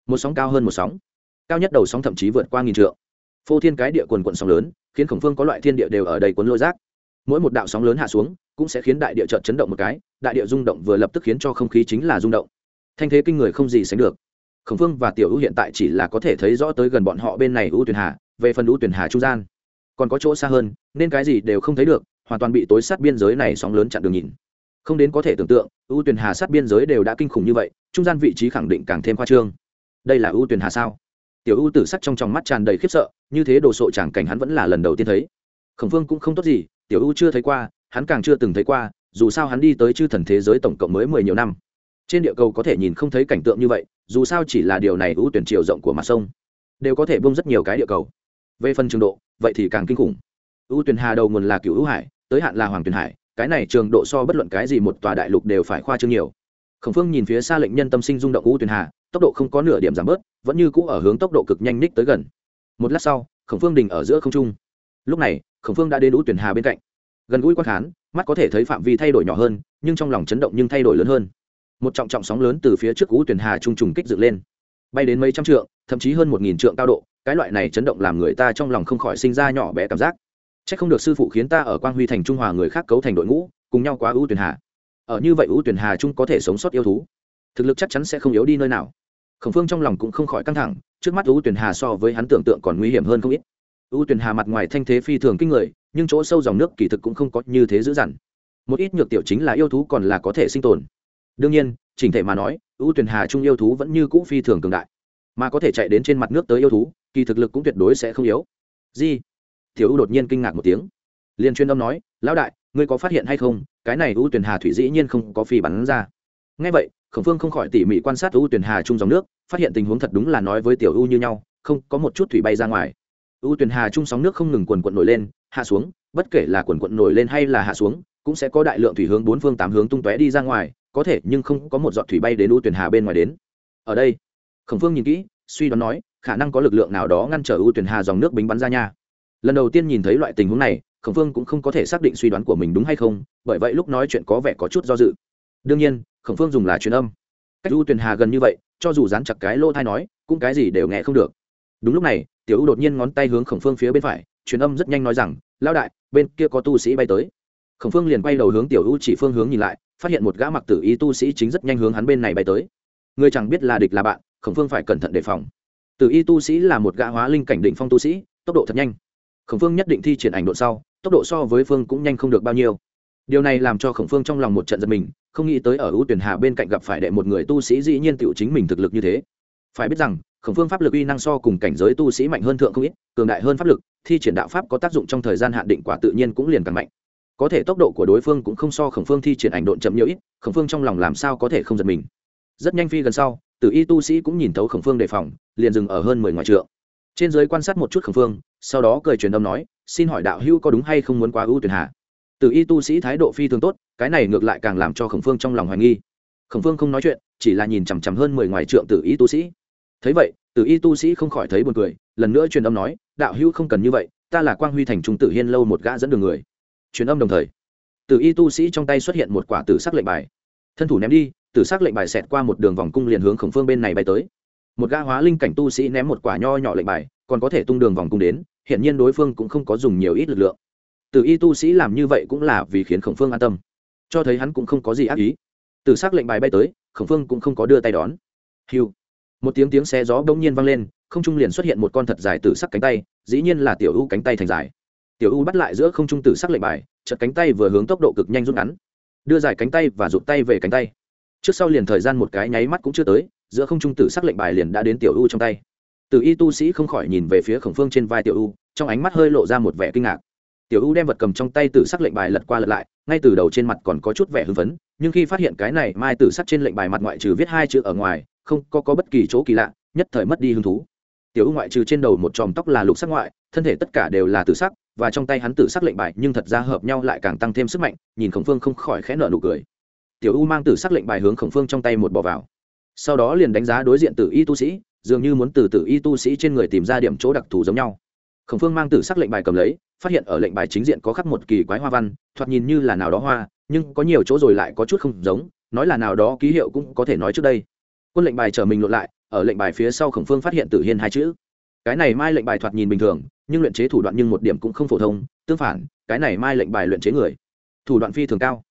Một sóng cao hơn một sóng. Cao nhất đầu sóng thậm chí vượt qua nghìn trượng. Phô thiên cái địa quần quận sóng lớn, khiến khổng phương có loại thiên địa đều ở đầy cuốn lôi rác. Mỗi một đạo sóng lớn hạ xuống, cũng sẽ khiến đại địa trợt chấn động một cái, đại địa rung động vừa lập tức khiến cho không khí chính là rung động. Thanh thế kinh người không gì sánh được. Khổng phương và tiểu ưu hiện tại chỉ là có thể thấy rõ tới gần bọn họ bên này ưu tuyển hà, về phần ưu tuyển hà trung gian còn có chỗ xa hơn, nên cái gì đều không thấy được, hoàn toàn bị tối sát biên giới này sóng lớn chặn đường nhìn. Không đến có thể tưởng tượng, ưu tuyển hà sát biên giới đều đã kinh khủng như vậy, trung gian vị trí khẳng định càng thêm khoa trương. Đây là ưu tuyển hà sao? Tiểu ưu tử sắc trong tròng mắt tràn đầy khiếp sợ, như thế đồ sộ chẳng cảnh hắn vẫn là lần đầu tiên thấy. Khổng phương cũng không tốt gì, tiểu ưu chưa thấy qua, hắn càng chưa từng thấy qua, dù sao hắn đi tới chư thần thế giới tổng cộng mới mười nhiều năm. Trên địa cầu có thể nhìn không thấy cảnh tượng như vậy, dù sao chỉ là điều này ưu tuyển chiều rộng của mặt sông, đều có thể bông rất nhiều cái địa cầu về phần trường độ, vậy thì càng kinh khủng. U tuyền hà đầu nguồn là cựu hữu hải, tới hạn là hoàng tuyền hải, cái này trường độ so bất luận cái gì một tòa đại lục đều phải khoa trương nhiều. Khổng phương nhìn phía xa lệnh nhân tâm sinh rung động u tuyền hà, tốc độ không có nửa điểm giảm bớt, vẫn như cũ ở hướng tốc độ cực nhanh ních tới gần. Một lát sau, khổng phương đình ở giữa không trung. Lúc này, khổng phương đã đến u tuyền hà bên cạnh. Gần gũi quan khán, mắt có thể thấy phạm vi thay đổi nhỏ hơn, nhưng trong lòng chấn động nhưng thay đổi lớn hơn. Một trọng trọng sóng lớn từ phía trước u tuyền hà trung trùng kích dựng lên. Bay đến mấy trăm trượng, thậm chí hơn một nghìn trượng cao độ cái loại này chấn động làm người ta trong lòng không khỏi sinh ra nhỏ bé cảm giác. C h ắ c không được sư phụ khiến ta ở quang huy thành trung hòa người khác cấu thành đội ngũ, cùng nhau quá ưu tuyển hà. Ở như vậy ưu tuyển hà trung có thể sống sót yêu thú. Thực lực chắc chắn sẽ không yếu đi nơi nào. Khổng phương trong lòng cũng không khỏi căng thẳng, trước mắt ưu tuyển hà so với hắn tưởng tượng còn nguy hiểm hơn không ít. Ưu tuyển hà mặt ngoài thanh thế phi thường kinh người, nhưng chỗ sâu dòng nước kỳ thực cũng không có như thế dữ dằn. Một ít nhược tiểu chính là yêu thú còn là có thể sinh tồn. Đương nhiên, chỉnh thể mà nói, ưu tuyển hà trung yêu thú vẫn như cũ phi thường cường đại mà có thể chạy đến trên mặt nước tới yêu thú, kỳ thực lực cũng tuyệt đối sẽ không yếu. Di, tiểu ưu đột nhiên kinh ngạc một tiếng. Liền chuyên âm nói, lão đại, ngươi có phát hiện hay không? Cái này ưu Tuyền hà thủy dĩ nhiên không có phi bắn ra. Ngay vậy, khổng phương không khỏi tỉ mỉ quan sát ưu Tuyền hà chung dòng nước, phát hiện tình huống thật đúng là nói với tiểu ưu như nhau, không có một chút thủy bay ra ngoài. U Tuyền hà chung sóng nước không ngừng quần quận nổi lên, hạ xuống, bất kể là quần quận nổi lên hay là hạ xuống, cũng sẽ có đại lượng thủy hướng bốn phương tám hướng tung tóe đi ra ngoài, có thể nhưng không có một giọt thủy bay đến U Tuyền hà bên ngoài đến. Ở đây khổng phương nhìn kỹ, suy đoán nói, khả năng có lực lượng nào đó ngăn trở ưu tuyển hà dòng nước bính bắn ra nha. Lần đầu tiên nhìn thấy loại tình huống này, khổng phương cũng không có thể xác định suy đoán của mình đúng hay không, bởi vậy lúc nói chuyện có vẻ có chút do dự. Đương nhiên, khổng phương dùng là truyền âm. Cách ưu tuyển hà gần như vậy, cho dù dán chặt cái lô thai nói, cũng cái gì đều nghe không được. Đúng lúc này, tiểu ưu đột nhiên ngón tay hướng khổng phương phía bên phải, truyền âm rất nhanh nói rằng lao đại, bên kia có tu sĩ bay tới. Khổng phương liền quay đầu hướng tiểu ưu chỉ phương hướng nhìn lại, phát hiện một gã mặc tử y tu sĩ chính rất nhanh hướng hắn bên này bay tới. Người chẳng biết là địch là bạn khổng phương phải cẩn thận đề phòng. Tử y tu sĩ là một gã hóa linh cảnh định phong tu sĩ, tốc độ thật nhanh. Khổng phương nhất định thi triển ảnh độ sau, tốc độ so với phương cũng nhanh không được bao nhiêu. Điều này làm cho khổng phương trong lòng một trận giật mình, không nghĩ tới ở ưu tuyển hà bên cạnh gặp phải đệ một người tu sĩ dĩ nhiên tựu chính mình thực lực như thế. Phải biết rằng, khổng phương pháp lực uy năng so cùng cảnh giới tu sĩ mạnh hơn thượng không ít, cường đại hơn pháp lực, thi triển đạo pháp có tác dụng trong thời gian hạn định quả tự nhiên cũng liền càng mạnh. Có thể tốc độ của đối phương cũng không so khổng phương thi triển ảnh độn chậm nhiều ít, khổng phương trong lòng làm sao có thể không giật mình. Rất nhanh phi gần sau tử y tu sĩ cũng nhìn thấu khổng phương đề phòng, liền dừng ở hơn mười ngoài trượng. Trên giới quan sát một chút khổng phương, sau đó cười truyền âm nói, xin hỏi đạo hữu có đúng hay không muốn quá ưu tuyển hạ? Tử y tu sĩ thái độ phi thường tốt, cái này ngược lại càng làm cho khổng phương trong lòng hoài nghi. Khổng phương không nói chuyện, chỉ là nhìn chằm chằm hơn mười ngoài trượng tử y tu sĩ. Thấy vậy tử y tu sĩ không khỏi thấy buồn cười, lần nữa truyền âm nói, đạo hữu không cần như vậy, ta là quang huy thành trung tử hiên lâu một gã dẫn đường người. Truyền âm đồng thời tử y tu sĩ trong tay xuất hiện một quả tử sắc lệnh bài. Thân thủ ném đi tử sắc lệnh bài xẹt qua một đường vòng cung liền hướng khổng phương bên này bay tới. Một gã hóa linh cảnh tu sĩ ném một quả nho nhỏ lệnh bài, còn có thể tung đường vòng cung đến hiện nhiên đối phương cũng không có dùng nhiều ít lực lượng. Tử y tu sĩ làm như vậy cũng là vì khiến khổng phương an tâm, cho thấy hắn cũng không có gì ác ý. Tử sắc lệnh bài bay tới, khổng phương cũng không có đưa tay đón. Hiu! Một tiếng tiếng xe gió bỗng nhiên vang lên, không trung liền xuất hiện một con thật dài tử sắc cánh tay, dĩ nhiên là tiểu u cánh tay thành dài. Tiểu u bắt lại giữa không trung tử sắc lệnh bài chật cánh tay vừa hướng tốc độ cực nhanh rút ngắn, đưa dài cánh tay và rụt tay về cánh tay trước sau liền thời gian một cái nháy mắt cũng chưa tới giữa không trung tử sắc lệnh bài liền đã đến tiểu u trong tay. Từ y tu sĩ không khỏi nhìn về phía khổng phương trên vai tiểu u trong ánh mắt hơi lộ ra một vẻ kinh ngạc. Tiểu u đem vật cầm trong tay tử c lệnh bài lật qua lật lại ngay từ đầu trên mặt còn có chút vẻ hưng phấn nhưng khi phát hiện cái này mai tử sắc trên lệnh bài mặt ngoại trừ viết hai chữ ở ngoài không có, có bất kỳ chỗ kỳ lạ nhất thời mất đi hứng thú. Tiểu u ngoại trừ trên đầu một chòm tóc là lục sắc ngoại thân thể tất cả đều là tử sắc và trong tay hắn tử sắc lệnh bài nhưng thật ra hợp nhau lại càng tăng thêm sức mạnh nhìn khổng phương không khỏi khẽ nợ nụ cười tiểu u mang tử sắc lệnh bài hướng khổng phương trong tay một bò vào. Sau đó liền đánh giá đối diện tử y tu sĩ, dường như muốn từ tử y tu sĩ trên người tìm ra điểm chỗ đặc thù giống nhau. Khổng phương mang tử sắc lệnh bài cầm lấy, phát hiện ở lệnh bài chính diện có khắc một kỳ quái hoa văn, thoạt nhìn như là nào đó hoa, nhưng có nhiều chỗ rồi lại có chút không giống, nói là nào đó ký hiệu cũng có thể nói trước đây. Quân lệnh bài chở mình lộn lại, ở lệnh bài phía sau khổng phương phát hiện tử hiên hai chữ. Cái này mai lệnh bài thoạt nhìn bình thường, nhưng luyện chế thủ đoạn nhưng một điểm cũng không phổ thông, tương phản, cái này mai lệnh bài luyện chế người, thủ đoạn phi thường cao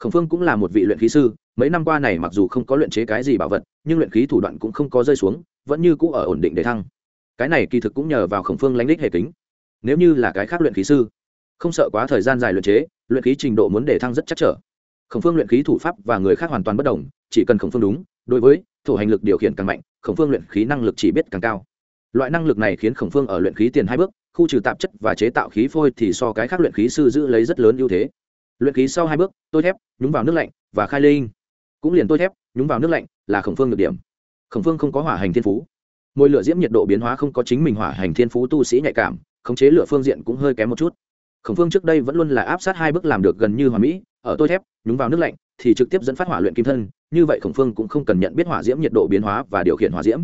khổng phương cũng là một vị luyện khí sư, mấy năm qua này mặc dù không có luyện chế cái gì bảo vật, nhưng luyện khí thủ đoạn cũng không có rơi xuống, vẫn như cũ ở ổn định để thăng. Cái này kỳ thực cũng nhờ vào khổng phương lánh đích hệ kính. Nếu như là cái khác luyện khí sư, không sợ quá thời gian dài luyện chế, luyện khí trình độ muốn để thăng rất chắc trở. Khổng phương luyện khí thủ pháp và người khác hoàn toàn bất đồng, chỉ cần khổng phương đúng, đối với thủ hành lực điều khiển càng mạnh, khổng phương luyện khí năng lực chỉ biết càng cao. Loại năng lực này khiến khổng phương ở luyện khí tiền hai bước, khu trừ tạp chất và chế tạo khí phôi thì so cái khác luyện khí sư giữ lấy rất lớn ưu thế luyện khí sau hai bước, tôi thép, nhúng vào nước lạnh và khai linh. Cũng liền tôi thép, nhúng vào nước lạnh là khổng phương được điểm. Khổng phương không có hỏa hành thiên phú. Môi lửa diễm nhiệt độ biến hóa không có chính mình hỏa hành thiên phú tu sĩ nhạy cảm, khống chế lửa phương diện cũng hơi kém một chút. Khổng phương trước đây vẫn luôn là áp sát hai bước làm được gần như hòa mỹ, ở tôi thép, nhúng vào nước lạnh thì trực tiếp dẫn phát hỏa luyện kim thân, như vậy khổng phương cũng không cần nhận biết hỏa diễm nhiệt độ biến hóa và điều khiển hỏa diễm.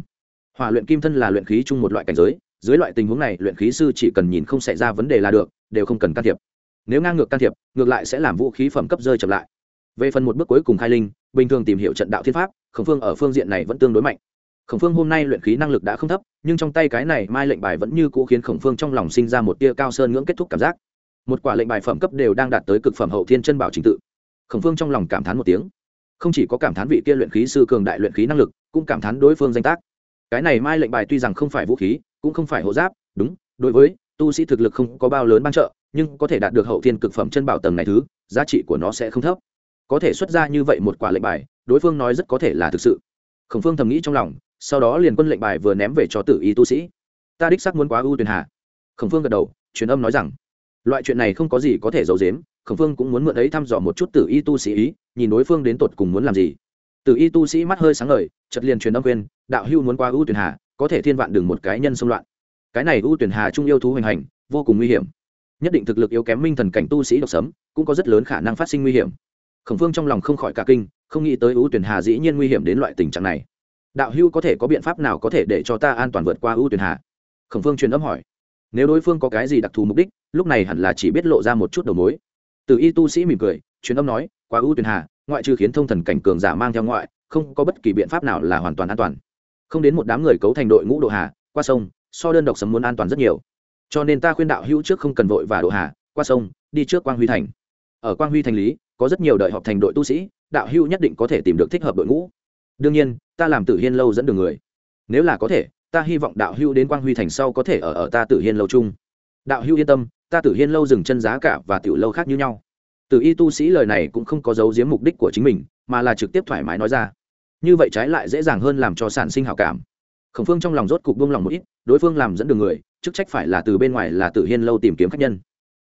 Hỏa luyện kim thân là luyện khí chung một loại cảnh giới, dưới loại tình huống này, luyện khí sư chỉ cần nhìn không xảy ra vấn đề là được, đều không cần can thiệp nếu ngang ngược can thiệp, ngược lại sẽ làm vũ khí phẩm cấp rơi chậm lại. Về phần một bước cuối cùng khai linh, bình thường tìm hiểu trận đạo thiên pháp, khổng phương ở phương diện này vẫn tương đối mạnh. Khổng phương hôm nay luyện khí năng lực đã không thấp, nhưng trong tay cái này mai lệnh bài vẫn như cũ khiến khổng phương trong lòng sinh ra một tia cao sơn ngưỡng kết thúc cảm giác. Một quả lệnh bài phẩm cấp đều đang đạt tới cực phẩm hậu thiên chân bảo trình tự. Khổng phương trong lòng cảm thán một tiếng. Không chỉ có cảm thán vị kia luyện khí sư cường đại luyện khí năng lực, cũng cảm thán đối phương danh tác. Cái này mai lệnh bài tuy rằng không phải vũ khí, cũng không phải hộ giáp, đúng, đối với tu sĩ thực lực không có bao lớn ban trợ, nhưng có thể đạt được hậu thiên cực phẩm chân bảo tầng này thứ, giá trị của nó sẽ không thấp. Có thể xuất ra như vậy một quả lệnh bài, đối phương nói rất có thể là thực sự. Khổng phương thầm nghĩ trong lòng, sau đó liền quân lệnh bài vừa ném về cho tử y tu sĩ. Ta đích xác muốn quá ưu tuyền hà. Khổng phương gật đầu, truyền âm nói rằng, loại chuyện này không có gì có thể giấu giếm, khổng phương cũng muốn mượn ấy thăm dò một chút tử y tu sĩ ý, nhìn đối phương đến tột cùng muốn làm gì. Tử y tu sĩ mắt hơi sáng ngời chật liền truyền âm khuyên, đạo hưu muốn qua ưu tuyền hà, có thể thiên vạn đừng một cái nhân xung loạn cái này ưu tuyển hà trung yêu thú hoành hành, vô cùng nguy hiểm. Nhất định thực lực yếu kém minh thần cảnh tu sĩ độc sấm, cũng có rất lớn khả năng phát sinh nguy hiểm. Khổng phương trong lòng không khỏi cả kinh, không nghĩ tới ưu tuyển hà dĩ nhiên nguy hiểm đến loại tình trạng này. Đạo hưu có thể có biện pháp nào có thể để cho ta an toàn vượt qua ưu tuyển hà? Khổng phương truyền âm hỏi. Nếu đối phương có cái gì đặc thù mục đích, lúc này hẳn là chỉ biết lộ ra một chút đầu mối. Từ y tu sĩ mỉm cười, truyền âm nói qua ưu tuyển hà, ngoại trừ khiến thông thần cảnh cường giả mang theo ngoại, không có bất kỳ biện pháp nào là hoàn toàn an toàn. Không đến một đám người cấu thành đội ngũ độ hà, qua sông so đơn độc sấm muốn an toàn rất nhiều. Cho nên ta khuyên đạo hữu trước không cần vội và độ hà, qua sông, đi trước quang huy thành. Ở quang huy thành lý, có rất nhiều đợi họp thành đội tu sĩ, đạo hữu nhất định có thể tìm được thích hợp đội ngũ. Đương nhiên, ta làm tử hiên lâu dẫn đường người. Nếu là có thể, ta hy vọng đạo hữu đến quang huy thành sau có thể ở ở ta tử hiên lâu chung. Đạo hữu yên tâm, ta tử hiên lâu dừng chân giá cả và tiểu lâu khác như nhau. Tử y tu sĩ lời này cũng không có giấu giếm mục đích của chính mình, mà là trực tiếp thoải mái nói ra. Như vậy trái lại dễ dàng hơn làm cho sản sinh hảo cảm khổng phương trong lòng rốt cục buông lòng một ít, đối phương làm dẫn đường người, chức trách phải là từ bên ngoài là tử hiên lâu tìm kiếm khách nhân.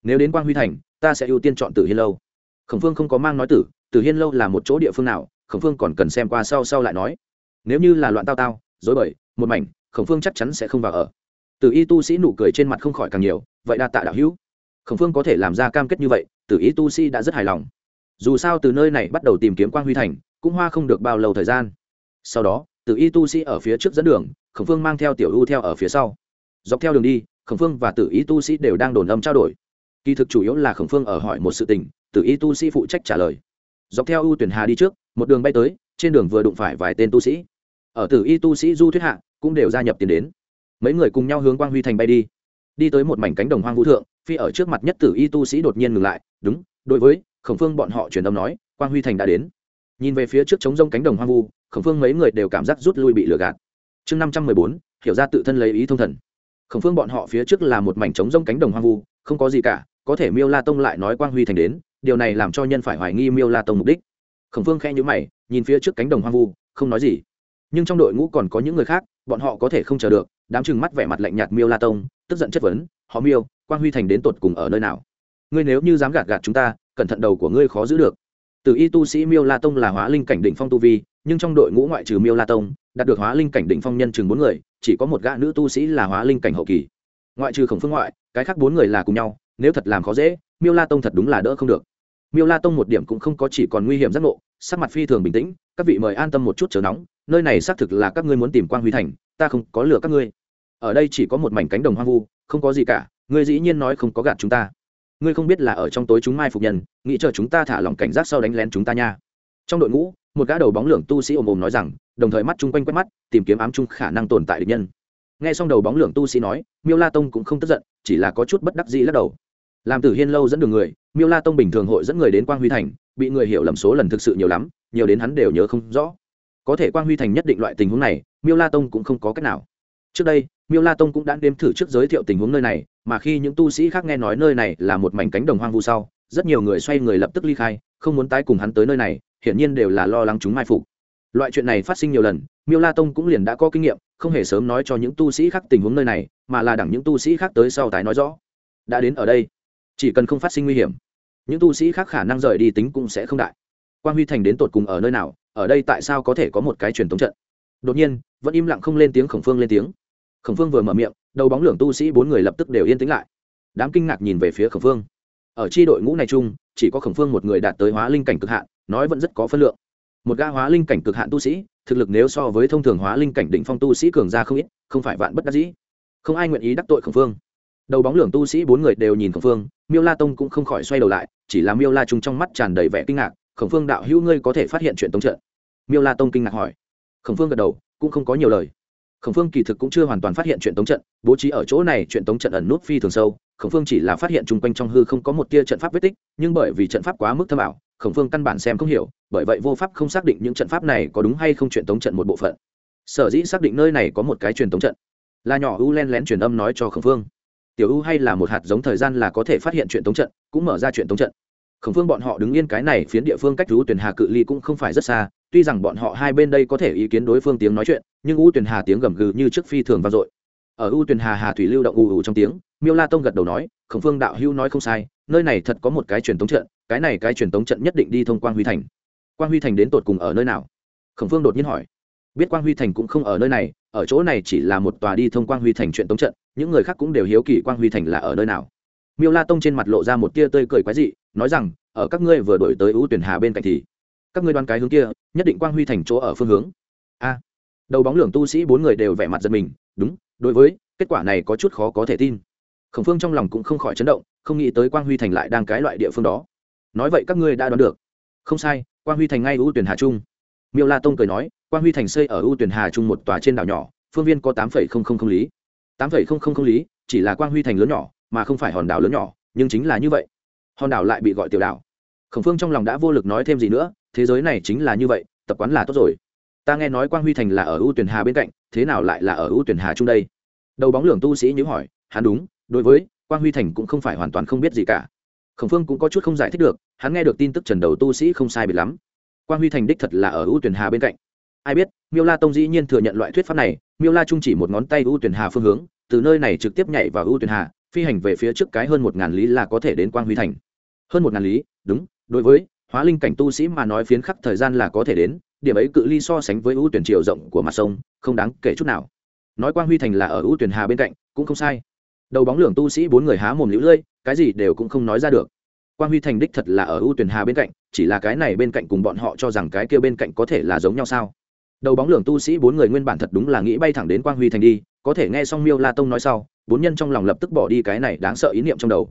Nếu đến quang huy thành, ta sẽ ưu tiên chọn tử hiên lâu. Khổng phương không có mang nói tử tử hiên lâu là một chỗ địa phương nào, khổng phương còn cần xem qua sau sau lại nói. Nếu như là loạn tao tao dối bời, một mảnh, khổng phương chắc chắn sẽ không vào ở. Tử y tu sĩ nụ cười trên mặt không khỏi càng nhiều, vậy đa tạ đạo hữu. Khổng phương có thể làm ra cam kết như vậy, tử y tu sĩ đã rất hài lòng. Dù sao từ nơi này bắt đầu tìm kiếm quang huy thành, cũng hoa không được bao lâu thời gian. Sau đó tử y tu sĩ ở phía trước dẫn đường, khổng phương mang theo tiểu u theo ở phía sau. Dọc theo đường đi, khổng phương và tử y tu sĩ đều đang đồn âm trao đổi. Kỳ thực chủ yếu là khổng phương ở hỏi một sự tình, tử y tu sĩ phụ trách trả lời. Dọc theo u tuyển hà đi trước, một đường bay tới, trên đường vừa đụng phải vài tên tu sĩ. Ở tử y tu sĩ du thuyết hạ, cũng đều gia nhập tiền đến. Mấy người cùng nhau hướng quang huy thành bay đi. Đi tới một mảnh cánh đồng hoang vũ thượng, phi ở trước mặt nhất tử y tu sĩ đột nhiên ngừng lại, đúng, đối với khổng phương bọn họ truyền âm nói, quang huy thành đã đến nhìn về phía trước trống rông cánh đồng hoang vu, khổng phương mấy người đều cảm giác rút lui bị lừa gạt. Chương năm trăm mười bốn, hiểu ra tự thân lấy ý thông thần. Khổng phương bọn họ phía trước là một mảnh trống rông cánh đồng hoang vu, không có gì cả, có thể miêu la tông lại nói quang huy thành đến, điều này làm cho nhân phải hoài nghi miêu la tông mục đích. Khổng phương khe nhữ mày, nhìn phía trước cánh đồng hoang vu, không nói gì. Nhưng trong đội ngũ còn có những người khác, bọn họ có thể không chờ được, đám chừng mắt vẻ mặt lạnh nhạt miêu la tông, tức giận chất vấn, họ miêu, quang huy thành đến tột cùng ở nơi nào? Ngươi nếu như dám gạt gạt chúng ta, cẩn thận đầu của ngươi khó giữ được từ y tu sĩ miêu la tông là hóa linh cảnh đỉnh phong tu vi, nhưng trong đội ngũ ngoại trừ miêu la tông, đạt được hóa linh cảnh đỉnh phong nhân chừng bốn người, chỉ có một gã nữ tu sĩ là hóa linh cảnh hậu kỳ. Ngoại trừ khổng phương ngoại, cái khác bốn người là cùng nhau, nếu thật làm khó dễ, miêu la tông thật đúng là đỡ không được. Miêu la tông một điểm cũng không có chỉ còn nguy hiểm giác ngộ, sắc mặt phi thường bình tĩnh, các vị mời an tâm một chút chờ nóng, nơi này xác thực là các ngươi muốn tìm quang huy thành, ta không có lừa các ngươi. Ở đây chỉ có một mảnh cánh đồng hoang vu, không có gì cả, ngươi dĩ nhiên nói không có gạt chúng ta ngươi không biết là ở trong tối chúng mai phục nhân, nghĩ chờ chúng ta thả lỏng cảnh giác sau đánh lén chúng ta nha. Trong đội ngũ, một gã đầu bóng lượng tu sĩ ồm ồm nói rằng, đồng thời mắt chung quanh quét mắt, tìm kiếm ám chung khả năng tồn tại địch nhân. Nghe xong đầu bóng lượng tu sĩ nói, miêu la tông cũng không tức giận, chỉ là có chút bất đắc dĩ lắc đầu. Làm tử hiên lâu dẫn đường người, miêu la tông bình thường hội dẫn người đến quang huy thành, bị người hiểu lầm số lần thực sự nhiều lắm, nhiều đến hắn đều nhớ không rõ. Có thể quang huy thành nhất định loại tình huống này, miêu la tông cũng không có cách nào trước đây, miêu la tông cũng đã đếm thử trước giới thiệu tình huống nơi này, mà khi những tu sĩ khác nghe nói nơi này là một mảnh cánh đồng hoang vu sau, rất nhiều người xoay người lập tức ly khai, không muốn tái cùng hắn tới nơi này, hiển nhiên đều là lo lắng chúng mai phục. Loại chuyện này phát sinh nhiều lần, miêu la tông cũng liền đã có kinh nghiệm, không hề sớm nói cho những tu sĩ khác tình huống nơi này, mà là đẳng những tu sĩ khác tới sau tái nói rõ. Đã đến ở đây, chỉ cần không phát sinh nguy hiểm, những tu sĩ khác khả năng rời đi tính cũng sẽ không đại. Quan huy thành đến tột cùng ở nơi nào, ở đây tại sao có thể có một cái truyền thống trận? Đột nhiên, vẫn im lặng không lên tiếng khổng phương lên tiếng. Khổng phương vừa mở miệng, đầu bóng lượng tu sĩ bốn người lập tức đều yên tĩnh lại. Đám kinh ngạc nhìn về phía khổng phương. Ở tri đội ngũ này chung, chỉ có khổng phương một người đạt tới hóa linh cảnh cực hạn, nói vẫn rất có phân lượng. Một ga hóa linh cảnh cực hạn tu sĩ, thực lực nếu so với thông thường hóa linh cảnh định phong tu sĩ cường ra không ít, không phải vạn bất đắc dĩ. Không ai nguyện ý đắc tội khổng phương. Đầu bóng lượng tu sĩ bốn người đều nhìn khổng phương, miêu la tông cũng không khỏi xoay đầu lại, chỉ là miêu la trung trong mắt tràn đầy vẻ kinh ngạc, khổng phương đạo hữu ngươi có thể phát hiện chuyện tống trận? Miêu la tông kinh ngạc hỏi khổng phương gật đầu, cũng không có nhiều lời. Khổng phương kỳ thực cũng chưa hoàn toàn phát hiện chuyện tống trận, bố trí ở chỗ này chuyện tống trận ẩn nút phi thường sâu, khổng phương chỉ là phát hiện chung quanh trong hư không có một tia trận pháp vết tích, nhưng bởi vì trận pháp quá mức thâm ảo, khổng phương căn bản xem không hiểu, bởi vậy vô pháp không xác định những trận pháp này có đúng hay không chuyện tống trận một bộ phận. Sở dĩ xác định nơi này có một cái truyền tống trận. Là nhỏ u len lén truyền âm nói cho khổng phương. Tiểu u hay là một hạt giống thời gian là có thể phát hiện chuyện tống trận, cũng mở ra chuyện tống trận. Khổng phương bọn họ đứng yên cái này phiến địa phương cách rú tuyển hà cự ly cũng không phải rất xa tuy rằng bọn họ hai bên đây có thể ý kiến đối phương tiếng nói chuyện, nhưng u Tuyền hà tiếng gầm gừ như trước phi thường vang dội. Ở u Tuyền hà hà thủy lưu động ù ù trong tiếng, miêu la tông gật đầu nói, khổng phương đạo hưu nói không sai, nơi này thật có một cái truyền tống trận, cái này cái truyền tống trận nhất định đi thông quang huy thành. Quang huy thành đến tột cùng ở nơi nào? Khổng phương đột nhiên hỏi. Biết quang huy thành cũng không ở nơi này, ở chỗ này chỉ là một tòa đi thông quang huy thành truyền tống trận, những người khác cũng đều hiếu kỳ quang huy thành là ở nơi nào. Miêu la tông trên mặt lộ ra một tia tơi cười quái dị, nói rằng, ở các ngươi vừa đổi tới ưu tuyển hà bên cạnh thì các ngươi đoán cái hướng kia, nhất định quang huy thành chỗ ở phương hướng. A. Đầu bóng lưỡng tu sĩ bốn người đều vẻ mặt giật mình, đúng, đối với, kết quả này có chút khó có thể tin. Khổng phương trong lòng cũng không khỏi chấn động, không nghĩ tới quang huy thành lại đang cái loại địa phương đó. Nói vậy các ngươi đã đoán được. Không sai, quang huy thành ngay ưu tuyển hà trung. Miêu la tông cười nói, quang huy thành xây ở ưu tuyển hà trung một tòa trên đảo nhỏ, phương viên có tám lý. Tám lý, chỉ là quang huy thành lớn nhỏ, mà không phải hòn đảo lớn nhỏ, nhưng chính là như vậy. Hòn đảo lại bị gọi tiểu đảo. Khổng phương trong lòng đã vô lực nói thêm gì nữa thế giới này chính là như vậy, tập quán là tốt rồi. Ta nghe nói quang huy thành là ở ưu tuyển hà bên cạnh, thế nào lại là ở ưu tuyển hà chung đây? Đầu bóng lường tu sĩ nhớ hỏi, hắn đúng, đối với quang huy thành cũng không phải hoàn toàn không biết gì cả. Khổng phương cũng có chút không giải thích được, hắn nghe được tin tức trần đầu tu sĩ không sai biệt lắm. Quang huy thành đích thật là ở ưu tuyển hà bên cạnh. Ai biết, miêu la tông dĩ nhiên thừa nhận loại thuyết pháp này, miêu la trung chỉ một ngón tay ưu tuyển hà phương hướng, từ nơi này trực tiếp nhảy vào ưu tuyển hà, phi hành về phía trước cái hơn một ngàn lý là có thể đến quang huy thành. Hơn một ngàn lý, đúng, đối với hóa linh cảnh tu sĩ mà nói phiến khắc thời gian là có thể đến, điểm ấy cự ly so sánh với ưu tuyển chiều rộng của mặt sông, không đáng kể chút nào. Nói quang huy thành là ở ưu tuyển hà bên cạnh, cũng không sai. Đầu bóng lưỡng tu sĩ bốn người há mồm lũ lưỡi cái gì đều cũng không nói ra được. Quang huy thành đích thật là ở ưu tuyển hà bên cạnh, chỉ là cái này bên cạnh cùng bọn họ cho rằng cái kia bên cạnh có thể là giống nhau sao? Đầu bóng lưỡng tu sĩ bốn người nguyên bản thật đúng là nghĩ bay thẳng đến quang huy thành đi, có thể nghe xong miêu la tông nói sau, bốn nhân trong lòng lập tức bỏ đi cái này đáng sợ ý niệm trong đầu.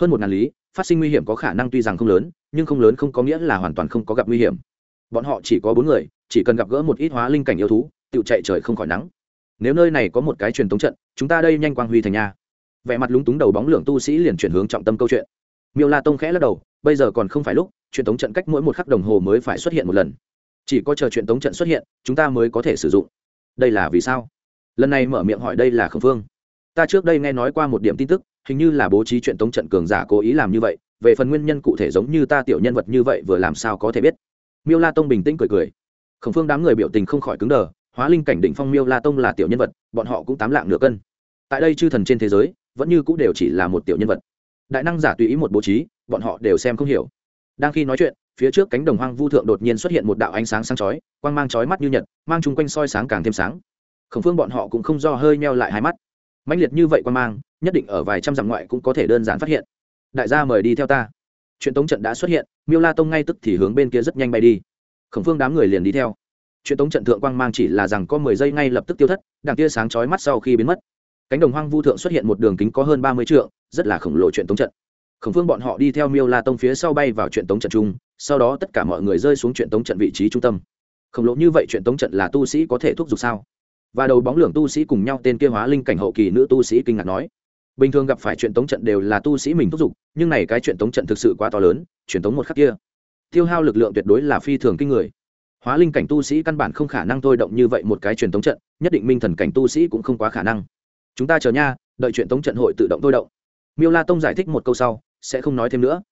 Hơn một ngàn lý phát sinh nguy hiểm có khả năng tuy rằng không lớn, nhưng không lớn không có nghĩa là hoàn toàn không có gặp nguy hiểm. Bọn họ chỉ có bốn người, chỉ cần gặp gỡ một ít hóa linh cảnh yêu thú tự chạy trời không khỏi nắng. Nếu nơi này có một cái truyền thống trận, chúng ta đây nhanh quang huy thành nhà vẻ mặt lúng túng đầu bóng lượng tu sĩ liền chuyển hướng trọng tâm câu chuyện. Miêu la tông khẽ lắc đầu, bây giờ còn không phải lúc, truyền thống trận cách mỗi một khắc đồng hồ mới phải xuất hiện một lần. Chỉ có chờ truyền thống trận xuất hiện, chúng ta mới có thể sử dụng. Đây là vì sao? Lần này mở miệng hỏi đây là khẩn phương ta trước đây nghe nói qua một điểm tin tức hình như là bố trí chuyện tống trận cường giả cố ý làm như vậy, về phần nguyên nhân cụ thể giống như ta tiểu nhân vật như vậy vừa làm sao có thể biết. Miêu la tông bình tĩnh cười cười. Khổng phương đám người biểu tình không khỏi cứng đờ, hóa linh cảnh đỉnh phong miêu la tông là tiểu nhân vật, bọn họ cũng tám lạng nửa cân. Tại đây chư thần trên thế giới, vẫn như cũng đều chỉ là một tiểu nhân vật. Đại năng giả tùy ý một bố trí, bọn họ đều xem không hiểu. Đang khi nói chuyện, phía trước cánh đồng hoang vu thượng đột nhiên xuất hiện một đạo ánh sáng sáng chói, quang mang chói mắt như nhật, mang chung quanh soi sáng càng thêm sáng. Khổng phương bọn họ cũng không do hơi meo lại hai mắt. Mãnh liệt như vậy quang mang nhất định ở vài trăm dặm ngoại cũng có thể đơn giản phát hiện. Đại gia mời đi theo ta. Chuyện tống trận đã xuất hiện, miêu la tông ngay tức thì hướng bên kia rất nhanh bay đi. Khổng phương đám người liền đi theo. Chuyện tống trận thượng quang mang chỉ là rằng có mười giây ngay lập tức tiêu thất, đằng tia sáng chói mắt sau khi biến mất. Cánh đồng hoang vu thượng xuất hiện một đường kính có hơn ba mươi trượng, rất là khổng lồ chuyện tống trận. Khổng phương bọn họ đi theo miêu la tông phía sau bay vào chuyện tống trận chung, sau đó tất cả mọi người rơi xuống chuyện tống trận vị trí trung tâm. Khổng lồ như vậy chuyện tống trận là tu sĩ có thể thúc giục sao? Và đầu bóng lượng tu sĩ cùng nhau, tên kia hóa linh cảnh hậu kỳ nữ tu sĩ kinh ngạc nói bình thường gặp phải chuyện tống trận đều là tu sĩ mình thúc giục, nhưng này cái chuyện tống trận thực sự quá to lớn, truyền tống một khắc kia. Tiêu hao lực lượng tuyệt đối là phi thường kinh người. Hóa linh cảnh tu sĩ căn bản không khả năng thôi động như vậy một cái truyền tống trận, nhất định minh thần cảnh tu sĩ cũng không quá khả năng. Chúng ta chờ nha, đợi chuyện tống trận hội tự động thôi động. Miêu la tông giải thích một câu sau, sẽ không nói thêm nữa.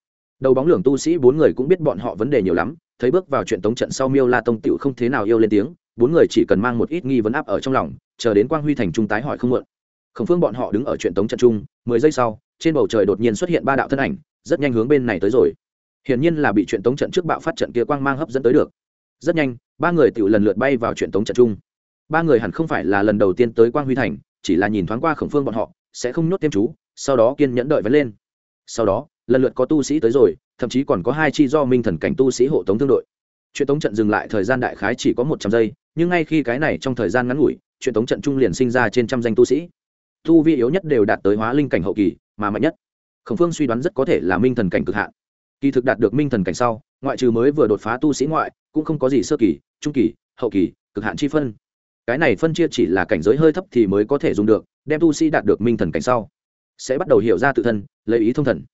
Đầu bóng lưỡng tu sĩ bốn người cũng biết bọn họ vấn đề nhiều lắm, thấy bước vào chuyện tống trận sau miêu la tông tựu không thế nào yêu lên tiếng, bốn người chỉ cần mang một ít nghi vấn áp ở trong lòng, chờ đến quang huy thành trung tái hỏi không muộn khổng phương bọn họ đứng ở chuyện tống trận chung, mười giây sau, trên bầu trời đột nhiên xuất hiện ba đạo thân ảnh, rất nhanh hướng bên này tới rồi. Hiển nhiên là bị chuyện tống trận trước bạo phát trận kia quang mang hấp dẫn tới được. Rất nhanh, ba người tự lần lượt bay vào chuyện tống trận chung. Ba người hẳn không phải là lần đầu tiên tới quang huy thành, chỉ là nhìn thoáng qua khổng phương bọn họ, sẽ không nhốt tiêm chú, sau đó kiên nhẫn đợi vẫn lên. Sau đó, lần lượt có tu sĩ tới rồi, thậm chí còn có hai chi do minh thần cảnh tu sĩ hộ tống thương đội. Chuyện tống trận dừng lại thời gian đại khái chỉ có một trăm giây, nhưng ngay khi cái này trong thời gian ngắn ngủi chuyện tống trận trung liền sinh ra trên trăm danh tu sĩ tu vi yếu nhất đều đạt tới hóa linh cảnh hậu kỳ, mà mạnh nhất. Khổng phương suy đoán rất có thể là minh thần cảnh cực hạn. Kỳ thực đạt được minh thần cảnh sau, ngoại trừ mới vừa đột phá tu sĩ ngoại, cũng không có gì sơ kỳ, trung kỳ, hậu kỳ, cực hạn chi phân. Cái này phân chia chỉ là cảnh giới hơi thấp thì mới có thể dùng được, đem tu sĩ đạt được minh thần cảnh sau, sẽ bắt đầu hiểu ra tự thân, lấy ý thông thần.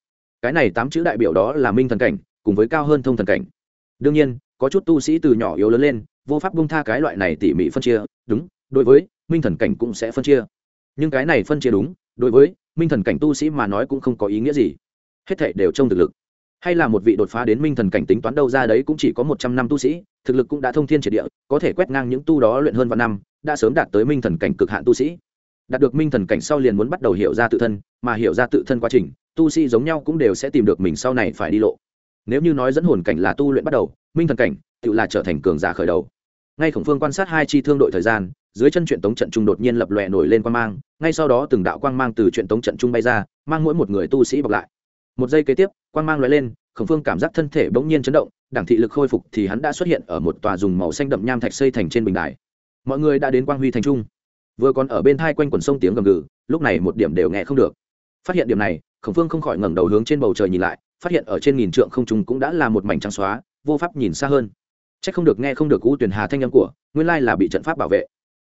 Cái này tám chữ đại biểu đó là minh thần cảnh, cùng với cao hơn thông thần cảnh. Đương nhiên, có chút tu sĩ từ nhỏ yếu lớn lên, vô pháp bung tha cái loại này tỉ mỉ phân chia, đúng, đối với minh thần cảnh cũng sẽ phân chia nhưng cái này phân chia đúng, đối với minh thần cảnh tu sĩ mà nói cũng không có ý nghĩa gì. Hết thể đều trông thực lực. Hay là một vị đột phá đến minh thần cảnh tính toán đâu ra đấy cũng chỉ có một trăm năm tu sĩ, thực lực cũng đã thông thiên triệt địa, có thể quét ngang những tu đó luyện hơn vạn năm, đã sớm đạt tới minh thần cảnh cực hạn tu sĩ. Đạt được minh thần cảnh sau liền muốn bắt đầu hiểu ra tự thân, mà hiểu ra tự thân quá trình, tu sĩ giống nhau cũng đều sẽ tìm được mình sau này phải đi lộ. Nếu như nói dẫn hồn cảnh là tu luyện bắt đầu, minh thần cảnh tự là trở thành cường giả khởi đầu. Ngay khổng phương quan sát hai chi thương đội thời gian dưới chân chuyện tống trận trung đột nhiên lập lòe nổi lên quang mang, ngay sau đó từng đạo quang mang từ chuyện tống trận trung bay ra, mang mỗi một người tu sĩ bọc lại. Một giây kế tiếp, quang mang lóe lên, khổng phương cảm giác thân thể bỗng nhiên chấn động, đảng thị lực khôi phục thì hắn đã xuất hiện ở một tòa dùng màu xanh đậm nham thạch xây thành trên bình đài. Mọi người đã đến quang huy thành trung. Vừa còn ở bên thai quanh quần sông tiếng gầm gừ, lúc này một điểm đều nghe không được. Phát hiện điểm này, khổng phương không khỏi ngẩng đầu hướng trên bầu trời nhìn lại, phát hiện ở trên nghìn trượng không trung cũng đã là một mảnh trắng xóa, vô pháp nhìn xa hơn. Chắc không được nghe không được u tuyển hà thanh âm của, nguyên lai là bị trận pháp bảo vệ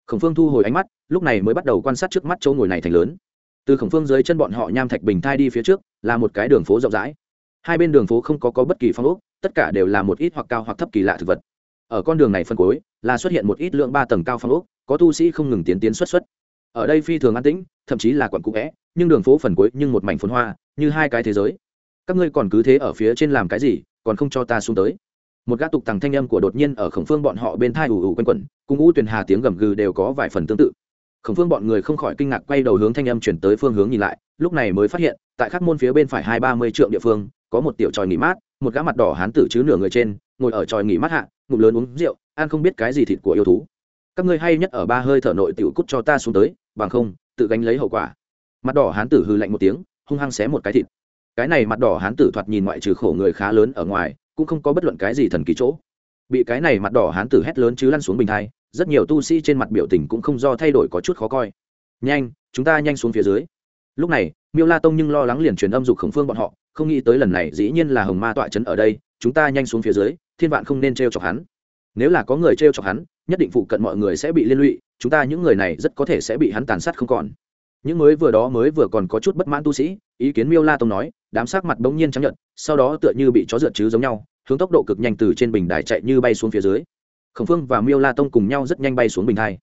khổng phương thu hồi ánh mắt lúc này mới bắt đầu quan sát trước mắt chỗ ngồi này thành lớn. Từ khổng phương dưới chân bọn họ nham thạch bình thai đi phía trước là một cái đường phố rộng rãi. Hai bên đường phố không có, có bất kỳ phong ốc tất cả đều là một ít hoặc cao hoặc thấp kỳ lạ thực vật. Ở con đường này phân cối là xuất hiện một ít lượng ba tầng cao phong ốc có tu sĩ không ngừng tiến tiến xuất xuất. Ở đây phi thường an tĩnh thậm chí là quận cũ vẽ nhưng đường phố phần cuối nhưng một mảnh phồn hoa như hai cái thế giới. Các ngươi còn cứ thế ở phía trên làm cái gì còn không cho ta xuống tới một gã tục tằng thanh âm của đột nhiên ở khổng phương bọn họ bên thai ù ù quanh quẩn, cùng u tuyền hà tiếng gầm gừ đều có vài phần tương tự. Khổng phương bọn người không khỏi kinh ngạc quay đầu hướng thanh âm chuyển tới phương hướng nhìn lại, lúc này mới phát hiện, tại khắc môn phía bên phải hai ba mươi trượng địa phương, có một tiểu tròi nghỉ mát, một gã mặt đỏ hán tử chứ nửa người trên, ngồi ở tròi nghỉ mát hạ, ngụm lớn uống rượu, ăn không biết cái gì thịt của yêu thú. Các ngươi hay nhất ở ba hơi thở nội tiểu cút cho ta xuống tới, bằng không, tự gánh lấy hậu quả. Mặt đỏ hán tử hư lạnh một tiếng, hung hăng xé một cái thịt. Cái này mặt đỏ hán tử thoạt nhìn ngoại trừ khổ người khá lớn ở ngoài cũng không có bất luận cái gì thần kỳ chỗ. Bị cái này mặt đỏ hán tử hét lớn chứ lăn xuống bình thai, rất nhiều tu sĩ trên mặt biểu tình cũng không do thay đổi có chút khó coi. Nhanh, chúng ta nhanh xuống phía dưới. Lúc này, miêu la tông nhưng lo lắng liền truyền âm dục khổng phương bọn họ, không nghĩ tới lần này dĩ nhiên là hồng ma tọa trấn ở đây, chúng ta nhanh xuống phía dưới, thiên vạn không nên t r e o chọc hắn. Nếu là có người t r e o chọc hắn, nhất định phụ cận mọi người sẽ bị liên lụy, chúng ta những người này rất có thể sẽ bị hắn tàn sát không còn. Những mới vừa đó mới vừa còn có chút bất mãn tu sĩ, ý kiến miêu la tông nói, đám sát mặt bỗng nhiên chấp nhận sau đó tựa như bị chó dượt chứ giống nhau hướng tốc độ cực nhanh từ trên bình đài chạy như bay xuống phía dưới. Khổng phương và miêu la tông cùng nhau rất nhanh bay xuống bình thai.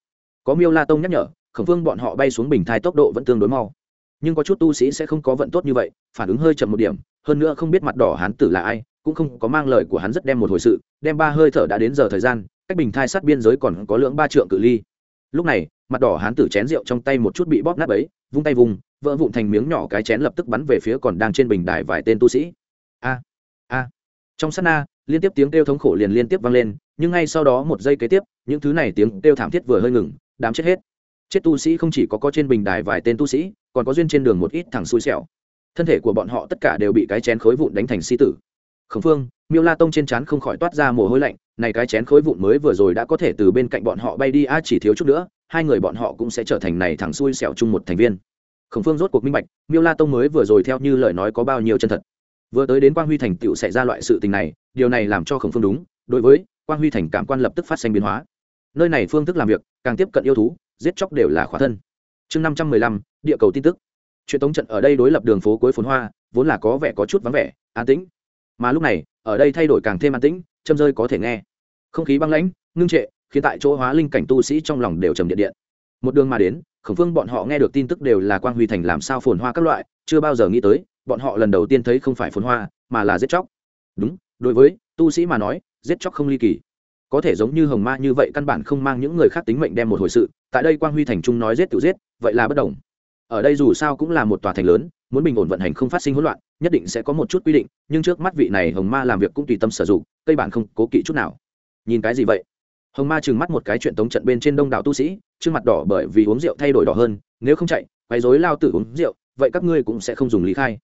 Có miêu la tông nhắc nhở, khổng phương bọn họ bay xuống bình thai tốc độ vẫn tương đối mau. Nhưng có chút tu sĩ sẽ không có vận tốt như vậy, phản ứng hơi chậm một điểm, hơn nữa không biết mặt đỏ hán tử là ai, cũng không có mang lời của hắn rất đem một hồi sự, đem ba hơi thở đã đến giờ thời gian, cách bình thai sát biên giới còn có lưỡng ba trượng cự ly. Lúc này, mặt đỏ hán tử chén rượu trong tay một chút bị bóp nát ấy vung tay vùng, vỡ vụn thành miếng nhỏ cái chén lập tức bắn về phía còn đang trên bình đài vài tên tu sĩ. A a trong sát na, liên tiếp tiếng kêu thống khổ liền liên tiếp vang lên, nhưng ngay sau đó một giây kế tiếp, những thứ này tiếng kêu thảm thiết vừa hơi ngừng, đám chết hết. Chết tu sĩ không chỉ có có trên bình đài vài tên tu sĩ, còn có duyên trên đường một ít thằng xui xẻo. Thân thể của bọn họ tất cả đều bị cái chén khối vụn đánh thành si tử. Khẩn phương, miêu la tông trên chắn không khỏi toát ra mồ hôi lạnh, này cái chén khối vụn mới vừa rồi đã có thể từ bên cạnh bọn họ bay đi, a, chỉ thiếu chút nữa, hai người bọn họ cũng sẽ trở thành này thằng xui xẻo chung một thành viên. Khổng phương rốt cuộc minh bạch, miêu la tông mới vừa rồi theo như lời nói có bao nhiêu chân thật vừa tới đến quang huy thành tựu xảy ra loại sự tình này, điều này làm cho khổng phương đúng, đối với quang huy thành cảm quan lập tức phát sinh biến hóa. Nơi này phương thức làm việc, càng tiếp cận yêu thú, giết chóc đều là khóa thân. Chương năm trăm mười lăm, địa cầu tin tức. Chuyện tống trận ở đây đối lập đường phố cuối phồn hoa, vốn là có vẻ có chút vắng vẻ, an tĩnh. Mà lúc này, ở đây thay đổi càng thêm an tĩnh, châm rơi có thể nghe. Không khí băng lãnh, ngưng trệ, khiến tại chỗ hóa linh cảnh tu sĩ trong lòng đều trầm điện điện. Một đường mà đến, khổng phương bọn họ nghe được tin tức đều là quang huy thành làm sao phồn hoa các loại, chưa bao giờ nghĩ tới bọn họ lần đầu tiên thấy không phải phồn hoa, mà là giết chóc. Đúng, đối với tu sĩ mà nói, giết chóc không ly kỳ. Có thể giống như hồng ma như vậy căn bản không mang những người khác tính mệnh đem một hồi sự, tại đây quang huy thành trung nói giết tự giết, vậy là bất đồng. Ở đây dù sao cũng là một tòa thành lớn, muốn bình ổn vận hành không phát sinh hỗn loạn, nhất định sẽ có một chút quy định, nhưng trước mắt vị này hồng ma làm việc cũng tùy tâm sử dụng, cây bản không cố kỵ chút nào. Nhìn cái gì vậy? Hồng ma trừng mắt một cái chuyện tống trận bên trên đông đảo tu sĩ trước mặt đỏ bởi vì uống rượu thay đổi đỏ hơn, nếu không chạy, quấy rối lao tử uống rượu, vậy các ngươi cũng sẽ không dùng lý khai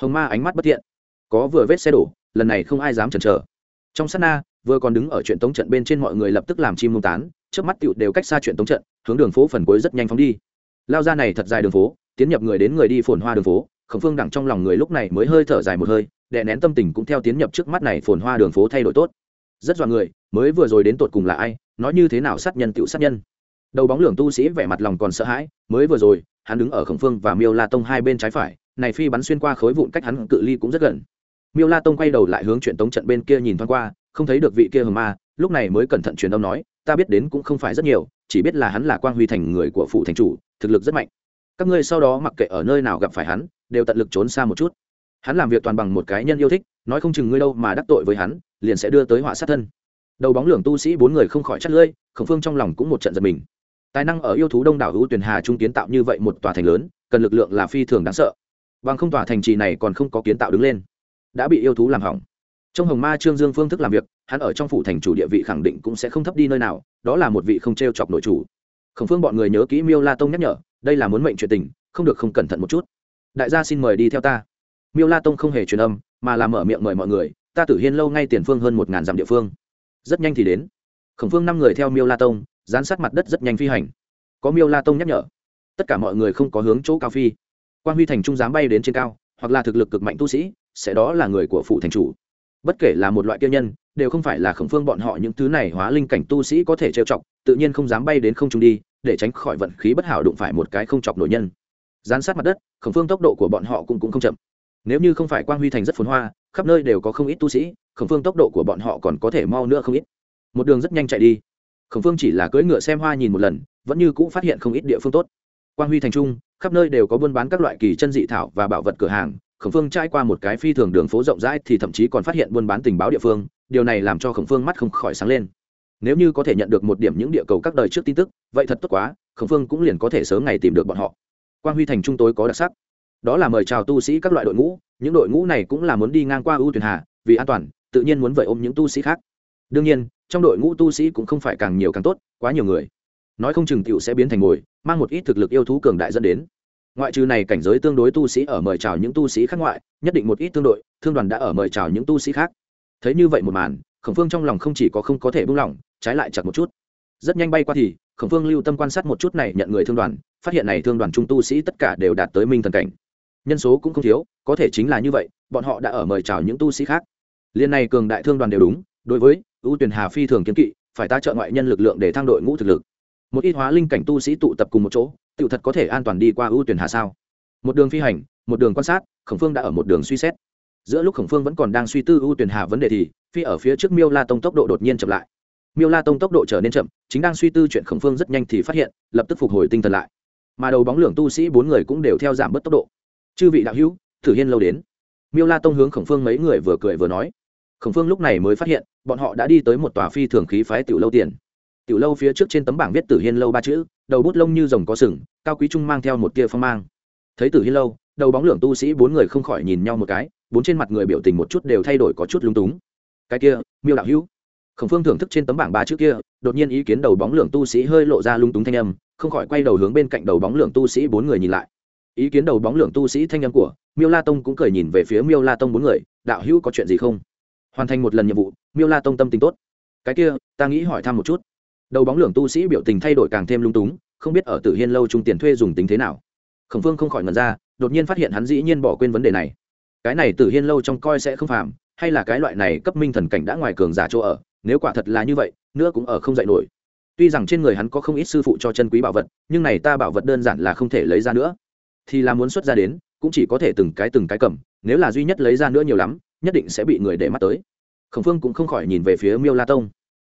hồng ma ánh mắt bất thiện. Có vừa vết xe đổ, lần này không ai dám chần chờ. Trong sát na, vừa còn đứng ở chuyện tống trận bên trên mọi người lập tức làm chim mông tán, trước mắt tựu đều cách xa chuyện tống trận, hướng đường phố phần cuối rất nhanh phóng đi. Lao ra này thật dài đường phố, tiến nhập người đến người đi phồn hoa đường phố, khổng phương đẳng trong lòng người lúc này mới hơi thở dài một hơi, đè nén tâm tình cũng theo tiến nhập trước mắt này phồn hoa đường phố thay đổi tốt. Rất dọa người, mới vừa rồi đến tột cùng là ai, nói như thế nào sát nhân tựu sát nhân. Đầu bóng lường tu sĩ vẻ mặt lòng còn sợ hãi, mới vừa rồi, hắn đứng ở khổng phương và miêu la tông hai bên trái phải này phi bắn xuyên qua khối vụn cách hắn cự ly cũng rất gần. Miêu la tông quay đầu lại hướng chuyện tống trận bên kia nhìn thoáng qua, không thấy được vị kia hờ ma, lúc này mới cẩn thận truyền âm nói, ta biết đến cũng không phải rất nhiều, chỉ biết là hắn là quang huy thành người của phủ thành chủ, thực lực rất mạnh. Các ngươi sau đó mặc kệ ở nơi nào gặp phải hắn, đều tận lực trốn xa một chút. Hắn làm việc toàn bằng một cái nhân yêu thích, nói không chừng ngươi đâu mà đắc tội với hắn, liền sẽ đưa tới họa sát thân. Đầu bóng lưỡng tu sĩ bốn người không khỏi chắt lưỡi, khổng phương trong lòng cũng một trận giật mình. Tài năng ở yêu thú đông đảo hữu tuyển hà trung kiến tạo như vậy một tòa thành lớn, cần lực lượng là phi thường đáng sợ bằng không tòa thành trì này còn không có kiến tạo đứng lên, đã bị yêu thú làm hỏng. Trong hồng ma trương dương phương thức làm việc, hắn ở trong phủ thành chủ địa vị khẳng định cũng sẽ không thấp đi nơi nào, đó là một vị không t r e o chọc nội chủ. Khổng phương bọn người nhớ kỹ miêu la tông nhắc nhở, đây là muốn mệnh chuyện tình, không được không cẩn thận một chút. Đại gia xin mời đi theo ta. Miêu la tông không hề truyền âm, mà làm mở miệng mời mọi người, ta tử hiên lâu ngay tiền phương hơn một ngàn dặm địa phương. Rất nhanh thì đến. Khổng phương năm người theo miêu la tông, dán sát mặt đất rất nhanh phi hành. Có miêu la tông nhắc nhở, tất cả mọi người không có hướng chỗ cao phi quan huy thành trung dám bay đến trên cao, hoặc là thực lực cực mạnh tu sĩ, sẽ đó là người của phụ thành chủ. Bất kể là một loại kiêu nhân, đều không phải là khổng phương bọn họ những thứ này hóa linh cảnh tu sĩ có thể trêu chọc, tự nhiên không dám bay đến không trung đi, để tránh khỏi vận khí bất hảo đụng phải một cái không chọc nổi nhân. Gián sát mặt đất, khổng phương tốc độ của bọn họ cũng cũng không chậm. Nếu như không phải quang huy thành rất phồn hoa, khắp nơi đều có không ít tu sĩ, khổng phương tốc độ của bọn họ còn có thể mau nữa không ít. Một đường rất nhanh chạy đi. Khổng phương chỉ là cưỡi ngựa xem hoa nhìn một lần, vẫn như cũ phát hiện không ít địa phương tốt. Quang huy thành trung khắp nơi đều có buôn bán các loại kỳ chân dị thảo và bảo vật cửa hàng, khổng phương trải qua một cái phi thường đường phố rộng rãi thì thậm chí còn phát hiện buôn bán tình báo địa phương, điều này làm cho khổng phương mắt không khỏi sáng lên. Nếu như có thể nhận được một điểm những địa cầu các đời trước tin tức, vậy thật tốt quá, khổng phương cũng liền có thể sớm ngày tìm được bọn họ. Quan huy thành trung tối có đặc sắc. Đó là mời chào tu sĩ các loại đội ngũ, những đội ngũ này cũng là muốn đi ngang qua ưu tuyền hà, vì an toàn, tự nhiên muốn vậy ôm những tu sĩ khác. Đương nhiên, trong đội ngũ tu sĩ cũng không phải càng nhiều càng tốt, quá nhiều người nói không chừng tiểu sẽ biến thành ngồi, mang một ít thực lực yêu thú cường đại dẫn đến. Ngoại trừ này cảnh giới tương đối tu sĩ ở mời chào những tu sĩ khác ngoại, nhất định một ít tương đội, thương đoàn đã ở mời chào những tu sĩ khác. Thấy như vậy một màn, khổng phương trong lòng không chỉ có không có thể buông lỏng, trái lại chặt một chút. Rất nhanh bay qua thì, khổng phương lưu tâm quan sát một chút này nhận người thương đoàn, phát hiện này thương đoàn trung tu sĩ tất cả đều đạt tới minh thần cảnh. Nhân số cũng không thiếu, có thể chính là như vậy, bọn họ đã ở mời chào những tu sĩ khác. Liên này cường đại thương đoàn đều đúng, đối với ưu tuyển hà phi thường kiến kỵ, phải ta trợ ngoại nhân lực lượng để thang đội ngũ thực lực một ít hóa linh cảnh tu sĩ tụ tập cùng một chỗ tự thật có thể an toàn đi qua ưu tuyển hà sao? Một đường phi hành, một đường quan sát, khổng phương đã ở một đường suy xét. Giữa lúc khổng phương vẫn còn đang suy tư ưu tuyển hà vấn đề thì, phi ở phía trước miêu la tông tốc độ đột nhiên chậm lại. Miêu la tông tốc độ trở nên chậm, chính đang suy tư chuyện khổng phương rất nhanh thì phát hiện, lập tức phục hồi tinh thần lại. Mà đầu bóng lưỡng tu sĩ bốn người cũng đều theo giảm bớt tốc độ. Chư vị đạo hữu thử hiên lâu đến. Miêu la tông hướng khổng phương mấy người vừa cười vừa nói. Khổng phương lúc này mới phát hiện, bọn họ đã đi tới một tòa phi thường khí phái tiểu lâu tiền tiểu lâu phía trước trên tấm bảng viết tử hiên lâu ba chữ, đầu bút lông như rồng có sừng, cao quý trung mang theo một tia phong mang. Thấy tử hiên lâu, đầu bóng lưỡng tu sĩ bốn người không khỏi nhìn nhau một cái, bốn trên mặt người biểu tình một chút đều thay đổi có chút lung túng. Cái kia, miêu đạo hữu. Khổng phương thưởng thức trên tấm bảng ba chữ kia, đột nhiên ý kiến đầu bóng lưỡng tu sĩ hơi lộ ra lung túng thanh âm, không khỏi quay đầu hướng bên cạnh đầu bóng lưỡng tu sĩ bốn người nhìn lại. Ý kiến đầu bóng lưỡng tu sĩ thanh âm của miêu la tông cũng cười nhìn về phía miêu la tông bốn người, đạo hữu có chuyện gì không? Hoàn thành một lần nhiệm vụ, miêu la tông tâm tình tốt. Cái kia, ta nghĩ hỏi thăm một chút đầu bóng lưỡng tu sĩ biểu tình thay đổi càng thêm lung túng, không biết ở tử hiên lâu trung tiền thuê dùng tính thế nào. Khổng phương không khỏi ngần ra, đột nhiên phát hiện hắn dĩ nhiên bỏ quên vấn đề này. Cái này tử hiên lâu trong coi sẽ không phạm hay là cái loại này cấp minh thần cảnh đã ngoài cường giả chỗ ở, nếu quả thật là như vậy, nữa cũng ở không dạy nổi. Tuy rằng trên người hắn có không ít sư phụ cho chân quý bảo vật, nhưng này ta bảo vật đơn giản là không thể lấy ra nữa. Thì là muốn xuất ra đến, cũng chỉ có thể từng cái từng cái cầm, nếu là duy nhất lấy ra nữa nhiều lắm, nhất định sẽ bị người để mắt tới. Khổng phương cũng không khỏi nhìn về phía miêu la tông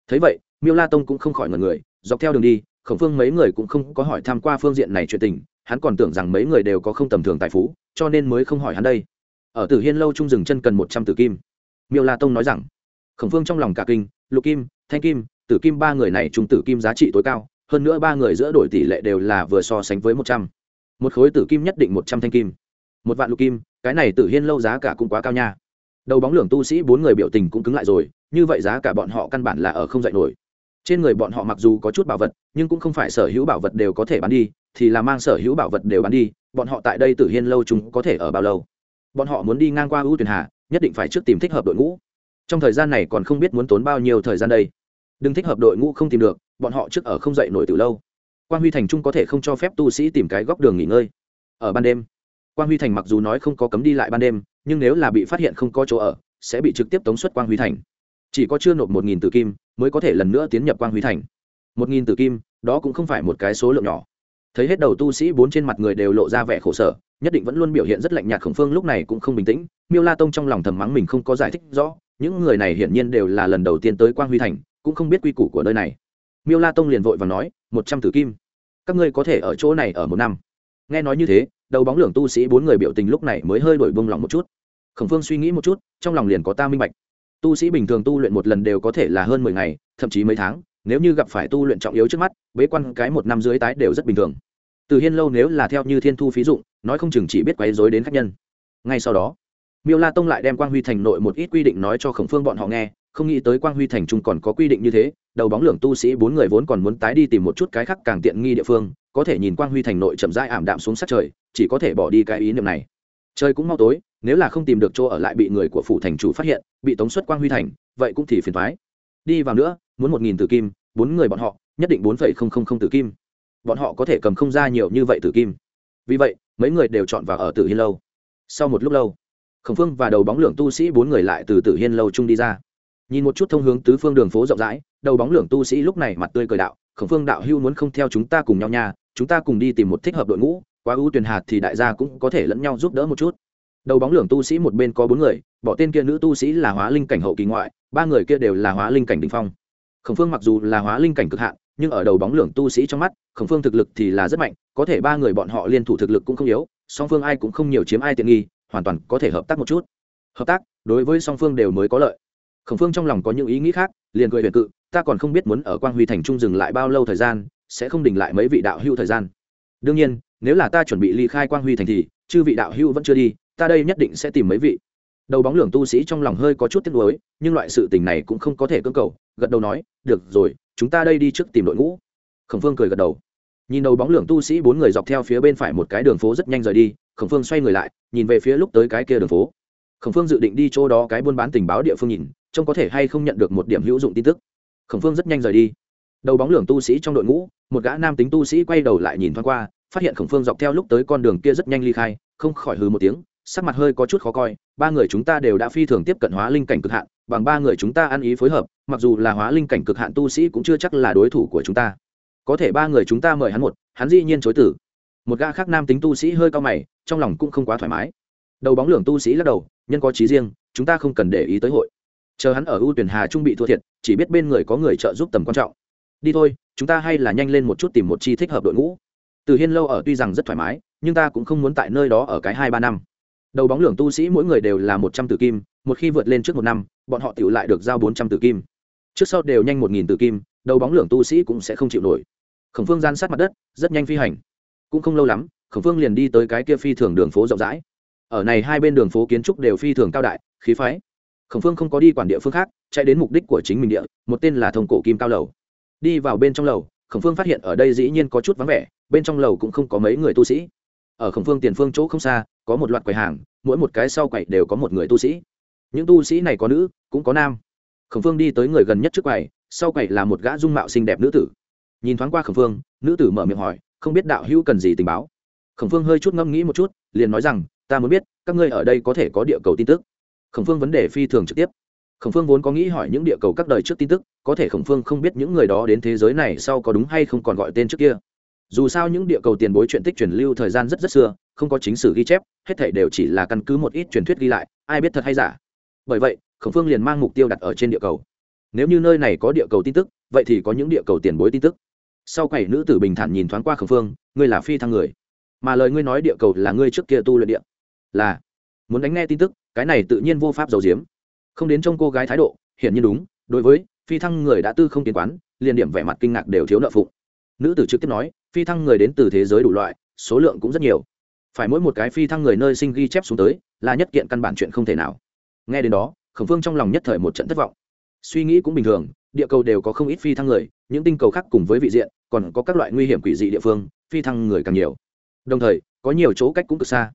thấy vậy, miêu la tông cũng không khỏi ngần người, dọc theo đường đi, khổng phương mấy người cũng không có hỏi tham q u a phương diện này chuyện tình, hắn còn tưởng rằng mấy người đều có không tầm thường tài phú, cho nên mới không hỏi hắn đây. Ở tử hiên lâu trung dừng chân cần một trăm tử kim. Miêu la tông nói rằng, khổng phương trong lòng cả kinh, lục kim, thanh kim, tử kim ba người này trung tử kim giá trị tối cao, hơn nữa ba người giữa đổi tỷ lệ đều là vừa so sánh với một trăm. Một khối tử kim nhất định một trăm thanh kim. Một vạn lục kim, cái này tử hiên lâu giá cả cũng quá cao nha đầu bóng lưỡng tu sĩ bốn người biểu tình cũng cứng lại rồi, như vậy giá cả bọn họ căn bản là ở không dạy nổi. Trên người bọn họ mặc dù có chút bảo vật, nhưng cũng không phải sở hữu bảo vật đều có thể bán đi, thì là mang sở hữu bảo vật đều bán đi, bọn họ tại đây tử hiên lâu chúng có thể ở bao lâu? Bọn họ muốn đi ngang qua ưu tuyển hà, nhất định phải trước tìm thích hợp đội ngũ. Trong thời gian này còn không biết muốn tốn bao nhiêu thời gian đây. Đừng thích hợp đội ngũ không tìm được, bọn họ trước ở không dậy nổi từ lâu. Quan huy thành trung có thể không cho phép tu sĩ tìm cái góc đường nghỉ ngơi. Ở ban đêm quan huy thành mặc dù nói không có cấm đi lại ban đêm nhưng nếu là bị phát hiện không có chỗ ở, sẽ bị trực tiếp tống xuất quang huy thành. Chỉ có chưa nộp một nghìn tử kim mới có thể lần nữa tiến nhập quang huy thành. Một nghìn tử kim, đó cũng không phải một cái số lượng nhỏ. Thấy hết đầu tu sĩ bốn trên mặt người đều lộ ra vẻ khổ sở, nhất định vẫn luôn biểu hiện rất lạnh nhạt khổng phương lúc này cũng không bình tĩnh. Miêu la tông trong lòng thầm mắng mình không có giải thích rõ, những người này hiển nhiên đều là lần đầu tiên tới quang huy thành, cũng không biết quy củ của nơi này. Miêu la tông liền vội và nói, một trăm tử kim, các ngươi có thể ở chỗ này ở một năm. Nghe nói như thế đầu bóng lưỡng tu sĩ bốn người biểu tình lúc này mới hơi đổi bông lòng một chút. Khổng phương suy nghĩ một chút, trong lòng liền có ta minh bạch. Tu sĩ bình thường tu luyện một lần đều có thể là hơn mười ngày, thậm chí mấy tháng. Nếu như gặp phải tu luyện trọng yếu trước mắt, bế quan cái một năm dưới tái đều rất bình thường. Từ hiên lâu nếu là theo như thiên thu phí dụng, nói không chừng chỉ biết quấy dối đến khách nhân. Ngay sau đó, miêu la tông lại đem quang huy thành nội một ít quy định nói cho khổng phương bọn họ nghe, không nghĩ tới quang huy thành trung còn có quy định như thế đầu bóng lưỡng tu sĩ bốn người vốn còn muốn tái đi tìm một chút cái khác càng tiện nghi địa phương, có thể nhìn quang huy thành nội chậm rãi ảm đạm xuống sát trời, chỉ có thể bỏ đi cái ý niệm này. Trời cũng mau tối, nếu là không tìm được chỗ ở lại bị người của phủ thành chủ phát hiện, bị tống xuất quang huy thành, vậy cũng thì phiền thoái đi vào nữa, muốn một nghìn tử kim, bốn người bọn họ, nhất định bốn phẩy không không không tử kim. Bọn họ có thể cầm không ra nhiều như vậy tử kim. Vì vậy, mấy người đều chọn vào ở tử hiên lâu. Sau một lúc lâu, khổng phương và đầu bóng lượng tu sĩ bốn người lại từ tử hiên lâu chung đi ra. Nhìn một chút thông hướng tứ phương đường phố rộng rãi đầu bóng lượng tu sĩ lúc này mặt tươi cười đạo, khổng phương đạo hưu muốn không theo chúng ta cùng nhau nha, chúng ta cùng đi tìm một thích hợp đội ngũ, quá ưu tuyển hạt thì đại gia cũng có thể lẫn nhau giúp đỡ một chút. Đầu bóng lượng tu sĩ một bên có bốn người, bỏ tên kia nữ tu sĩ là hóa linh cảnh hậu kỳ ngoại, ba người kia đều là hóa linh cảnh đình phong. Khổng phương mặc dù là hóa linh cảnh cực hạn, nhưng ở đầu bóng lượng tu sĩ trong mắt, khổng phương thực lực thì là rất mạnh, có thể ba người bọn họ liên thủ thực lực cũng không yếu, song phương ai cũng không nhiều chiếm ai tiện nghi, hoàn toàn có thể hợp tác một chút. Hợp tác, đối với song phương đều mới có lợi. Khổng phương trong lòng có những ý nghĩ khác, liền cười huyền cự ta còn không biết muốn ở quang huy thành trung dừng lại bao lâu thời gian, sẽ không đình lại mấy vị đạo hưu thời gian. Đương nhiên, nếu là ta chuẩn bị ly khai quang huy thành thì, chư vị đạo hưu vẫn chưa đi, ta đây nhất định sẽ tìm mấy vị. Đầu bóng lường tu sĩ trong lòng hơi có chút tiếc nuối, nhưng loại sự tình này cũng không có thể cưỡng cầu, gật đầu nói, được rồi, chúng ta đây đi trước tìm đội ngũ. Khổng phương cười gật đầu. Nhìn đầu bóng lường tu sĩ bốn người dọc theo phía bên phải một cái đường phố rất nhanh rời đi, khổng phương xoay người lại, nhìn về phía lúc tới cái kia đường phố. Khổng phương dự định đi chỗ đó cái buôn bán tình báo địa phương nhìn, trông có thể hay không nhận được một điểm hữu dụng tin tức khổng phương rất nhanh rời đi. Đầu bóng lưỡng tu sĩ trong đội ngũ, một gã nam tính tu sĩ quay đầu lại nhìn thoáng qua, phát hiện khổng phương dọc theo lúc tới con đường kia rất nhanh ly khai, không khỏi hừ một tiếng, sắc mặt hơi có chút khó coi, ba người chúng ta đều đã phi thường tiếp cận hóa linh cảnh cực hạn, bằng ba người chúng ta ăn ý phối hợp, mặc dù là hóa linh cảnh cực hạn tu sĩ cũng chưa chắc là đối thủ của chúng ta. Có thể ba người chúng ta mời hắn một, hắn dĩ nhiên chối tử. Một gã khác nam tính tu sĩ hơi cao mày, trong lòng cũng không quá thoải mái. Đầu bóng lưỡng tu sĩ lắc đầu, nhân có trí riêng, chúng ta không cần để ý tới hội chờ hắn ở ưu tuyển hà trung bị thua thiệt, chỉ biết bên người có người trợ giúp tầm quan trọng. Đi thôi, chúng ta hay là nhanh lên một chút tìm một chi thích hợp đội ngũ. Từ hiên lâu ở tuy rằng rất thoải mái, nhưng ta cũng không muốn tại nơi đó ở cái hai ba năm. Đầu bóng lưỡng tu sĩ mỗi người đều là một trăm tử kim, một khi vượt lên trước một năm, bọn họ tự lại được giao bốn trăm tử kim. Trước sau đều nhanh một nghìn tử kim, đầu bóng lưỡng tu sĩ cũng sẽ không chịu nổi. Khổng phương gian sát mặt đất, rất nhanh phi hành. Cũng không lâu lắm, khổng phương liền đi tới cái kia phi thường đường phố rộng rãi. Ở này hai bên đường phố kiến trúc đều phi thường cao đại, khí phái khổng phương không có đi quản địa phương khác, chạy đến mục đích của chính mình địa, một tên là thông cổ kim cao lầu. Đi vào bên trong lầu, khổng phương phát hiện ở đây dĩ nhiên có chút vắng vẻ, bên trong lầu cũng không có mấy người tu sĩ. Ở khổng phương tiền phương chỗ không xa, có một loạt quầy hàng, mỗi một cái sau quầy đều có một người tu sĩ. Những tu sĩ này có nữ, cũng có nam. Khổng phương đi tới người gần nhất trước quầy, sau quầy là một gã dung mạo xinh đẹp nữ tử. Nhìn thoáng qua Khổng phương, nữ tử mở miệng hỏi, không biết đạo hữu cần gì tình báo? Khổng phương hơi chút ngẫm nghĩ một chút, liền nói rằng, ta muốn biết, các ngươi ở đây có thể có địa cầu tin tức. Khổng phương vấn đề phi thường trực tiếp. Khổng phương vốn có nghĩ hỏi những địa cầu các đời trước tin tức, có thể khổng phương không biết những người đó đến thế giới này sau có đúng hay không còn gọi tên trước kia. Dù sao những địa cầu tiền bối chuyện tích truyền lưu thời gian rất rất xưa, không có chính sử ghi chép, hết thảy đều chỉ là căn cứ một ít truyền thuyết ghi lại, ai biết thật hay giả. Bởi vậy, khổng phương liền mang mục tiêu đặt ở trên địa cầu. Nếu như nơi này có địa cầu tin tức, vậy thì có những địa cầu tiền bối tin tức. Sau quầy nữ tử bình thản nhìn thoáng qua khổng phương, ngươi là phi thăng người. Mà lời ngươi nói địa cầu là ngươi trước kia tu luyện địa. Là, muốn đánh nghe tin tức cái này tự nhiên vô pháp giấu giếm. Không đến trông cô gái thái độ, hiển nhiên đúng, đối với phi thăng người đã tư không tiến quán, liền điểm vẻ mặt kinh ngạc đều thiếu nợ phụng. Nữ tử trực tiếp nói, phi thăng người đến từ thế giới đủ loại, số lượng cũng rất nhiều. Phải mỗi một cái phi thăng người nơi sinh ghi chép xuống tới, là nhất kiện căn bản chuyện không thể nào. Nghe đến đó, khổng phương trong lòng nhất thời một trận thất vọng. Suy nghĩ cũng bình thường, địa cầu đều có không ít phi thăng người, những tinh cầu khác cùng với vị diện, còn có các loại nguy hiểm quỷ dị địa phương, phi thăng người càng nhiều. Đồng thời, có nhiều chỗ cách cũng cực xa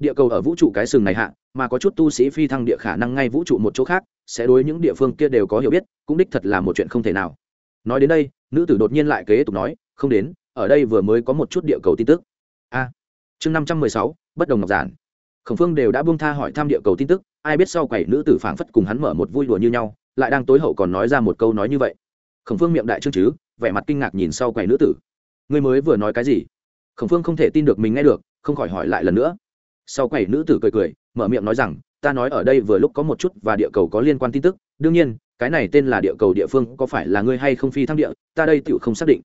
địa cầu ở vũ trụ cái sừng này hạ, mà có chút tu sĩ phi thăng địa khả năng ngay vũ trụ một chỗ khác, sẽ đối những địa phương kia đều có hiểu biết, cũng đích thật là một chuyện không thể nào. Nói đến đây, nữ tử đột nhiên lại kế tục nói, không đến, ở đây vừa mới có một chút địa cầu tin tức. A. Chương năm trăm mười sáu, bất đồng ngọc giản. Khổng phương đều đã buông tha hỏi thăm địa cầu tin tức, ai biết sau quầy nữ tử phảng phất cùng hắn mở một vui đùa như nhau, lại đang tối hậu còn nói ra một câu nói như vậy. Khổng phương miệng đại trương chứ, vẻ mặt kinh ngạc nhìn sau quầy nữ tử. Ngươi mới vừa nói cái gì? Khổng phương không thể tin được mình nghe được, không khỏi hỏi lại lần nữa sau quầy nữ tử cười cười, mở miệng nói rằng, ta nói ở đây vừa lúc có một chút và địa cầu có liên quan tin tức, đương nhiên, cái này tên là địa cầu địa phương có phải là ngươi hay không phi thăng địa, ta đây tựu không xác định.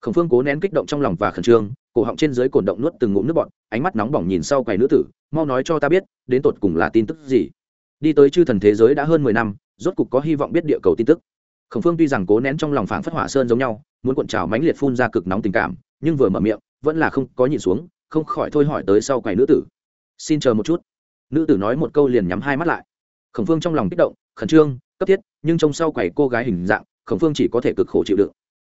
Khổng phương cố nén kích động trong lòng và khẩn trương, cổ họng trên dưới cổn động nuốt từng ngụm nước bọt, ánh mắt nóng bỏng nhìn sau quầy nữ tử, mau nói cho ta biết, đến tột cùng là tin tức gì? Đi tới chư thần thế giới đã hơn mười năm, rốt cục có hy vọng biết địa cầu tin tức. Khổng phương tuy rằng cố nén trong lòng phảng phất hỏa sơn giống nhau, muốn cuộn trào mãnh liệt phun ra cực nóng tình cảm, nhưng vừa mở miệng, vẫn là không có nhìn xuống, không khỏi thôi hỏi tới sau quầy nữ tử xin chờ một chút. Nữ tử nói một câu liền nhắm hai mắt lại. Khổng phương trong lòng kích động, khẩn trương, cấp thiết, nhưng trong sau quầy cô gái hình dạng, khổng phương chỉ có thể cực khổ chịu đựng.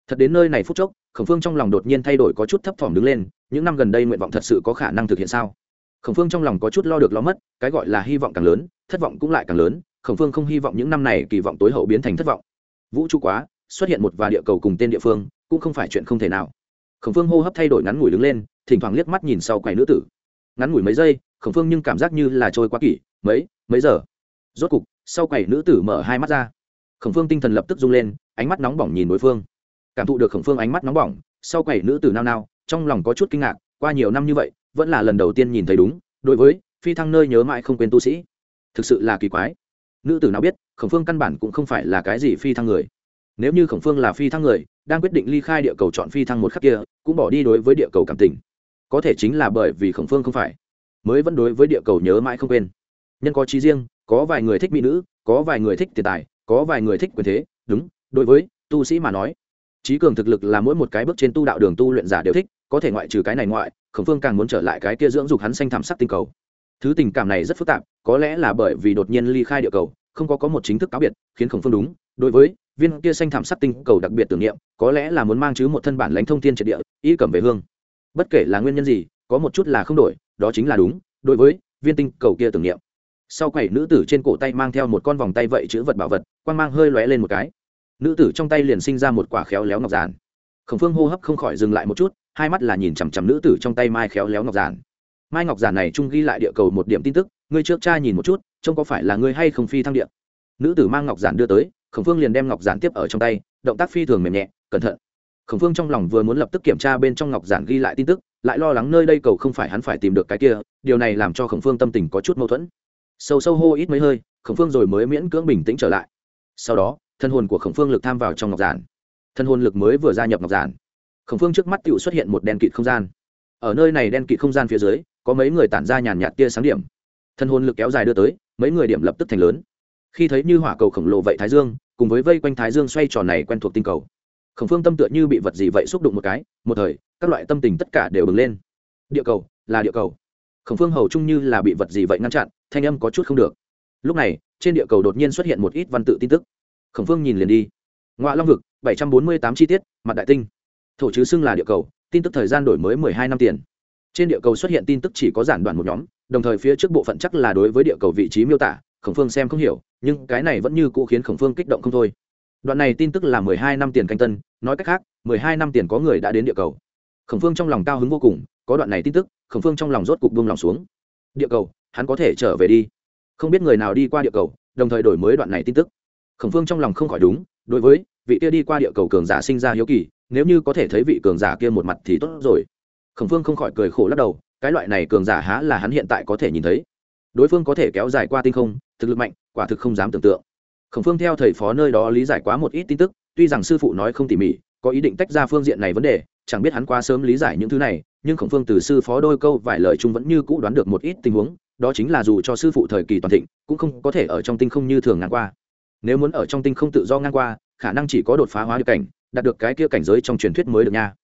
Thật đến nơi này phút chốc, khổng phương trong lòng đột nhiên thay đổi có chút thấp thỏm đứng lên, những năm gần đây nguyện vọng thật sự có khả năng thực hiện sao? Khổng phương trong lòng có chút lo được lo mất, cái gọi là hy vọng càng lớn, thất vọng cũng lại càng lớn, khổng phương không hy vọng những năm này kỳ vọng tối hậu biến thành thất vọng. Vũ trụ quá, xuất hiện một và địa cầu cùng tên địa phương, cũng không phải chuyện không thể nào. Khổng phương hô hấp thay đổi ngắn ngủi đứng lên, thỉnh thoảng liếc mắt nhìn sau quầy nữ tử. Ngắn ngủi mấy giây khổng phương nhưng cảm giác như là trôi quá kỷ, mấy mấy giờ? Rốt cục, sau quầy nữ tử mở hai mắt ra. Khổng phương tinh thần lập tức rung lên, ánh mắt nóng bỏng nhìn đối phương. Cảm thụ được khổng phương ánh mắt nóng bỏng, sau quầy nữ tử nao nao, trong lòng có chút kinh ngạc, qua nhiều năm như vậy, vẫn là lần đầu tiên nhìn thấy đúng, đối với, phi thăng nơi nhớ mãi không quên tu sĩ. Thực sự là kỳ quái. Nữ tử nào biết, khổng phương căn bản cũng không phải là cái gì phi thăng người. Nếu như khổng phương là phi thăng người, đang quyết định ly khai địa cầu chọn phi thăng một khắc kia, cũng bỏ đi đối với địa cầu cảm tình. Có thể chính là bởi vì khổng phương không phải mới vẫn đối với địa cầu nhớ mãi không quên. Nhân có trí riêng, có vài người thích mỹ nữ, có vài người thích tiền tài, có vài người thích quyền thế, đúng, đối với tu sĩ mà nói, trí cường thực lực là mỗi một cái bước trên tu đạo đường tu luyện giả đều thích, có thể ngoại trừ cái này ngoại, khổng phương càng muốn trở lại cái kia dưỡng dục hắn xanh thảm sắc tinh cầu. Thứ tình cảm này rất phức tạp, có lẽ là bởi vì đột nhiên ly khai địa cầu, không có có một chính thức cáo biệt, khiến khổng phương đúng, đối với viên kia xanh thảm sắc tinh cầu đặc biệt tưởng niệm, có lẽ là muốn mang chứ một thân bản lãnh thông thiên triệt địa y cầm về hương. Bất kể là nguyên nhân gì, có một chút là không đổi đó chính là đúng, đối với viên tinh cầu kia tưởng niệm. Sau quầy nữ tử trên cổ tay mang theo một con vòng tay vậy chữ vật bảo vật quan mang hơi lóe lên một cái. Nữ tử trong tay liền sinh ra một quả khéo léo ngọc giản. Khổng phương hô hấp không khỏi dừng lại một chút, hai mắt là nhìn chằm chằm nữ tử trong tay mai khéo léo ngọc giản. Mai ngọc giản này trung ghi lại địa cầu một điểm tin tức, ngươi trước cha nhìn một chút, trông có phải là ngươi hay không phi thăng điện nữ tử mang ngọc giản đưa tới, khổng phương liền đem ngọc giản tiếp ở trong tay, động tác phi thường mềm nhẹ, cẩn thận. Khổng phương trong lòng vừa muốn lập tức kiểm tra bên trong ngọc giản ghi lại tin tức lại lo lắng nơi đây cầu không phải hắn phải tìm được cái kia, điều này làm cho khổng phương tâm tình có chút mâu thuẫn. Sâu sâu hô ít mấy hơi, khổng phương rồi mới miễn cưỡng bình tĩnh trở lại. Sau đó, thân hồn của khổng phương lực tham vào trong ngọc giản. Thân hồn lực mới vừa gia nhập ngọc giản, khổng phương trước mắt tự xuất hiện một đen kịt không gian. Ở nơi này đen kịt không gian phía dưới, có mấy người tản ra nhàn nhạt tia sáng điểm. Thân hồn lực kéo dài đưa tới, mấy người điểm lập tức thành lớn. Khi thấy như hỏa cầu khổng lồ vậy thái dương, cùng với vây quanh thái dương xoay tròn này quen thuộc tinh cầu khổng phương tâm tựa như bị vật gì vậy xúc đụng một cái, một thời, các loại tâm tình tất cả đều bừng lên. Địa cầu, là địa cầu. Khổng phương hầu chung như là bị vật gì vậy ngăn chặn, thanh âm có chút không được. Lúc này, trên địa cầu đột nhiên xuất hiện một ít văn tự tin tức. Khổng phương nhìn liền đi. Ngoại long vực, bảy trăm bốn mươi tám chi tiết, mặt đại tinh. Thổ chứ xưng là địa cầu, tin tức thời gian đổi mới mười hai năm tiền. Trên địa cầu xuất hiện tin tức chỉ có giản đoạn một nhóm, đồng thời phía trước bộ phận chắc là đối với địa cầu vị trí miêu tả, khổng phương xem không hiểu, nhưng cái này vẫn như cũ khiến khổng phương kích động không thôi đoạn này tin tức là mười hai năm tiền canh tân, nói cách khác, mười hai năm tiền có người đã đến địa cầu. Khổng phương trong lòng cao hứng vô cùng, có đoạn này tin tức, khổng phương trong lòng rốt cục buông lòng xuống. Địa cầu, hắn có thể trở về đi. Không biết người nào đi qua địa cầu, đồng thời đổi mới đoạn này tin tức. Khổng phương trong lòng không khỏi đúng, đối với vị kia đi qua địa cầu cường giả sinh ra hiếu kỳ, nếu như có thể thấy vị cường giả kia một mặt thì tốt rồi. Khổng phương không khỏi cười khổ lắc đầu, cái loại này cường giả há là hắn hiện tại có thể nhìn thấy. Đối phương có thể kéo dài qua tinh không, thực lực mạnh, quả thực không dám tưởng tượng khổng phương theo thầy phó nơi đó lý giải quá một ít tin tức, tuy rằng sư phụ nói không tỉ mỉ, có ý định tách ra phương diện này vấn đề, chẳng biết hắn quá sớm lý giải những thứ này, nhưng khổng phương từ sư phó đôi câu vài lời chung vẫn như cũ đoán được một ít tình huống, đó chính là dù cho sư phụ thời kỳ toàn thịnh, cũng không có thể ở trong tinh không như thường ngang qua. Nếu muốn ở trong tinh không tự do ngang qua, khả năng chỉ có đột phá hóa điệp cảnh, đạt được cái kia cảnh giới trong truyền thuyết mới được nha.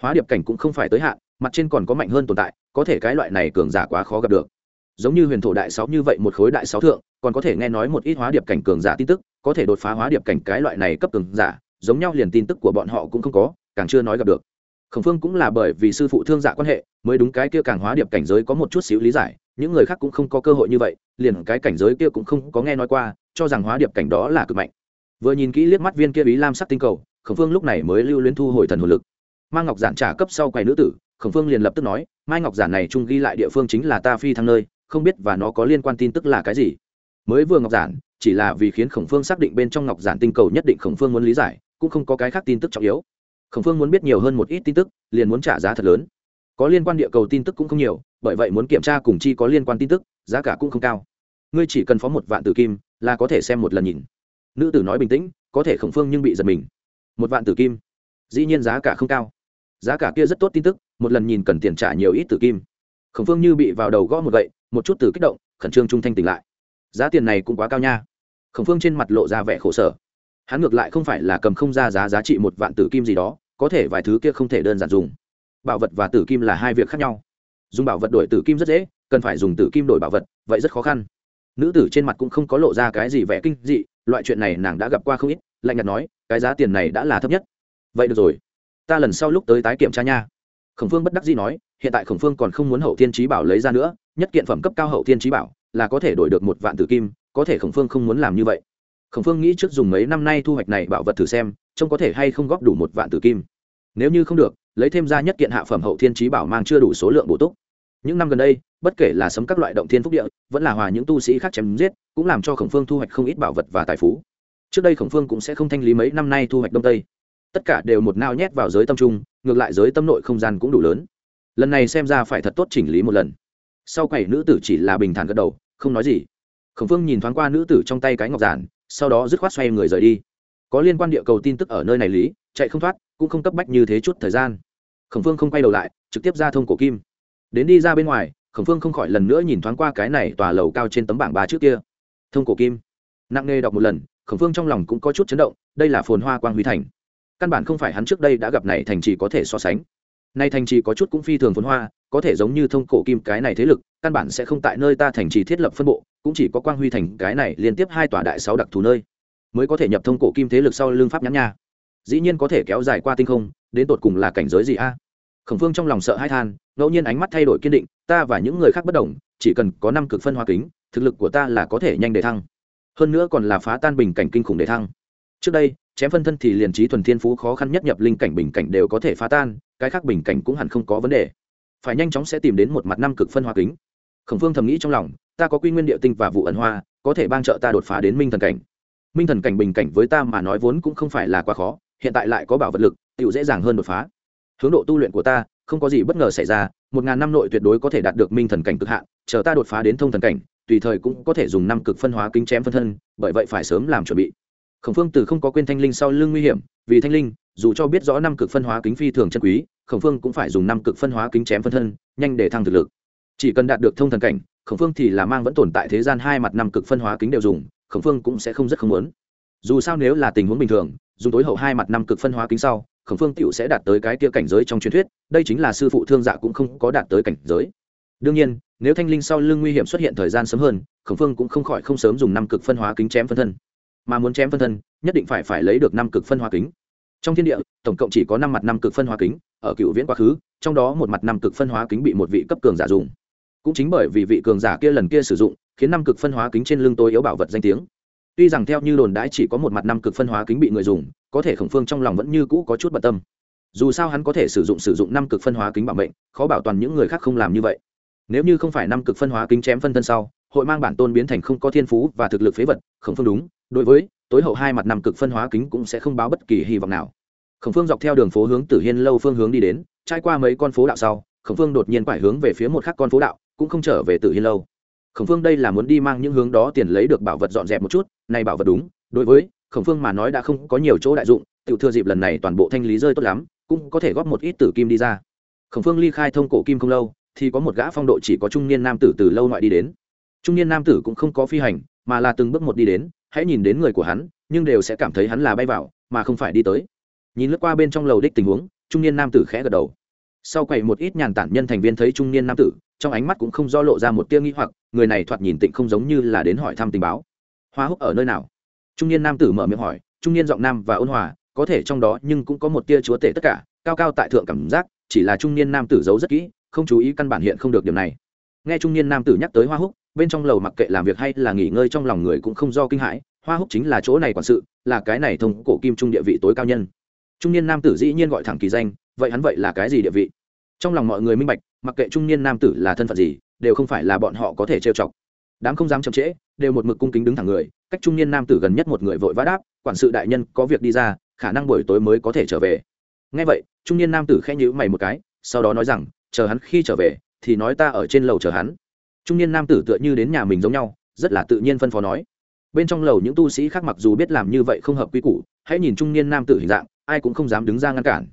Hóa điệp cảnh cũng không phải tới hạn, mặt trên còn có mạnh hơn tồn tại, có thể cái loại này cường giả quá khó gặp được. Giống như huyền thổ đại sáu như vậy một khối đại sáu thượng còn có thể nghe nói một ít hóa điệp cảnh cường giả tin tức, có thể đột phá hóa điệp cảnh cái loại này cấp cường giả, giống nhau liền tin tức của bọn họ cũng không có, càng chưa nói gặp được. Khổng phương cũng là bởi vì sư phụ thương dạ quan hệ, mới đúng cái kia càng hóa điệp cảnh giới có một chút xíu lý giải, những người khác cũng không có cơ hội như vậy, liền cái cảnh giới kia cũng không có nghe nói qua, cho rằng hóa điệp cảnh đó là cực mạnh. Vừa nhìn kỹ liếc mắt viên kia ý lam sắc tinh cầu, khổng phương lúc này mới lưu luyến thu hồi thần hồn lực. Mang ngọc giản trả cấp sau quầy nữ tử, khổng phương liền lập tức nói, mai ngọc giản này trung ghi lại địa phương chính là ta phi thăng nơi, không biết và nó có liên quan tin tức là cái gì? Mới vừa ngọc giản, chỉ là vì khiến khổng phương xác định bên trong ngọc giản tinh cầu nhất định khổng phương muốn lý giải, cũng không có cái khác tin tức trọng yếu. Khổng phương muốn biết nhiều hơn một ít tin tức, liền muốn trả giá thật lớn. Có liên quan địa cầu tin tức cũng không nhiều, bởi vậy muốn kiểm tra cùng chi có liên quan tin tức, giá cả cũng không cao. Ngươi chỉ cần phó một vạn tử kim, là có thể xem một lần nhìn. Nữ tử nói bình tĩnh, có thể khổng phương nhưng bị giật mình. Một vạn tử kim? Dĩ nhiên giá cả không cao. Giá cả kia rất tốt tin tức, một lần nhìn cần tiền trả nhiều ít tử kim. Khổng phương như bị vào đầu gõ một gậy, một chút từ kích động, khẩn trương trung thanh tỉnh lại giá tiền này cũng quá cao nha. Khổng phương trên mặt lộ ra vẻ khổ sở. Hắn ngược lại không phải là cầm không ra giá giá trị một vạn tử kim gì đó, có thể vài thứ kia không thể đơn giản dùng. Bảo vật và tử kim là hai việc khác nhau. Dùng bảo vật đổi tử kim rất dễ, cần phải dùng tử kim đổi bảo vật, vậy rất khó khăn. Nữ tử trên mặt cũng không có lộ ra cái gì vẻ kinh dị, loại chuyện này nàng đã gặp qua không ít, lạnh nhạt nói, cái giá tiền này đã là thấp nhất. Vậy được rồi. Ta lần sau lúc tới tái kiểm tra nha. Khổng phương bất đắc dĩ nói, hiện tại khổng phương còn không muốn hậu thiên trí bảo lấy ra nữa, nhất kiện phẩm cấp cao hậu thiên trí bảo là có thể đổi được một vạn tử kim, có thể khổng phương không muốn làm như vậy. Khổng phương nghĩ trước dùng mấy năm nay thu hoạch này bảo vật thử xem, trông có thể hay không góp đủ một vạn tử kim. Nếu như không được, lấy thêm ra nhất kiện hạ phẩm hậu thiên trí bảo mang chưa đủ số lượng bổ túc. Những năm gần đây, bất kể là sấm các loại động thiên phúc địa, vẫn là hòa những tu sĩ khác chém giết, cũng làm cho khổng phương thu hoạch không ít bảo vật và tài phú. Trước đây khổng phương cũng sẽ không thanh lý mấy năm nay thu hoạch đông tây. Tất cả đều một nao nhét vào giới tâm trung, ngược lại giới tâm nội không gian cũng đủ lớn. Lần này xem ra phải thật tốt chỉnh lý một lần sau quầy nữ tử chỉ là bình thản gật đầu, không nói gì. Khổng phương nhìn thoáng qua nữ tử trong tay cái ngọc giản, sau đó dứt khoát xoay người rời đi. Có liên quan địa cầu tin tức ở nơi này lý, chạy không thoát, cũng không cấp bách như thế chút thời gian. Khổng phương không quay đầu lại, trực tiếp ra thông cổ kim. Đến đi ra bên ngoài, khổng phương không khỏi lần nữa nhìn thoáng qua cái này tòa lầu cao trên tấm bảng ba trước kia. Thông cổ kim. Nặng nề đọc một lần, khổng phương trong lòng cũng có chút chấn động, đây là phồn hoa quang huy thành. Căn bản không phải hắn trước đây đã gặp này thành chỉ có thể so sánh nay thành trì có chút cũng phi thường phồn hoa, có thể giống như thông cổ kim cái này thế lực, căn bản sẽ không tại nơi ta thành trì thiết lập phân bộ, cũng chỉ có quang huy thành cái này liên tiếp hai tòa đại sáu đặc thù nơi, mới có thể nhập thông cổ kim thế lực sau lương pháp nhãn nha. Dĩ nhiên có thể kéo dài qua tinh không, đến tột cùng là cảnh giới gì a? Khổng phương trong lòng sợ hai than, ngẫu nhiên ánh mắt thay đổi kiên định, ta và những người khác bất đồng, chỉ cần có năm cực phân hoa kính, thực lực của ta là có thể nhanh để thăng. Hơn nữa còn là phá tan bình cảnh kinh khủng để thăng. Trước đây, chém phân thân thì liền trí thuần thiên phú khó khăn nhất nhập linh cảnh bình cảnh đều có thể phá tan cái khác bình cảnh cũng hẳn không có vấn đề. Phải nhanh chóng sẽ tìm đến một mặt năm cực phân hoa kính. Khổng phương thầm nghĩ trong lòng, ta có quy nguyên địa tinh và vụ ẩn hoa, có thể ban trợ ta đột phá đến minh thần cảnh. Minh thần cảnh bình cảnh với ta mà nói vốn cũng không phải là quá khó, hiện tại lại có bảo vật lực tựu dễ dàng hơn đột phá. Hướng độ tu luyện của ta, không có gì bất ngờ xảy ra, một ngàn năm nội tuyệt đối có thể đạt được minh thần cảnh cực hạn, chờ ta đột phá đến thông thần cảnh, tùy thời cũng có thể dùng năm cực phân hóa kính chém phân thân, bởi vậy phải sớm làm chuẩn bị. Khổng phương từ không có quên thanh linh sau lưng nguy hiểm vì thanh linh, dù cho biết rõ năm cực phân hóa kính phi thường chân quý, khổng phương cũng phải dùng năm cực phân hóa kính chém phân thân, nhanh để thăng thực lực. Chỉ cần đạt được thông thần cảnh, khổng phương thì là mang vẫn tồn tại thế gian hai mặt năm cực phân hóa kính đều dùng, khổng phương cũng sẽ không rất không muốn. Dù sao nếu là tình huống bình thường, dùng tối hậu hai mặt năm cực phân hóa kính sau, khổng phương tựu sẽ đạt tới cái kia cảnh giới trong truyền thuyết, đây chính là sư phụ thương dạ cũng không có đạt tới cảnh giới. Đương nhiên, nếu thanh linh sau lưng nguy hiểm xuất hiện thời gian sớm hơn, khổng phương cũng không khỏi không sớm dùng năm cực phân hóa kính chém phân thân. Mà muốn chém phân thân, nhất định phải phải lấy được năm cực phân hóa kính trong thiên địa, tổng cộng chỉ có năm mặt năm cực phân hóa kính, ở cựu viễn quá khứ, trong đó một mặt năm cực phân hóa kính bị một vị cấp cường giả dùng. Cũng chính bởi vì vị cường giả kia lần kia sử dụng, khiến năm cực phân hóa kính trên lưng tôi yếu bảo vật danh tiếng. Tuy rằng theo như đồn đãi chỉ có một mặt năm cực phân hóa kính bị người dùng, có thể khổng phương trong lòng vẫn như cũ có chút bận tâm. Dù sao hắn có thể sử dụng sử dụng năm cực phân hóa kính bảo mệnh, khó bảo toàn những người khác không làm như vậy. Nếu như không phải năm cực phân hóa kính chém phân thân sau, hội mang bản tôn biến thành không có thiên phú và thực lực phế vật, khổng phương đúng, đối với tối hậu hai mặt năm cực phân hóa kính cũng sẽ không báo bất kỳ hy vọng nào. Khổng phương dọc theo đường phố hướng tử hiên lâu phương hướng đi đến, trải qua mấy con phố đạo sau, khổng phương đột nhiên phải hướng về phía một khác con phố đạo, cũng không trở về tử hiên lâu. Khổng phương đây là muốn đi mang những hướng đó tiền lấy được bảo vật dọn dẹp một chút, này bảo vật đúng, đối với khổng phương mà nói đã không có nhiều chỗ đại dụng tự thừa dịp lần này toàn bộ thanh lý rơi tốt lắm, cũng có thể góp một ít tử kim đi ra. Khổng phương ly khai thông cổ kim không lâu, thì có một gã phong độ chỉ có trung niên nam tử từ lâu ngoại đi đến. Trung niên nam tử cũng không có phi hành mà là từng bước một đi đến, hãy nhìn đến người của hắn, nhưng đều sẽ cảm thấy hắn là bay vào, mà không phải đi tới. Nhìn lướt qua bên trong lầu đích tình huống, trung niên nam tử khẽ gật đầu. Sau quầy một ít nhàn tản nhân thành viên thấy trung niên nam tử, trong ánh mắt cũng không do lộ ra một tia nghĩ hoặc, người này thoạt nhìn tịnh không giống như là đến hỏi thăm tình báo. Hoa húc ở nơi nào? Trung niên nam tử mở miệng hỏi, trung niên giọng nam và ôn hòa, có thể trong đó nhưng cũng có một tia chúa tể tất cả, cao cao tại thượng cảm giác, chỉ là trung niên nam tử giấu rất kỹ, không chú ý căn bản hiện không được điểm này. Nghe trung niên nam tử nhắc tới hoa húc bên trong lầu mặc kệ làm việc hay là nghỉ ngơi trong lòng người cũng không do kinh hãi, hoa húc chính là chỗ này quản sự, là cái này thông cổ kim trung địa vị tối cao nhân. Trung niên nam tử dĩ nhiên gọi thẳng kỳ danh, vậy hắn vậy là cái gì địa vị? Trong lòng mọi người minh bạch, mặc kệ trung niên nam tử là thân phận gì, đều không phải là bọn họ có thể trêu chọc. Đám không dám chậm trễ, đều một mực cung kính đứng thẳng người, cách trung niên nam tử gần nhất một người vội vã đáp, quản sự đại nhân, có việc đi ra, khả năng buổi tối mới có thể trở về. Ngay vậy, trung niên nam tử khẽ nhữ mày một cái, sau đó nói rằng, chờ hắn khi trở về, thì nói ta ở trên lầu chờ hắn trung niên nam tử tựa như đến nhà mình giống nhau, rất là tự nhiên phân phó nói. Bên trong lầu những tu sĩ khác mặc dù biết làm như vậy không hợp quy củ, hãy nhìn trung niên nam tử hình dạng, ai cũng không dám đứng ra ngăn cản.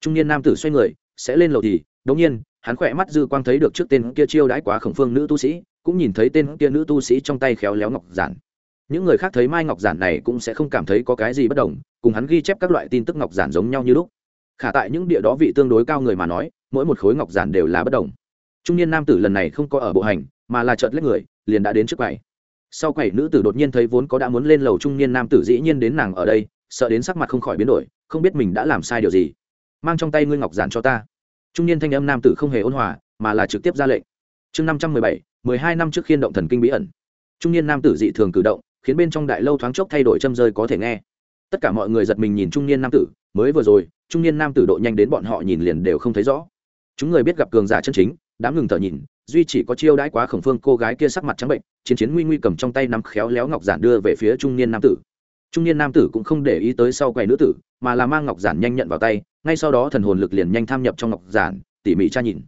Trung niên nam tử xoay người, sẽ lên lầu thì, đống nhiên, hắn khỏe mắt dư quang thấy được trước tên kia chiêu đãi quá khổng phương nữ tu sĩ, cũng nhìn thấy tên kia nữ tu sĩ trong tay khéo léo ngọc giản. Những người khác thấy mai ngọc giản này cũng sẽ không cảm thấy có cái gì bất đồng, cùng hắn ghi chép các loại tin tức ngọc giản giống nhau như lúc. Khả tại những địa đó vị tương đối cao người mà nói, mỗi một khối ngọc giản đều là bất đồng. Trung niên nam tử lần này không có ở bộ hành mà là chợt lấy người, liền đã đến trước quầy. Sau quầy, nữ tử đột nhiên thấy vốn có đã muốn lên lầu trung niên nam tử dĩ nhiên đến nàng ở đây, sợ đến sắc mặt không khỏi biến đổi, không biết mình đã làm sai điều gì. Mang trong tay ngươi ngọc giản cho ta. Trung niên thanh âm nam tử không hề ôn hòa, mà là trực tiếp ra lệnh. Chương năm trăm mười bảy, mười hai năm trước khiên động thần kinh bí ẩn. Trung niên nam tử dị thường cử động, khiến bên trong đại lâu thoáng chốc thay đổi châm rơi có thể nghe. Tất cả mọi người giật mình nhìn trung niên nam tử, mới vừa rồi, trung niên nam tử độ nhanh đến bọn họ nhìn liền đều không thấy rõ. Chúng người biết gặp cường giả chân chính đám ngừng thở nhìn, duy chỉ có chiêu đãi quá khổng phương cô gái kia sắc mặt trắng bệnh, chiến chiến nguy nguy cầm trong tay nắm khéo léo ngọc giản đưa về phía trung niên nam tử. Trung niên nam tử cũng không để ý tới sau quầy nữ tử, mà là mang ngọc giản nhanh nhận vào tay, ngay sau đó thần hồn lực liền nhanh tham nhập trong ngọc giản, tỉ mỉ tra nhìn.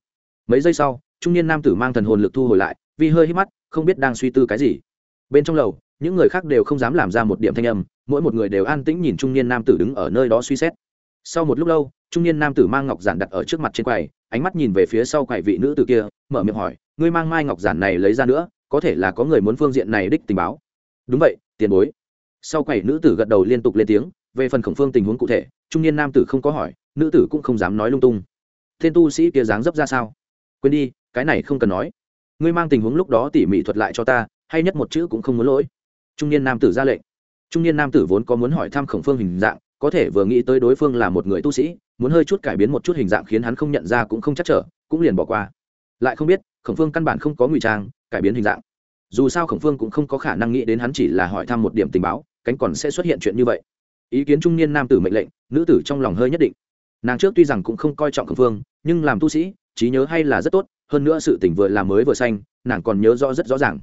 Mấy giây sau, trung niên nam tử mang thần hồn lực thu hồi lại vì hơi hít mắt, không biết đang suy tư cái gì. Bên trong lầu, những người khác đều không dám làm ra một điểm thanh âm, mỗi một người đều an tĩnh nhìn trung niên nam tử đứng ở nơi đó suy xét. Sau một lúc lâu trung niên nam tử mang ngọc giản đặt ở trước mặt trên quầy, ánh mắt nhìn về phía sau quầy vị nữ tử kia, mở miệng hỏi, ngươi mang mai ngọc giản này lấy ra nữa, có thể là có người muốn phương diện này đích tình báo. Đúng vậy, tiền bối. Sau quầy nữ tử gật đầu liên tục lên tiếng, về phần khổng phương tình huống cụ thể, trung niên nam tử không có hỏi, nữ tử cũng không dám nói lung tung. Tên tu sĩ kia dáng dấp ra sao? Quên đi, cái này không cần nói. Ngươi mang tình huống lúc đó tỉ mỉ thuật lại cho ta, hay nhất một chữ cũng không muốn lỗi. Trung niên nam tử ra lệnh. Trung niên nam tử vốn có muốn hỏi thăm khổng phương hình dạng có thể vừa nghĩ tới đối phương là một người tu sĩ, muốn hơi chút cải biến một chút hình dạng khiến hắn không nhận ra cũng không chắc trở, cũng liền bỏ qua. Lại không biết, khổng phương căn bản không có ngụy trang, cải biến hình dạng. Dù sao khổng phương cũng không có khả năng nghĩ đến hắn chỉ là hỏi thăm một điểm tình báo, cánh còn sẽ xuất hiện chuyện như vậy. Ý kiến trung niên nam tử mệnh lệnh, nữ tử trong lòng hơi nhất định. Nàng trước tuy rằng cũng không coi trọng khổng phương, nhưng làm tu sĩ, trí nhớ hay là rất tốt, hơn nữa sự tỉnh vừa làm mới vừa xanh, nàng còn nhớ rõ rất rõ ràng.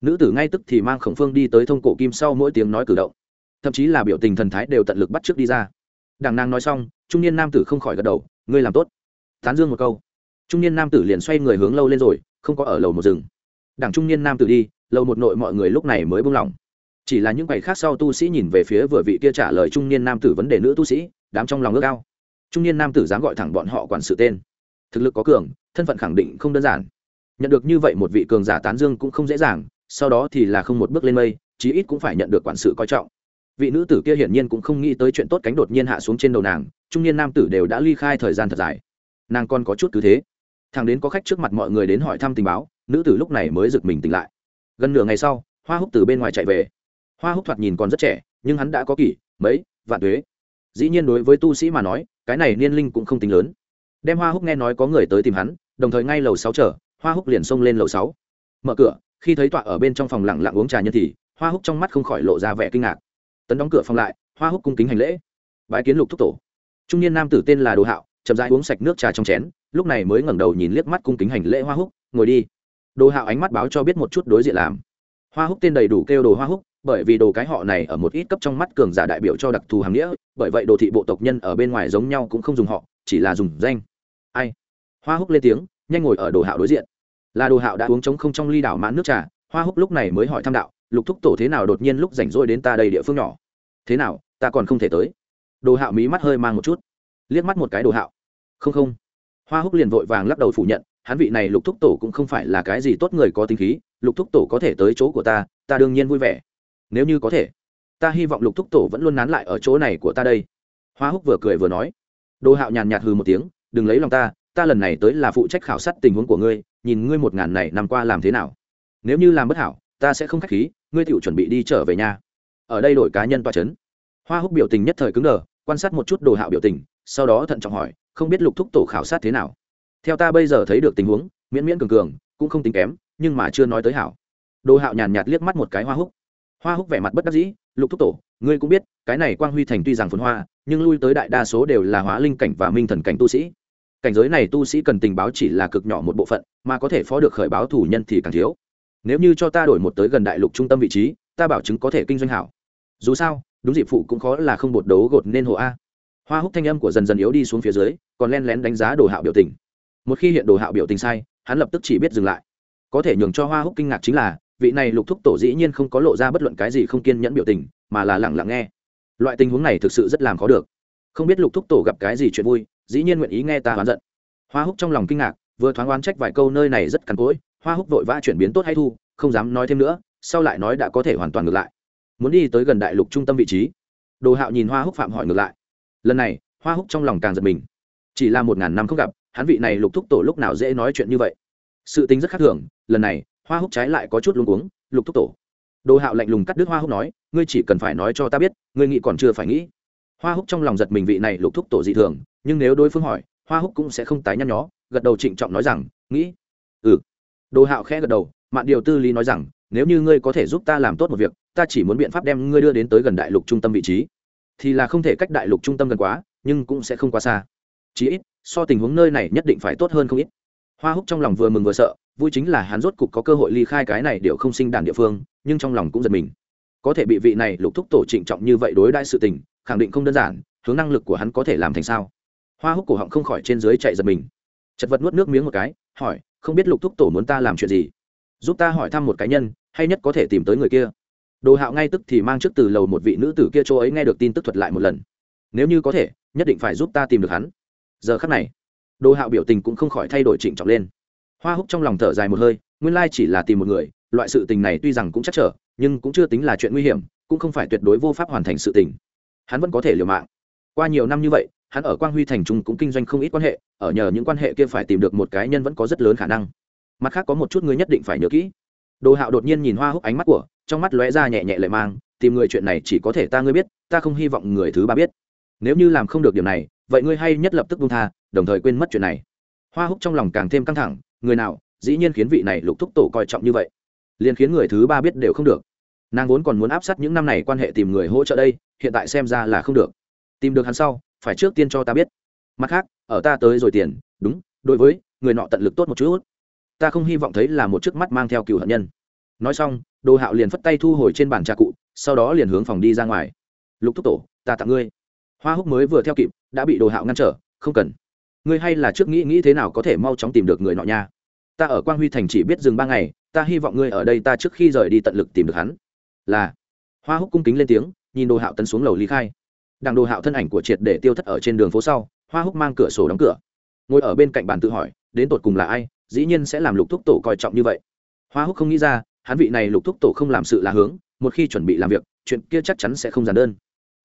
Nữ tử ngay tức thì mang khổng phương đi tới thông cổ kim sau mỗi tiếng nói cử động thậm chí là biểu tình thần thái đều tận lực bắt trước đi ra. Đảng nàng nói xong, trung niên nam tử không khỏi gật đầu, ngươi làm tốt. Tán dương một câu. Trung niên nam tử liền xoay người hướng lâu lên rồi, không có ở lầu một rừng đảng trung niên nam tử đi, lầu một nội mọi người lúc này mới buông lỏng. Chỉ là những ngày khác sau tu sĩ nhìn về phía vừa vị kia trả lời trung niên nam tử vấn đề nữ tu sĩ, đám trong lòng ước cao trung niên nam tử dám gọi thẳng bọn họ quản sự tên. Thực lực có cường, thân phận khẳng định không đơn giản. Nhận được như vậy một vị cường giả tán dương cũng không dễ dàng, sau đó thì là không một bước lên mây, chí ít cũng phải nhận được quản sự coi trọng vị nữ tử kia hiển nhiên cũng không nghĩ tới chuyện tốt cánh đột nhiên hạ xuống trên đầu nàng, trung niên nam tử đều đã ly khai thời gian thật dài. Nàng còn có chút cứ thế. Thằng đến có khách trước mặt mọi người đến hỏi thăm tình báo, nữ tử lúc này mới giật mình tỉnh lại. Gần nửa ngày sau, hoa húc từ bên ngoài chạy về. Hoa húc thoạt nhìn còn rất trẻ, nhưng hắn đã có kỷ, mấy, vạn thuế dĩ nhiên đối với tu sĩ mà nói, cái này niên linh cũng không tính lớn. Đem hoa húc nghe nói có người tới tìm hắn, đồng thời ngay lầu sáu chở hoa húc liền xông lên lầu sáu. Mở cửa, khi thấy tọa ở bên trong phòng lặng lặng uống trà nhân thì, hoa húc trong mắt không khỏi lộ ra vẻ kinh ngạc tấn đóng cửa phòng lại, hoa húc cung kính hành lễ. Bái kiến lục thúc tổ. Trung niên nam tử tên là đồ hạo, chậm rãi uống sạch nước trà trong chén, lúc này mới ngẩng đầu nhìn liếc mắt cung kính hành lễ hoa húc, ngồi đi. Đồ hạo ánh mắt báo cho biết một chút đối diện làm. Hoa húc tên đầy đủ kêu đồ hoa húc, bởi vì đồ cái họ này ở một ít cấp trong mắt cường giả đại biểu cho đặc thù hàm nghĩa, bởi vậy đồ thị bộ tộc nhân ở bên ngoài giống nhau cũng không dùng họ, chỉ là dùng danh. Ai? Hoa húc lên tiếng, nhanh ngồi ở đồ hạo đối diện. Là đồ hạo đã uống trống không trong ly đảo mãn nước trà, hoa húc lúc này mới hỏi thăm đạo, lục thúc tổ thế nào đột nhiên lúc rảnh rỗi đến ta đây địa phương nhỏ? Thế nào, ta còn không thể tới. Đồ hạo mí mắt hơi mang một chút. Liếc mắt một cái đồ hạo. Không không. Hoa húc liền vội vàng lắc đầu phủ nhận, hắn vị này lục thúc tổ cũng không phải là cái gì tốt người có tính khí, lục thúc tổ có thể tới chỗ của ta ta đương nhiên vui vẻ. Nếu như có thể, ta hy vọng lục thúc tổ vẫn luôn nán lại ở chỗ này của ta đây. Hoa húc vừa cười vừa nói. Đồ hạo nhàn nhạt hừ một tiếng, đừng lấy lòng ta ta lần này tới là phụ trách khảo sát tình huống của ngươi, nhìn ngươi một ngàn này năm qua làm thế nào. Nếu như làm bất hảo, ta sẽ không k h á c h khí, ngươi tự chuẩn bị đi trở về nhà ở đây đổi cá nhân toa chấn, hoa húc biểu tình nhất thời cứng đờ quan sát một chút đồ hạo biểu tình sau đó thận trọng hỏi không biết lục thúc tổ khảo sát thế nào? Theo ta bây giờ thấy được tình huống miễn miễn cường cường cũng không tính kém nhưng mà chưa nói tới hảo. Đồ hạo nhàn nhạt liếc mắt một cái hoa húc. Hoa húc vẻ mặt bất đắc dĩ lục thúc tổ ngươi cũng biết cái này quang huy thành tuy rằng phồn hoa nhưng lui tới đại đa số đều là hóa linh cảnh và minh thần cảnh tu sĩ. Cảnh giới này tu sĩ cần tình báo chỉ là cực nhỏ một bộ phận mà có thể phó được khởi báo thủ nhân thì càng thiếu. Nếu như cho ta đổi một tới gần đại lục trung tâm vị trí ta bảo chứng có thể kinh doanh hảo dù sao, đúng dịp phụ cũng khó là không bột đấu gột nên hồ a. Hoa húc thanh âm của dần dần yếu đi xuống phía dưới, còn len lén đánh giá đồ hạo biểu tình. Một khi hiện đồ hạo biểu tình sai, hắn lập tức chỉ biết dừng lại. Có thể nhường cho hoa húc kinh ngạc chính là, vị này lục thúc tổ dĩ nhiên không có lộ ra bất luận cái gì không kiên nhẫn biểu tình, mà là lẳng lặng nghe. Loại tình huống này thực sự rất làm khó được. Không biết lục thúc tổ gặp cái gì chuyện vui, dĩ nhiên nguyện ý nghe ta oán giận. Hoa húc trong lòng kinh ngạc, vừa thoáng oán trách vài câu nơi này rất cằn cỗi, hoa húc vội vã chuyển biến tốt hay thu, không dám nói thêm nữa, sau lại nói đã có thể hoàn toàn ngược lại muốn đi tới gần đại lục trung tâm vị trí. Đồ hạo nhìn hoa húc phạm hỏi ngược lại. Lần này, hoa húc trong lòng càng giật mình. Chỉ là một ngàn năm không gặp, hắn vị này lục thúc tổ lúc nào dễ nói chuyện như vậy. Sự tính rất khác thường, lần này, hoa húc trái lại có chút luống cuống, lục thúc tổ. Đồ hạo lạnh lùng cắt đứt hoa húc nói, ngươi chỉ cần phải nói cho ta biết, ngươi nghĩ còn chưa phải nghĩ. Hoa húc trong lòng giật mình vị này lục thúc tổ dị thường, nhưng nếu đối phương hỏi, hoa húc cũng sẽ không tái nhăn nhó, gật đầu trịnh trọng nói rằng, nghĩ. Ừ. Đồ hạo khẽ gật đầu, mạn điều tư lý nói rằng nếu như ngươi có thể giúp ta làm tốt một việc, ta chỉ muốn biện pháp đem ngươi đưa đến tới gần đại lục trung tâm vị trí. Thì là không thể cách đại lục trung tâm gần quá, nhưng cũng sẽ không quá xa. Chí ít, so tình huống nơi này nhất định phải tốt hơn không ít. Hoa húc trong lòng vừa mừng vừa sợ, vui chính là hắn rốt cục có cơ hội ly khai cái này đều không sinh đàn địa phương, nhưng trong lòng cũng giật mình. Có thể bị vị này lục thúc tổ trịnh trọng như vậy đối đãi sự tình, khẳng định không đơn giản, hướng năng lực của hắn có thể làm thành sao? Hoa húc cổ họng không khỏi trên dưới chạy giật mình. Chật vật nuốt nước miếng một cái, hỏi, không biết lục thúc tổ muốn ta làm chuyện gì? Giúp ta hỏi thăm một cá nhân hay nhất có thể tìm tới người kia. Đồ hạo ngay tức thì mang trước từ lầu một vị nữ tử kia chỗ ấy nghe được tin tức thuật lại một lần. Nếu như có thể, nhất định phải giúp ta tìm được hắn. Giờ khắc này, đồ hạo biểu tình cũng không khỏi thay đổi trịnh trọng lên. Hoa húc trong lòng thở dài một hơi, nguyên lai chỉ là tìm một người, loại sự tình này tuy rằng cũng chắc trở, nhưng cũng chưa tính là chuyện nguy hiểm, cũng không phải tuyệt đối vô pháp hoàn thành sự tình. Hắn vẫn có thể liều mạng. Qua nhiều năm như vậy, hắn ở quang huy thành trung cũng kinh doanh không ít quan hệ, ở nhờ những quan hệ kia phải tìm được một cái nhân vẫn có rất lớn khả năng. Mặt khác có một chút người nhất định phải nhớ kỹ đồ hạo đột nhiên nhìn hoa húc ánh mắt của, trong mắt lóe ra nhẹ nhẹ lệ mang, tìm người chuyện này chỉ có thể ta ngươi biết, ta không hy vọng người thứ ba biết. Nếu như làm không được điều này, vậy ngươi hay nhất lập tức buông tha, đồng thời quên mất chuyện này. Hoa húc trong lòng càng thêm căng thẳng, người nào, dĩ nhiên khiến vị này lục thúc tổ coi trọng như vậy. Liền khiến người thứ ba biết đều không được. Nàng vốn còn muốn áp sát những năm này quan hệ tìm người hỗ trợ đây, hiện tại xem ra là không được. Tìm được hắn sau, phải trước tiên cho ta biết. Mặt khác, ở ta tới rồi tiền, đúng, đối với, người nọ tận lực tốt một chút ta không hy vọng thấy là một chiếc mắt mang theo cựu hận nhân. Nói xong, đồ hạo liền phất tay thu hồi trên bàn trà cụ, sau đó liền hướng phòng đi ra ngoài. Lục thúc tổ, ta tặng ngươi. Hoa húc mới vừa theo kịp, đã bị đồ hạo ngăn trở, không cần. Ngươi hay là trước nghĩ nghĩ thế nào có thể mau chóng tìm được người nọ nha. Ta ở quang huy thành chỉ biết dừng ba ngày, ta hy vọng ngươi ở đây ta trước khi rời đi tận lực tìm được hắn. Là. Hoa húc cung kính lên tiếng, nhìn đồ hạo tấn xuống lầu lý khai. Đằng đồ hạo thân ảnh của triệt để tiêu thất ở trên đường phố sau, hoa húc mang cửa sổ đóng cửa. Ngồi ở bên cạnh bàn tự hỏi, đến tột cùng là ai? Dĩ nhiên sẽ làm lục thúc tổ coi trọng như vậy. Hoa húc không nghĩ ra, hắn vị này lục thúc tổ không làm sự là hướng, một khi chuẩn bị làm việc, chuyện kia chắc chắn sẽ không giản đơn.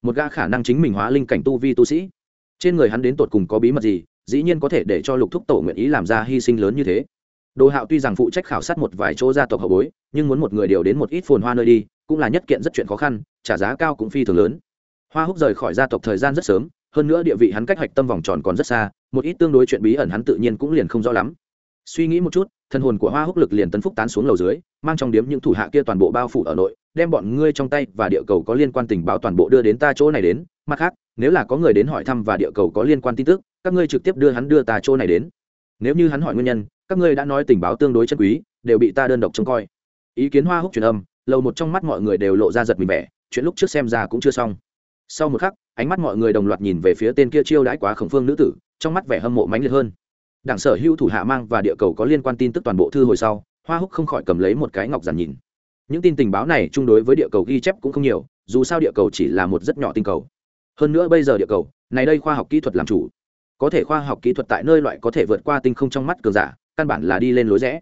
Một gã khả năng chính mình hóa linh cảnh tu vi tu sĩ. Trên người hắn đến tột cùng có bí mật gì, dĩ nhiên có thể để cho lục thúc tổ nguyện ý làm ra hy sinh lớn như thế. Đồ hạo tuy rằng phụ trách khảo sát một vài chỗ gia tộc hậu bối, nhưng muốn một người điều đến một ít phồn hoa nơi đi, cũng là nhất kiện rất chuyện khó khăn, trả giá cao cũng phi thường lớn. Hoa húc rời khỏi gia tộc thời gian rất sớm, hơn nữa địa vị hắn cách hạch tâm vòng tròn còn rất xa, một ít tương đối chuyện bí ẩn hắn tự nhiên cũng liền không rõ lắm suy nghĩ một chút thân hồn của hoa húc lực liền tấn phúc tán xuống lầu dưới, mang trong điếm những thủ hạ kia toàn bộ bao phủ ở nội, đem bọn ngươi trong tay và địa cầu có liên quan tình báo toàn bộ đưa đến ta chỗ này đến. Mặt khác, nếu là có người đến hỏi thăm và địa cầu có liên quan tin tức, các ngươi trực tiếp đưa hắn đưa ta chỗ này đến. Nếu như hắn hỏi nguyên nhân, các ngươi đã nói tình báo tương đối chân quý, đều bị ta đơn độc trông coi. Ý kiến hoa húc truyền âm, lầu một trong mắt mọi người đều lộ ra giật mình vẻ, chuyện lúc trước xem ra cũng chưa xong. Sau một khắc, ánh mắt mọi người đồng loạt nhìn về phía tên kia chiêu đãi quá khổng phương nữ tử, trong mắt vẻ hâm mộ mãnh liệt hơn đảng sở hữu thủ hạ mang và địa cầu có liên quan tin tức toàn bộ thư hồi sau, hoa húc không khỏi cầm lấy một cái ngọc giản nhìn. Những tin tình báo này chung đối với địa cầu ghi chép cũng không nhiều, dù sao địa cầu chỉ là một rất nhỏ tinh cầu. Hơn nữa bây giờ địa cầu, này đây khoa học kỹ thuật làm chủ. Có thể khoa học kỹ thuật tại nơi loại có thể vượt qua tinh không trong mắt cường giả, căn bản là đi lên lối rẽ.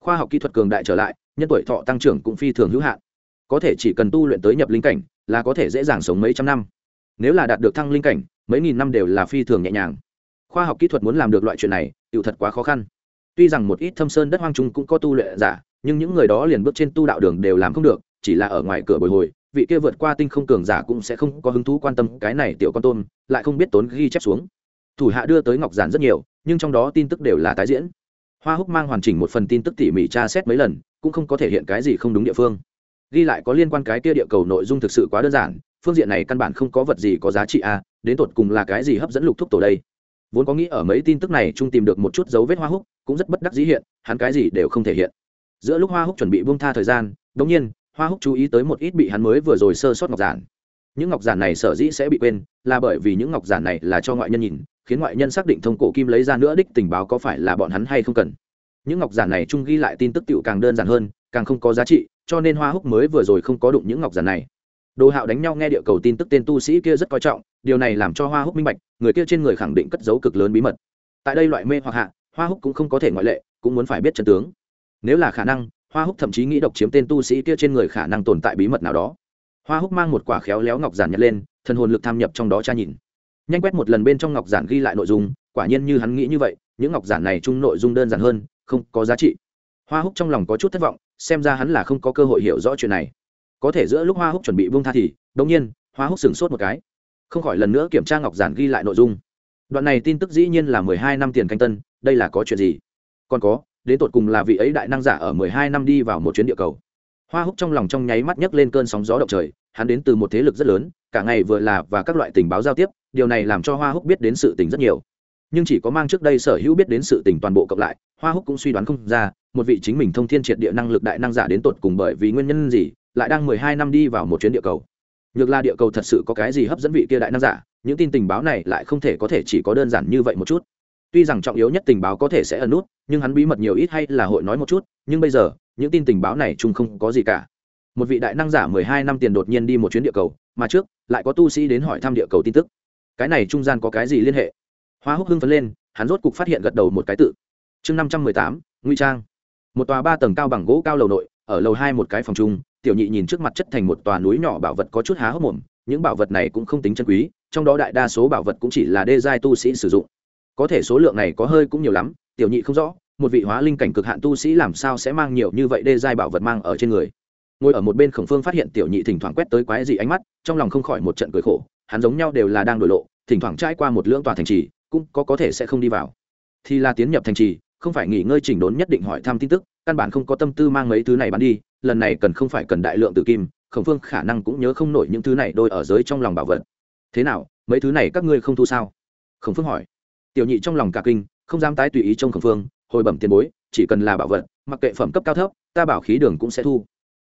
Khoa học kỹ thuật cường đại trở lại, nhân tuổi thọ tăng trưởng cũng phi thường hữu hạn. Có thể chỉ cần tu luyện tới nhập linh cảnh, là có thể dễ dàng sống mấy trăm năm. Nếu là đạt được thăng linh cảnh, mấy nghìn năm đều là phi thường nhẹ nhàng. Khoa học kỹ thuật muốn làm được loại chuyện này tự thật quá khó khăn. Tuy rằng một ít thâm sơn đất hoang trung cũng có tu luyện giả, nhưng những người đó liền bước trên tu đạo đường đều làm không được, chỉ là ở ngoài cửa bồi hồi, vị kia vượt qua tinh không cường giả cũng sẽ không có hứng thú quan tâm cái này tiểu con tôm, lại không biết tốn ghi chép xuống. Thủ hạ đưa tới ngọc giản rất nhiều, nhưng trong đó tin tức đều là tái diễn. Hoa húc mang hoàn chỉnh một phần tin tức tỉ mỉ tra xét mấy lần, cũng không có thể hiện cái gì không đúng địa phương. Ghi lại có liên quan cái kia địa cầu nội dung thực sự quá đơn giản, phương diện này căn bản không có vật gì có giá trị a, đến tột cùng là cái gì hấp dẫn lục thúc tổ đây? Vốn có nghĩ ở mấy tin tức này chung tìm được một chút dấu vết hoa húc, cũng rất bất đắc dĩ hiện, hắn cái gì đều không thể hiện. Giữa lúc hoa húc chuẩn bị buông tha thời gian, đống nhiên, hoa húc chú ý tới một ít bị hắn mới vừa rồi sơ sót ngọc giản. Những ngọc giản này sở dĩ sẽ bị quên, là bởi vì những ngọc giản này là cho ngoại nhân nhìn, khiến ngoại nhân xác định thông cổ kim lấy ra nữa đích tình báo có phải là bọn hắn hay không cần. Những ngọc giản này chung ghi lại tin tức tựu càng đơn giản hơn, càng không có giá trị, cho nên hoa húc mới vừa rồi không có đụng những ngọc giản này đồ hạo đánh nhau nghe địa cầu tin tức tên tu sĩ kia rất coi trọng, điều này làm cho hoa húc minh bạch, người kia trên người khẳng định cất giấu cực lớn bí mật. Tại đây loại mê hoặc hạ, hoa húc cũng không có thể ngoại lệ, cũng muốn phải biết chân tướng. Nếu là khả năng, hoa húc thậm chí nghĩ độc chiếm tên tu sĩ kia trên người khả năng tồn tại bí mật nào đó. Hoa húc mang một quả khéo léo ngọc giản nhật lên, thần hồn lực tham nhập trong đó tra nhìn. Nhanh quét một lần bên trong ngọc giản ghi lại nội dung, quả nhiên như hắn nghĩ như vậy, những ngọc giản này chung nội dung đơn giản hơn, không có giá trị. Hoa húc trong lòng có chút thất vọng, xem ra hắn là không có cơ hội hiểu rõ chuyện này có thể giữa lúc hoa húc chuẩn bị vung tha thì đông nhiên, hoa húc sửng sốt một cái. Không khỏi lần nữa kiểm tra ngọc giản ghi lại nội dung. Đoạn này tin tức dĩ nhiên là mười hai năm tiền canh tân, đây là có chuyện gì? Còn có, đến tột cùng là vị ấy đại năng giả ở mười hai năm đi vào một chuyến địa cầu. Hoa húc trong lòng trong nháy mắt nhấc lên cơn sóng gió động trời, hắn đến từ một thế lực rất lớn, cả ngày vừa là và các loại tình báo giao tiếp, điều này làm cho hoa húc biết đến sự tình rất nhiều. Nhưng chỉ có mang trước đây sở hữu biết đến sự tình toàn bộ cộng lại, hoa húc cũng suy đoán không ra, một vị chính mình thông thiên triệt địa năng lực đại năng giả đến tột cùng bởi vì nguyên nhân gì lại đang mười hai năm đi vào một chuyến địa cầu. Nhược là địa cầu thật sự có cái gì hấp dẫn vị kia đại năng giả? Những tin tình báo này lại không thể có thể chỉ có đơn giản như vậy một chút. Tuy rằng trọng yếu nhất tình báo có thể sẽ ẩn nút, nhưng hắn bí mật nhiều ít hay là hội nói một chút, nhưng bây giờ, những tin tình báo này chung không có gì cả. Một vị đại năng giả mười hai năm tiền đột nhiên đi một chuyến địa cầu, mà trước, lại có tu sĩ đến hỏi thăm địa cầu tin tức. Cái này trung gian có cái gì liên hệ? Hoa húc hưng phấn lên, hắn rốt cục phát hiện gật đầu một cái tự. Chương năm trăm mười tám nguy trang. Một tòa ba tầng cao bằng gỗ cao lầu nội, ở lầu hai một cái phòng chung tiểu nhị nhìn trước mặt chất thành một tòa núi nhỏ bảo vật có chút há hốc mồm, những bảo vật này cũng không tính chân quý, trong đó đại đa số bảo vật cũng chỉ là đê giai tu sĩ sử dụng. Có thể số lượng này có hơi cũng nhiều lắm, tiểu nhị không rõ, một vị hóa linh cảnh cực hạn tu sĩ làm sao sẽ mang nhiều như vậy đê giai bảo vật mang ở trên người. Ngồi ở một bên khổng phương phát hiện tiểu nhị thỉnh thoảng quét tới quái dị ánh mắt, trong lòng không khỏi một trận cười khổ, hắn giống nhau đều là đang đổi lộ, thỉnh thoảng trải qua một lưỡng tòa thành trì, cũng có có thể sẽ không đi vào. Thì là tiến nhập thành trì, không phải nghỉ ngơi chỉnh đốn nhất định hỏi thăm tin tức, căn bản không có tâm tư mang mấy thứ này bán đi lần này cần không phải cần đại lượng tự kim, khổng phương khả năng cũng nhớ không nổi những thứ này đôi ở giới trong lòng bảo vật. Thế nào, mấy thứ này các ngươi không thu sao? Khổng phương hỏi. Tiểu nhị trong lòng cả kinh, không dám tái tùy ý trong khổng phương, hồi bẩm tiền bối, chỉ cần là bảo vật, mặc kệ phẩm cấp cao thấp, ta bảo khí đường cũng sẽ thu.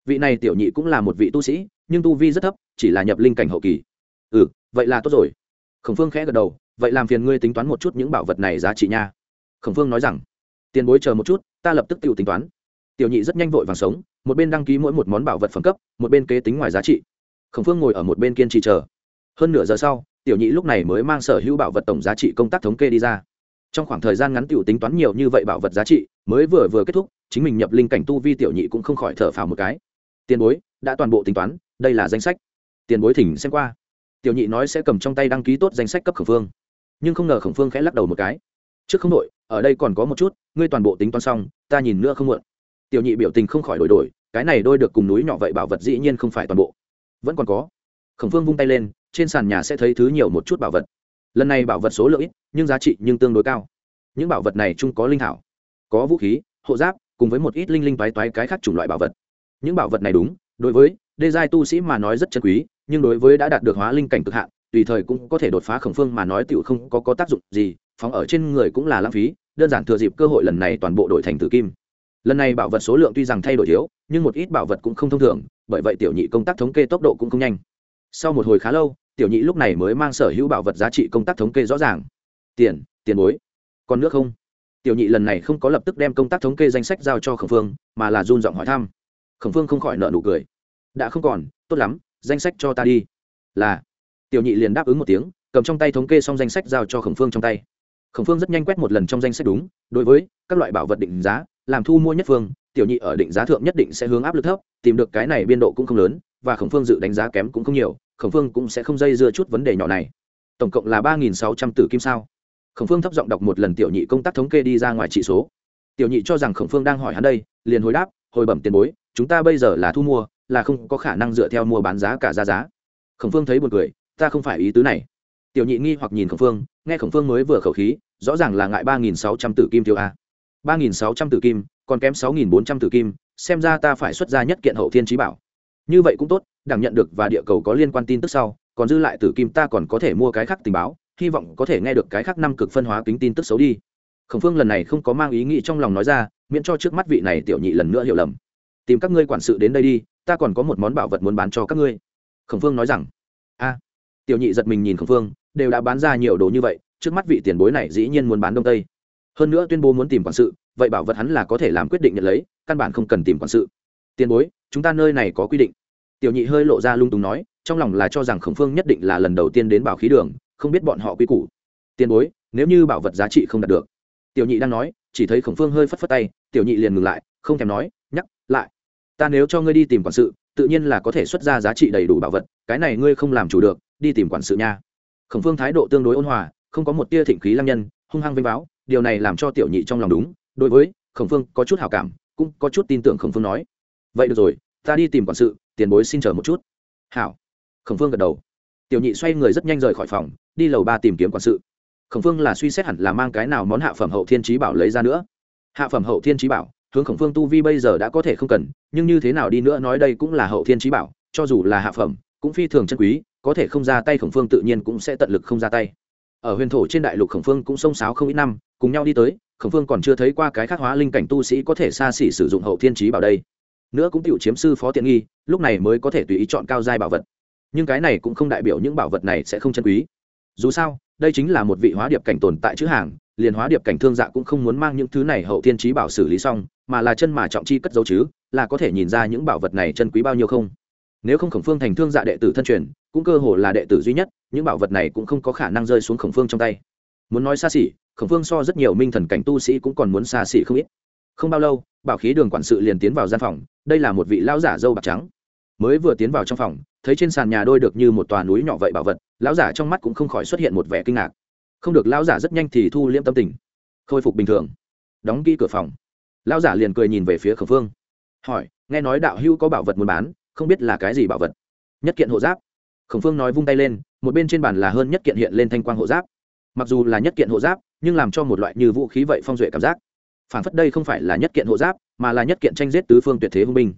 Vị này tiểu nhị cũng là một vị tu sĩ, nhưng tu vi rất thấp, chỉ là nhập linh cảnh hậu kỳ. Ừ vậy là tốt rồi. Khổng phương khẽ gật đầu, vậy làm phiền ngươi tính toán một chút những bảo vật này giá trị nha. Khổng phương nói rằng, tiền bối chờ một chút, ta lập tức tự tính toán tiểu nhị rất nhanh vội vàng sống, một bên đăng ký mỗi một món bảo vật phẩm cấp, một bên kế tính ngoài giá trị. Khổng phương ngồi ở một bên kiên trì chờ. Hơn nửa giờ sau, tiểu nhị lúc này mới mang sở hữu bảo vật tổng giá trị công tác thống kê đi ra. Trong khoảng thời gian ngắn tiểu tính toán nhiều như vậy bảo vật giá trị, mới vừa vừa kết thúc, chính mình nhập linh cảnh tu vi tiểu nhị cũng không khỏi thở phào một cái. Tiền bối, đã toàn bộ tính toán, đây là danh sách. Tiền bối thỉnh xem qua. Tiểu nhị nói sẽ cầm trong tay đăng ký tốt danh sách cấp khổng phương. Nhưng không ngờ khổng phương khẽ lắc đầu một cái. Trước không đội ở đây còn có một chút, ngươi toàn bộ tính toán xong, ta nhìn nữa không muộn tiểu nhị biểu tình không khỏi đổi đổi cái này đôi được cùng núi nhỏ vậy bảo vật dĩ nhiên không phải toàn bộ. Vẫn còn có. Khổng phương vung tay lên trên sàn nhà sẽ thấy thứ nhiều một chút bảo vật. Lần này bảo vật số lượng ít nhưng giá trị nhưng tương đối cao. Những bảo vật này chung có linh thảo có vũ khí hộ giáp cùng với một ít linh linh toái toái cái khác chủng loại bảo vật. Những bảo vật này đúng đối với đê giai tu sĩ mà nói rất chân quý nhưng đối với đã đạt được hóa linh cảnh cực hạn tùy thời cũng có thể đột phá khổng phương mà nói tựu không có, có tác dụng gì phóng ở trên người cũng là lãng phí đơn giản thừa dịp cơ hội lần này toàn bộ đổi thành tử kim lần này bảo vật số lượng tuy rằng thay đổi thiếu, nhưng một ít bảo vật cũng không thông thường, bởi vậy tiểu nhị công tác thống kê tốc độ cũng không nhanh. Sau một hồi khá lâu, tiểu nhị lúc này mới mang sở hữu bảo vật giá trị công tác thống kê rõ ràng. Tiền tiền bối. Còn nước không? Tiểu nhị lần này không có lập tức đem công tác thống kê danh sách giao cho khổng phương, mà là run giọng hỏi thăm. Khổng phương không khỏi nợ nụ cười. Đã không còn, tốt lắm, danh sách cho ta đi. Là. Tiểu nhị liền đáp ứng một tiếng, cầm trong tay thống kê xong danh sách giao cho khổng phương trong tay. Khổng phương rất nhanh quét một lần trong danh sách đúng, đối với các loại bảo vật định giá làm thu mua nhất phương, tiểu nhị ở định giá thượng nhất định sẽ hướng áp lực thấp, tìm được cái này biên độ cũng không lớn, và khổng phương dự đánh giá kém cũng không nhiều, khổng phương cũng sẽ không dây dưa chút vấn đề nhỏ này. Tổng cộng là ba nghìn sáu trăm tử kim sao? Khổng phương thấp giọng đọc một lần tiểu nhị công tác thống kê đi ra ngoài trị số. Tiểu nhị cho rằng khổng phương đang hỏi hắn đây, liền hồi đáp, hồi bẩm tiền bối, chúng ta bây giờ là thu mua, là không có khả năng dựa theo mua bán giá cả ra giá. Khổng phương thấy b u ồ n cười, ta không phải ý tứ này. Tiểu nhị nghi hoặc nhìn khổng phương, nghe khổng phương mới vừa khẩu khí, rõ ràng là ngại ba nghìn sáu trăm tử kim tiêu a ba nghìn sáu trăm tử kim, còn kém sáu nghìn bốn trăm tử kim, xem ra ta phải xuất ra nhất kiện hậu thiên trí bảo. Như vậy cũng tốt, đảm nhận được và địa cầu có liên quan tin tức sau, còn dư lại tử kim ta còn có thể mua cái khác tình báo, hy vọng có thể nghe được cái khác năm cực phân hóa kính tin tức xấu đi. Khổng phương lần này không có mang ý nghĩ trong lòng nói ra, miễn cho trước mắt vị này tiểu nhị lần nữa hiểu lầm. Tìm các ngươi quản sự đến đây đi, ta còn có một món bảo vật muốn bán cho các ngươi. Khổng phương nói rằng, a. Tiểu nhị giật mình nhìn khổng phương, đều đã bán ra nhiều đồ như vậy, trước mắt vị tiền bối này dĩ nhiên muốn bán đông tây hơn nữa tuyên bố muốn tìm quản sự, vậy bảo vật hắn là có thể làm quyết định nhận lấy, căn bản không cần tìm quản sự. Tiền bối, chúng ta nơi này có quy định. Tiểu nhị hơi lộ ra lung túng nói, trong lòng là cho rằng khổng phương nhất định là lần đầu tiên đến bảo khí đường, không biết bọn họ quy củ. Tiền bối, nếu như bảo vật giá trị không đạt được. Tiểu nhị đang nói, chỉ thấy khổng phương hơi phất phất tay, tiểu nhị liền ngừng lại, không thèm nói, nhắc, lại. Ta nếu cho ngươi đi tìm quản sự, tự nhiên là có thể xuất ra giá trị đầy đủ bảo vật, cái này ngươi không làm chủ được, đi tìm quản sự nha. Khổng phương thái độ tương đối ôn hòa, không có một tia thịnh khí lăng nhân, hung hăng vinh báo điều này làm cho tiểu nhị trong lòng đúng, đối với khổng phương có chút hào cảm, cũng có chút tin tưởng khổng phương nói. Vậy được rồi, ta đi tìm quản sự, tiền bối xin chờ một chút. Hảo. Khổng phương gật đầu. Tiểu nhị xoay người rất nhanh rời khỏi phòng, đi lầu ba tìm kiếm quản sự. Khổng phương là suy xét hẳn là mang cái nào món hạ phẩm hậu thiên trí bảo lấy ra nữa. Hạ phẩm hậu thiên trí bảo, hướng khổng phương tu vi bây giờ đã có thể không cần, nhưng như thế nào đi nữa nói đây cũng là hậu thiên trí bảo, cho dù là hạ phẩm, cũng phi thường chân quý, có thể không ra tay khổng phương tự nhiên cũng sẽ tận lực không ra tay. Ở huyền thổ trên đại lục khổng phương cũng xông xáo không ít năm cùng nhau đi tới, khổng phương còn chưa thấy qua cái khắc hóa linh cảnh tu sĩ có thể xa xỉ sử dụng hậu thiên trí bảo đây. Nữa cũng tiểu chiếm sư phó tiện nghi, lúc này mới có thể tùy ý chọn cao giai bảo vật. Nhưng cái này cũng không đại biểu những bảo vật này sẽ không chân quý. Dù sao, đây chính là một vị hóa điệp cảnh tồn tại chữ hàng, liền hóa điệp cảnh thương dạ cũng không muốn mang những thứ này hậu thiên trí bảo xử lý xong, mà là chân mà trọng chi cất dấu chứ, là có thể nhìn ra những bảo vật này chân quý bao nhiêu không. Nếu không khổng phương thành thương dạ đệ tử thân truyền, cũng cơ hồ là đệ tử duy nhất, những bảo vật này cũng không có khả năng rơi xuống khổng phương trong tay muốn nói xa xỉ, khổng phương so rất nhiều minh thần cảnh tu sĩ cũng còn muốn xa xỉ không ít. Không bao lâu, bảo khí đường quản sự liền tiến vào gian phòng, đây là một vị lão giả dâu bạc trắng. Mới vừa tiến vào trong phòng, thấy trên sàn nhà đôi được như một tòa núi nhỏ vậy bảo vật, lão giả trong mắt cũng không khỏi xuất hiện một vẻ kinh ngạc. Không được, lão giả rất nhanh thì thu liễm tâm tình, khôi phục bình thường. Đóng kỹ cửa phòng. Lão giả liền cười nhìn về phía khổng phương. Hỏi, nghe nói đạo hữu có bảo vật muốn bán, không biết là cái gì bảo vật? Nhất kiện hộ giáp. Khổng phương nói vung tay lên, một bên trên bàn là hơn nhất kiện hiện lên thanh quang hộ giáp mặc dù là nhất kiện hộ giáp, nhưng làm cho một loại như vũ khí vậy phong duệ cảm giác. Phản phất đây không phải là nhất kiện hộ giáp, mà là nhất kiện tranh giết tứ phương tuyệt thế hung binh.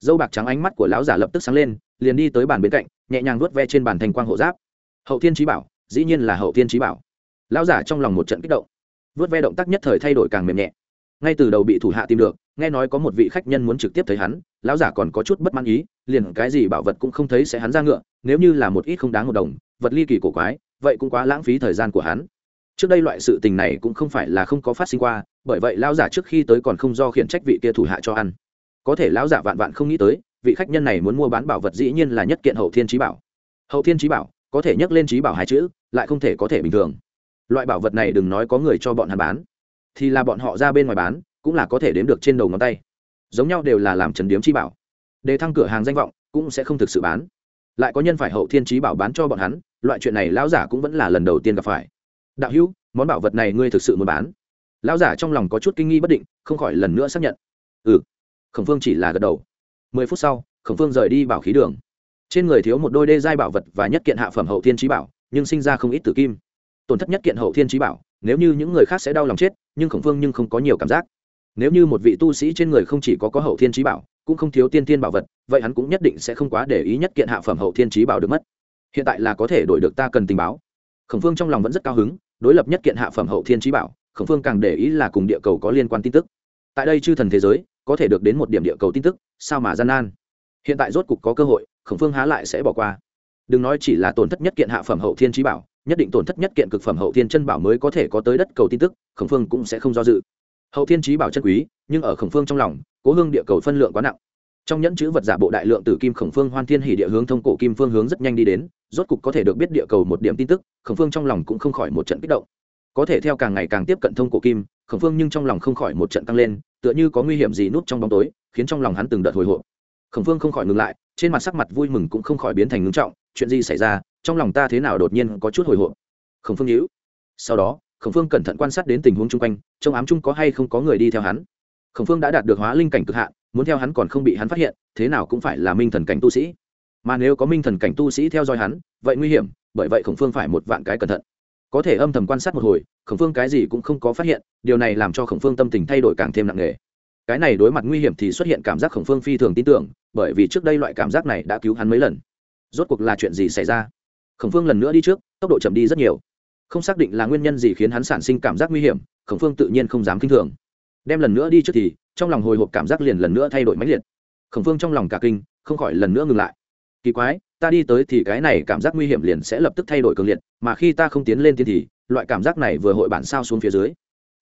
Dâu bạc trắng ánh mắt của lão giả lập tức sáng lên, liền đi tới bàn bên cạnh, nhẹ nhàng nuốt ve trên bàn thành quang hộ giáp. Hậu thiên trí bảo, dĩ nhiên là hậu thiên trí bảo. Lão giả trong lòng một trận kích động. Vớt ve động tác nhất thời thay đổi càng mềm nhẹ. Ngay từ đầu bị thủ hạ tìm được, nghe nói có một vị khách nhân muốn trực tiếp thấy hắn, lão giả còn có chút bất mãn ý, liền cái gì bảo vật cũng không thấy sẽ hắn ra ngựa, nếu như là một ít không đáng một đồng, vật ly kỳ cổ quái vậy cũng quá lãng phí thời gian của hắn. Trước đây loại sự tình này cũng không phải là không có phát sinh qua, bởi vậy lão giả trước khi tới còn không do khiển trách vị kia thủ hạ cho ăn. Có thể lão giả vạn vạn không nghĩ tới, vị khách nhân này muốn mua bán bảo vật dĩ nhiên là nhất kiện hậu thiên trí bảo. Hậu thiên trí bảo, có thể nhắc lên trí bảo hai chữ, lại không thể có thể bình thường. Loại bảo vật này đừng nói có người cho bọn hắn bán, thì là bọn họ ra bên ngoài bán, cũng là có thể đếm được trên đầu ngón tay. Giống nhau đều là làm trần điếm chi bảo. Để thăng cửa hàng danh vọng, cũng sẽ không thực sự bán. Lại có nhân phải hậu thiên trí bảo bán cho bọn hắn loại chuyện này lão giả cũng vẫn là lần đầu tiên gặp phải. Đạo hữu, món bảo vật này ngươi thực sự muốn bán? Lão giả trong lòng có chút kinh nghi bất định, không khỏi lần nữa xác nhận. Ừ. Khổng phương chỉ là gật đầu. Mười phút sau, khổng phương rời đi bảo khí đường. Trên người thiếu một đôi đê giai bảo vật và nhất kiện hạ phẩm hậu thiên trí bảo, nhưng sinh ra không ít tử kim. Tổn thất nhất kiện hậu thiên trí bảo, nếu như những người khác sẽ đau lòng chết, nhưng khổng phương nhưng không có nhiều cảm giác. Nếu như một vị tu sĩ trên người không chỉ có có hậu thiên trí bảo, cũng không thiếu tiên thiên bảo vật, vậy hắn cũng nhất định sẽ không quá để ý nhất kiện hạ phẩm hậu thiên trí bảo được mất hiện tại là có thể đổi được ta cần tình báo. Khổng phương trong lòng vẫn rất cao hứng, đối lập nhất kiện hạ phẩm hậu thiên trí bảo, khổng phương càng để ý là cùng địa cầu có liên quan tin tức. Tại đây chư thần thế giới, có thể được đến một điểm địa cầu tin tức, sao mà gian nan? Hiện tại rốt cục có cơ hội, khổng phương há lại sẽ bỏ qua. Đừng nói chỉ là tổn thất nhất kiện hạ phẩm hậu thiên trí bảo, nhất định tổn thất nhất kiện cực phẩm hậu thiên chân bảo mới có thể có tới đất cầu tin tức, khổng phương cũng sẽ không do dự. Hậu thiên trí bảo chân quý, nhưng ở khổng phương trong lòng, cố hương địa cầu phân lượng quá nặng trong nhẫn chữ vật giả bộ đại lượng từ kim khổng phương hoan thiên hỉ địa hướng thông cổ kim phương hướng rất nhanh đi đến, rốt cục có thể được biết địa cầu một điểm tin tức, khổng phương trong lòng cũng không khỏi một trận kích động. Có thể theo càng ngày càng tiếp cận thông cổ kim, khổng phương nhưng trong lòng không khỏi một trận tăng lên, tựa như có nguy hiểm gì núp trong bóng tối, khiến trong lòng hắn từng đợt hồi hộp. Khổng phương không khỏi ngừng lại, trên mặt sắc mặt vui mừng cũng không khỏi biến thành ngưng trọng, chuyện gì xảy ra, trong lòng ta thế nào đột nhiên có chút hồi hộp. Khổng phương nhữ sau đó, khổng phương cẩn thận quan sát đến tình huống chung quanh, trong ám chung có hay không có người đi theo hắn. Khổng phương đã đạt được hóa linh cảnh cực hạn muốn theo hắn còn không bị hắn phát hiện, thế nào cũng phải là minh thần cảnh tu sĩ. Mà nếu có minh thần cảnh tu sĩ theo dõi hắn, vậy nguy hiểm, bởi vậy khổng phương phải một vạn cái cẩn thận. Có thể âm thầm quan sát một hồi, khổng phương cái gì cũng không có phát hiện, điều này làm cho khổng phương tâm tình thay đổi càng thêm nặng nề. Cái này đối mặt nguy hiểm thì xuất hiện cảm giác khổng phương phi thường tin tưởng, bởi vì trước đây loại cảm giác này đã cứu hắn mấy lần. Rốt cuộc là chuyện gì xảy ra? Khổng phương lần nữa đi trước, tốc độ chậm đi rất nhiều. Không xác định là nguyên nhân gì khiến hắn sản sinh cảm giác nguy hiểm, khổng phương tự nhiên không dám k i n h thường đem lần nữa đi trước thì, trong lòng hồi hộp cảm giác liền lần nữa thay đổi mãnh liệt. Khổng phương trong lòng cả kinh, không khỏi lần nữa ngừng lại. Kỳ quái, ta đi tới thì cái này cảm giác nguy hiểm liền sẽ lập tức thay đổi cường liệt, mà khi ta không tiến lên tiến thì, loại cảm giác này vừa hội bản sao xuống phía dưới.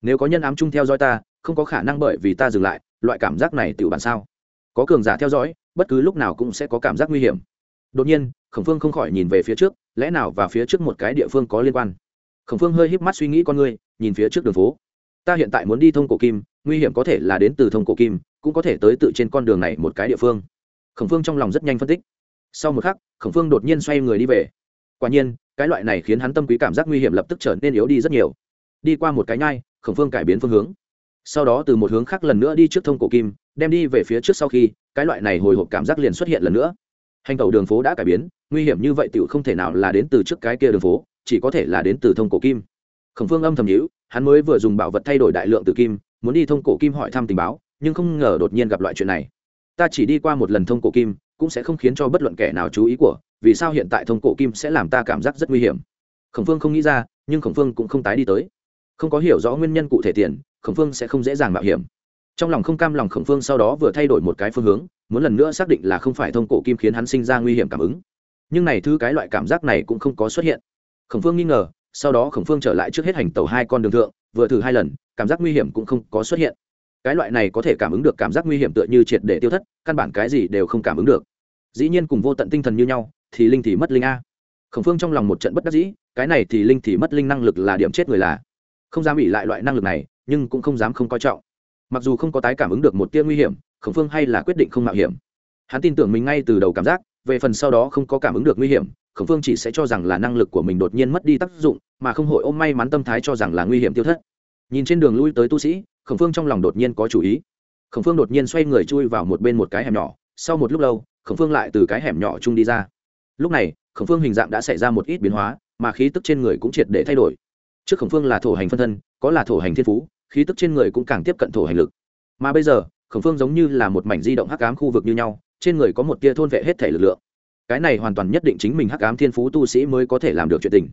Nếu có nhân ám chung theo dõi ta, không có khả năng bởi vì ta dừng lại, loại cảm giác này tự bản sao. Có cường giả theo dõi, bất cứ lúc nào cũng sẽ có cảm giác nguy hiểm. Đột nhiên, khổng phương không khỏi nhìn về phía trước, lẽ nào và phía trước một cái địa phương có liên quan? Khổng phương hơi híp mắt suy nghĩ con người, nhìn phía trước đường phố. Ta hiện tại muốn đi thông cổ kim nguy hiểm có thể là đến từ thông cổ kim, cũng có thể tới tự trên con đường này một cái địa phương. Khổng phương trong lòng rất nhanh phân tích. Sau một khắc, khổng phương đột nhiên xoay người đi về. Quả nhiên, cái loại này khiến hắn tâm quý cảm giác nguy hiểm lập tức trở nên yếu đi rất nhiều. Đi qua một cái nhai, khổng phương cải biến phương hướng. Sau đó từ một hướng khác lần nữa đi trước thông cổ kim, đem đi về phía trước sau khi, cái loại này hồi hộp cảm giác liền xuất hiện lần nữa. Hành tàu đường phố đã cải biến, nguy hiểm như vậy tựu không thể nào là đến từ trước cái kia đường phố, chỉ có thể là đến từ thông cổ kim. Khổng phương âm thầm nhữ hắn mới vừa dùng bảo vật thay đổi đại lượng từ kim muốn đi thông cổ kim hỏi thăm tình báo, nhưng không ngờ đột nhiên gặp loại chuyện này. Ta chỉ đi qua một lần thông cổ kim, cũng sẽ không khiến cho bất luận kẻ nào chú ý của, vì sao hiện tại thông cổ kim sẽ làm ta cảm giác rất nguy hiểm. Khổng phương không nghĩ ra, nhưng khổng phương cũng không tái đi tới. Không có hiểu rõ nguyên nhân cụ thể tiền, khổng phương sẽ không dễ dàng mạo hiểm. Trong lòng không cam lòng, khổng phương sau đó vừa thay đổi một cái phương hướng, muốn lần nữa xác định là không phải thông cổ kim khiến hắn sinh ra nguy hiểm cảm ứng. Nhưng này thứ cái loại cảm giác này cũng không có xuất hiện. Khổng phương nghi ngờ, sau đó khổng phương trở lại trước hết hành tàu hai con đường thượng, vừa thử hai lần cảm giác nguy hiểm cũng không có xuất hiện. Cái loại này có thể cảm ứng được cảm giác nguy hiểm tựa như triệt để tiêu thất, căn bản cái gì đều không cảm ứng được. Dĩ nhiên cùng vô tận tinh thần như nhau, thì linh thì mất linh a. Khổng phương trong lòng một trận bất đắc dĩ, cái này thì linh thì mất linh năng lực là điểm chết người là. Không dám bị lại loại năng lực này, nhưng cũng không dám không coi trọng. Mặc dù không có tái cảm ứng được một tia nguy hiểm, khổng phương hay là quyết định không mạo hiểm. Hắn tin tưởng mình ngay từ đầu cảm giác, về phần sau đó không có cảm ứng được nguy hiểm, khổng phương chỉ sẽ cho rằng là năng lực của mình đột nhiên mất đi tác dụng, mà không hội ôm may mắn tâm thái cho rằng là nguy hiểm tiêu thất nhìn trên đường lui tới tu sĩ, khổng phương trong lòng đột nhiên có chủ ý. Khổng phương đột nhiên xoay người chui vào một bên một cái hẻm nhỏ, sau một lúc lâu, khổng phương lại từ cái hẻm nhỏ chung đi ra. Lúc này, khổng phương hình dạng đã xảy ra một ít biến hóa, mà khí tức trên người cũng triệt để thay đổi. Trước khổng phương là thổ hành phân thân, có là thổ hành thiên phú, khí tức trên người cũng càng tiếp cận thổ hành lực. Mà bây giờ, khổng phương giống như là một mảnh di động hắc ám khu vực như nhau, trên người có một tia thôn vệ hết thể lực lượng. Cái này hoàn toàn nhất định chính mình hắc ám thiên phú tu sĩ mới có thể làm được chuyện tình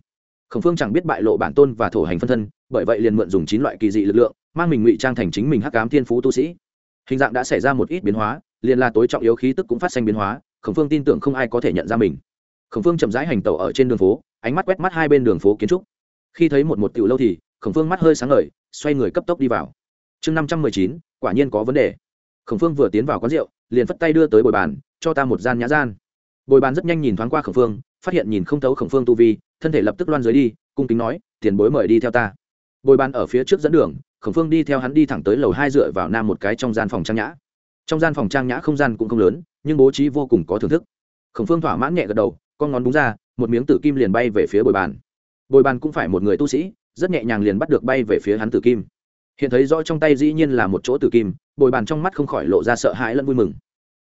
khổng phương chẳng biết bại lộ bản tôn và thổ hành phân thân, bởi vậy liền mượn dùng chín loại kỳ dị lực lượng, mang mình ngụy trang thành chính mình hắc ám thiên phú tu sĩ. Hình dạng đã xảy ra một ít biến hóa, liền là tối trọng yếu khí tức cũng phát sinh biến hóa, khổng phương tin tưởng không ai có thể nhận ra mình. Khổng phương chậm rãi hành tẩu ở trên đường phố, ánh mắt quét mắt hai bên đường phố kiến trúc. Khi thấy một một tiểu lâu thì, khổng phương mắt hơi sáng ngời, xoay người cấp tốc đi vào. Chương năm trăm mười chín, quả nhiên có vấn đề. Khổng phương vừa tiến vào quán rượu, liền phất tay đưa tới bồi bàn, cho ta một gian nhã gian. Bồi bàn rất nhanh nhìn thoáng qua khổng phương phát hiện nhìn không thấu khổng phương tu vi, thân thể lập tức loan dưới đi, cung kính nói, tiền bối mời đi theo ta. Bồi bàn ở phía trước dẫn đường, khổng phương đi theo hắn đi thẳng tới lầu hai dựa vào nam một cái trong gian phòng trang nhã. Trong gian phòng trang nhã không gian cũng không lớn, nhưng bố trí vô cùng có thưởng thức. Khổng phương thỏa mãn nhẹ gật đầu, con ngón búng ra, một miếng tử kim liền bay về phía bồi bàn. Bồi bàn cũng phải một người tu sĩ, rất nhẹ nhàng liền bắt được bay về phía hắn tử kim. Hiện thấy rõ trong tay dĩ nhiên là một chỗ tử kim, bồi bàn trong mắt không khỏi lộ ra sợ hãi lẫn vui mừng.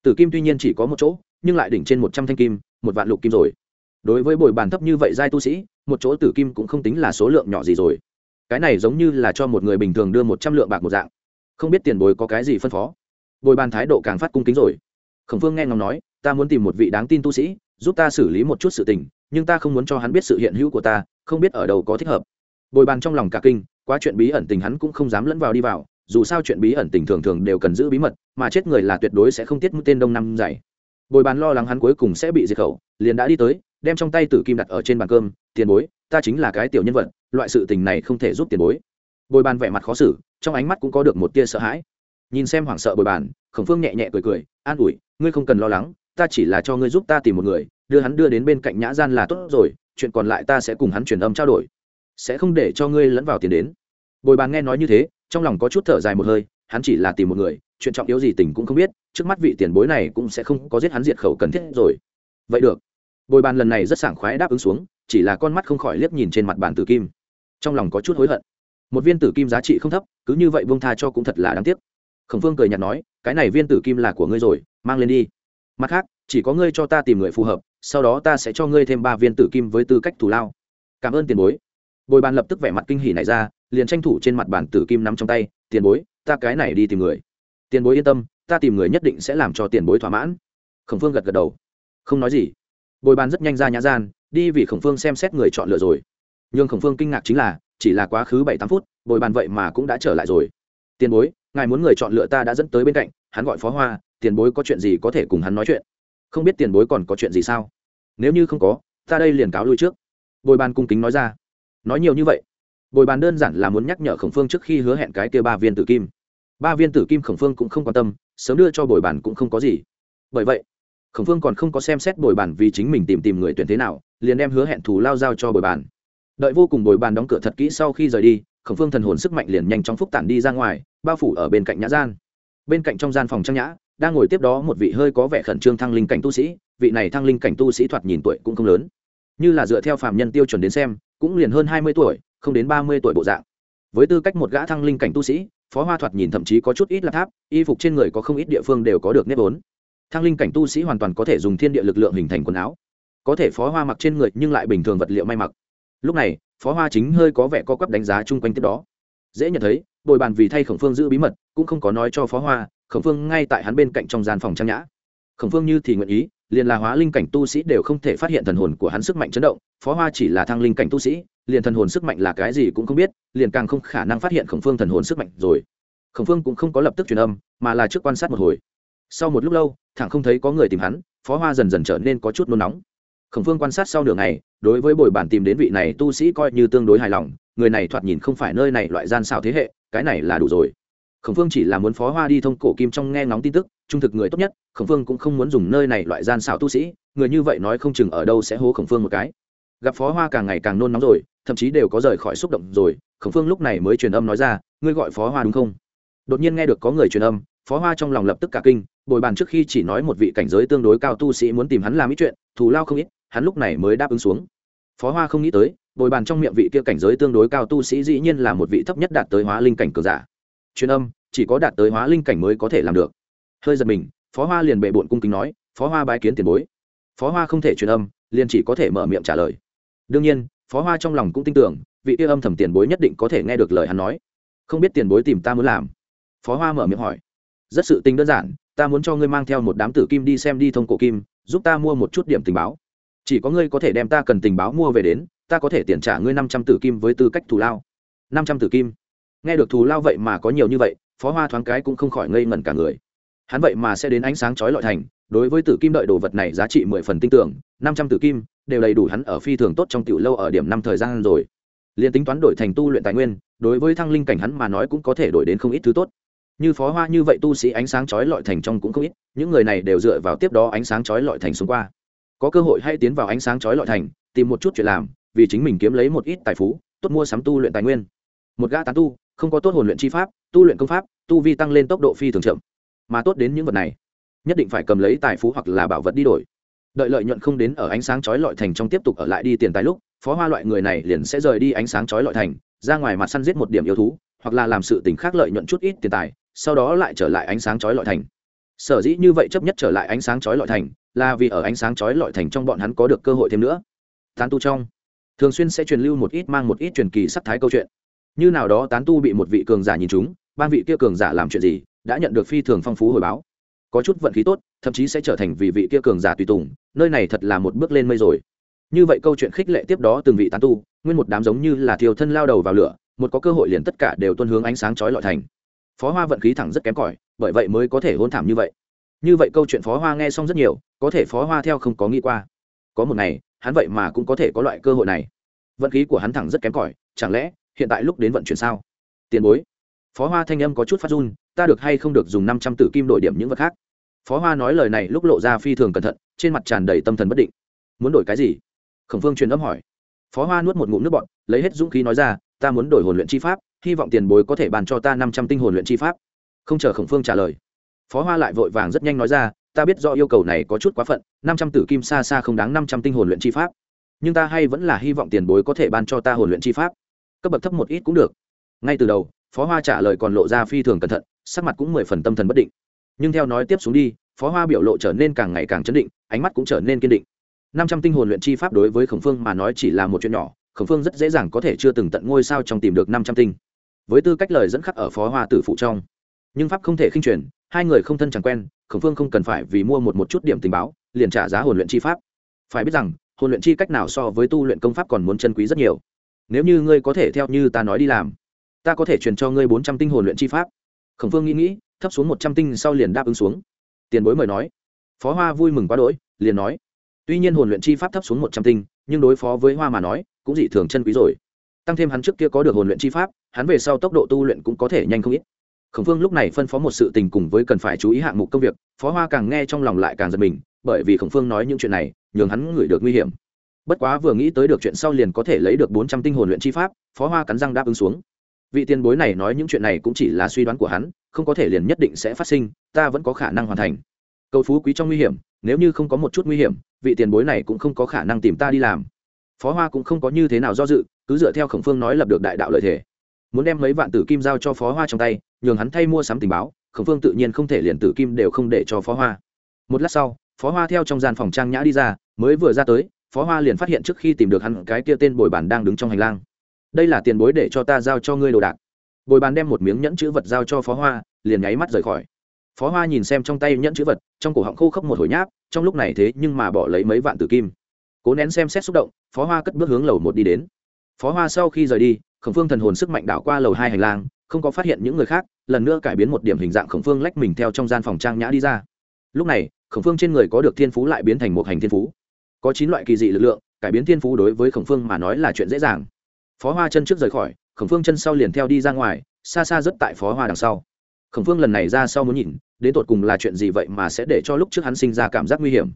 Tử kim tuy nhiên chỉ có một chỗ, nhưng lại đỉnh trên một trăm thanh kim, một vạn lục kim rồi đối với bồi bàn thấp như vậy giai tu sĩ, một chỗ tử kim cũng không tính là số lượng nhỏ gì rồi. Cái này giống như là cho một người bình thường đưa một trăm lượng bạc một dạng. Không biết tiền bồi có cái gì phân phó. Bồi bàn thái độ càng phát cung kính rồi. Khổng phương nghe ngóng nói, ta muốn tìm một vị đáng tin tu sĩ, giúp ta xử lý một chút sự tình, nhưng ta không muốn cho hắn biết sự hiện hữu của ta, không biết ở đâu có thích hợp. Bồi bàn trong lòng cả kinh, quá chuyện bí ẩn tình hắn cũng không dám lẫn vào đi vào, dù sao chuyện bí ẩn tình thường thường đều cần giữ bí mật, mà chết người là tuyệt đối sẽ không tiết mũi tên đông năm dày. Bồi bàn lo lắng hắn cuối cùng sẽ bị diệt khẩu, liền đã đi tới đem trong tay tử kim đặt ở trên bàn cơm, tiền bối, ta chính là cái tiểu nhân vật, loại sự tình này không thể giúp tiền bối. Bồi bàn vẻ mặt khó xử, trong ánh mắt cũng có được một tia sợ hãi. Nhìn xem hoảng sợ bồi bàn, khổng phương nhẹ nhẹ cười cười, an ủi, ngươi không cần lo lắng, ta chỉ là cho ngươi giúp ta tìm một người, đưa hắn đưa đến bên cạnh nhã gian là tốt rồi, chuyện còn lại ta sẽ cùng hắn truyền âm trao đổi, sẽ không để cho ngươi lẫn vào tiền đến. Bồi bàn nghe nói như thế, trong lòng có chút thở dài một hơi, hắn chỉ là tìm một người, chuyện trọng yếu gì tình cũng không biết, trước mắt vị tiền bối này cũng sẽ không có giết hắn diệt khẩu cần thiết rồi. Vậy được bồi bàn lần này rất sảng khoái đáp ứng xuống, chỉ là con mắt không khỏi liếc nhìn trên mặt bàn tử kim. Trong lòng có chút hối hận. Một viên tử kim giá trị không thấp, cứ như vậy vương tha cho cũng thật là đáng tiếc. Khổng phương cười nhạt nói, cái này viên tử kim là của ngươi rồi, mang lên đi. Mặt khác, chỉ có ngươi cho ta tìm người phù hợp, sau đó ta sẽ cho ngươi thêm ba viên tử kim với tư cách thù lao. Cảm ơn tiền bối. Bồi bàn lập tức vẻ mặt kinh hỉ này ra, liền tranh thủ trên mặt bàn tử kim nắm trong tay, tiền bối, ta cái này đi tìm người. Tiền bối yên tâm, ta tìm người nhất định sẽ làm cho tiền bối thỏa mãn. Khổng phương gật gật đầu. Không nói gì bồi bàn rất nhanh ra nhã gian, đi vì khổng phương xem xét người chọn lựa rồi. Nhưng khổng phương kinh ngạc chính là, chỉ là quá khứ bảy tám phút, bồi bàn vậy mà cũng đã trở lại rồi. Tiền bối, ngài muốn người chọn lựa ta đã dẫn tới bên cạnh, hắn gọi phó hoa, tiền bối có chuyện gì có thể cùng hắn nói chuyện? Không biết tiền bối còn có chuyện gì sao? Nếu như không có, ta đây liền cáo lui trước. Bồi bàn cung kính nói ra. Nói nhiều như vậy, bồi bàn đơn giản là muốn nhắc nhở khổng phương trước khi hứa hẹn cái kia ba viên tử kim. Ba viên tử kim khổng phương cũng không quan tâm, sớm đưa cho bồi bàn cũng không có gì. Bởi vậy khổng phương còn không có xem xét bồi bàn vì chính mình tìm tìm người tuyển thế nào, liền đem hứa hẹn thù lao giao cho bồi bàn. Đợi vô cùng bồi bàn đóng cửa thật kỹ sau khi rời đi, khổng phương thần hồn sức mạnh liền nhanh chóng phúc tản đi ra ngoài, bao phủ ở bên cạnh nhã gian. Bên cạnh trong gian phòng trang nhã, đang ngồi tiếp đó một vị hơi có vẻ khẩn trương thăng linh cảnh tu sĩ, vị này thăng linh cảnh tu sĩ thoạt nhìn tuổi cũng không lớn. Như là dựa theo phạm nhân tiêu chuẩn đến xem, cũng liền hơn hai mươi tuổi, không đến ba mươi tuổi bộ dạng. Với tư cách một gã thăng linh cảnh tu sĩ, phó hoa thoạt nhìn thậm chí có chút ít là tháp, y phục trên người có không ít địa phương đều có được nếp vốn. Thang linh cảnh tu sĩ hoàn toàn có thể dùng thiên địa lực lượng hình thành quần áo. Có thể phó hoa mặc trên người nhưng lại bình thường vật liệu may mặc. Lúc này, phó hoa chính hơi có vẻ co quắp đánh giá chung quanh tiếp đó. Dễ nhận thấy, bồi bàn vì thay khổng phương giữ bí mật, cũng không có nói cho phó hoa, khổng phương ngay tại hắn bên cạnh trong gian phòng trang nhã. Khổng phương như thì nguyện ý, liền là hóa linh cảnh tu sĩ đều không thể phát hiện thần hồn của hắn sức mạnh chấn động, phó hoa chỉ là thang linh cảnh tu sĩ, liền thần hồn sức mạnh là cái gì cũng không biết, liền càng không khả năng phát hiện khổng phương thần hồn sức mạnh rồi. Khổng phương cũng không có lập tức truyền âm, mà là trước quan sát một hồi sau một lúc lâu, thẳng không thấy có người tìm hắn, phó hoa dần dần trở nên có chút nôn nóng. Khổng phương quan sát sau nửa ngày, đối với bồi bản tìm đến vị này tu sĩ coi như tương đối hài lòng, người này thoạt nhìn không phải nơi này loại gian xảo thế hệ, cái này là đủ rồi. Khổng phương chỉ là muốn phó hoa đi thông cổ kim trong nghe ngóng tin tức, trung thực người tốt nhất, khổng phương cũng không muốn dùng nơi này loại gian xảo tu sĩ, người như vậy nói không chừng ở đâu sẽ hố khổng phương một cái. Gặp phó hoa càng ngày càng nôn nóng rồi, thậm chí đều có rời khỏi xúc động rồi, khổng phương lúc này mới truyền âm nói ra, ngươi gọi phó hoa đúng không? Đột nhiên nghe được có người truyền âm, phó hoa trong lòng lập tức cả kinh bồi bàn trước khi chỉ nói một vị cảnh giới tương đối cao tu sĩ muốn tìm hắn làm ít chuyện, thù lao không ít, hắn lúc này mới đáp ứng xuống. Phó hoa không nghĩ tới, bồi bàn trong miệng vị kia cảnh giới tương đối cao tu sĩ dĩ nhiên là một vị thấp nhất đạt tới hóa linh cảnh cường giả. Truyền âm, chỉ có đạt tới hóa linh cảnh mới có thể làm được. Hơi giật mình, phó hoa liền bệ bộn cung kính nói, phó hoa bái kiến tiền bối. Phó hoa không thể truyền âm, liền chỉ có thể mở miệng trả lời. Đương nhiên, phó hoa trong lòng cũng tin tưởng, vị kia âm thầm tiền bối nhất định có thể nghe được lời hắn nói. Không biết tiền bối tìm ta muốn làm? Phó hoa mở miệng hỏi. Rất sự tình đơn giản ta muốn cho ngươi mang theo một đám tử kim đi xem đi thông cổ kim, giúp ta mua một chút điểm tình báo. Chỉ có ngươi có thể đem ta cần tình báo mua về đến, ta có thể tiền trả ngươi năm trăm tử kim với tư cách thù lao. Năm trăm tử kim? Nghe được thù lao vậy mà có nhiều như vậy, phó hoa thoáng cái cũng không khỏi ngây ngẩn cả người. Hắn vậy mà sẽ đến ánh sáng chói lọi thành, đối với tử kim đợi đồ vật này giá trị mười phần tin tưởng, năm trăm tử kim đều đầy đủ hắn ở phi thường tốt trong tiểu lâu ở điểm năm thời gian rồi. Liền tính toán đổi thành tu luyện tài nguyên, đối với thăng linh cảnh hắn mà nói cũng có thể đổi đến không ít thứ tốt như phó hoa như vậy tu sĩ ánh sáng chói lọi thành trong cũng không ít, những người này đều dựa vào tiếp đó ánh sáng chói lọi thành xuống qua. Có cơ hội hay tiến vào ánh sáng chói lọi thành, tìm một chút chuyện làm, vì chính mình kiếm lấy một ít tài phú, tốt mua sắm tu luyện tài nguyên. Một gã tán tu, không có tốt hồn luyện chi pháp, tu luyện công pháp, tu vi tăng lên tốc độ phi thường chậm. Mà tốt đến những vật này, nhất định phải cầm lấy tài phú hoặc là bảo vật đi đổi. Đợi lợi nhuận không đến ở ánh sáng chói lọi thành trong tiếp tục ở lại đi tiền tài lúc, phó hoa loại người này liền sẽ rời đi ánh sáng chói lọi thành, ra ngoài mặt săn giết một điểm yêu thú, hoặc là làm sự tình khác lợi nhuận chút ít tiền tài sau đó lại trở lại ánh sáng chói lọi thành. Sở dĩ như vậy chấp nhất trở lại ánh sáng chói lọi thành, là vì ở ánh sáng chói lọi thành trong bọn hắn có được cơ hội thêm nữa. Tán tu trong, thường xuyên sẽ truyền lưu một ít mang một ít truyền kỳ sắc thái câu chuyện. Như nào đó tán tu bị một vị cường giả nhìn chúng, ban vị kia cường giả làm chuyện gì, đã nhận được phi thường phong phú hồi báo. Có chút vận khí tốt, thậm chí sẽ trở thành vị vị kia cường giả tùy tùng, nơi này thật là một bước lên mây rồi. Như vậy câu chuyện khích lệ tiếp đó từng vị tán tu, nguyên một đám giống như là thiều thân lao đầu vào lửa, một có cơ hội liền tất cả đều tuân hướng ánh sáng chói lọi thành phó hoa vận khí thẳng rất kém cỏi, bởi vậy mới có thể hôn thảm như vậy. Như vậy câu chuyện phó hoa nghe xong rất nhiều, có thể phó hoa theo không có nghĩ qua. Có một ngày, hắn vậy mà cũng có thể có loại cơ hội này. Vận khí của hắn thẳng rất kém cỏi, chẳng lẽ hiện tại lúc đến vận chuyển sao? Tiền bối. Phó hoa thanh âm có chút phát run, ta được hay không được dùng năm trăm tử kim đổi điểm những vật khác? Phó hoa nói lời này lúc lộ ra phi thường cẩn thận, trên mặt tràn đầy tâm thần bất định. Muốn đổi cái gì? Khổng phương truyền âm hỏi. Phó hoa nuốt một ngụm nước bọn lấy hết dũng khí nói ra, ta muốn đổi hồn luyện chi pháp hy vọng tiền bối có thể bàn cho ta năm trăm tinh hồn luyện chi pháp. Không chờ khổng phương trả lời, phó hoa lại vội vàng rất nhanh nói ra, ta biết do yêu cầu này có chút quá phận, năm trăm tử kim xa xa không đáng năm trăm tinh hồn luyện chi pháp. Nhưng ta hay vẫn là hy vọng tiền bối có thể ban cho ta hồn luyện chi pháp. Cấp bậc thấp một ít cũng được. Ngay từ đầu, phó hoa trả lời còn lộ ra phi thường cẩn thận, sắc mặt cũng mười phần tâm thần bất định. Nhưng theo nói tiếp xuống đi, phó hoa biểu lộ trở nên càng ngày càng chấn định, ánh mắt cũng trở nên kiên định. Năm trăm tinh hồn luyện chi pháp đối với khổng phương mà nói chỉ là một chuyện nhỏ, khổng phương rất dễ dàng có thể chưa từng tận ngôi sao trong tìm được năm trăm tinh với tư cách lời dẫn khắc ở phó hoa tử phụ trong. Nhưng pháp không thể khinh truyền, hai người không thân chẳng quen, khổng phương không cần phải vì mua một một chút điểm tình báo, liền trả giá hồn luyện chi pháp. Phải biết rằng, hồn luyện chi cách nào so với tu luyện công pháp còn muốn chân quý rất nhiều. Nếu như ngươi có thể theo như ta nói đi làm, ta có thể truyền cho ngươi bốn trăm tinh hồn luyện chi pháp. Khổng phương nghĩ nghĩ, thấp xuống một trăm tinh sau liền đáp ứng xuống. Tiền bối mời nói. Phó hoa vui mừng quá đỗi, liền nói. Tuy nhiên hồn luyện chi pháp thấp xuống một trăm tinh, nhưng đối phó với hoa mà nói, cũng dị thường chân quý rồi. Tăng thêm hắn trước kia có được hồn luyện chi pháp hắn về sau tốc độ tu luyện cũng có thể nhanh không ít. Khổng phương lúc này phân phó một sự tình cùng với cần phải chú ý hạng mục công việc, phó hoa càng nghe trong lòng lại càng giật mình, bởi vì khổng phương nói những chuyện này, nhường hắn ngửi được nguy hiểm. Bất quá vừa nghĩ tới được chuyện sau liền có thể lấy được bốn trăm tinh hồn luyện chi pháp, phó hoa cắn răng đáp ứng xuống. Vị tiền bối này nói những chuyện này cũng chỉ là suy đoán của hắn, không có thể liền nhất định sẽ phát sinh, ta vẫn có khả năng hoàn thành. Cầu phú quý trong nguy hiểm, nếu như không có một chút nguy hiểm, vị tiền bối này cũng không có khả năng tìm ta đi làm. Phó hoa cũng không có như thế nào do dự, cứ dựa theo khổng phương nói lập được đại đạo lợi thể muốn đem mấy vạn tử kim giao cho phó hoa trong tay, nhường hắn thay mua sắm tình báo, khổng phương tự nhiên không thể liền tử kim đều không để cho phó hoa. Một lát sau, phó hoa theo trong gian phòng trang nhã đi ra, mới vừa ra tới, phó hoa liền phát hiện trước khi tìm được hắn cái kia tên bồi bàn đang đứng trong hành lang. Đây là tiền bối để cho ta giao cho ngươi đồ đạc. Bồi bàn đem một miếng nhẫn chữ vật giao cho phó hoa, liền nháy mắt rời khỏi. Phó hoa nhìn xem trong tay nhẫn chữ vật, trong cổ họng khô khốc một hồi nháp, trong lúc này thế nhưng mà bỏ lấy mấy vạn tử kim. Cố nén xem xét xúc động, phó hoa cất bước hướng lầu một đi đến. Phó hoa sau khi rời đi khổng phương thần hồn sức mạnh đảo qua lầu hai hành lang, không có phát hiện những người khác, lần nữa cải biến một điểm hình dạng khổng phương lách mình theo trong gian phòng trang nhã đi ra. Lúc này, khổng phương trên người có được thiên phú lại biến thành một hành thiên phú. Có chín loại kỳ dị lực lượng, cải biến thiên phú đối với khổng phương mà nói là chuyện dễ dàng. Phó hoa chân trước rời khỏi, khổng phương chân sau liền theo đi ra ngoài, xa xa rất tại phó hoa đằng sau. Khổng phương lần này ra sau muốn nhìn, đến tột cùng là chuyện gì vậy mà sẽ để cho lúc trước hắn sinh ra cảm giác nguy hiểm.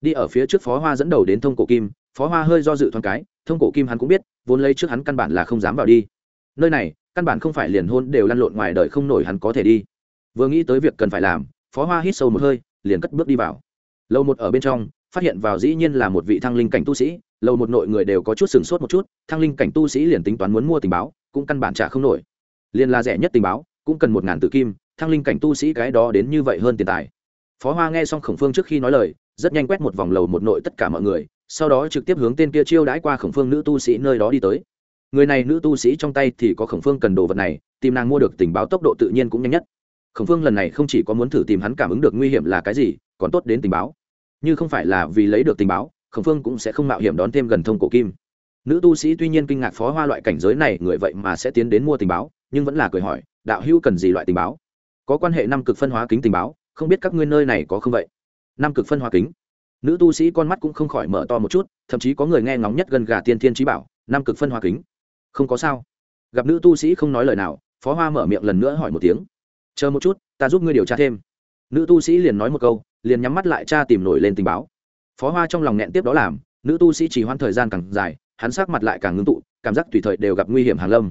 Đi ở phía trước phó hoa dẫn đầu đến thông cổ kim, phó hoa hơi do dự thoáng cái, thông cổ kim hắn cũng biết vốn lấy trước hắn căn bản là không dám vào đi. Nơi này, căn bản không phải liền hôn đều lăn lộn ngoài đời không nổi hắn có thể đi. Vừa nghĩ tới việc cần phải làm, phó hoa hít sâu một hơi, liền cất bước đi vào. Lâu một ở bên trong, phát hiện vào dĩ nhiên là một vị thăng linh cảnh tu sĩ, lâu một nội người đều có chút sừng sốt một chút, thăng linh cảnh tu sĩ liền tính toán muốn mua tình báo, cũng căn bản trả không nổi. Liền là rẻ nhất tình báo, cũng cần một ngàn tử kim, thăng linh cảnh tu sĩ cái đó đến như vậy hơn tiền tài. Phó hoa nghe xong khổng phương trước khi nói lời, rất nhanh quét một vòng lầu một nội tất cả mọi người sau đó trực tiếp hướng tên kia chiêu đãi qua khổng phương nữ tu sĩ nơi đó đi tới. Người này nữ tu sĩ trong tay thì có khổng phương cần đồ vật này, tìm nàng mua được tình báo tốc độ tự nhiên cũng nhanh nhất. Khổng phương lần này không chỉ có muốn thử tìm hắn cảm ứng được nguy hiểm là cái gì, còn tốt đến tình báo. Như không phải là vì lấy được tình báo, khổng phương cũng sẽ không mạo hiểm đón thêm gần thông cổ kim. Nữ tu sĩ tuy nhiên kinh ngạc phó hoa loại cảnh giới này, người vậy mà sẽ tiến đến mua tình báo, nhưng vẫn là cười hỏi, đạo hữu cần gì loại tình báo? Có quan hệ năm cực phân hóa kính tình báo, không biết các ngươi nơi này có không vậy? Năm cực phân hóa kính nữ tu sĩ con mắt cũng không khỏi mở to một chút, thậm chí có người nghe ngóng nhất gần gà tiên thiên trí bảo, năm cực phân hoa kính. Không có sao. Gặp nữ tu sĩ không nói lời nào, phó hoa mở miệng lần nữa hỏi một tiếng. Chờ một chút, ta giúp ngươi điều tra thêm. Nữ tu sĩ liền nói một câu, liền nhắm mắt lại cha tìm nổi lên tình báo. Phó hoa trong lòng nghẹn tiếp đó làm, nữ tu sĩ chỉ hoãn thời gian càng dài, hắn sắc mặt lại càng ngưng tụ, cảm giác tùy thời đều gặp nguy hiểm hàng lâm.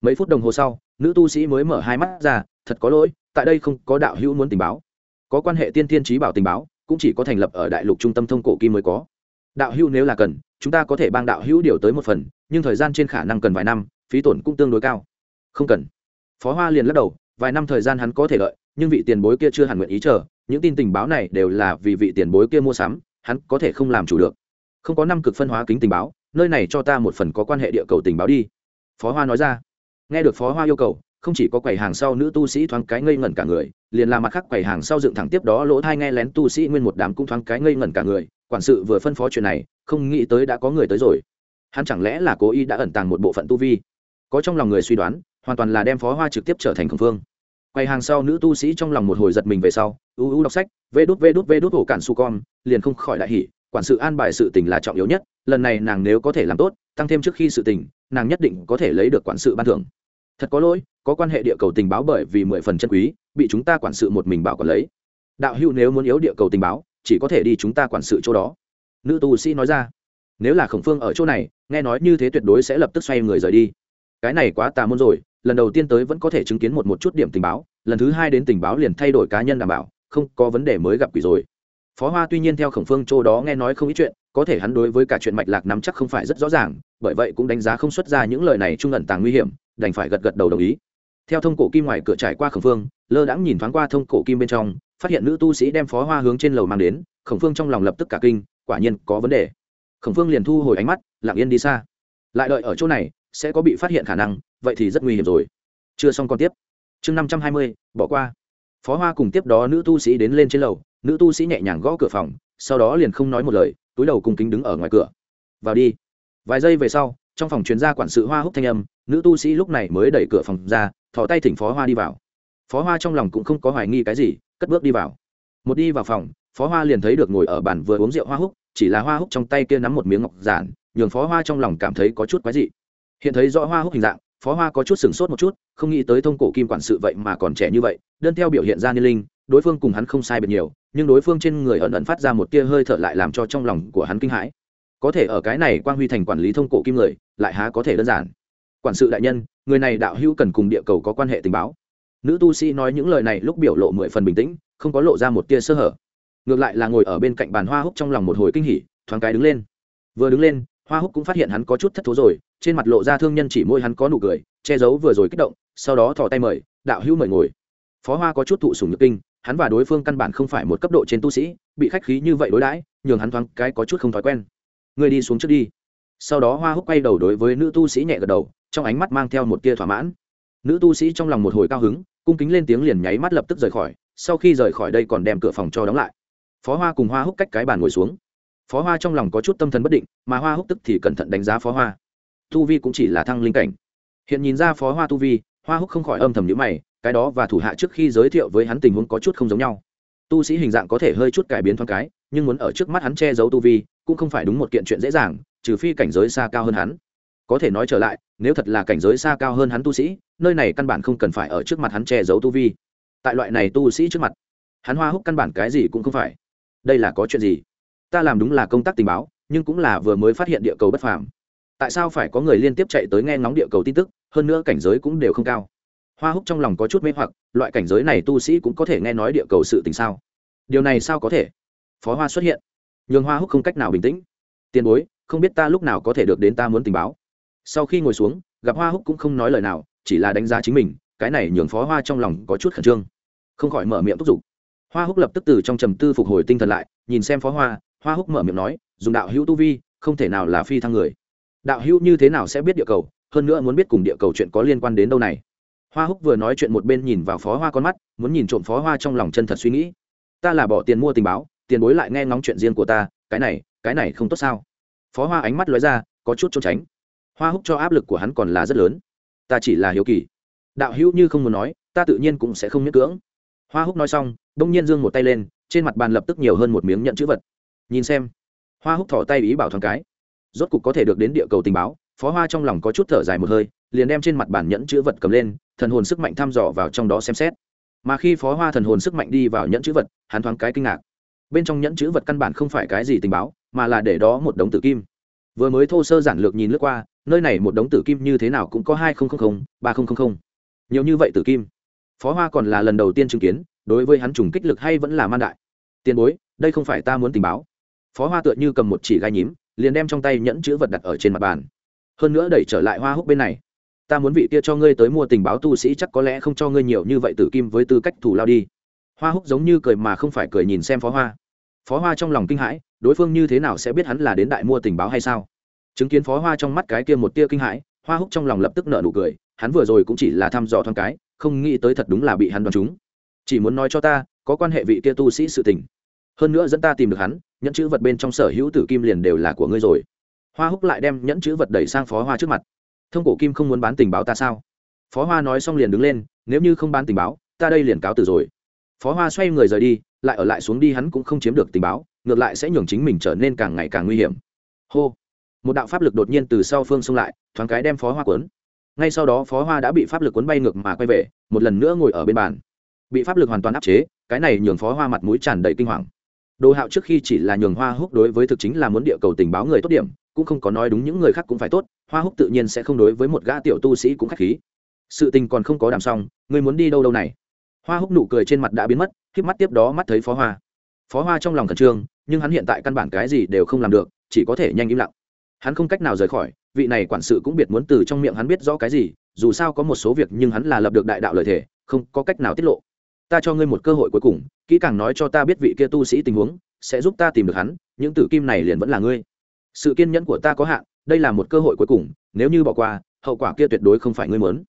Mấy phút đồng hồ sau, nữ tu sĩ mới mở hai mắt ra, thật có lỗi, tại đây không có đạo hữu muốn tình báo. Có quan hệ tiên thiên trí bảo tình báo cũng chỉ có thành lập ở đại lục trung tâm thông cổ kim mới có. Đạo hữu nếu là cần, chúng ta có thể bang đạo hữu điều tới một phần, nhưng thời gian trên khả năng cần vài năm, phí tổn cũng tương đối cao. Không cần. Phó hoa liền lắc đầu, vài năm thời gian hắn có thể lợi, nhưng vị tiền bối kia chưa hẳn nguyện ý chờ, những tin tình báo này đều là vì vị tiền bối kia mua sắm, hắn có thể không làm chủ được. Không có năm cực phân hóa kính tình báo, nơi này cho ta một phần có quan hệ địa cầu tình báo đi. Phó hoa nói ra. Nghe được phó hoa yêu cầu không chỉ có quầy hàng sau nữ tu sĩ thoáng cái ngây ngẩn cả người, liền làm mặt khác quầy hàng sau dựng thẳng tiếp đó lỗ thai nghe lén tu sĩ nguyên một đám cũng thoáng cái ngây ngẩn cả người, quản sự vừa phân phó chuyện này, không nghĩ tới đã có người tới rồi. Hắn chẳng lẽ là cố ý đã ẩn tàng một bộ phận tu vi? Có trong lòng người suy đoán, hoàn toàn là đem phó hoa trực tiếp trở thành khẩn phương quầy hàng sau nữ tu sĩ trong lòng một hồi giật mình về sau u u đọc sách, vê đút vê đút vê đút, hổ cản su con, liền không khỏi đại hỉ, quản sự an bài sự tình là trọng yếu nhất, lần này nàng nếu có thể làm tốt, tăng thêm trước khi sự tình, nàng nhất định có thể lấy được quản sự ban thưởng. Thật có lỗi có quan hệ địa cầu tình báo bởi vì mười phần chân quý, bị chúng ta quản sự một mình bảo quản lấy. Đạo hữu nếu muốn yếu địa cầu tình báo, chỉ có thể đi chúng ta quản sự chỗ đó. Nữ tu sĩ nói ra. Nếu là khổng phương ở chỗ này, nghe nói như thế tuyệt đối sẽ lập tức xoay người rời đi. Cái này quá tà môn rồi, lần đầu tiên tới vẫn có thể chứng kiến một một chút điểm tình báo, lần thứ hai đến tình báo liền thay đổi cá nhân đảm bảo, không có vấn đề mới gặp quỷ rồi. Phó hoa tuy nhiên theo khổng phương châu đó nghe nói không ít chuyện, có thể hắn đối với cả chuyện mạch lạc nắm chắc không phải rất rõ ràng, bởi vậy cũng đánh giá không xuất ra những lời này trung ẩn tàng nguy hiểm, đành phải gật gật đầu đồng ý theo thông cổ kim ngoài cửa trải qua khổng phương, lơ đãng nhìn thoáng qua thông cổ kim bên trong, phát hiện nữ tu sĩ đem phó hoa hướng trên lầu mang đến, khổng phương trong lòng lập tức cả kinh, quả nhiên có vấn đề. Khổng phương liền thu hồi ánh mắt, lặng yên đi xa. Lại đợi ở chỗ này, sẽ có bị phát hiện khả năng, vậy thì rất nguy hiểm rồi. Chưa xong còn tiếp. Chương năm trăm hai mươi, bỏ qua. Phó hoa cùng tiếp đó nữ tu sĩ đến lên trên lầu, nữ tu sĩ nhẹ nhàng gõ cửa phòng, sau đó liền không nói một lời, túi đầu cùng kính đứng ở ngoài cửa. Vào đi. Vài giây về sau, trong phòng chuyên gia quản sự hoa húc thanh âm nữ tu sĩ lúc này mới đẩy cửa phòng ra, thò tay thỉnh phó hoa đi vào. Phó hoa trong lòng cũng không có hoài nghi cái gì, cất bước đi vào. Một đi vào phòng, phó hoa liền thấy được ngồi ở bàn vừa uống rượu hoa húc, chỉ là hoa húc trong tay kia nắm một miếng ngọc giản, nhường phó hoa trong lòng cảm thấy có chút quái dị. Hiện thấy rõ hoa húc hình dạng, phó hoa có chút sửng sốt một chút, không nghĩ tới thông cổ kim quản sự vậy mà còn trẻ như vậy, đơn theo biểu hiện ra niên linh, đối phương cùng hắn không sai biệt nhiều, nhưng đối phương trên người ẩn ẩn phát ra một tia hơi thở lại làm cho trong lòng của hắn kinh hãi. Có thể ở cái này quang huy thành quản lý thông cổ kim người, lại há có thể đơn giản quản sự đại nhân, người này đạo hữu cần cùng địa cầu có quan hệ tình báo. Nữ tu sĩ nói những lời này lúc biểu lộ mười phần bình tĩnh, không có lộ ra một tia sơ hở. Ngược lại là ngồi ở bên cạnh bàn hoa húc trong lòng một hồi kinh hỉ, thoáng cái đứng lên. Vừa đứng lên, hoa húc cũng phát hiện hắn có chút thất thố rồi, trên mặt lộ ra thương nhân chỉ môi hắn có nụ cười, che giấu vừa rồi kích động, sau đó thò tay mời, đạo hữu mời ngồi. Phó hoa có chút thụ sùng nhược kinh, hắn và đối phương căn bản không phải một cấp độ trên tu sĩ, bị khách khí như vậy đối đãi, nhường hắn thoáng cái có chút không thói quen. Người đi xuống trước đi. Sau đó hoa húc quay đầu đối với nữ tu sĩ nhẹ gật đầu trong ánh mắt mang theo một tia thỏa mãn. Nữ tu sĩ trong lòng một hồi cao hứng, cung kính lên tiếng liền nháy mắt lập tức rời khỏi, sau khi rời khỏi đây còn đem cửa phòng cho đóng lại. Phó hoa cùng hoa húc cách cái bàn ngồi xuống. Phó hoa trong lòng có chút tâm thần bất định, mà hoa húc tức thì cẩn thận đánh giá phó hoa. Tu vi cũng chỉ là thăng linh cảnh. Hiện nhìn ra phó hoa tu vi, hoa húc không khỏi âm thầm nhữ mày, cái đó và thủ hạ trước khi giới thiệu với hắn tình huống có chút không giống nhau. Tu sĩ hình dạng có thể hơi chút cải biến thoáng cái, nhưng muốn ở trước mắt hắn che giấu tu vi, cũng không phải đúng một kiện chuyện dễ dàng, trừ phi cảnh giới xa cao hơn hắn có thể nói trở lại, nếu thật là cảnh giới xa cao hơn hắn tu sĩ, nơi này căn bản không cần phải ở trước mặt hắn che giấu tu vi. Tại loại này tu sĩ trước mặt, hắn hoa húc căn bản cái gì cũng không phải. Đây là có chuyện gì? Ta làm đúng là công tác tình báo, nhưng cũng là vừa mới phát hiện địa cầu bất phàm. Tại sao phải có người liên tiếp chạy tới nghe ngóng địa cầu tin tức, hơn nữa cảnh giới cũng đều không cao? Hoa húc trong lòng có chút mê hoặc, loại cảnh giới này tu sĩ cũng có thể nghe nói địa cầu sự tình sao? Điều này sao có thể? Phó hoa xuất hiện. Nhường hoa húc không cách nào bình tĩnh. Tiền bối, không biết ta lúc nào có thể được đến ta muốn tình báo? Sau khi ngồi xuống, gặp hoa húc cũng không nói lời nào, chỉ là đánh giá chính mình, cái này nhường phó hoa trong lòng có chút khẩn trương. Không khỏi mở miệng thúc giục. Hoa húc lập tức từ trong trầm tư phục hồi tinh thần lại, nhìn xem phó hoa hoa húc mở miệng nói, dùng đạo hữu tu vi, không thể nào là phi thăng người. Đạo hữu như thế nào sẽ biết địa cầu, hơn nữa muốn biết cùng địa cầu chuyện có liên quan đến đâu này? Hoa húc vừa nói chuyện một bên nhìn vào phó hoa con mắt, muốn nhìn trộm phó hoa trong lòng chân thật suy nghĩ. Ta là bỏ tiền mua tình báo, tiền bối lại nghe ngóng chuyện riêng của ta, cái này cái này không tốt sao? Phó hoa ánh mắt lóe ra, có chút trốn tránh hoa húc cho áp lực của hắn còn là rất lớn. Ta chỉ là hiếu kỳ. Đạo hữu như không muốn nói, ta tự nhiên cũng sẽ không miễn cưỡng. Hoa húc nói xong, đông nhiên dương một tay lên, trên mặt bàn lập tức nhiều hơn một miếng nhận chữ vật. Nhìn xem. Hoa húc thỏ tay ý bảo thoáng cái. Rốt cục có thể được đến địa cầu tình báo, phó hoa trong lòng có chút thở dài một hơi, liền đem trên mặt bàn nhẫn chữ vật cầm lên, thần hồn sức mạnh thăm dò vào trong đó xem xét. Mà khi phó hoa thần hồn sức mạnh đi vào nhẫn chữ vật, hắn thoáng cái kinh ngạc. Bên trong nhẫn chữ vật căn bản không phải cái gì tình báo, mà là để đó một đống tử kim. Vừa mới thô sơ giản lược nhìn lướt qua nơi này một đống tử kim như thế nào cũng có hai nghìn ba nghìn nhiều như vậy tử kim. Phó hoa còn là lần đầu tiên chứng kiến, đối với hắn trùng kích lực hay vẫn là man đại. Tiền bối, đây không phải ta muốn tình báo. Phó hoa tựa như cầm một chỉ gai nhím, liền đem trong tay nhẫn chữ vật đặt ở trên mặt bàn. Hơn nữa đẩy trở lại hoa húc bên này. Ta muốn vị kia cho ngươi tới mua tình báo tu sĩ chắc có lẽ không cho ngươi nhiều như vậy tử kim với tư cách thủ lao đi. Hoa húc giống như cười mà không phải cười nhìn xem phó hoa. Phó hoa trong lòng kinh hãi, đối phương như thế nào sẽ biết hắn là đến đại mua tình báo hay sao? Chứng kiến phó hoa trong mắt cái kia một tia kinh hãi, hoa húc trong lòng lập tức nợ nụ cười, hắn vừa rồi cũng chỉ là thăm dò thoáng cái, không nghĩ tới thật đúng là bị hắn đoán chúng chỉ muốn nói cho ta, có quan hệ vị kia tu sĩ sự tình. Hơn nữa dẫn ta tìm được hắn, nhẫn chữ vật bên trong sở hữu tử kim liền đều là của ngươi rồi. Hoa húc lại đem nhẫn chữ vật đẩy sang phó hoa trước mặt. Thông cổ kim không muốn bán tình báo ta sao? Phó hoa nói xong liền đứng lên, nếu như không bán tình báo, ta đây liền cáo từ rồi. Phó hoa xoay người rời đi, lại ở lại xuống đi hắn cũng không chiếm được tình báo, ngược lại sẽ nhường chính mình trở nên càng ngày càng nguy hiểm. Hô một đạo pháp lực đột nhiên từ sau phương xông lại, thoáng cái đem phó hoa cuốn. Ngay sau đó phó hoa đã bị pháp lực cuốn bay ngược mà quay về, một lần nữa ngồi ở bên bàn. Bị pháp lực hoàn toàn áp chế, cái này nhường phó hoa mặt mũi tràn đầy kinh hoàng. Đồ hạo trước khi chỉ là nhường hoa húc đối với thực chính là muốn địa cầu tình báo người tốt điểm, cũng không có nói đúng những người khác cũng phải tốt, hoa húc tự nhiên sẽ không đối với một gã tiểu tu sĩ cũng k h á c h khí. Sự tình còn không có đàm xong người muốn đi đâu đâu này? Hoa húc nụ cười trên mặt đã biến mất k mắt tiếp đó mắt thấy phó hoa. Phó hoa trong lòng khẩn trương, nhưng hắn hiện tại căn bản cái gì đều không làm được, chỉ có thể nhanh im lặng hắn không cách nào rời khỏi, vị này quản sự cũng biệt muốn từ trong miệng hắn biết rõ cái gì, dù sao có một số việc nhưng hắn là lập được đại đạo lời thể không có cách nào tiết lộ. Ta cho ngươi một cơ hội cuối cùng, kỹ càng nói cho ta biết vị kia tu sĩ tình huống, sẽ giúp ta tìm được hắn, những tử kim này liền vẫn là ngươi. Sự kiên nhẫn của ta có hạn, đây là một cơ hội cuối cùng, nếu như bỏ qua, hậu quả kia tuyệt đối không phải ngươi muốn.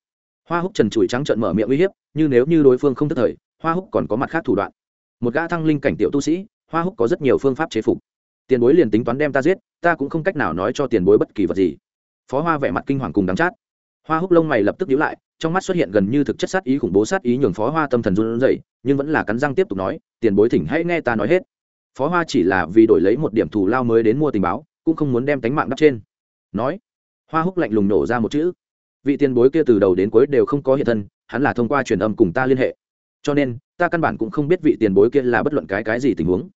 Hoa húc trần trụi trắng trợn mở miệng uy hiếp, như nếu như đối phương không tức thời, hoa húc còn có mặt khác thủ đoạn. Một gã thăng linh cảnh tiểu tu sĩ, hoa húc có rất nhiều phương pháp chế phục tiền bối liền tính toán đem ta giết, ta cũng không cách nào nói cho tiền bối bất kỳ vật gì. Phó hoa vẻ mặt kinh hoàng cùng đắng chát. Hoa húc lông mày lập tức nhíu lại, trong mắt xuất hiện gần như thực chất sát ý khủng bố sát ý nhường phó hoa tâm thần run rẩy, nhưng vẫn là cắn răng tiếp tục nói, tiền bối thỉnh hãy nghe ta nói hết. Phó hoa chỉ là vì đổi lấy một điểm thù lao mới đến mua tình báo, cũng không muốn đem tánh mạng đắp trên. Nói, hoa húc lạnh lùng nổ ra một chữ. Vị tiền bối kia từ đầu đến cuối đều không có hiện thân, hắn là thông qua truyền âm cùng ta liên hệ. Cho nên, ta căn bản cũng không biết vị tiền bối kia là bất luận cái cái gì tình huống.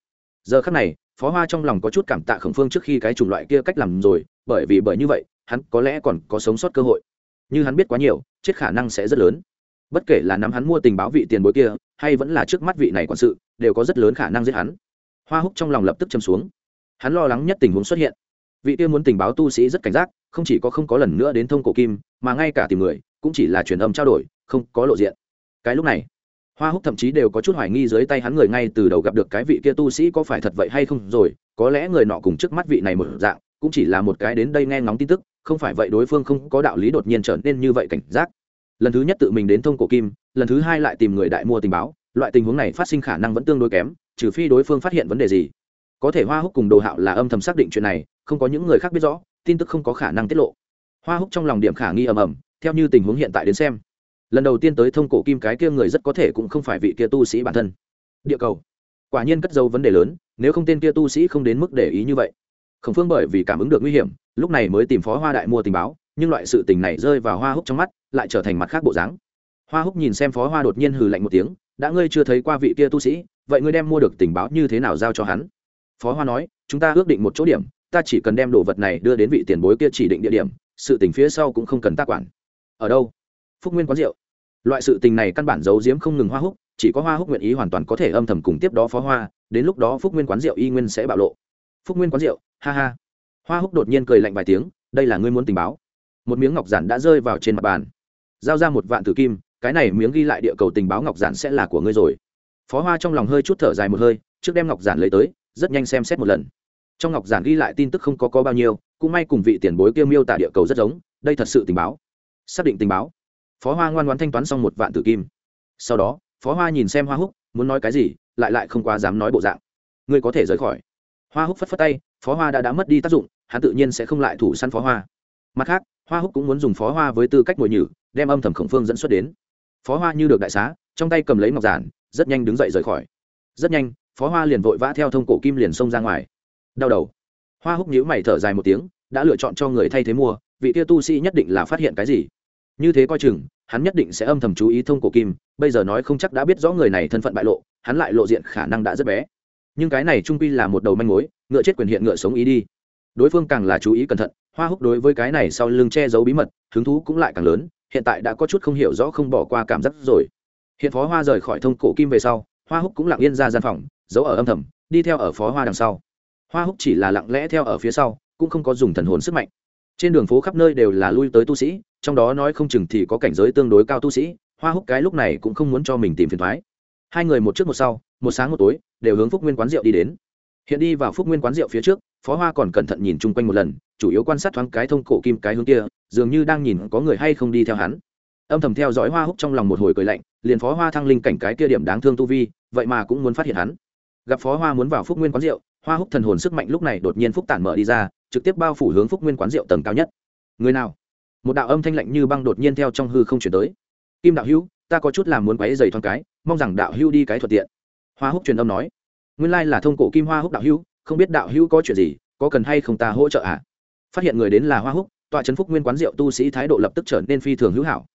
Giờ khắc này phó hoa trong lòng có chút cảm tạ khổng phương trước khi cái chủng loại kia cách làm rồi, bởi vì bởi như vậy, hắn có lẽ còn có sống sót cơ hội. Như hắn biết quá nhiều, chết khả năng sẽ rất lớn. Bất kể là nắm hắn mua tình báo vị tiền bối kia, hay vẫn là trước mắt vị này quản sự, đều có rất lớn khả năng giết hắn. Hoa húc trong lòng lập tức châm xuống. Hắn lo lắng nhất tình huống xuất hiện. Vị kia muốn tình báo tu sĩ rất cảnh giác, không chỉ có không có lần nữa đến thông cổ kim, mà ngay cả tìm người, cũng chỉ là truyền âm trao đổi, không có lộ diện. Cái lúc này hoa húc thậm chí đều có chút hoài nghi dưới tay hắn người ngay từ đầu gặp được cái vị kia tu sĩ có phải thật vậy hay không rồi, có lẽ người nọ cùng trước mắt vị này một dạng, cũng chỉ là một cái đến đây nghe ngóng tin tức, không phải vậy đối phương không có đạo lý đột nhiên trở nên như vậy cảnh giác. Lần thứ nhất tự mình đến thông cổ kim, lần thứ hai lại tìm người đại mua tình báo, loại tình huống này phát sinh khả năng vẫn tương đối kém, trừ phi đối phương phát hiện vấn đề gì. Có thể hoa húc cùng đồ hạo là âm thầm xác định chuyện này, không có những người khác biết rõ, tin tức không có khả năng tiết lộ. Hoa húc trong lòng điểm khả nghi ầm ầm, theo như tình huống hiện tại đến xem lần đầu tiên tới thông cổ kim cái kia người rất có thể cũng không phải vị kia tu sĩ bản thân. Địa cầu. Quả nhiên cất dấu vấn đề lớn, nếu không tên kia tu sĩ không đến mức để ý như vậy. Khổng phương bởi vì cảm ứng được nguy hiểm, lúc này mới tìm phó hoa đại mua tình báo, nhưng loại sự tình này rơi vào hoa húc trong mắt, lại trở thành mặt khác bộ dáng. Hoa húc nhìn xem phó hoa đột nhiên hừ lạnh một tiếng, đã ngươi chưa thấy qua vị kia tu sĩ, vậy ngươi đem mua được tình báo như thế nào giao cho hắn? Phó hoa nói, chúng ta ước định một chỗ điểm, ta chỉ cần đem đồ vật này đưa đến vị tiền bối kia chỉ định địa điểm, sự tình phía sau cũng không cần tác quản. Ở đâu? Phúc nguyên quán rượu loại sự tình này căn bản giấu giếm không ngừng hoa húc, chỉ có hoa húc nguyện ý hoàn toàn có thể âm thầm cùng tiếp đó phó hoa, đến lúc đó phúc nguyên quán rượu y nguyên sẽ bạo lộ. Phúc nguyên quán rượu, ha ha. Hoa húc đột nhiên cười lạnh vài tiếng, đây là ngươi muốn tình báo. Một miếng ngọc giản đã rơi vào trên mặt bàn. Giao ra một vạn tử kim, cái này miếng ghi lại địa cầu tình báo ngọc giản sẽ là của ngươi rồi. Phó hoa trong lòng hơi chút thở dài một hơi, trước đem ngọc giản lấy tới, rất nhanh xem xét một lần. Trong ngọc giản ghi lại tin tức không có có bao nhiêu, cũng may cùng vị tiền bối kia miêu tả địa cầu rất giống, đây thật sự tình báo. Xác định tình báo phó hoa ngoan ngoan thanh toán xong một vạn tử kim. Sau đó, phó hoa nhìn xem hoa húc, muốn nói cái gì, lại lại không quá dám nói bộ dạng. Ngươi có thể rời khỏi. Hoa húc phất phất tay, phó hoa đã đã mất đi tác dụng, hắn tự nhiên sẽ không lại thủ săn phó hoa. Mặt khác, hoa húc cũng muốn dùng phó hoa với tư cách ngồi nhử, đem âm thầm khổng phương dẫn xuất đến. Phó hoa như được đại xá, trong tay cầm lấy ngọc giản, rất nhanh đứng dậy rời khỏi. Rất nhanh, phó hoa liền vội vã theo thông cổ kim liền xông ra ngoài. Đau đầu. Hoa húc nhíu mày thở dài một tiếng, đã lựa chọn cho người thay thế mua, vị tia tu sĩ nhất định là phát hiện cái gì? Như thế coi chừng, hắn nhất định sẽ âm thầm chú ý thông cổ kim, bây giờ nói không chắc đã biết rõ người này thân phận bại lộ, hắn lại lộ diện khả năng đã rất bé. Nhưng cái này trung quy là một đầu manh mối, ngựa chết quyền hiện ngựa sống ý đi. Đối phương càng là chú ý cẩn thận, hoa húc đối với cái này sau lưng che giấu bí mật, hứng thú cũng lại càng lớn, hiện tại đã có chút không hiểu rõ không bỏ qua cảm giác rồi. Hiện phó hoa rời khỏi thông cổ kim về sau, hoa húc cũng lặng yên ra gian phòng, giấu ở âm thầm, đi theo ở phó hoa đằng sau. Hoa húc chỉ là lặng lẽ theo ở phía sau, cũng không có dùng thần hồn sức mạnh trên đường phố khắp nơi đều là lui tới tu sĩ, trong đó nói không chừng thì có cảnh giới tương đối cao tu sĩ, hoa húc cái lúc này cũng không muốn cho mình tìm phiền thoái. Hai người một trước một sau, một sáng một tối, đều hướng phúc nguyên quán rượu đi đến. Hiện đi vào phúc nguyên quán rượu phía trước, phó hoa còn cẩn thận nhìn chung quanh một lần, chủ yếu quan sát thoáng cái thông cổ kim cái hướng kia, dường như đang nhìn có người hay không đi theo hắn. Âm thầm theo dõi hoa húc trong lòng một hồi cười lạnh, liền phó hoa thăng linh cảnh cái kia điểm đáng thương tu vi, vậy mà cũng muốn phát hiện hắn. Gặp phó hoa muốn vào phúc nguyên quán rượu, hoa húc thần hồn sức mạnh lúc này đột nhiên phúc tản mở đi ra trực tiếp bao phủ hướng phúc nguyên quán rượu tầng cao nhất. Người nào? Một đạo âm thanh lạnh như băng đột nhiên theo trong hư không chuyển tới. Kim đạo hữu, ta có chút làm muốn quáy dày thoáng cái, mong rằng đạo hữu đi cái thuận tiện. Hoa húc truyền âm nói. Nguyên lai là thông cổ kim hoa húc đạo hữu, không biết đạo hữu có chuyện gì, có cần hay không ta hỗ trợ ạ? À? phát hiện người đến là hoa húc, tọa trấn phúc nguyên quán rượu tu sĩ thái độ lập tức trở nên phi thường hữu hảo.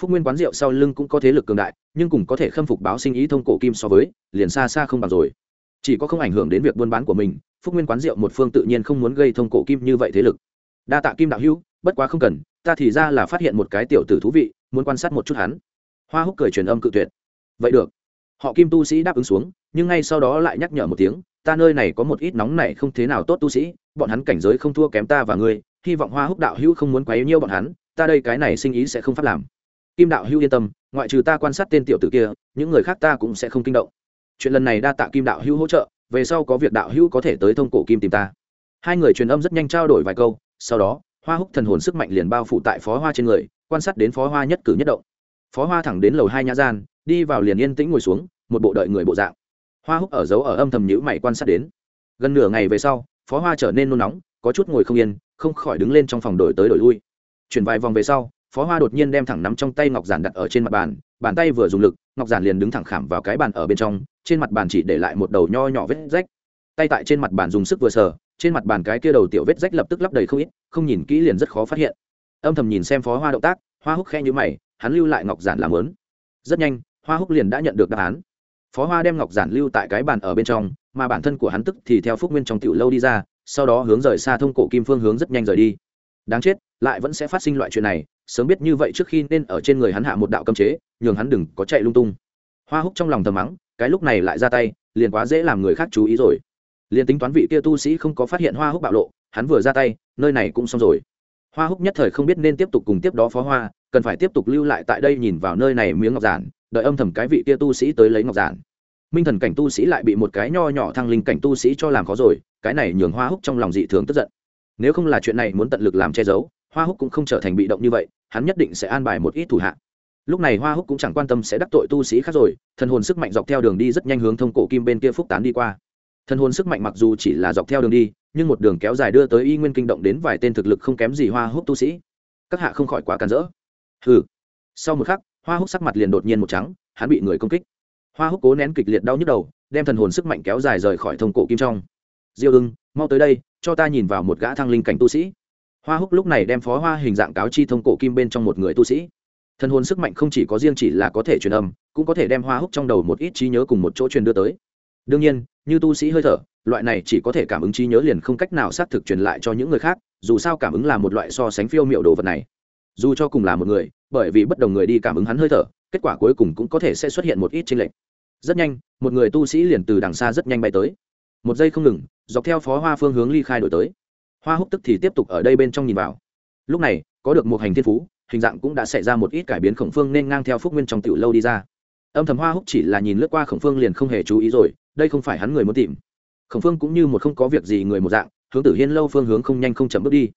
Phúc nguyên quán rượu sau lưng cũng có thế lực cường đại, nhưng cũng có thể khâm phục báo sinh ý thông cổ kim so với, liền xa xa không bằng rồi chỉ có không ảnh hưởng đến việc buôn bán của mình, phúc nguyên quán rượu một phương tự nhiên không muốn gây thông cổ kim như vậy thế lực. Đa tạ kim đạo hữu, bất quá không cần, ta thì ra là phát hiện một cái tiểu tử thú vị, muốn quan sát một chút hắn. Hoa húc cười truyền âm cự tuyệt. Vậy được. Họ kim tu sĩ đáp ứng xuống, nhưng ngay sau đó lại nhắc nhở một tiếng, ta nơi này có một ít nóng này không thế nào tốt tu sĩ, bọn hắn cảnh giới không thua kém ta và ngươi, hy vọng hoa húc đạo hữu không muốn quấy nhiêu bọn hắn, ta đây cái này sinh ý sẽ không pháp làm. Kim đạo hữu yên tâm, ngoại trừ ta quan sát tên tiểu tử kia, những người khác ta cũng sẽ không kinh động chuyện lần này đa tạ kim đạo hữu hỗ trợ, về sau có việc đạo hữu có thể tới thông cổ kim tìm ta. Hai người truyền âm rất nhanh trao đổi vài câu, sau đó, hoa húc thần hồn sức mạnh liền bao phủ tại phó hoa trên người, quan sát đến phó hoa nhất cử nhất động. Phó hoa thẳng đến lầu hai nhã gian, đi vào liền yên tĩnh ngồi xuống, một bộ đợi người bộ dạng. Hoa húc ở dấu ở âm thầm nhữ mày quan sát đến. Gần nửa ngày về sau, phó hoa trở nên nôn nóng, có chút ngồi không yên, không khỏi đứng lên trong phòng đổi tới đổi lui. Chuyển vài vòng về sau, phó hoa đột nhiên đem thẳng nắm trong tay ngọc giản đặt ở trên mặt bàn bàn tay vừa dùng lực ngọc giản liền đứng thẳng khảm vào cái bàn ở bên trong, trên mặt bàn chỉ để lại một đầu nho nhỏ vết rách. Tay tại trên mặt bàn dùng sức vừa sờ, trên mặt bàn cái kia đầu tiểu vết rách lập tức lấp đầy không ít, không nhìn kỹ liền rất khó phát hiện. Âm thầm nhìn xem phó hoa động tác, hoa húc khe nhữ mày, hắn lưu lại ngọc giản làm lớn rất nhanh, hoa húc liền đã nhận được đáp án. Phó hoa đem ngọc giản lưu tại cái bàn ở bên trong, mà bản thân của hắn tức thì theo phúc nguyên trong tiểu lâu đi ra, sau đó hướng rời xa thông cổ kim phương hướng rất nhanh rời đi. Đáng chết, lại vẫn sẽ phát sinh loại chuyện này sớm biết như vậy trước khi nên ở trên người hắn hạ một đạo cấm chế, nhường hắn đừng có chạy lung tung. Hoa húc trong lòng thầm mắng, cái lúc này lại ra tay, liền quá dễ làm người khác chú ý rồi. Liền tính toán vị kia tu sĩ không có phát hiện hoa húc bạo lộ, hắn vừa ra tay, nơi này cũng xong rồi. Hoa húc nhất thời không biết nên tiếp tục cùng tiếp đó phó hoa, cần phải tiếp tục lưu lại tại đây nhìn vào nơi này miếng ngọc giản, đợi âm thầm cái vị kia tu sĩ tới lấy ngọc giản. Minh thần cảnh tu sĩ lại bị một cái nho nhỏ thăng linh cảnh tu sĩ cho làm khó rồi, cái này nhường hoa húc trong lòng dị thường tức giận. Nếu không là chuyện này muốn tận lực làm che giấu hoa húc cũng không trở thành bị động như vậy, hắn nhất định sẽ an bài một ít thủ hạ. Lúc này hoa húc cũng chẳng quan tâm sẽ đắc tội tu sĩ khác rồi, thần hồn sức mạnh dọc theo đường đi rất nhanh hướng thông cổ kim bên kia phúc tán đi qua. Thần hồn sức mạnh mặc dù chỉ là dọc theo đường đi, nhưng một đường kéo dài đưa tới y nguyên kinh động đến vài tên thực lực không kém gì hoa húc tu sĩ. Các hạ không khỏi quá cản rỡ. Hừ. Sau một khắc, hoa húc sắc mặt liền đột nhiên một trắng, hắn bị người công kích. Hoa húc cố nén kịch liệt đau nhức đầu, đem thần hồn sức mạnh kéo dài rời khỏi thông cổ kim trong. Diêu ưng, mau tới đây, cho ta nhìn vào một gã thăng linh cảnh tu sĩ hoa húc lúc này đem phó hoa hình dạng cáo chi thông cổ kim bên trong một người tu sĩ. Thần hồn sức mạnh không chỉ có riêng chỉ là có thể truyền âm, cũng có thể đem hoa húc trong đầu một ít trí nhớ cùng một chỗ truyền đưa tới. Đương nhiên, như tu sĩ hơi thở, loại này chỉ có thể cảm ứng trí nhớ liền không cách nào xác thực truyền lại cho những người khác, dù sao cảm ứng là một loại so sánh phiêu m i ệ u đồ vật này. Dù cho cùng là một người, bởi vì bất đồng người đi cảm ứng hắn hơi thở, kết quả cuối cùng cũng có thể sẽ xuất hiện một ít tranh lệch. Rất nhanh, một người tu sĩ liền từ đằng xa rất nhanh bay tới. Một giây không ngừng, dọc theo phó hoa phương hướng ly khai đổi tới hoa húc tức thì tiếp tục ở đây bên trong nhìn vào. Lúc này, có được một hành thiên phú, hình dạng cũng đã xảy ra một ít cải biến khổng phương nên ngang theo phúc nguyên trong tiểu lâu đi ra. Âm thầm hoa húc chỉ là nhìn lướt qua khổng phương liền không hề chú ý rồi, đây không phải hắn người muốn tìm. Khổng phương cũng như một không có việc gì người một dạng, hướng tử hiên lâu phương hướng không nhanh không chậm bước đi.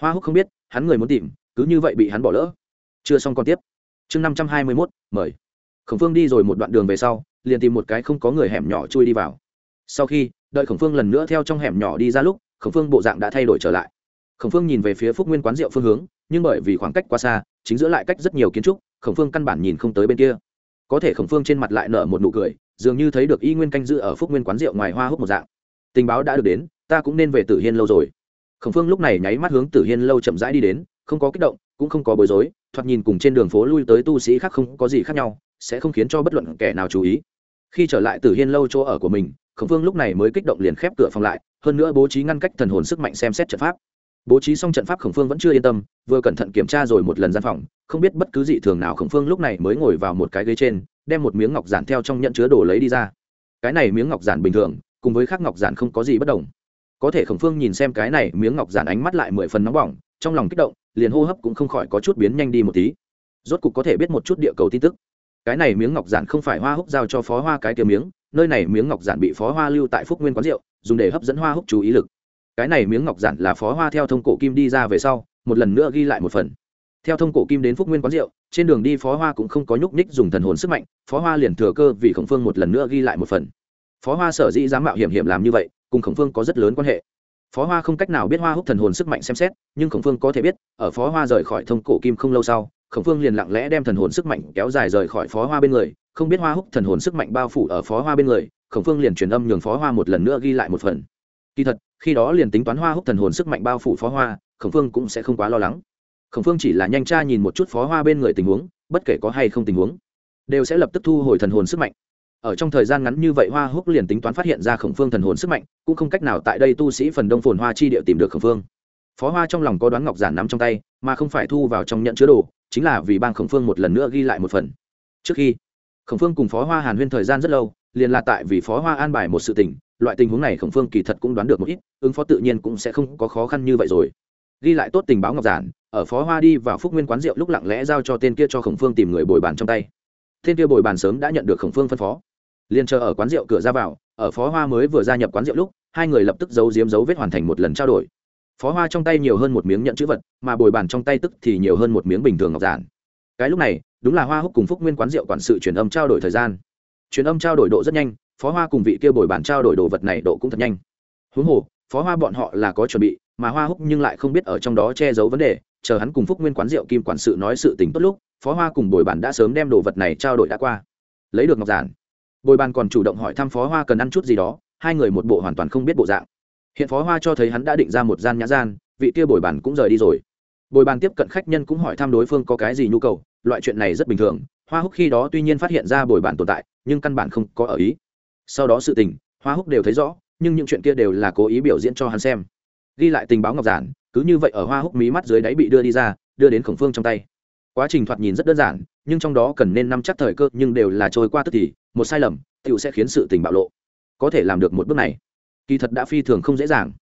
Hoa húc không biết, hắn người muốn tìm, cứ như vậy bị hắn bỏ lỡ. Chưa xong còn tiếp. Chương năm trăm hai mươi mốt, mời. Khổng phương đi rồi một đoạn đường về sau, liền tìm một cái không có người hẻm nhỏ chui đi vào. Sau khi, đợi khổng phương lần nữa theo trong hẻm nhỏ đi ra lúc khổng phương bộ dạng đã thay đổi trở lại. Khổng phương nhìn về phía phúc nguyên quán rượu phương hướng, nhưng bởi vì khoảng cách quá xa, chính giữa lại cách rất nhiều kiến trúc, khổng phương căn bản nhìn không tới bên kia. Có thể khổng phương trên mặt lại nở một nụ cười, dường như thấy được y nguyên canh giữ ở phúc nguyên quán rượu ngoài hoa hút một dạng. Tình báo đã được đến, ta cũng nên về tử hiên lâu rồi. Khổng phương lúc này nháy mắt hướng tử hiên lâu chậm rãi đi đến, không có kích động, cũng không có bối rối, thoạt nhìn cùng trên đường phố lui tới tu sĩ khác không có gì khác nhau, sẽ không khiến cho bất luận kẻ nào chú ý. Khi trở lại tử hiên lâu chỗ ở của mình, khổng phương lúc này mới kích động liền khép cửa phòng lại hơn nữa bố trí ngăn cách thần hồn sức mạnh xem xét trận pháp. Bố trí xong trận pháp khổng phương vẫn chưa yên tâm, vừa cẩn thận kiểm tra rồi một lần gian phòng, không biết bất cứ gì thường nào khổng phương lúc này mới ngồi vào một cái ghế trên, đem một miếng ngọc giản theo trong nhận chứa đồ lấy đi ra. Cái này miếng ngọc giản bình thường, cùng với khác ngọc giản không có gì bất đồng. Có thể khổng phương nhìn xem cái này miếng ngọc giản ánh mắt lại mười phần nóng bỏng, trong lòng kích động, liền hô hấp cũng không khỏi có chút biến nhanh đi một tí. Rốt cục có thể biết một chút địa cầu tin tức. Cái này miếng ngọc giản không phải hoa húc giao cho phó hoa cái kia miếng nơi này miếng ngọc giản bị phó hoa lưu tại phúc nguyên quán rượu, dùng để hấp dẫn hoa húc chú ý lực. Cái này miếng ngọc giản là phó hoa theo thông cổ kim đi ra về sau, một lần nữa ghi lại một phần. Theo thông cổ kim đến phúc nguyên quán rượu, trên đường đi phó hoa cũng không có nhúc ních dùng thần hồn sức mạnh, phó hoa liền thừa cơ vì khổng phương một lần nữa ghi lại một phần. Phó hoa sở dĩ dám mạo hiểm hiểm làm như vậy, cùng khổng phương có rất lớn quan hệ. Phó hoa không cách nào biết hoa húc thần hồn sức mạnh xem xét, nhưng khổng phương có thể biết, ở phó hoa rời khỏi thông cổ kim không lâu sau, khổng phương liền lặng lẽ đem thần hồn sức mạnh kéo dài rời khỏi phó hoa bên người không biết hoa húc thần hồn sức mạnh bao phủ ở phó hoa bên người, khổng phương liền truyền âm nhường phó hoa một lần nữa ghi lại một phần. Kỳ thật, khi đó liền tính toán hoa húc thần hồn sức mạnh bao phủ phó hoa, khổng phương cũng sẽ không quá lo lắng. Khổng phương chỉ là nhanh tra nhìn một chút phó hoa bên người tình huống, bất kể có hay không tình huống, đều sẽ lập tức thu hồi thần hồn sức mạnh. Ở trong thời gian ngắn như vậy hoa húc liền tính toán phát hiện ra khổng phương thần hồn sức mạnh, cũng không cách nào tại đây tu sĩ phần đông phồn hoa chi địa tìm được khổng phương. Phó hoa trong lòng có đoán ngọc giản nắm trong tay, mà không phải thu vào trong nhận chứa đồ, chính là vì bang khổng phương một lần nữa ghi lại một phần. Trước khi khổng phương cùng phó hoa hàn huyên thời gian rất lâu, liền là tại vì phó hoa an bài một sự tình, loại tình huống này khổng phương kỳ thật cũng đoán được một ít, ứng phó tự nhiên cũng sẽ không có khó khăn như vậy rồi. Ghi lại tốt tình báo ngọc giản, ở phó hoa đi vào phúc nguyên quán rượu lúc lặng lẽ giao cho tên kia cho khổng phương tìm người bồi bàn trong tay. Tên kia bồi bàn sớm đã nhận được khổng phương phân phó. Liền chờ ở quán rượu cửa ra vào, ở phó hoa mới vừa gia nhập quán rượu lúc, hai người lập tức giấu giếm dấu vết hoàn thành một lần trao đổi. Phó hoa trong tay nhiều hơn một miếng nhận chữ vật, mà bồi bàn trong tay tức thì nhiều hơn một miếng bình thường ngọc giản cái lúc này, đúng là hoa húc cùng phúc nguyên quán rượu quản sự truyền âm trao đổi thời gian. Truyền âm trao đổi độ rất nhanh, phó hoa cùng vị kia bồi bàn trao đổi đồ vật này độ cũng thật nhanh. Huống hồ, phó hoa bọn họ là có chuẩn bị, mà hoa húc nhưng lại không biết ở trong đó che giấu vấn đề, chờ hắn cùng phúc nguyên quán rượu kim quản sự nói sự tình tốt lúc, phó hoa cùng bồi bàn đã sớm đem đồ vật này trao đổi đã qua. Lấy được ngọc giản. Bồi bàn còn chủ động hỏi thăm phó hoa cần ăn chút gì đó, hai người một bộ hoàn toàn không biết bộ dạng. Hiện phó hoa cho thấy hắn đã định ra một gian nhã gian, vị kia bồi bàn cũng rời đi rồi bồi bàn tiếp cận khách nhân cũng hỏi thăm đối phương có cái gì nhu cầu, loại chuyện này rất bình thường, hoa húc khi đó tuy nhiên phát hiện ra bồi bàn tồn tại, nhưng căn bản không có ở ý. Sau đó sự tình, hoa húc đều thấy rõ, nhưng những chuyện kia đều là cố ý biểu diễn cho hắn xem. Ghi lại tình báo ngọc giản, cứ như vậy ở hoa húc mí mắt dưới đáy bị đưa đi ra, đưa đến khổng phương trong tay. Quá trình thoạt nhìn rất đơn giản, nhưng trong đó cần nên nắm chắc thời cơ, nhưng đều là trôi qua tức thì, một sai lầm tựu sẽ khiến sự tình bạo lộ. Có thể làm được một bước này, kỳ thật đã phi thường không dễ dàng.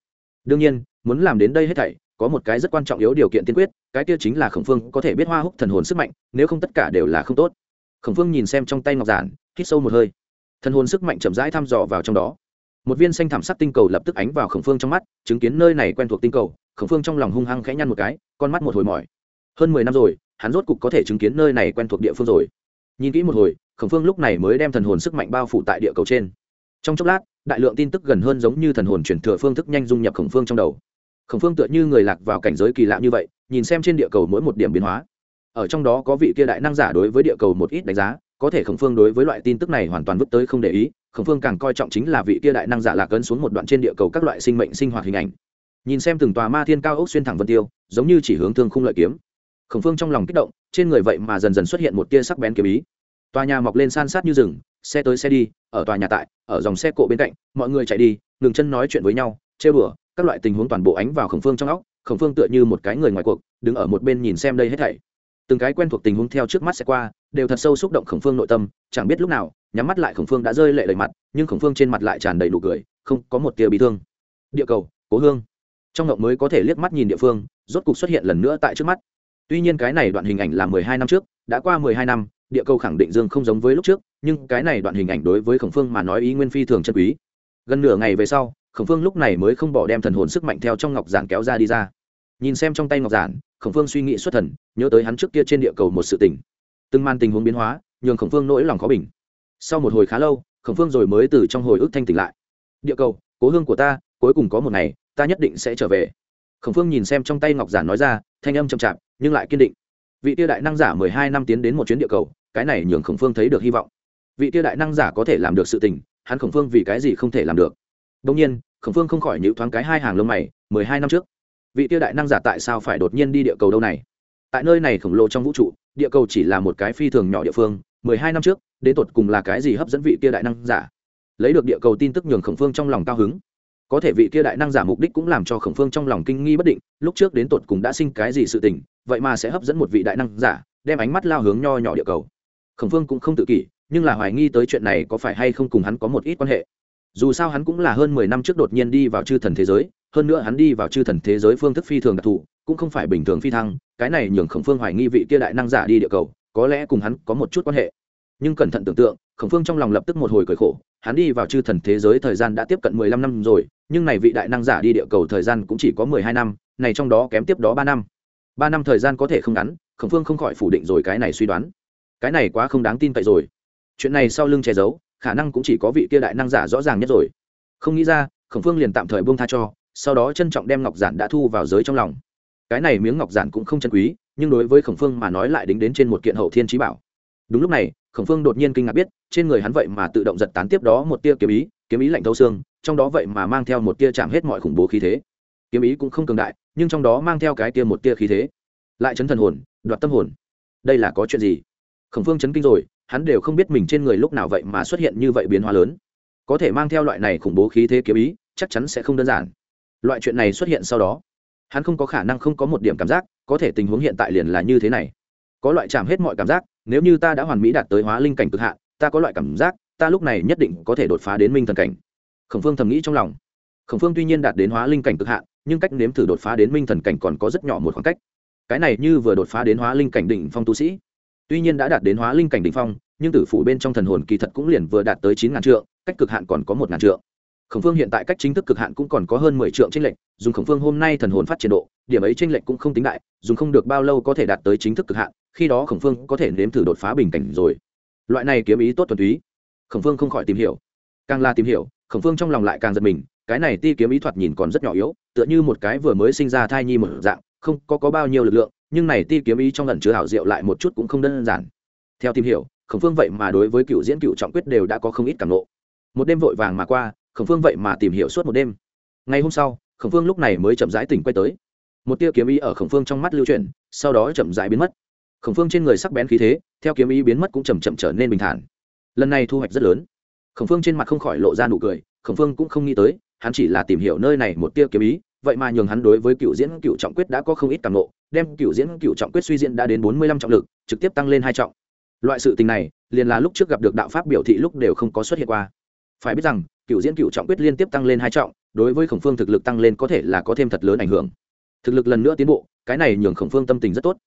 Đương nhiên, muốn làm đến đây hết thảy có một cái rất quan trọng yếu điều kiện tiên quyết, cái kia chính là khổng phương có thể biết hoa húc thần hồn sức mạnh, nếu không tất cả đều là không tốt. Khổng phương nhìn xem trong tay ngọc giản, hít sâu một hơi. Thần hồn sức mạnh chậm rãi thăm dò vào trong đó. Một viên xanh thảm sắc tinh cầu lập tức ánh vào khổng phương trong mắt, chứng kiến nơi này quen thuộc tinh cầu, khổng phương trong lòng hung hăng khẽ nhăn một cái, con mắt một hồi mỏi. Hơn mười năm rồi, hắn rốt cục có thể chứng kiến nơi này quen thuộc địa phương rồi. Nhìn kỹ một hồi, khổng phương lúc này mới đem thần hồn sức mạnh bao phủ tại địa cầu trên. Trong chốc lát, đại lượng tin tức gần hơn giống như thần hồn chuyển thừa phương thức nhanh dung nhập khổng phương trong đầu khổng phương tựa như người lạc vào cảnh giới kỳ lạ như vậy, nhìn xem trên địa cầu mỗi một điểm biến hóa. Ở trong đó có vị kia đại năng giả đối với địa cầu một ít đánh giá, có thể khổng phương đối với loại tin tức này hoàn toàn vứt tới không để ý, khổng phương càng coi trọng chính là vị kia đại năng giả lạc ấn xuống một đoạn trên địa cầu các loại sinh mệnh sinh hoạt hình ảnh. Nhìn xem từng tòa ma thiên cao ốc xuyên thẳng vân tiêu, giống như chỉ hướng thương khung lợi kiếm. Khổng phương trong lòng kích động, trên người vậy mà dần dần xuất hiện một tia sắc bén kiếm ý. Tòa nhà mọc lên san sát như rừng, xe tới xe đi, ở tòa nhà tại, ở dòng xe cộ bên cạnh, mọi người chạy đi, ngừng chân nói chuyện với nhau chê bửa các loại tình huống toàn bộ ánh vào khổng phương trong óc, khổng phương tựa như một cái người ngoài cuộc, đứng ở một bên nhìn xem đây hết thảy. Từng cái quen thuộc tình huống theo trước mắt sẽ qua, đều thật sâu xúc động khổng phương nội tâm, chẳng biết lúc nào, nhắm mắt lại khổng phương đã rơi lệ đầy mặt, nhưng khổng phương trên mặt lại tràn đầy nụ cười, không có một tia bị thương. Địa cầu, cố hương. Trong ngộng mới có thể liếc mắt nhìn địa phương, rốt cục xuất hiện lần nữa tại trước mắt. Tuy nhiên cái này đoạn hình ảnh là mười hai năm trước, đã qua mười hai năm, địa cầu khẳng định dương không giống với lúc trước, nhưng cái này đoạn hình ảnh đối với khổng phương mà nói ý nguyên phi thường chân quý. Gần nửa ngày về sau khổng phương lúc này mới không bỏ đem thần hồn sức mạnh theo trong ngọc giản kéo ra đi ra. Nhìn xem trong tay ngọc giản, khổng phương suy nghĩ xuất thần, nhớ tới hắn trước kia trên địa cầu một sự tình. Từng man tình huống biến hóa, nhường khổng phương nỗi lòng khó bình. Sau một hồi khá lâu, khổng phương rồi mới từ trong hồi ức thanh tỉnh lại. Địa cầu, cố hương của ta, cuối cùng có một ngày, ta nhất định sẽ trở về. Khổng phương nhìn xem trong tay ngọc giản nói ra, thanh âm chậm chạp, nhưng lại kiên định. Vị tiêu đại năng giả mười hai năm tiến đến một chuyến địa cầu, cái này nhường khổng phương thấy được hy vọng. Vị tiêu đại năng giả có thể làm được sự tình, hắn khổng phương vì cái gì không thể làm được? Đông nhiên khổng phương không khỏi nhịu thoáng cái hai hàng lông mày, mười hai năm trước, vị tiêu đại năng giả tại sao phải đột nhiên đi địa cầu đâu này? Tại nơi này khổng lồ trong vũ trụ, địa cầu chỉ là một cái phi thường nhỏ địa phương, mười hai năm trước, đến tột cùng là cái gì hấp dẫn vị kia đại năng giả? Lấy được địa cầu tin tức nhường khổng phương trong lòng cao hứng. Có thể vị kia đại năng giả mục đích cũng làm cho khổng phương trong lòng kinh nghi bất định, lúc trước đến tột cùng đã sinh cái gì sự tình, vậy mà sẽ hấp dẫn một vị đại năng giả, đem ánh mắt lao hướng nho nhỏ địa cầu. Khổng phương cũng không tự kỷ, nhưng là hoài nghi tới chuyện này có phải hay không cùng hắn có một ít quan hệ dù sao hắn cũng là hơn mười năm trước đột nhiên đi vào chư thần thế giới, hơn nữa hắn đi vào chư thần thế giới phương thức phi thường đặc thù, cũng không phải bình thường phi thăng, cái này nhường khổng phương hoài nghi vị kia đại năng giả đi địa cầu, có lẽ cùng hắn có một chút quan hệ. Nhưng cẩn thận tưởng tượng, khổng phương trong lòng lập tức một hồi cười khổ, hắn đi vào chư thần thế giới thời gian đã tiếp cận mười lăm năm rồi, nhưng này vị đại năng giả đi địa cầu thời gian cũng chỉ có mười hai năm, này trong đó kém tiếp đó ba năm. Ba năm thời gian có thể không ngắn, khổng phương không khỏi phủ định rồi cái này suy đoán. Cái này quá không đáng tin cậy rồi. Chuyện này sau lưng che giấu khả năng cũng chỉ có vị kia đại năng giả rõ ràng nhất rồi. Không nghĩ ra, khổng phương liền tạm thời buông tha cho, sau đó trân trọng đem ngọc giản đã thu vào giới trong lòng. Cái này miếng ngọc giản cũng không chân quý, nhưng đối với khổng phương mà nói lại đính đến trên một kiện hậu thiên trí bảo. Đúng lúc này, khổng phương đột nhiên kinh ngạc biết, trên người hắn vậy mà tự động giật tán tiếp đó một tia kiếm ý kiếm ý lạnh thấu xương, trong đó vậy mà mang theo một tia chạm hết mọi khủng bố khí thế. Kiếm ý cũng không cường đại, nhưng trong đó mang theo cái tia một tia khí thế. Lại chấn thần hồn, đoạt tâm hồn. Đây là có chuyện gì? Khổng phương chấn kinh rồi hắn đều không biết mình trên người lúc nào vậy mà xuất hiện như vậy biến hóa lớn. Có thể mang theo loại này khủng bố khí thế kiếm ý, chắc chắn sẽ không đơn giản. Loại chuyện này xuất hiện sau đó, hắn không có khả năng không có một điểm cảm giác, có thể tình huống hiện tại liền là như thế này. Có loại chạm hết mọi cảm giác, nếu như ta đã hoàn mỹ đạt tới hóa linh cảnh cực hạn, ta có loại cảm giác, ta lúc này nhất định có thể đột phá đến minh thần cảnh. Khổng phương thầm nghĩ trong lòng. Khổng phương tuy nhiên đạt đến hóa linh cảnh cực hạn, nhưng cách nếm thử đột phá đến minh thần cảnh còn có rất nhỏ một khoảng cách. Cái này như vừa đột phá đến hóa linh cảnh đỉnh phong tu sĩ tuy nhiên đã đạt đến hóa linh cảnh đỉnh phong nhưng tử phủ bên trong thần hồn kỳ thật cũng liền vừa đạt tới chín ngàn trượng cách cực hạn còn có một ngàn trượng. Khổng phương hiện tại cách chính thức cực hạn cũng còn có hơn mười trượng tranh lệch dùng khổng phương hôm nay thần hồn phát triển độ điểm ấy tranh lệch cũng không tính đại dùng không được bao lâu có thể đạt tới chính thức cực hạn khi đó khổng phương có thể nếm thử đột phá bình cảnh rồi. Loại này kiếm ý tốt thuần túy. Khổng phương không khỏi tìm hiểu. Càng là tìm hiểu khổng phương trong lòng lại càng giật mình cái này ti kiếm ý thoạt nhìn còn rất nhỏ yếu tựa như một cái vừa mới sinh ra thai nhi một dạng không có, có bao nhiêu lực lượng nhưng này ti kiếm ý trong lần chứa hảo diệu lại một chút cũng không đơn giản. Theo tìm hiểu, khổng phương vậy mà đối với cựu diễn cựu trọng quyết đều đã có không ít cảm ngộ. Một đêm vội vàng mà qua, khổng phương vậy mà tìm hiểu suốt một đêm. Ngày hôm sau, khổng phương lúc này mới chậm rãi tỉnh quay tới. Một tia kiếm ý ở khổng phương trong mắt lưu chuyển, sau đó chậm rãi biến mất. Khổng phương trên người sắc bén khí thế, theo kiếm ý biến mất cũng chầm chậm trở nên bình thản. Lần này thu hoạch rất lớn. Khổng phương trên mặt không khỏi lộ ra nụ cười, khổng phương cũng không nghĩ tới, hắn chỉ là tìm hiểu nơi này một tia kiếm ý vậy mà nhường hắn đối với cựu diễn cựu trọng quyết đã có không ít cảm nộ đem cựu diễn cựu trọng quyết suy diễn đã đến bốn mươi lăm trọng lực, trực tiếp tăng lên hai trọng. Loại sự tình này, liền là lúc trước gặp được đạo pháp biểu thị lúc đều không có xuất hiện qua. Phải biết rằng, cựu diễn cựu trọng quyết liên tiếp tăng lên hai trọng, đối với khổng phương thực lực tăng lên có thể là có thêm thật lớn ảnh hưởng. Thực lực lần nữa tiến bộ, cái này nhường khổng phương tâm tình rất tốt.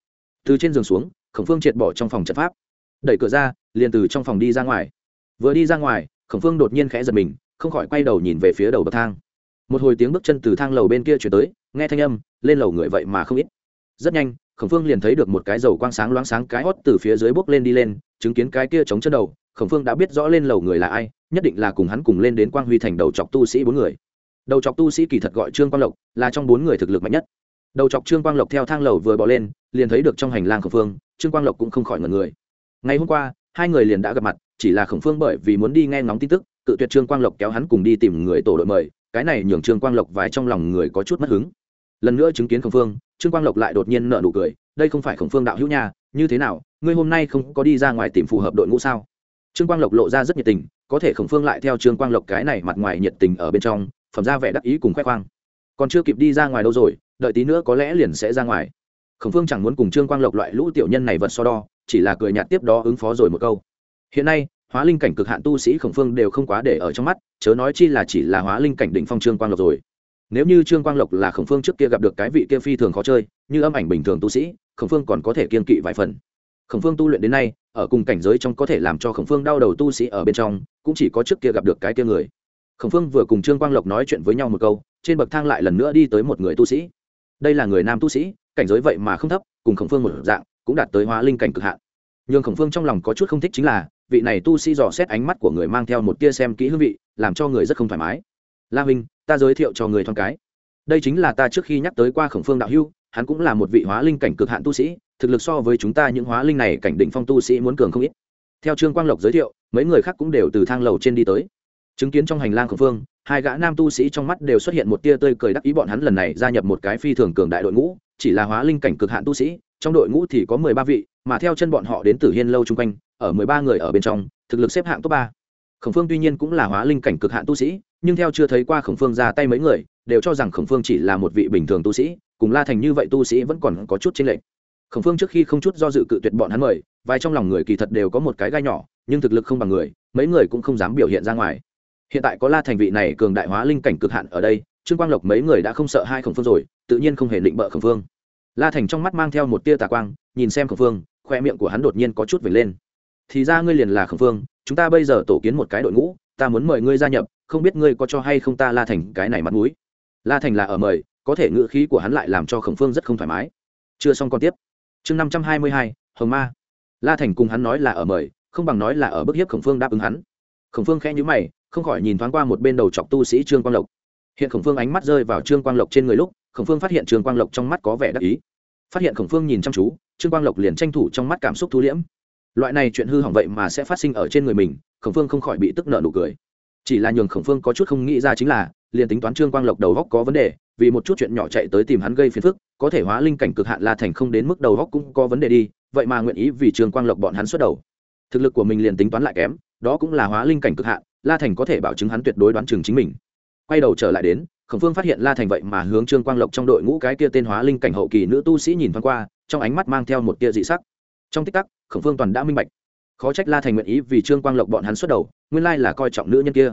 Từ trên giường xuống, khổng phương triệt bỏ trong phòng trận pháp. Đẩy cửa ra, liền từ trong phòng đi ra ngoài. Vừa đi ra ngoài, khổng phương đột nhiên khẽ giật mình, không khỏi quay đầu nhìn về phía đầu bậc thang một hồi tiếng bước chân từ thang lầu bên kia chuyển tới, nghe thanh âm, lên lầu người vậy mà không ít. Rất nhanh, khổng phương liền thấy được một cái dầu quang sáng loáng sáng cái hót từ phía dưới bốc lên đi lên, chứng kiến cái kia chống chân đầu, khổng phương đã biết rõ lên lầu người là ai, nhất định là cùng hắn cùng lên đến quang huy thành đầu chọc tu sĩ bốn người. Đầu chọc tu sĩ kỳ thật gọi trương quang lộc, là trong bốn người thực lực mạnh nhất. Đầu chọc trương quang lộc theo thang lầu vừa bỏ lên, liền thấy được trong hành lang khổng phương, trương quang lộc cũng không khỏi ngần người. Ngày hôm qua, hai người liền đã gặp mặt, chỉ là khổng phương bởi vì muốn đi nghe ngóng tin tức, cự tuyệt trương quang lộc kéo hắn cùng đi tìm người tổ đội mời cái này nhường trương quang lộc vài trong lòng người có chút mất hứng. Lần nữa chứng kiến khổng phương, trương quang lộc lại đột nhiên nợ nụ cười, đây không phải khổng phương đạo hữu nha, như thế nào, ngươi hôm nay không có đi ra ngoài tìm phù hợp đội ngũ sao? Trương quang lộc lộ ra rất nhiệt tình, có thể khổng phương lại theo trương quang lộc cái này mặt ngoài nhiệt tình ở bên trong, phẩm ra vẻ đắc ý cùng khoe khoang. Còn chưa kịp đi ra ngoài đâu rồi, đợi tí nữa có lẽ liền sẽ ra ngoài. Khổng phương chẳng muốn cùng trương quang lộc loại lũ tiểu nhân này vật so đo, chỉ là cười nhạt tiếp đó ứng phó rồi một câu. Hiện nay hóa linh cảnh cực hạn tu sĩ khổng phương đều không quá để ở trong mắt, chớ nói chi là chỉ là hóa linh cảnh đỉnh phong trương quang lộc rồi. Nếu như trương quang lộc là khổng phương trước kia gặp được cái vị kia phi thường khó chơi, như âm ảnh bình thường tu sĩ, khổng phương còn có thể kiên kỵ vài phần. Khổng phương tu luyện đến nay, ở cùng cảnh giới trong có thể làm cho khổng phương đau đầu tu sĩ ở bên trong, cũng chỉ có trước kia gặp được cái kia người. Khổng phương vừa cùng trương quang lộc nói chuyện với nhau một câu, trên bậc thang lại lần nữa đi tới một người tu sĩ. Đây là người nam tu sĩ, cảnh giới vậy mà không thấp, cùng khổng phương một dạng, cũng đạt tới hóa linh cảnh cực hạn. Nhưng khổng phương trong lòng có chút không thích chính là vị này tu sĩ dò xét ánh mắt của người mang theo một tia xem kỹ hương vị, làm cho người rất không thoải mái. La huynh, ta giới thiệu cho người thoáng cái. Đây chính là ta trước khi nhắc tới qua khổng phương đạo hưu, hắn cũng là một vị hóa linh cảnh cực hạn tu sĩ, thực lực so với chúng ta những hóa linh này cảnh định phong tu sĩ muốn cường không ít. Theo trương quang lộc giới thiệu, mấy người khác cũng đều từ thang lầu trên đi tới. Chứng kiến trong hành lang khổng phương, hai gã nam tu sĩ trong mắt đều xuất hiện một tia tươi cười đắc ý, bọn hắn lần này gia nhập một cái phi thường cường đại đội ngũ, chỉ là hóa linh cảnh cực hạn tu sĩ trong đội ngũ thì có mười ba vị, mà theo chân bọn họ đến tử hiên lâu chung quanh, ở mười ba người ở bên trong, thực lực xếp hạng top ba. Khổng phương tuy nhiên cũng là hóa linh cảnh cực hạn tu sĩ, nhưng theo chưa thấy qua khổng phương ra tay mấy người, đều cho rằng khổng phương chỉ là một vị bình thường tu sĩ, cùng la thành như vậy tu sĩ vẫn còn có chút chênh lệch. Khổng phương trước khi không chút do dự cự tuyệt bọn hắn mời, vài trong lòng người kỳ thật đều có một cái gai nhỏ, nhưng thực lực không bằng người, mấy người cũng không dám biểu hiện ra ngoài. Hiện tại có la thành vị này cường đại hóa linh cảnh cực hạn ở đây, trương quang lộc mấy người đã không sợ hai khổng phương rồi, tự nhiên không hề định bợ khổng phương la thành trong mắt mang theo một tia tà quang, nhìn xem khổng phương, khoe miệng của hắn đột nhiên có chút vểnh lên. Thì ra ngươi liền là khổng phương, chúng ta bây giờ tổ kiến một cái đội ngũ, ta muốn mời ngươi gia nhập, không biết ngươi có cho hay không ta la thành cái này mặt mũi. La thành là ở mời, có thể ngữ khí của hắn lại làm cho khổng phương rất không thoải mái. Chưa xong còn tiếp. Chương năm trăm hai mươi hai, hồng ma. La thành cùng hắn nói là ở mời, không bằng nói là ở bức hiếp khổng phương đáp ứng hắn. Khổng phương khẽ nhữ mày, không khỏi nhìn thoáng qua một bên đầu chọc tu sĩ trương quang lộc hiện khổng phương ánh mắt rơi vào trương quang lộc trên người lúc, khổng phương phát hiện trương quang lộc trong mắt có vẻ đắc ý. Phát hiện khổng phương nhìn chăm chú, trương quang lộc liền tranh thủ trong mắt cảm xúc thu liễm. Loại này chuyện hư hỏng vậy mà sẽ phát sinh ở trên người mình, khổng phương không khỏi bị tức nợ nụ cười. Chỉ là nhường khổng phương có chút không nghĩ ra chính là, liền tính toán trương quang lộc đầu góc có vấn đề, vì một chút chuyện nhỏ chạy tới tìm hắn gây phiền phức, có thể hóa linh cảnh cực hạn la thành không đến mức đầu góc cũng có vấn đề đi, vậy mà nguyện ý vì trương quang lộc bọn hắn xuất đầu. Thực lực của mình liền tính toán lại kém, đó cũng là hóa linh cảnh cực hạn, la thành có thể bảo chứng hắn tuyệt đối đoán chừng chính mình quay đầu trở lại đến, khổng phương phát hiện la thành vậy mà hướng trương quang lộc trong đội ngũ cái kia tên hóa linh cảnh hậu kỳ nữ tu sĩ nhìn thoáng qua, trong ánh mắt mang theo một tia dị sắc. Trong tích tắc, khổng phương toàn đã minh bạch. Khó trách la thành nguyện ý vì trương quang lộc bọn hắn xuất đầu, nguyên lai là coi trọng nữ nhân kia.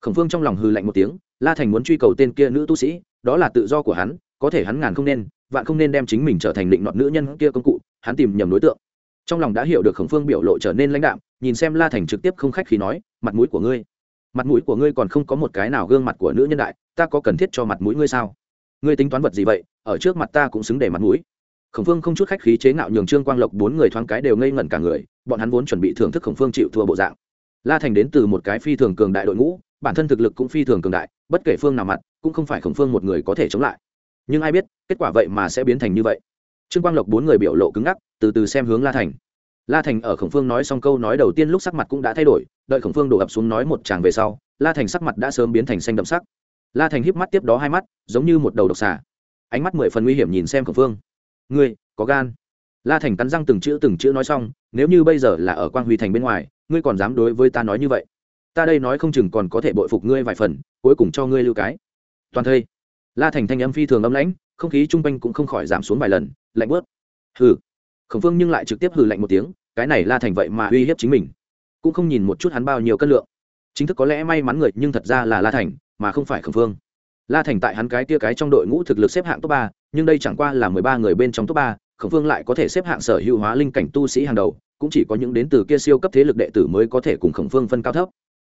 Khổng phương trong lòng hư lạnh một tiếng, la thành muốn truy cầu tên kia nữ tu sĩ, đó là tự do của hắn, có thể hắn ngàn không nên, vạn không nên đem chính mình trở thành định nọt nữ nhân kia công cụ, hắn tìm nhầm đối tượng. Trong lòng đã hiểu được khổng phương biểu lộ trở nên lãnh đạm, nhìn xem la thành trực tiếp không khách khi nói, mặt mũi của ngươi mặt mũi của ngươi còn không có một cái nào gương mặt của nữ nhân đại, ta có cần thiết cho mặt mũi ngươi sao? Ngươi tính toán vật gì vậy? Ở trước mặt ta cũng xứng để mặt mũi. Khổng phương không chút khách khí chế ngạo nhường trương quang lộc bốn người thoáng cái đều ngây ngẩn cả người, bọn hắn vốn chuẩn bị thưởng thức khổng phương chịu thua bộ dạng. La thành đến từ một cái phi thường cường đại đội ngũ, bản thân thực lực cũng phi thường cường đại, bất kể phương nào mặt, cũng không phải khổng phương một người có thể chống lại. Nhưng ai biết, kết quả vậy mà sẽ biến thành như vậy. Trương quang lộc bốn người biểu lộ cứng ngắc, từ từ xem hướng la thành la thành ở khổng phương nói xong câu nói đầu tiên lúc sắc mặt cũng đã thay đổi, đợi khổng phương đổ ập xuống nói một tràng về sau, la thành sắc mặt đã sớm biến thành xanh đậm sắc. La thành híp mắt tiếp đó hai mắt, giống như một đầu độc xà. Ánh mắt mười phần nguy hiểm nhìn xem khổng phương. Ngươi, có gan. La thành cắn răng từng chữ từng chữ nói xong, nếu như bây giờ là ở quang huy thành bên ngoài, ngươi còn dám đối với ta nói như vậy? Ta đây nói không chừng còn có thể bội phục ngươi vài phần, cuối cùng cho ngươi lưu cái. Toàn thây. La thành thanh âm phi thường âm lãnh, không khí chung quanh cũng không khỏi giảm xuống vài lần, lạnh bớt. Hừ khổng phương nhưng lại trực tiếp hừ lạnh một tiếng, cái này la thành vậy mà uy hiếp chính mình. Cũng không nhìn một chút hắn bao nhiêu cân lượng. Chính thức có lẽ may mắn người, nhưng thật ra là la thành, mà không phải khổng phương. La thành tại hắn cái tia cái trong đội ngũ thực lực xếp hạng top ba, nhưng đây chẳng qua là mười ba người bên trong top ba, khổng phương lại có thể xếp hạng sở hữu hóa linh cảnh tu sĩ hàng đầu, cũng chỉ có những đến từ kia siêu cấp thế lực đệ tử mới có thể cùng khổng phương phân cao thấp.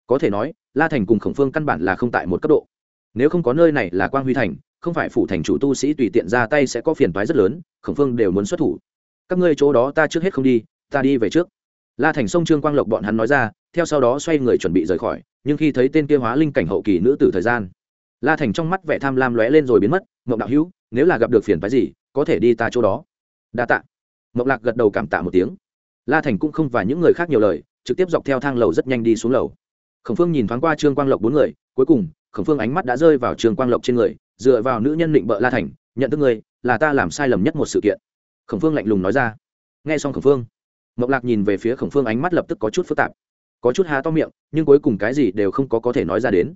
Có thể nói, la thành cùng khổng phương căn bản là không tại một cấp độ. Nếu không có nơi này là quang huy thành, không phải phủ thành chủ tu sĩ tùy tiện ra tay sẽ có phiền toái rất lớn, khổng phương đều muốn xuất thủ các ngươi chỗ đó ta trước hết không đi, ta đi về trước. La thành sông, trương quang lộc bọn hắn nói ra, theo sau đó xoay người chuẩn bị rời khỏi, nhưng khi thấy tên kia hóa linh cảnh hậu kỳ nữ tử thời gian, la thành trong mắt vẻ tham lam lóe lên rồi biến mất, mộng đạo hữu, nếu là gặp được phiền phái gì, có thể đi ta chỗ đó. Đa tạ. Mộng lạc gật đầu cảm tạ một tiếng. La thành cũng không và những người khác nhiều lời, trực tiếp dọc theo thang lầu rất nhanh đi xuống lầu. Khổng phương nhìn thoáng qua trương quang lộc bốn người, cuối cùng, khổng phương ánh mắt đã rơi vào trương quang lộc trên người, dựa vào nữ nhân định bợ la thành, nhận thức người là ta làm sai lầm nhất một sự kiện khổng phương lạnh lùng nói ra. Nghe xong khổng phương mộng lạc nhìn về phía khổng phương ánh mắt lập tức có chút phức tạp. Có chút há to miệng, nhưng cuối cùng cái gì đều không có có thể nói ra đến.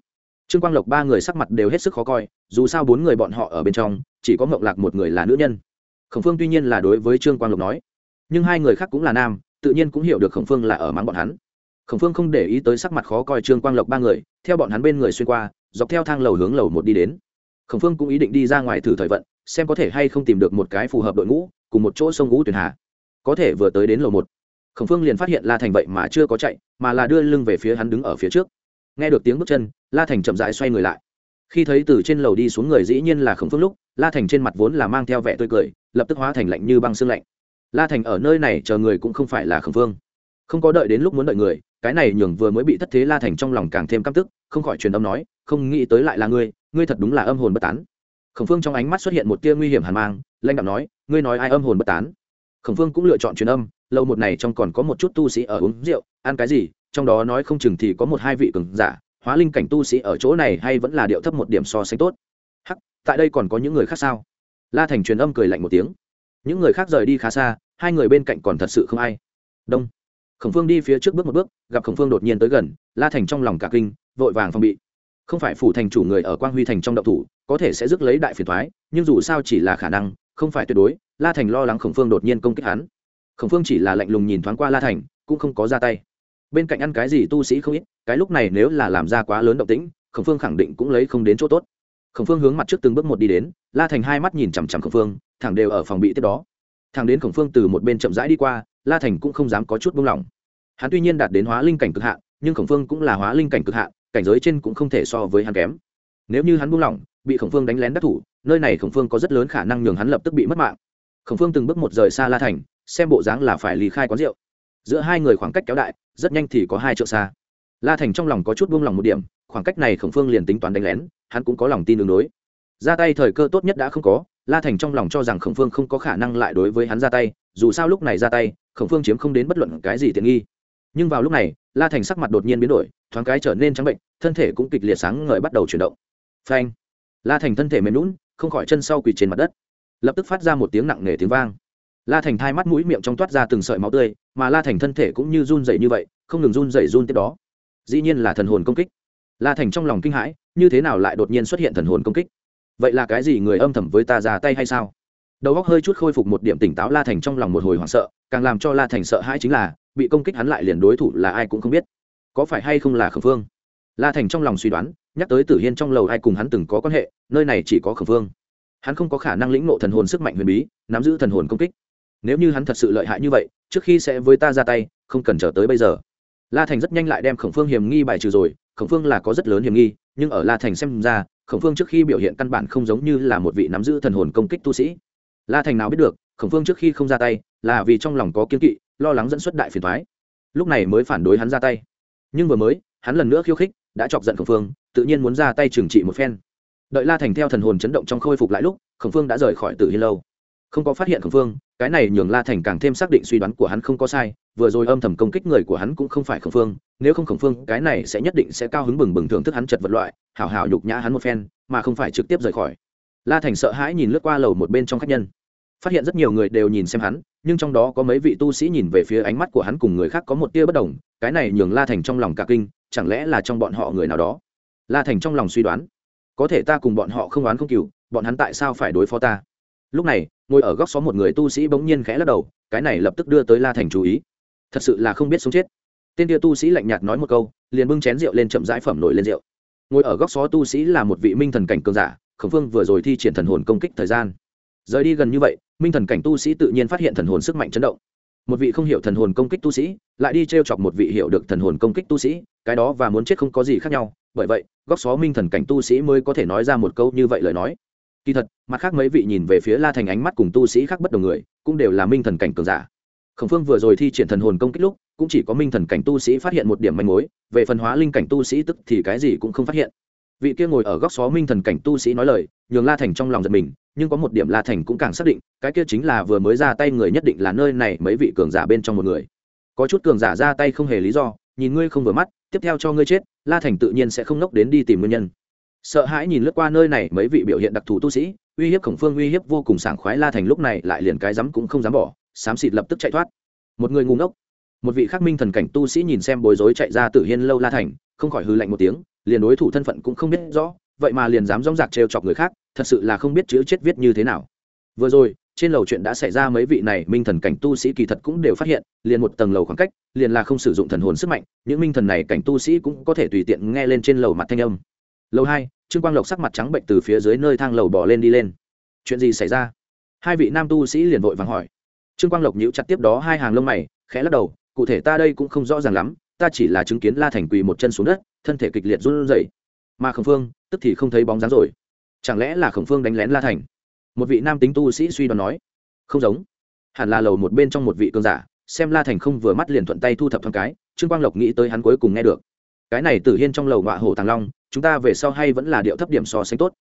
Trương quang lộc ba người sắc mặt đều hết sức khó coi, dù sao bốn người bọn họ ở bên trong, chỉ có mộng lạc một người là nữ nhân. Khổng phương tuy nhiên là đối với trương quang lộc nói, nhưng hai người khác cũng là nam, tự nhiên cũng hiểu được khổng phương là ở mắng bọn hắn. Khổng phương không để ý tới sắc mặt khó coi trương quang lộc ba người, theo bọn hắn bên người xuyên qua, dọc theo thang lầu hướng lầu một đi đến. Khổng phương cũng ý định đi ra ngoài thử thời vận, xem có thể hay không tìm được một cái phù hợp đội ngũ cùng một chỗ sông ngũ Tuyền hà. Có thể vừa tới đến lầu một, khổng phương liền phát hiện la thành vậy mà chưa có chạy, mà là đưa lưng về phía hắn đứng ở phía trước. Nghe được tiếng bước chân, la thành chậm dại xoay người lại. Khi thấy từ trên lầu đi xuống người dĩ nhiên là khổng phương lúc, la thành trên mặt vốn là mang theo vẻ tươi cười, lập tức hóa thành lạnh như băng xương lạnh. La thành ở nơi này chờ người cũng không phải là khổng phương. Không có đợi đến lúc muốn đợi người, cái này nhường vừa mới bị thất thế la thành trong lòng càng thêm căm tức, không khỏi truyền âm nói, không nghĩ tới lại là ngươi ngươi thật đúng là âm hồn bất tán. Khổng phương trong ánh mắt xuất hiện một tia nguy hiểm hàn mang lanh đạo nói ngươi nói ai âm hồn bất tán? Khổng phương cũng lựa chọn truyền âm, lâu một này trong còn có một chút tu sĩ ở uống rượu, ăn cái gì, trong đó nói không chừng thì có một hai vị cường giả, hóa linh cảnh tu sĩ ở chỗ này hay vẫn là điệu thấp một điểm so sánh tốt? Hắc, tại đây còn có những người khác sao? La thành truyền âm cười lạnh một tiếng. Những người khác rời đi khá xa, hai người bên cạnh còn thật sự không ai. Đông. Khổng phương đi phía trước bước một bước, gặp khổng phương đột nhiên tới gần, la thành trong lòng cả kinh, vội vàng phòng bị. Không phải phủ thành chủ người ở quang huy thành trong động thủ, có thể sẽ rước lấy đại phiền thoái, nhưng dù sao chỉ là khả năng không phải tuyệt đối, la thành lo lắng khổng phương đột nhiên công kích hắn. Khổng phương chỉ là lạnh lùng nhìn thoáng qua la thành, cũng không có ra tay. Bên cạnh ăn cái gì tu sĩ không ít, cái lúc này nếu là làm ra quá lớn động tĩnh, khổng phương khẳng định cũng lấy không đến chỗ tốt. Khổng phương hướng mặt trước từng bước một đi đến, la thành hai mắt nhìn chằm chằm khổng phương, thẳng đều ở phòng bị tiếp đó. Thẳng đến khổng phương từ một bên chậm rãi đi qua, la thành cũng không dám có chút buông lỏng. Hắn tuy nhiên đạt đến hóa linh cảnh cực hạn, nhưng khổng phương cũng là hóa linh cảnh cực hạn, cảnh giới trên cũng không thể so với hắn kém. Nếu như hắn buông lỏng bị khổng phương đánh lén đắc thủ, nơi này khổng phương có rất lớn khả năng nhường hắn lập tức bị mất mạng. Khổng phương từng bước một rời xa la thành, xem bộ dáng là phải lì khai quán rượu. Giữa hai người khoảng cách kéo đại, rất nhanh thì có hai triệu xa. La thành trong lòng có chút buông lòng một điểm, khoảng cách này khổng phương liền tính toán đánh lén, hắn cũng có lòng tin đường đối. Ra tay thời cơ tốt nhất đã không có, la thành trong lòng cho rằng khổng phương không có khả năng lại đối với hắn ra tay, dù sao lúc này ra tay, khổng phương chiếm không đến bất luận cái gì tiện nghi. Nhưng vào lúc này, la thành sắc mặt đột nhiên biến đổi, thoáng cái trở nên trắng bệnh, thân thể cũng kịch liệt sáng ngời bắt đầu chuyển động. Phanh! La thành thân thể mềm lún không khỏi chân sau quỳ trên mặt đất. Lập tức phát ra một tiếng nặng nề tiếng vang. La thành thai mắt mũi miệng trong toát ra từng sợi máu tươi, mà la thành thân thể cũng như run dậy như vậy, không ngừng run dậy run tiếp đó. Dĩ nhiên là thần hồn công kích. La thành trong lòng kinh hãi, như thế nào lại đột nhiên xuất hiện thần hồn công kích? Vậy là cái gì người âm thầm với ta ra tay hay sao? Đầu óc hơi chút khôi phục một điểm tỉnh táo la thành trong lòng một hồi hoảng sợ, càng làm cho la thành sợ hãi chính là, bị công kích hắn lại liền đối thủ là ai cũng không biết. Có phải hay không là khẩn phương? La thành trong lòng suy đoán, nhắc tới tử hiên trong lầu ai cùng hắn từng có quan hệ, nơi này chỉ có khẩn phương hắn không có khả năng lĩnh ngộ thần hồn sức mạnh huyền bí, nắm giữ thần hồn công kích. Nếu như hắn thật sự lợi hại như vậy, trước khi sẽ với ta ra tay, không cần chờ tới bây giờ. La thành rất nhanh lại đem khổng phương hiểm nghi bài trừ rồi, khổng phương là có rất lớn hiểm nghi, nhưng ở la thành xem ra, khổng phương trước khi biểu hiện căn bản không giống như là một vị nắm giữ thần hồn công kích tu sĩ. La thành nào biết được, khổng phương trước khi không ra tay, là vì trong lòng có kiên kỵ, lo lắng dẫn xuất đại phiền thoái lúc này mới phản đối hắn ra tay. Nhưng vừa mới, hắn lần nữa khiêu khích đã chọc giận khổng phương, tự nhiên muốn ra tay trừng trị một phen. Đợi la thành theo thần hồn chấn động trong khôi phục lại lúc, khổng phương đã rời khỏi tử hiên lâu. Không có phát hiện khổng phương, cái này nhường la thành càng thêm xác định suy đoán của hắn không có sai, vừa rồi âm thầm công kích người của hắn cũng không phải khổng phương, nếu không khổng phương, cái này sẽ nhất định sẽ cao hứng bừng bừng thưởng thức hắn chật vật loại, hảo hảo nhục nhã hắn một phen, mà không phải trực tiếp rời khỏi. La thành sợ hãi nhìn lướt qua lầu một bên trong khách nhân. Phát hiện rất nhiều người đều nhìn xem hắn, nhưng trong đó có mấy vị tu sĩ nhìn về phía ánh mắt của hắn cùng người khác có một tia bất đồng, cái này nhường la thành trong lòng cả kinh chẳng lẽ là trong bọn họ người nào đó? La thành trong lòng suy đoán. Có thể ta cùng bọn họ không oán không cừu, bọn hắn tại sao phải đối phó ta? Lúc này, ngồi ở góc xó một người tu sĩ bỗng nhiên khẽ lắc đầu, cái này lập tức đưa tới la thành chú ý. Thật sự là không biết sống chết. Tên tia tu sĩ lạnh nhạt nói một câu, liền bưng chén rượu lên chậm rãi phẩm nổi lên rượu. Ngồi ở góc xó tu sĩ là một vị minh thần cảnh cường giả, khổng phương vừa rồi thi triển thần hồn công kích thời gian. Rời đi gần như vậy, minh thần cảnh tu sĩ tự nhiên phát hiện thần hồn sức mạnh chấn động. Một vị không hiểu thần hồn công kích tu sĩ, lại đi t r e o chọc một vị hiểu được thần hồn công kích tu sĩ cái đó và muốn chết không có gì khác nhau, bởi vậy, góc xó minh thần cảnh tu sĩ mới có thể nói ra một câu như vậy lời nói. Kỳ thật, mặt khác mấy vị nhìn về phía la thành ánh mắt cùng tu sĩ khác bất đồng người, cũng đều là minh thần cảnh cường giả. Khổng phương vừa rồi thi triển thần hồn công kích lúc, cũng chỉ có minh thần cảnh tu sĩ phát hiện một điểm manh mối, về phần hóa linh cảnh tu sĩ tức thì cái gì cũng không phát hiện. Vị kia ngồi ở góc xó minh thần cảnh tu sĩ nói lời, nhường la thành trong lòng giật mình, nhưng có một điểm la thành cũng càng xác định, cái kia chính là vừa mới ra tay người nhất định là nơi này mấy vị cường giả bên trong một người. Có chút cường giả ra tay không hề lý do, nhìn ngươi không vừa mắt tiếp theo cho ngươi chết, la thành tự nhiên sẽ không nốc đến đi tìm nguyên nhân. Sợ hãi nhìn lướt qua nơi này, mấy vị biểu hiện đặc thù tu sĩ, uy hiếp khổng phương uy hiếp vô cùng sảng khoái la thành lúc này lại liền cái rắm cũng không dám bỏ, xám xịt lập tức chạy thoát. Một người ngu ngốc. Một vị khắc minh thần cảnh tu sĩ nhìn xem bối rối chạy ra tử hiên lâu la thành, không khỏi hư lạnh một tiếng, liền đối thủ thân phận cũng không biết rõ, vậy mà liền dám dóng dạc trêu chọc người khác, thật sự là không biết chữ chết viết như thế nào. Vừa rồi trên lầu chuyện đã xảy ra, mấy vị này minh thần cảnh tu sĩ kỳ thật cũng đều phát hiện, liền một tầng lầu khoảng cách, liền là không sử dụng thần hồn sức mạnh, những minh thần này cảnh tu sĩ cũng có thể tùy tiện nghe lên trên lầu mặt thanh âm. Lầu hai, trương quang lộc sắc mặt trắng bệnh từ phía dưới nơi thang lầu bỏ lên đi lên. Chuyện gì xảy ra? Hai vị nam tu sĩ liền vội vàng hỏi. Trương quang lộc nhíu chặt tiếp đó hai hàng lông mày, khẽ lắc đầu, cụ thể ta đây cũng không rõ ràng lắm, ta chỉ là chứng kiến la thành quỳ một chân xuống đất, thân thể kịch liệt run rẩy. Mà khổng phương, tức thì không thấy bóng dáng rồi. Chẳng lẽ là khổng phương đánh lén la thành? Một vị nam tính tu sĩ suy đoán nói, không giống. Hẳn là lầu một bên trong một vị cường giả, xem la thành không vừa mắt liền thuận tay thu thập thằng cái, trương quang lộc nghĩ tới hắn cuối cùng nghe được. Cái này tử hiên trong lầu ngọa hổ tàng long, chúng ta về sau hay vẫn là điệu thấp điểm so sánh tốt.